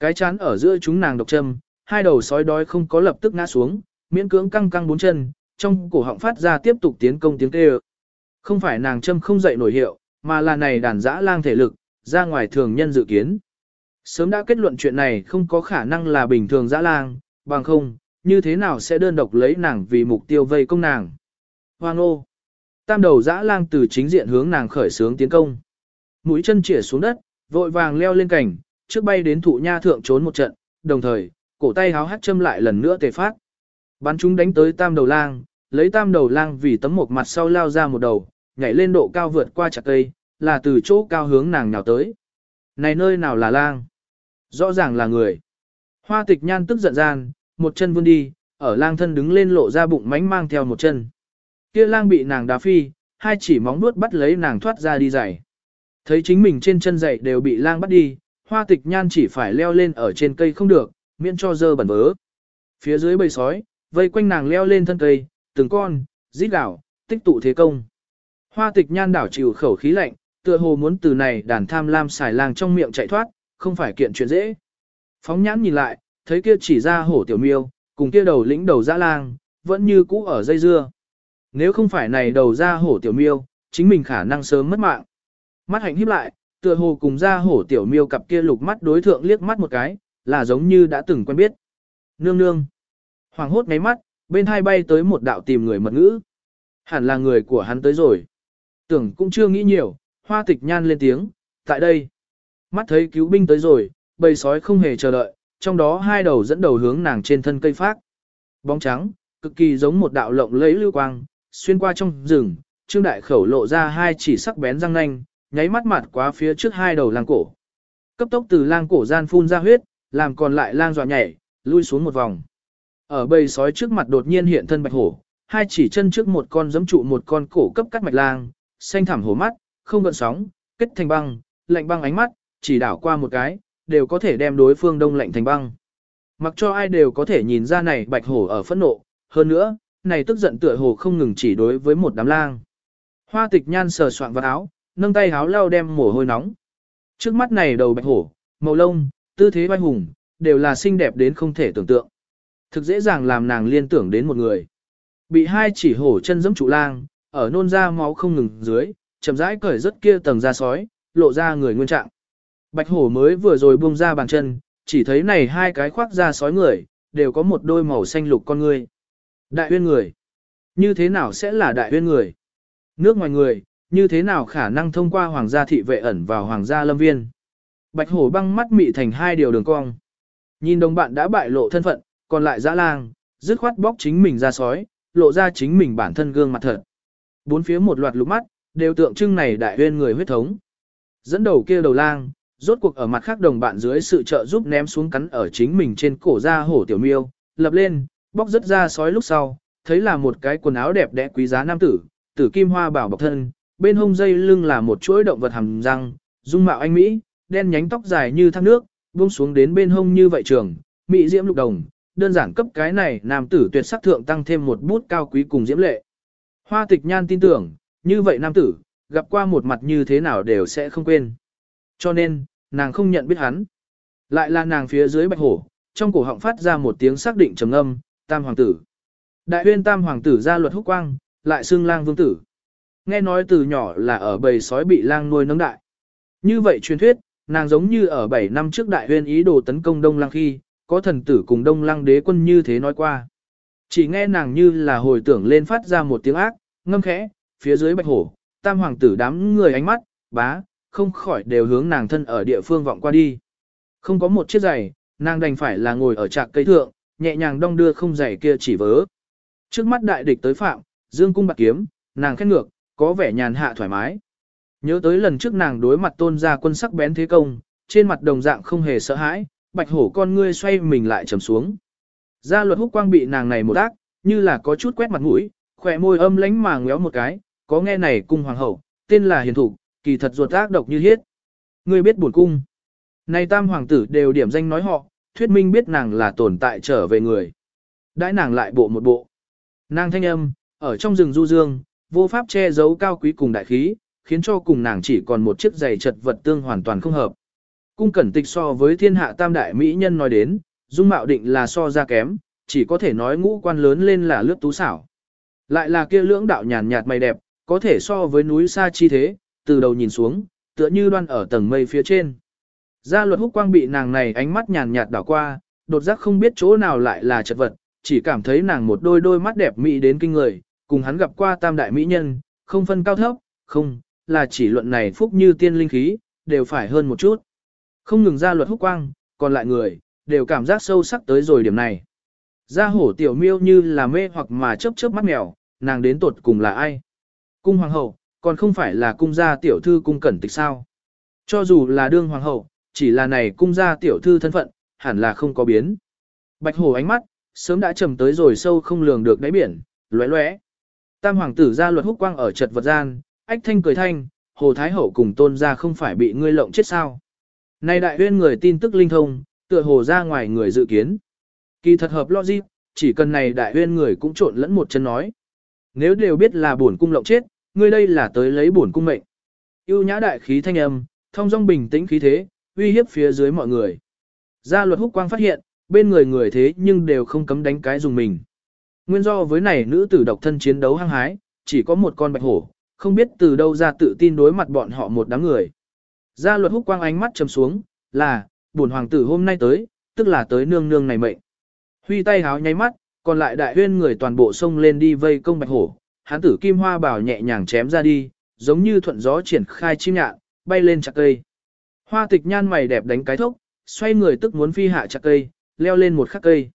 Cái chán ở giữa chúng nàng độc châm, hai đầu sói đói không có lập tức ngã xuống, miễn cưỡng căng căng bốn chân, trong cổ họng phát ra tiếp tục tiến công tiếng kêu. Không phải nàng châm không dậy nổi hiệu, mà là này đàn dã lang thể lực, ra ngoài thường nhân dự kiến. Sớm đã kết luận chuyện này không có khả năng là bình thường dã lang, bằng không, như thế nào sẽ đơn độc lấy nàng vì mục tiêu vây công nàng. Hoang ô! Tam đầu dã lang từ chính diện hướng nàng khởi sướng tiến công. Mũi chân chĩa xuống đất, vội vàng leo lên cảnh, trước bay đến thụ nha thượng trốn một trận, đồng thời, cổ tay háo hát châm lại lần nữa tề phát. Bắn chúng đánh tới tam đầu lang, lấy tam đầu lang vì tấm một mặt sau lao ra một đầu, nhảy lên độ cao vượt qua chặt cây, là từ chỗ cao hướng nàng nào tới. Này nơi nào là lang? Rõ ràng là người. Hoa tịch nhan tức giận gian, một chân vươn đi, ở lang thân đứng lên lộ ra bụng mánh mang theo một chân. Kia lang bị nàng đá phi, hai chỉ móng nuốt bắt lấy nàng thoát ra đi giày. Thấy chính mình trên chân giày đều bị lang bắt đi, hoa tịch nhan chỉ phải leo lên ở trên cây không được, miễn cho dơ bẩn vớ. Phía dưới bầy sói, vây quanh nàng leo lên thân cây, từng con, rít đảo, tích tụ thế công. Hoa tịch nhan đảo chịu khẩu khí lạnh, tựa hồ muốn từ này đàn tham lam xài lang trong miệng chạy thoát, không phải kiện chuyện dễ. Phóng nhãn nhìn lại, thấy kia chỉ ra hổ tiểu miêu, cùng kia đầu lĩnh đầu dã lang, vẫn như cũ ở dây dưa. Nếu không phải này đầu ra hổ tiểu miêu, chính mình khả năng sớm mất mạng. Mắt hạnh híp lại, tựa hồ cùng ra hổ tiểu miêu cặp kia lục mắt đối thượng liếc mắt một cái, là giống như đã từng quen biết. Nương nương. Hoàng hốt ngáy mắt, bên hai bay tới một đạo tìm người mật ngữ. Hẳn là người của hắn tới rồi. Tưởng cũng chưa nghĩ nhiều, hoa tịch nhan lên tiếng, tại đây. Mắt thấy cứu binh tới rồi, bầy sói không hề chờ đợi, trong đó hai đầu dẫn đầu hướng nàng trên thân cây phát. Bóng trắng, cực kỳ giống một đạo lộng lẫy lưu quang, xuyên qua trong rừng, trương đại khẩu lộ ra hai chỉ sắc bén răng nanh, nháy mắt mặt quá phía trước hai đầu lang cổ. Cấp tốc từ lang cổ gian phun ra huyết, làm còn lại lang dọa nhảy, lui xuống một vòng. Ở bầy sói trước mặt đột nhiên hiện thân bạch hổ, hai chỉ chân trước một con giẫm trụ một con cổ cấp cắt mạch lang, xanh thảm hổ mắt, không gợn sóng, kết thành băng, lạnh băng ánh mắt, chỉ đảo qua một cái, đều có thể đem đối phương đông lạnh thành băng. Mặc cho ai đều có thể nhìn ra này bạch hổ ở phẫn nộ, hơn nữa, này tức giận tựa hồ không ngừng chỉ đối với một đám lang. Hoa tịch nhan sờ soạn vào áo, nâng tay háo lau đem mồ hôi nóng. Trước mắt này đầu bạch hổ, màu lông, tư thế bay hùng, đều là xinh đẹp đến không thể tưởng tượng. Thực dễ dàng làm nàng liên tưởng đến một người. Bị hai chỉ hổ chân giẫm trụ lang, ở nôn ra máu không ngừng dưới, chậm rãi cởi rất kia tầng da sói, lộ ra người nguyên trạng. Bạch hổ mới vừa rồi buông ra bàn chân, chỉ thấy này hai cái khoác da sói người, đều có một đôi màu xanh lục con người. Đại huyên người. Như thế nào sẽ là đại huyên người? Nước ngoài người, như thế nào khả năng thông qua hoàng gia thị vệ ẩn vào hoàng gia lâm viên? Bạch hổ băng mắt mị thành hai điều đường cong. Nhìn đồng bạn đã bại lộ thân phận, còn lại dã lang, dứt khoát bóc chính mình ra sói, lộ ra chính mình bản thân gương mặt thật. Bốn phía một loạt lục mắt, đều tượng trưng này đại huyên người huyết thống. Dẫn đầu kia đầu lang, rốt cuộc ở mặt khác đồng bạn dưới sự trợ giúp ném xuống cắn ở chính mình trên cổ da hổ tiểu miêu, lập lên, bóc rất ra sói lúc sau, thấy là một cái quần áo đẹp đẽ quý giá nam tử, tử kim hoa bảo bọc thân, bên hông dây lưng là một chuỗi động vật hàm răng, dung mạo anh Mỹ, đen nhánh tóc dài như thác nước, buông xuống đến bên hông như vậy trường, Mỹ diễm lục đồng, đơn giản cấp cái này nam tử tuyệt sắc thượng tăng thêm một bút cao quý cùng diễm lệ. Hoa tịch nhan tin tưởng, như vậy nam tử, gặp qua một mặt như thế nào đều sẽ không quên. Cho nên, nàng không nhận biết hắn. Lại là nàng phía dưới bạch hổ, trong cổ họng phát ra một tiếng xác định trầm âm, tam hoàng tử. Đại huyên tam hoàng tử ra luật húc quang, lại xưng lang vương tử. Nghe nói từ nhỏ là ở bầy sói bị lang nuôi nấng đại. Như vậy truyền thuyết, nàng giống như ở 7 năm trước đại huyên ý đồ tấn công đông lang khi, có thần tử cùng đông lăng đế quân như thế nói qua. Chỉ nghe nàng như là hồi tưởng lên phát ra một tiếng ác, ngâm khẽ, phía dưới bạch hổ, tam hoàng tử đám người ánh mắt, bá, không khỏi đều hướng nàng thân ở địa phương vọng qua đi. Không có một chiếc giày, nàng đành phải là ngồi ở trạc cây thượng, nhẹ nhàng đong đưa không giày kia chỉ vớ. Trước mắt đại địch tới phạm, dương cung bạc kiếm, nàng khét ngược, có vẻ nhàn hạ thoải mái. Nhớ tới lần trước nàng đối mặt tôn gia quân sắc bén thế công, trên mặt đồng dạng không hề sợ hãi, bạch hổ con ngươi xoay mình lại trầm xuống. Gia luật húc quang bị nàng này một ác, như là có chút quét mặt mũi, khỏe môi âm lánh mà ngéo một cái, có nghe này cung hoàng hậu, tên là hiền thủ, kỳ thật ruột ác độc như hiết. Ngươi biết buồn cung. Này tam hoàng tử đều điểm danh nói họ, thuyết minh biết nàng là tồn tại trở về người. Đãi nàng lại bộ một bộ. Nàng thanh âm, ở trong rừng du dương, vô pháp che giấu cao quý cùng đại khí, khiến cho cùng nàng chỉ còn một chiếc giày chật vật tương hoàn toàn không hợp. cung cẩn tịch so với thiên hạ tam đại mỹ nhân nói đến, dung mạo định là so ra kém, chỉ có thể nói ngũ quan lớn lên là lướt tú xảo. Lại là kia lưỡng đạo nhàn nhạt mày đẹp, có thể so với núi xa chi thế, từ đầu nhìn xuống, tựa như đoan ở tầng mây phía trên. Gia luật húc quang bị nàng này ánh mắt nhàn nhạt đảo qua, đột giác không biết chỗ nào lại là chật vật, chỉ cảm thấy nàng một đôi đôi mắt đẹp mỹ đến kinh người, cùng hắn gặp qua tam đại mỹ nhân, không phân cao thấp, không, là chỉ luận này phúc như tiên linh khí, đều phải hơn một chút. Không ngừng ra luật húc quang, còn lại người, đều cảm giác sâu sắc tới rồi điểm này. Gia hổ tiểu miêu như là mê hoặc mà chớp chớp mắt mèo, nàng đến tột cùng là ai? Cung hoàng hậu, còn không phải là cung gia tiểu thư cung cẩn tịch sao? Cho dù là đương hoàng hậu, chỉ là này cung gia tiểu thư thân phận, hẳn là không có biến. Bạch hổ ánh mắt, sớm đã trầm tới rồi sâu không lường được đáy biển, lóe lóe. Tam hoàng tử ra luật húc quang ở trật vật gian, ách thanh cười thanh, hồ thái hậu cùng tôn gia không phải bị ngươi lộng chết sao. Này đại huyên người tin tức linh thông, tựa hồ ra ngoài người dự kiến. Kỳ thật hợp logic, chỉ cần này đại huyên người cũng trộn lẫn một chân nói. Nếu đều biết là bổn cung lộng chết, ngươi đây là tới lấy bổn cung mệnh. Yêu nhã đại khí thanh âm, thông dong bình tĩnh khí thế, uy hiếp phía dưới mọi người. Gia luật húc quang phát hiện, bên người người thế nhưng đều không cấm đánh cái dùng mình. Nguyên do với này nữ tử độc thân chiến đấu hăng hái, chỉ có một con bạch hổ, không biết từ đâu ra tự tin đối mặt bọn họ một đám người. Gia luật húc quang ánh mắt trầm xuống, là, buồn hoàng tử hôm nay tới, tức là tới nương nương này mệnh. Huy tay háo nháy mắt, còn lại đại huyên người toàn bộ xông lên đi vây công bạch hổ, hán tử kim hoa bảo nhẹ nhàng chém ra đi, giống như thuận gió triển khai chim nhạn, bay lên chặt cây. Hoa tịch nhan mày đẹp đánh cái thốc, xoay người tức muốn phi hạ chặt cây, leo lên một khắc cây.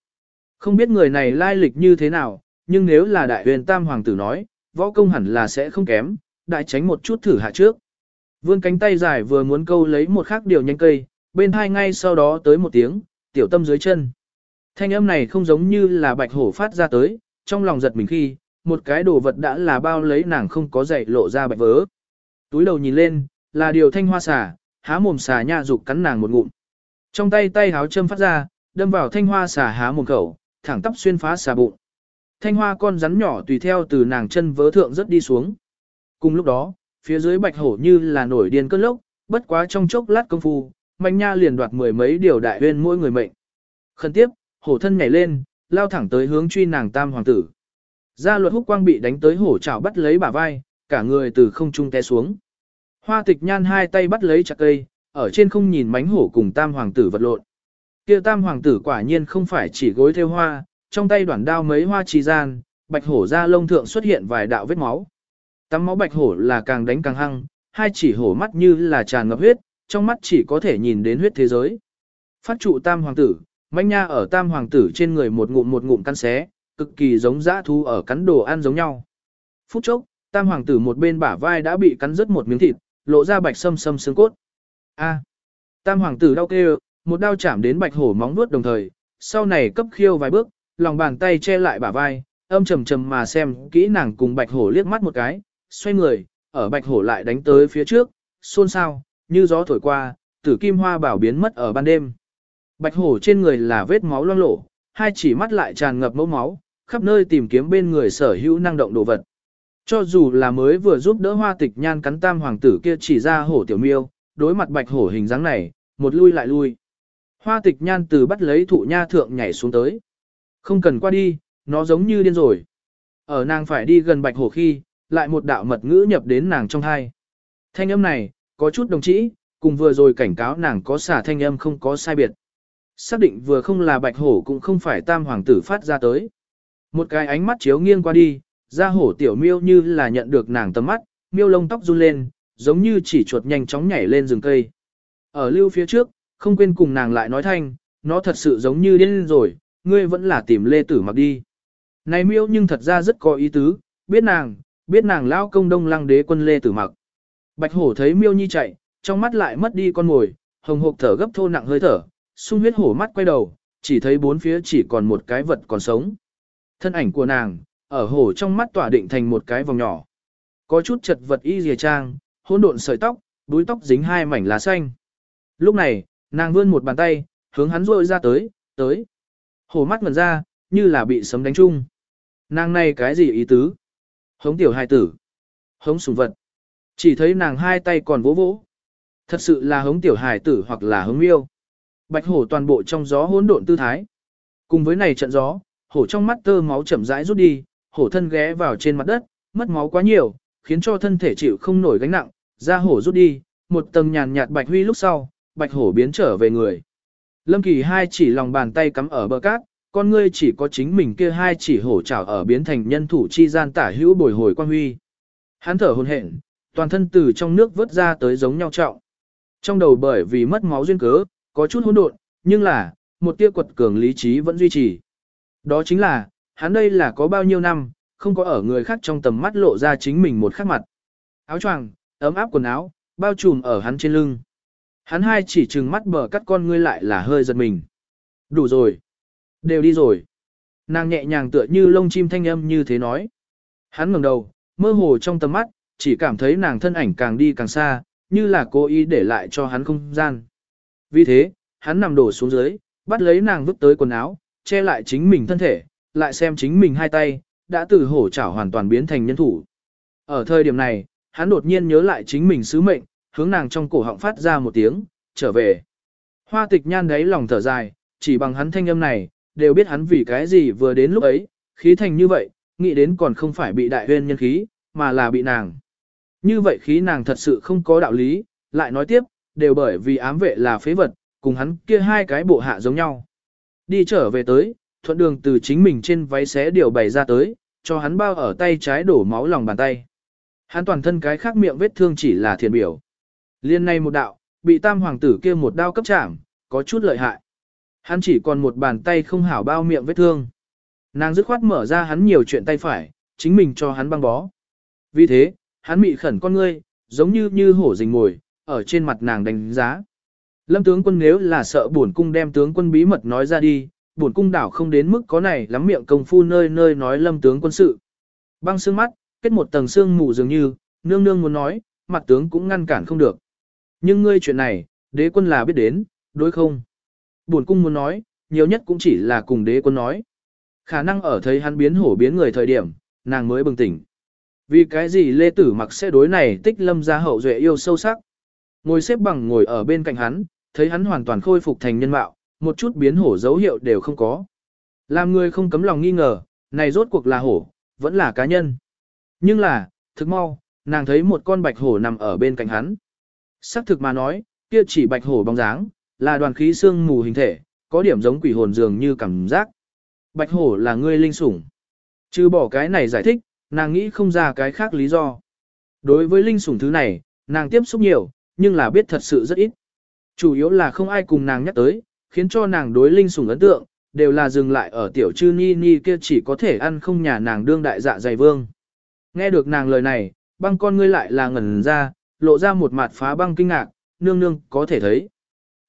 Không biết người này lai lịch như thế nào, nhưng nếu là đại huyền tam hoàng tử nói, võ công hẳn là sẽ không kém, đại tránh một chút thử hạ trước. Vươn cánh tay dài vừa muốn câu lấy một khắc điều nhanh cây, bên hai ngay sau đó tới một tiếng, tiểu tâm dưới chân. Thanh âm này không giống như là bạch hổ phát ra tới, trong lòng giật mình khi, một cái đồ vật đã là bao lấy nàng không có dậy lộ ra bạch vớ. Túi đầu nhìn lên, là điều thanh hoa xà, há mồm xà nha dục cắn nàng một ngụm. Trong tay tay háo châm phát ra, đâm vào thanh hoa xà há mồm khẩu, thẳng tắp xuyên phá xà bụng. Thanh hoa con rắn nhỏ tùy theo từ nàng chân vớ thượng rất đi xuống. Cùng lúc đó, phía dưới bạch hổ như là nổi điên cơn lốc, bất quá trong chốc lát công phu, mạnh nha liền đoạt mười mấy điều đại huyên mỗi người mệnh. Khẩn tiếp, hổ thân nhảy lên, lao thẳng tới hướng truy nàng tam hoàng tử. Gia luật húc quang bị đánh tới hổ chảo bắt lấy bả vai, cả người từ không trung té xuống. Hoa tịch nhan hai tay bắt lấy chặt cây, ở trên không nhìn mánh hổ cùng tam hoàng tử vật lộn. Kia tam hoàng tử quả nhiên không phải chỉ gối theo hoa, trong tay đoạn đao mấy hoa trì gian, bạch hổ ra lông thượng xuất hiện vài đạo vết máu. Tắm máu bạch hổ là càng đánh càng hăng, hai chỉ hổ mắt như là tràn ngập huyết, trong mắt chỉ có thể nhìn đến huyết thế giới. Phát trụ tam hoàng tử, manh nha ở tam hoàng tử trên người một ngụm một ngụm cắn xé, cực kỳ giống dã thú ở cắn đồ ăn giống nhau. Phút chốc, tam hoàng tử một bên bả vai đã bị cắn rứt một miếng thịt, lộ ra bạch sâm sâm xương cốt. A. tam hoàng tử đau kêu, một đao chạm đến bạch hổ móng vuốt đồng thời, sau này cấp khiêu vài bước, lòng bàn tay che lại bả vai, âm trầm trầm mà xem kỹ nàng cùng bạch hổ liếc mắt một cái, xoay người, ở bạch hổ lại đánh tới phía trước, xôn xao, như gió thổi qua, tử kim hoa bảo biến mất ở ban đêm. Bạch hổ trên người là vết máu loang lổ, hai chỉ mắt lại tràn ngập mẫu máu, khắp nơi tìm kiếm bên người sở hữu năng động đồ vật. Cho dù là mới vừa giúp đỡ hoa tịch nhan cắn tam hoàng tử kia chỉ ra hổ tiểu miêu, đối mặt bạch hổ hình dáng này, một lui lại lui. Hoa tịch nhan từ bắt lấy thụ nha thượng nhảy xuống tới. Không cần qua đi, nó giống như điên rồi. Ở nàng phải đi gần bạch hổ khi, lại một đạo mật ngữ nhập đến nàng trong thai. Thanh âm này, có chút đồng chí, cùng vừa rồi cảnh cáo nàng có xả thanh âm không có sai biệt. Xác định vừa không là bạch hổ cũng không phải tam hoàng tử phát ra tới. Một cái ánh mắt chiếu nghiêng qua đi, ra hổ tiểu miêu như là nhận được nàng tầm mắt, miêu lông tóc run lên, giống như chỉ chuột nhanh chóng nhảy lên rừng cây. Ở lưu phía trước, không quên cùng nàng lại nói thanh, nó thật sự giống như điên rồi, ngươi vẫn là tìm lê tử mặc đi. Này miêu nhưng thật ra rất có ý tứ, biết nàng, biết nàng lao công đông lăng đế quân lê tử mặc. Bạch hổ thấy miêu nhi chạy, trong mắt lại mất đi con mồi, hồng hộc thở gấp thô nặng hơi thở, sung huyết hổ mắt quay đầu, chỉ thấy bốn phía chỉ còn một cái vật còn sống. Thân ảnh của nàng, ở hổ trong mắt tỏa định thành một cái vòng nhỏ. Có chút chật vật y dìa trang, hỗn độn sợi tóc, đuôi tóc dính hai mảnh lá xanh. Lúc này, nàng vươn một bàn tay, hướng hắn rôi ra tới, tới. Hổ mắt ngần ra, như là bị sấm đánh chung. Nàng này cái gì ý tứ? Hống tiểu hài tử. Hống sùng vật. Chỉ thấy nàng hai tay còn vỗ vỗ. Thật sự là hống tiểu hài tử hoặc là hống miêu. Bạch hổ toàn bộ trong gió hỗn độn tư thái. Cùng với này trận gió, hổ trong mắt tơ máu chậm rãi rút đi, hổ thân ghé vào trên mặt đất, mất máu quá nhiều, khiến cho thân thể chịu không nổi gánh nặng, da hổ rút đi, một tầng nhàn nhạt bạch huy lúc sau, bạch hổ biến trở về người. Lâm Kỳ hai chỉ lòng bàn tay cắm ở bờ cát, con ngươi chỉ có chính mình kia hai chỉ hổ trảo ở biến thành nhân thủ chi gian tả hữu bồi hồi quan huy. Hắn thở hồn hển, toàn thân từ trong nước vớt ra tới giống nhau trọng. Trong đầu bởi vì mất máu duyên cớ, có chút hỗn độn, nhưng là, một tia quật cường lý trí vẫn duy trì. Đó chính là, hắn đây là có bao nhiêu năm, không có ở người khác trong tầm mắt lộ ra chính mình một khắc mặt. Áo choàng, ấm áp quần áo, bao trùm ở hắn trên lưng. Hắn hai chỉ trừng mắt bờ cắt con ngươi lại là hơi giật mình. Đủ rồi. Đều đi rồi. Nàng nhẹ nhàng tựa như lông chim thanh âm như thế nói. Hắn ngẩng đầu, mơ hồ trong tầm mắt, chỉ cảm thấy nàng thân ảnh càng đi càng xa, như là cố ý để lại cho hắn không gian. Vì thế, hắn nằm đổ xuống dưới, bắt lấy nàng vứt tới quần áo, che lại chính mình thân thể, lại xem chính mình hai tay, đã từ hổ chảo hoàn toàn biến thành nhân thủ. Ở thời điểm này, hắn đột nhiên nhớ lại chính mình sứ mệnh, hướng nàng trong cổ họng phát ra một tiếng, trở về. Hoa tịch nhan đấy lòng thở dài, chỉ bằng hắn thanh âm này, đều biết hắn vì cái gì vừa đến lúc ấy, khí thành như vậy, nghĩ đến còn không phải bị đại huyên nhân khí, mà là bị nàng. Như vậy khí nàng thật sự không có đạo lý, lại nói tiếp, đều bởi vì ám vệ là phế vật, cùng hắn kia hai cái bộ hạ giống nhau. Đi trở về tới, thuận đường từ chính mình trên váy xé điều bày ra tới, cho hắn bao ở tay trái đổ máu lòng bàn tay. Hắn toàn thân cái khác miệng vết thương chỉ là thiền biểu. Liên này một đạo, bị tam hoàng tử kia một đao cấp chạm, có chút lợi hại. Hắn chỉ còn một bàn tay không hảo bao miệng vết thương. Nàng dứt khoát mở ra hắn nhiều chuyện tay phải, chính mình cho hắn băng bó. Vì thế, hắn mị khẩn con ngươi, giống như như hổ rình mồi, ở trên mặt nàng đánh giá. Lâm tướng quân nếu là sợ bổn cung đem tướng quân bí mật nói ra đi, bổn cung đảo không đến mức có này lắm miệng công phu nơi nơi nói lâm tướng quân sự. Băng xương mắt, kết một tầng xương mù dường như, nương nương muốn nói, mặt tướng cũng ngăn cản không được. Nhưng ngươi chuyện này, đế quân là biết đến, đối không? Bổn cung muốn nói, nhiều nhất cũng chỉ là cùng đế quân nói. Khả năng ở thấy hắn biến hổ biến người thời điểm, nàng mới bừng tỉnh. Vì cái gì Lê Tử mặc sẽ đối này tích lâm ra hậu duệ yêu sâu sắc. Ngồi xếp bằng ngồi ở bên cạnh hắn, thấy hắn hoàn toàn khôi phục thành nhân mạo, một chút biến hổ dấu hiệu đều không có. Làm người không cấm lòng nghi ngờ, này rốt cuộc là hổ, vẫn là cá nhân. Nhưng là, thực mau, nàng thấy một con bạch hổ nằm ở bên cạnh hắn. Sắc thực mà nói, kia chỉ bạch hổ bóng dáng, là đoàn khí xương mù hình thể, có điểm giống quỷ hồn dường như cảm giác. Bạch hổ là ngươi linh sủng. Chứ bỏ cái này giải thích, nàng nghĩ không ra cái khác lý do. Đối với linh sủng thứ này, nàng tiếp xúc nhiều, nhưng là biết thật sự rất ít. Chủ yếu là không ai cùng nàng nhắc tới, khiến cho nàng đối linh sủng ấn tượng, đều là dừng lại ở tiểu chư ni ni kia chỉ có thể ăn không nhà nàng đương đại dạ dày vương. Nghe được nàng lời này, băng con ngươi lại là ngẩn ra, lộ ra một mặt phá băng kinh ngạc, nương nương có thể thấy.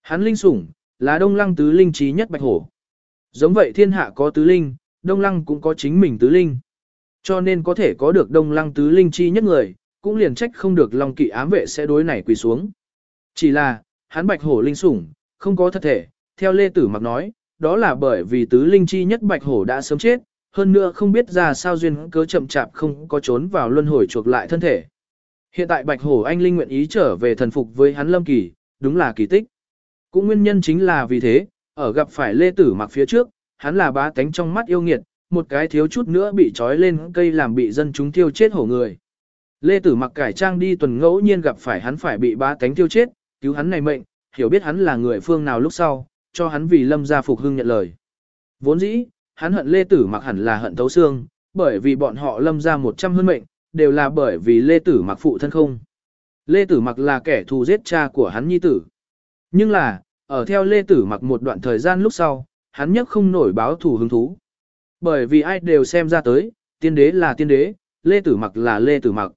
Hắn linh sủng, là đông lăng tứ linh trí nhất bạch hổ. Giống vậy thiên hạ có tứ linh, đông lăng cũng có chính mình tứ linh. Cho nên có thể có được đông lăng tứ linh chi nhất người, cũng liền trách không được long kỵ ám vệ sẽ đối này quỳ xuống. Chỉ là, hắn bạch hổ linh sủng, không có thật thể, theo Lê Tử Mặc nói, đó là bởi vì tứ linh chi nhất bạch hổ đã sớm chết, hơn nữa không biết ra sao duyên cớ chậm chạp không có trốn vào luân hồi chuộc lại thân thể. Hiện tại bạch hổ anh linh nguyện ý trở về thần phục với hắn lâm kỳ, đúng là kỳ tích. Cũng nguyên nhân chính là vì thế, ở gặp phải Lê Tử Mặc phía trước, hắn là bá tánh trong mắt yêu nghiệt, một cái thiếu chút nữa bị trói lên cây làm bị dân chúng tiêu chết hổ người. Lê Tử Mặc cải trang đi tuần ngẫu nhiên gặp phải hắn phải bị bá tánh tiêu chết, cứu hắn này mệnh, hiểu biết hắn là người phương nào lúc sau, cho hắn vì lâm gia phục hưng nhận lời. Vốn dĩ, hắn hận Lê Tử Mặc hẳn là hận thấu xương, bởi vì bọn họ lâm ra một trăm hơn mệnh, đều là bởi vì Lê Tử Mặc phụ thân không. Lê Tử Mặc là kẻ thù giết cha của hắn nhi tử. Nhưng là, ở theo Lê Tử Mặc một đoạn thời gian lúc sau, hắn nhất không nổi báo thù hứng thú. Bởi vì ai đều xem ra tới, tiên đế là tiên đế, Lê Tử Mặc là Lê Tử Mặc.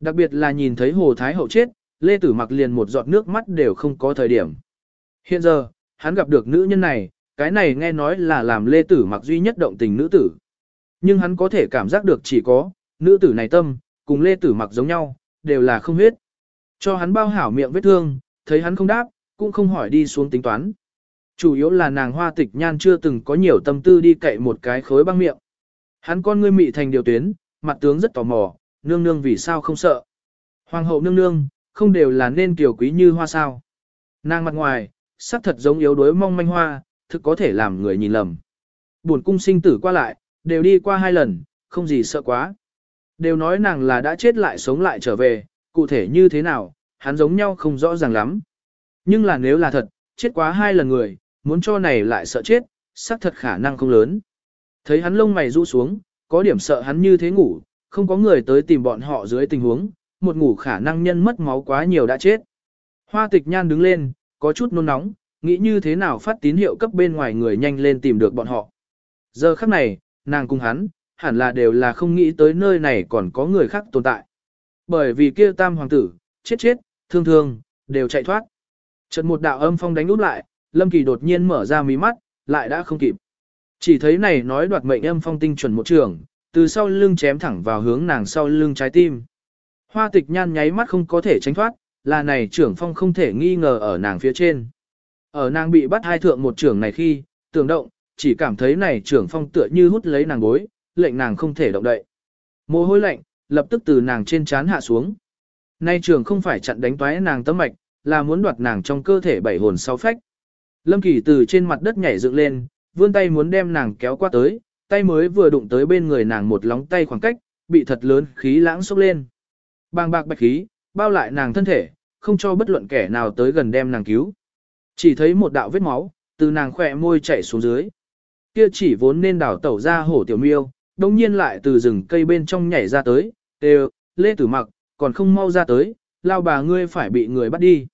Đặc biệt là nhìn thấy Hồ Thái Hậu chết, Lê Tử Mặc liền một giọt nước mắt đều không có thời điểm. Hiện giờ, hắn gặp được nữ nhân này, cái này nghe nói là làm Lê Tử Mặc duy nhất động tình nữ tử. Nhưng hắn có thể cảm giác được chỉ có, nữ tử này tâm, cùng Lê Tử Mặc giống nhau, đều là không huyết. Cho hắn bao hảo miệng vết thương, thấy hắn không đáp, cũng không hỏi đi xuống tính toán. Chủ yếu là nàng hoa tịch nhan chưa từng có nhiều tâm tư đi cậy một cái khối băng miệng. Hắn con ngươi mị thành điều tuyến, mặt tướng rất tò mò, nương nương vì sao không sợ. Hoàng hậu nương nương, không đều là nên tiểu quý như hoa sao. Nàng mặt ngoài, sắc thật giống yếu đuối mong manh hoa, thực có thể làm người nhìn lầm. Buồn cung sinh tử qua lại, đều đi qua hai lần, không gì sợ quá. Đều nói nàng là đã chết lại sống lại trở về, cụ thể như thế nào, hắn giống nhau không rõ ràng lắm. Nhưng là nếu là thật, chết quá hai lần người, muốn cho này lại sợ chết, xác thật khả năng không lớn. Thấy hắn lông mày rũ xuống, có điểm sợ hắn như thế ngủ, không có người tới tìm bọn họ dưới tình huống, một ngủ khả năng nhân mất máu quá nhiều đã chết. Hoa tịch nhan đứng lên, có chút nôn nóng, nghĩ như thế nào phát tín hiệu cấp bên ngoài người nhanh lên tìm được bọn họ. Giờ khắc này, nàng cùng hắn, hẳn là đều là không nghĩ tới nơi này còn có người khác tồn tại. Bởi vì kia tam hoàng tử, chết chết, thương thương, đều chạy thoát. Chợt một đạo âm phong đánh úp lại, Lâm Kỳ đột nhiên mở ra mí mắt, lại đã không kịp. Chỉ thấy này nói đoạt mệnh âm phong tinh chuẩn một trường, từ sau lưng chém thẳng vào hướng nàng sau lưng trái tim. Hoa tịch nhan nháy mắt không có thể tránh thoát, là này trưởng phong không thể nghi ngờ ở nàng phía trên. Ở nàng bị bắt hai thượng một trưởng này khi, tưởng động, chỉ cảm thấy này trưởng phong tựa như hút lấy nàng gối, lệnh nàng không thể động đậy. Mồ hôi lạnh, lập tức từ nàng trên trán hạ xuống. Nay trường không phải chặn đánh toái nàng tâm mạch, là muốn đoạt nàng trong cơ thể bảy hồn sáu phách. Lâm Kỳ từ trên mặt đất nhảy dựng lên, vươn tay muốn đem nàng kéo qua tới, tay mới vừa đụng tới bên người nàng một lóng tay khoảng cách, bị thật lớn khí lãng sốc lên. Bàng bạc bạch khí, bao lại nàng thân thể, không cho bất luận kẻ nào tới gần đem nàng cứu. Chỉ thấy một đạo vết máu, từ nàng khỏe môi chảy xuống dưới. Kia chỉ vốn nên đảo tẩu ra hổ tiểu miêu, đồng nhiên lại từ rừng cây bên trong nhảy ra tới, đều, lê tử mặc, còn không mau ra tới, lao bà ngươi phải bị người bắt đi.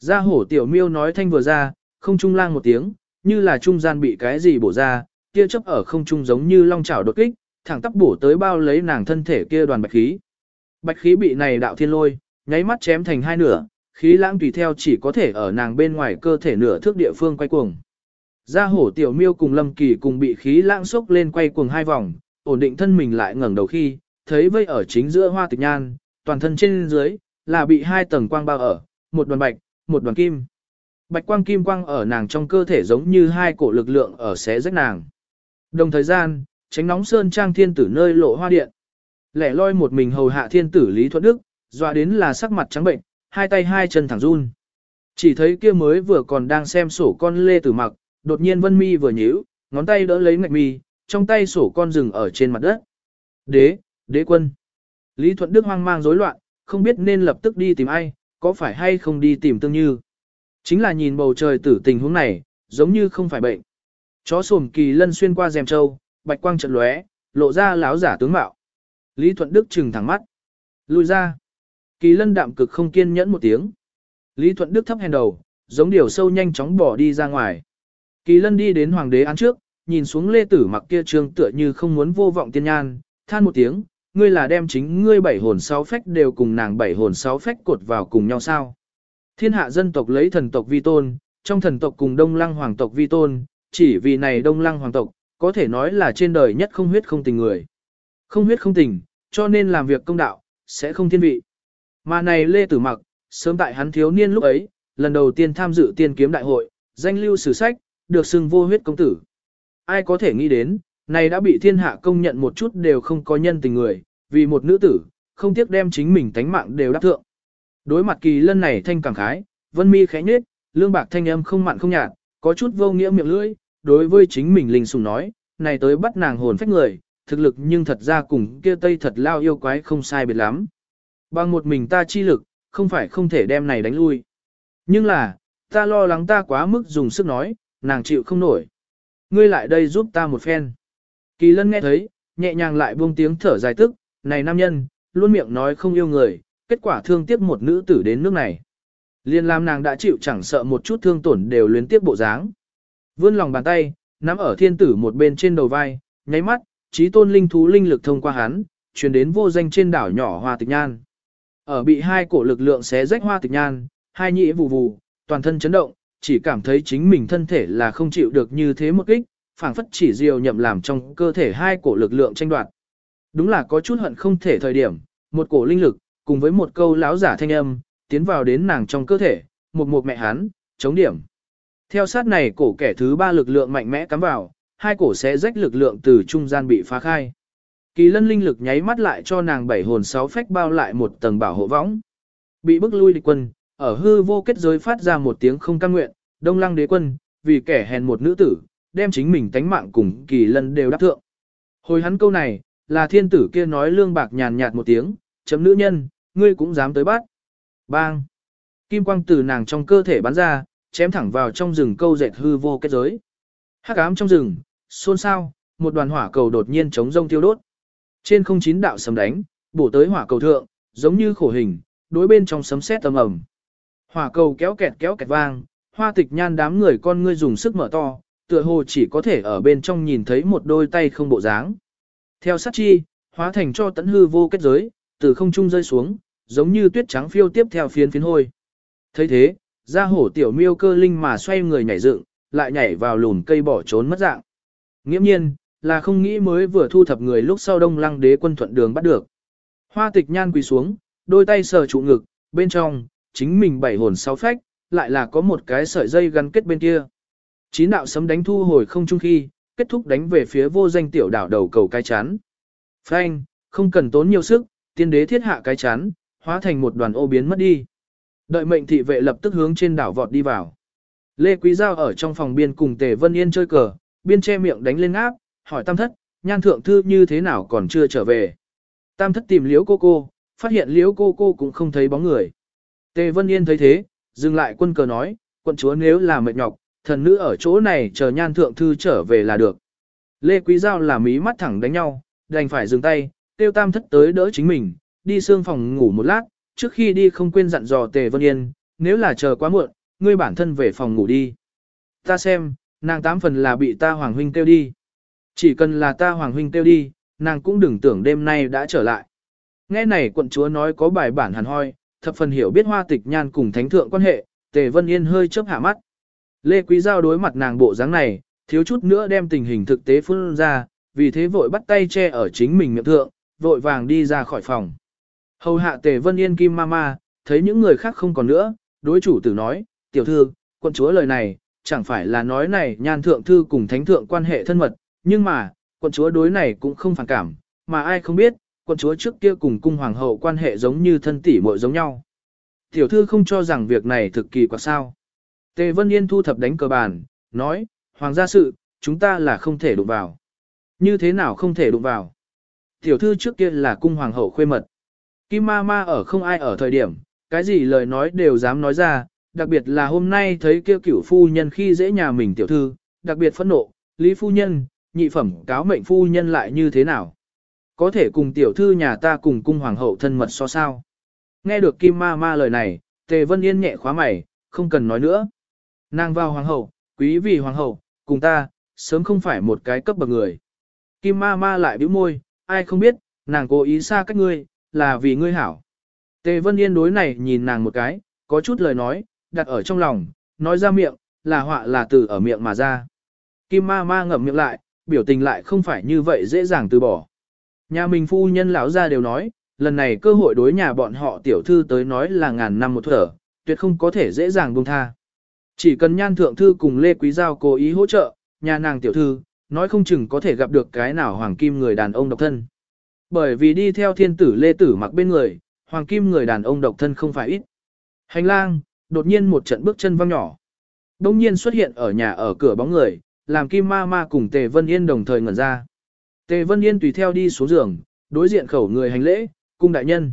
Ra hổ tiểu miêu nói thanh vừa ra, không trung lang một tiếng, như là trung gian bị cái gì bổ ra, kia chấp ở không trung giống như long chảo đột kích, thẳng tắp bổ tới bao lấy nàng thân thể kia đoàn bạch khí. Bạch khí bị này đạo thiên lôi, nháy mắt chém thành hai nửa, khí lãng tùy theo chỉ có thể ở nàng bên ngoài cơ thể nửa thước địa phương quay cuồng. Gia hổ tiểu miêu cùng lâm kỳ cùng bị khí lãng sốc lên quay cuồng hai vòng, ổn định thân mình lại ngẩng đầu khi, thấy vây ở chính giữa hoa tịch nhan, toàn thân trên dưới, là bị hai tầng quang bao ở, một đoàn bạch, một đoàn kim. Bạch quang kim quang ở nàng trong cơ thể giống như hai cổ lực lượng ở xé rách nàng. Đồng thời gian, tránh nóng sơn trang thiên tử nơi lộ hoa điện. Lẻ loi một mình hầu hạ thiên tử Lý Thuận Đức, dọa đến là sắc mặt trắng bệnh, hai tay hai chân thẳng run. Chỉ thấy kia mới vừa còn đang xem sổ con lê tử mặc, đột nhiên vân mi vừa nhíu, ngón tay đỡ lấy ngạch mi, trong tay sổ con rừng ở trên mặt đất. Đế, đế quân. Lý Thuận Đức hoang mang rối loạn, không biết nên lập tức đi tìm ai, có phải hay không đi tìm tương như. Chính là nhìn bầu trời tử tình huống này, giống như không phải bệnh. Chó sồm kỳ lân xuyên qua rèm trâu, bạch quang trận lóe, lộ ra láo giả tướng mạo. Lý Thuận Đức trừng thẳng mắt. Lùi ra. Kỳ lân đạm cực không kiên nhẫn một tiếng. Lý Thuận Đức thấp hèn đầu, giống điều sâu nhanh chóng bỏ đi ra ngoài. Kỳ lân đi đến hoàng đế án trước, nhìn xuống lê tử mặc kia trương tựa như không muốn vô vọng tiên nhan, than một tiếng, ngươi là đem chính ngươi bảy hồn sáu phách đều cùng nàng bảy hồn sáu phách cột vào cùng nhau sao. Thiên hạ dân tộc lấy thần tộc vi tôn, trong thần tộc cùng đông lăng hoàng tộc vi tôn, chỉ vì này đông lăng hoàng tộc, có thể nói là trên đời nhất không huyết không tình người. Không huyết không tình, cho nên làm việc công đạo, sẽ không thiên vị. Mà này Lê Tử Mặc, sớm tại hắn thiếu niên lúc ấy, lần đầu tiên tham dự tiên kiếm đại hội, danh lưu sử sách, được xưng vô huyết công tử. Ai có thể nghĩ đến, này đã bị thiên hạ công nhận một chút đều không có nhân tình người, vì một nữ tử, không tiếc đem chính mình tánh mạng đều đáp thượng. Đối mặt kỳ lân này thanh cảm khái, vân mi khẽ nhết, lương bạc thanh âm không mặn không nhạt, có chút vô nghĩa miệng lưỡi, đối với chính mình linh sùng nói, này tới bắt nàng hồn phách người, thực lực nhưng thật ra cùng kia tây thật lao yêu quái không sai biệt lắm. Bằng một mình ta chi lực, không phải không thể đem này đánh lui. Nhưng là, ta lo lắng ta quá mức dùng sức nói, nàng chịu không nổi. Ngươi lại đây giúp ta một phen. Kỳ lân nghe thấy, nhẹ nhàng lại buông tiếng thở dài tức, này nam nhân, luôn miệng nói không yêu người, kết quả thương tiếc một nữ tử đến nước này. Liên lam nàng đã chịu chẳng sợ một chút thương tổn đều luyến tiếc bộ dáng. Vươn lòng bàn tay, nắm ở thiên tử một bên trên đầu vai, nháy mắt, trí tôn linh thú linh lực thông qua hắn, truyền đến vô danh trên đảo nhỏ hoa tịch nhan. Ở bị hai cổ lực lượng xé rách hoa tịch nhan, hai nhĩ vù vù, toàn thân chấn động, chỉ cảm thấy chính mình thân thể là không chịu được như thế một kích, phảng phất chỉ diều nhậm làm trong cơ thể hai cổ lực lượng tranh đoạt. Đúng là có chút hận không thể thời điểm, một cổ linh lực, cùng với một câu láo giả thanh âm, tiến vào đến nàng trong cơ thể, một một mẹ hắn, chống điểm. Theo sát này cổ kẻ thứ ba lực lượng mạnh mẽ cắm vào, hai cổ sẽ rách lực lượng từ trung gian bị phá khai. Kỳ lân linh lực nháy mắt lại cho nàng bảy hồn sáu phách bao lại một tầng bảo hộ võng. Bị bức lui địch quân, ở hư vô kết giới phát ra một tiếng không cam nguyện, đông lăng đế quân, vì kẻ hèn một nữ tử, đem chính mình tánh mạng cùng kỳ lân đều đáp thượng. Hồi hắn câu này, là thiên tử kia nói lương bạc nhàn nhạt một tiếng, chấm nữ nhân, ngươi cũng dám tới bắt. Bang! Kim quang từ nàng trong cơ thể bắn ra, chém thẳng vào trong rừng câu dệt hư vô kết giới. Hắc ám trong rừng, xôn xao, một đoàn hỏa cầu đột nhiên chống rông tiêu đốt. Trên không chín đạo sấm đánh, bổ tới hỏa cầu thượng, giống như khổ hình, đối bên trong sấm sét tầm ầm. Hỏa cầu kéo kẹt kéo kẹt vang, hoa tịch nhan đám người con ngươi dùng sức mở to, tựa hồ chỉ có thể ở bên trong nhìn thấy một đôi tay không bộ dáng. Theo sát chi, hóa thành cho tấn hư vô kết giới, từ không trung rơi xuống, giống như tuyết trắng phiêu tiếp theo phiến phiến hôi. thấy thế, ra hổ tiểu miêu cơ linh mà xoay người nhảy dựng, lại nhảy vào lùn cây bỏ trốn mất dạng. Nghiễm nhiên, là không nghĩ mới vừa thu thập người lúc sau đông lăng đế quân thuận đường bắt được. Hoa tịch nhan quỳ xuống, đôi tay sờ trụ ngực, bên trong, chính mình bảy hồn sáu phách, lại là có một cái sợi dây gắn kết bên kia. Chín đạo sấm đánh thu hồi không chung khi, kết thúc đánh về phía vô danh tiểu đảo đầu cầu cái chán. Phanh, không cần tốn nhiều sức, tiên đế thiết hạ cái chán, hóa thành một đoàn ô biến mất đi. Đợi mệnh thị vệ lập tức hướng trên đảo vọt đi vào. Lê Quý Giao ở trong phòng biên cùng Tề Vân Yên chơi cờ, biên che miệng đánh lên áp, hỏi tam thất, nhan thượng thư như thế nào còn chưa trở về. Tam thất tìm liễu cô cô, phát hiện liễu cô cô cũng không thấy bóng người. Tề Vân Yên thấy thế, dừng lại quân cờ nói, quận chúa nếu là mệt nhọc, thần nữ ở chỗ này chờ nhan thượng thư trở về là được. Lê Quý Giao là mí mắt thẳng đánh nhau, đành phải dừng tay, tiêu tam thất tới đỡ chính mình, đi xương phòng ngủ một lát, trước khi đi không quên dặn dò Tề Vân Yên, nếu là chờ quá muộn, ngươi bản thân về phòng ngủ đi. Ta xem, nàng tám phần là bị ta Hoàng Huynh tiêu đi. Chỉ cần là ta Hoàng Huynh tiêu đi, nàng cũng đừng tưởng đêm nay đã trở lại. Nghe này quận chúa nói có bài bản hẳn hoi, thập phần hiểu biết hoa tịch nhan cùng thánh thượng quan hệ, Tề Vân Yên hơi chớp hạ mắt. Lê Quý Giao đối mặt nàng bộ dáng này, thiếu chút nữa đem tình hình thực tế phun ra, vì thế vội bắt tay che ở chính mình miệng thượng, vội vàng đi ra khỏi phòng. Hầu hạ Tề Vân Yên Kim Mama, thấy những người khác không còn nữa, đối chủ tử nói, tiểu thư, quân chúa lời này, chẳng phải là nói này nhan thượng thư cùng thánh thượng quan hệ thân mật, nhưng mà, quận chúa đối này cũng không phản cảm, mà ai không biết, quận chúa trước kia cùng cung hoàng hậu quan hệ giống như thân tỷ muội giống nhau. Tiểu thư không cho rằng việc này thực kỳ quá sao. Tề Vân Yên thu thập đánh cờ bàn, nói, hoàng gia sự, chúng ta là không thể đụng vào. Như thế nào không thể đụng vào? Tiểu thư trước kia là cung hoàng hậu khuê mật. Kim ma ma ở không ai ở thời điểm, cái gì lời nói đều dám nói ra, đặc biệt là hôm nay thấy kia cửu phu nhân khi dễ nhà mình tiểu thư, đặc biệt phẫn nộ, lý phu nhân, nhị phẩm cáo mệnh phu nhân lại như thế nào? Có thể cùng tiểu thư nhà ta cùng cung hoàng hậu thân mật so sao? Nghe được Kim Ma Ma lời này, Tề Vân Yên nhẹ khóa mày, không cần nói nữa. Nàng vào hoàng hậu, quý vị hoàng hậu, cùng ta, sớm không phải một cái cấp bậc người. Kim Ma Ma lại bĩu môi, ai không biết, nàng cố ý xa cách ngươi, là vì ngươi hảo. Tề Vân Yên đối này nhìn nàng một cái, có chút lời nói, đặt ở trong lòng, nói ra miệng, là họa là từ ở miệng mà ra. Kim ma ma ngậm miệng lại, biểu tình lại không phải như vậy dễ dàng từ bỏ. Nhà mình phu nhân lão gia đều nói, lần này cơ hội đối nhà bọn họ tiểu thư tới nói là ngàn năm một thở, tuyệt không có thể dễ dàng buông tha. Chỉ cần nhan thượng thư cùng Lê Quý Giao cố ý hỗ trợ, nhà nàng tiểu thư, nói không chừng có thể gặp được cái nào hoàng kim người đàn ông độc thân. Bởi vì đi theo thiên tử Lê Tử mặc bên người, hoàng kim người đàn ông độc thân không phải ít. Hành lang, đột nhiên một trận bước chân vang nhỏ. Đông nhiên xuất hiện ở nhà ở cửa bóng người, làm Kim Ma Ma cùng Tề Vân Yên đồng thời ngẩn ra. Tề Vân Yên tùy theo đi xuống giường, đối diện khẩu người hành lễ, cung đại nhân.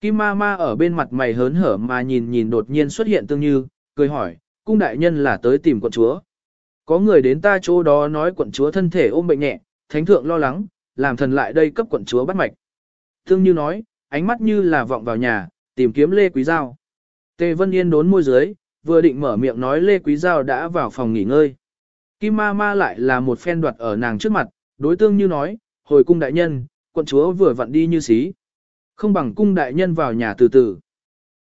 Kim Ma Ma ở bên mặt mày hớn hở mà nhìn nhìn đột nhiên xuất hiện tương như, cười hỏi, cung đại nhân là tới tìm quận chúa. Có người đến ta chỗ đó nói quận chúa thân thể ôm bệnh nhẹ, thánh thượng lo lắng, làm thần lại đây cấp quận chúa bắt mạch. Tương như nói, ánh mắt như là vọng vào nhà, tìm kiếm Lê Quý Giao. Tề Vân Yên đốn môi dưới, vừa định mở miệng nói Lê Quý Giao đã vào phòng nghỉ ngơi. Kim ma ma lại là một phen đoạt ở nàng trước mặt, đối tương như nói, hồi cung đại nhân, quận chúa vừa vặn đi như xí. Không bằng cung đại nhân vào nhà từ từ.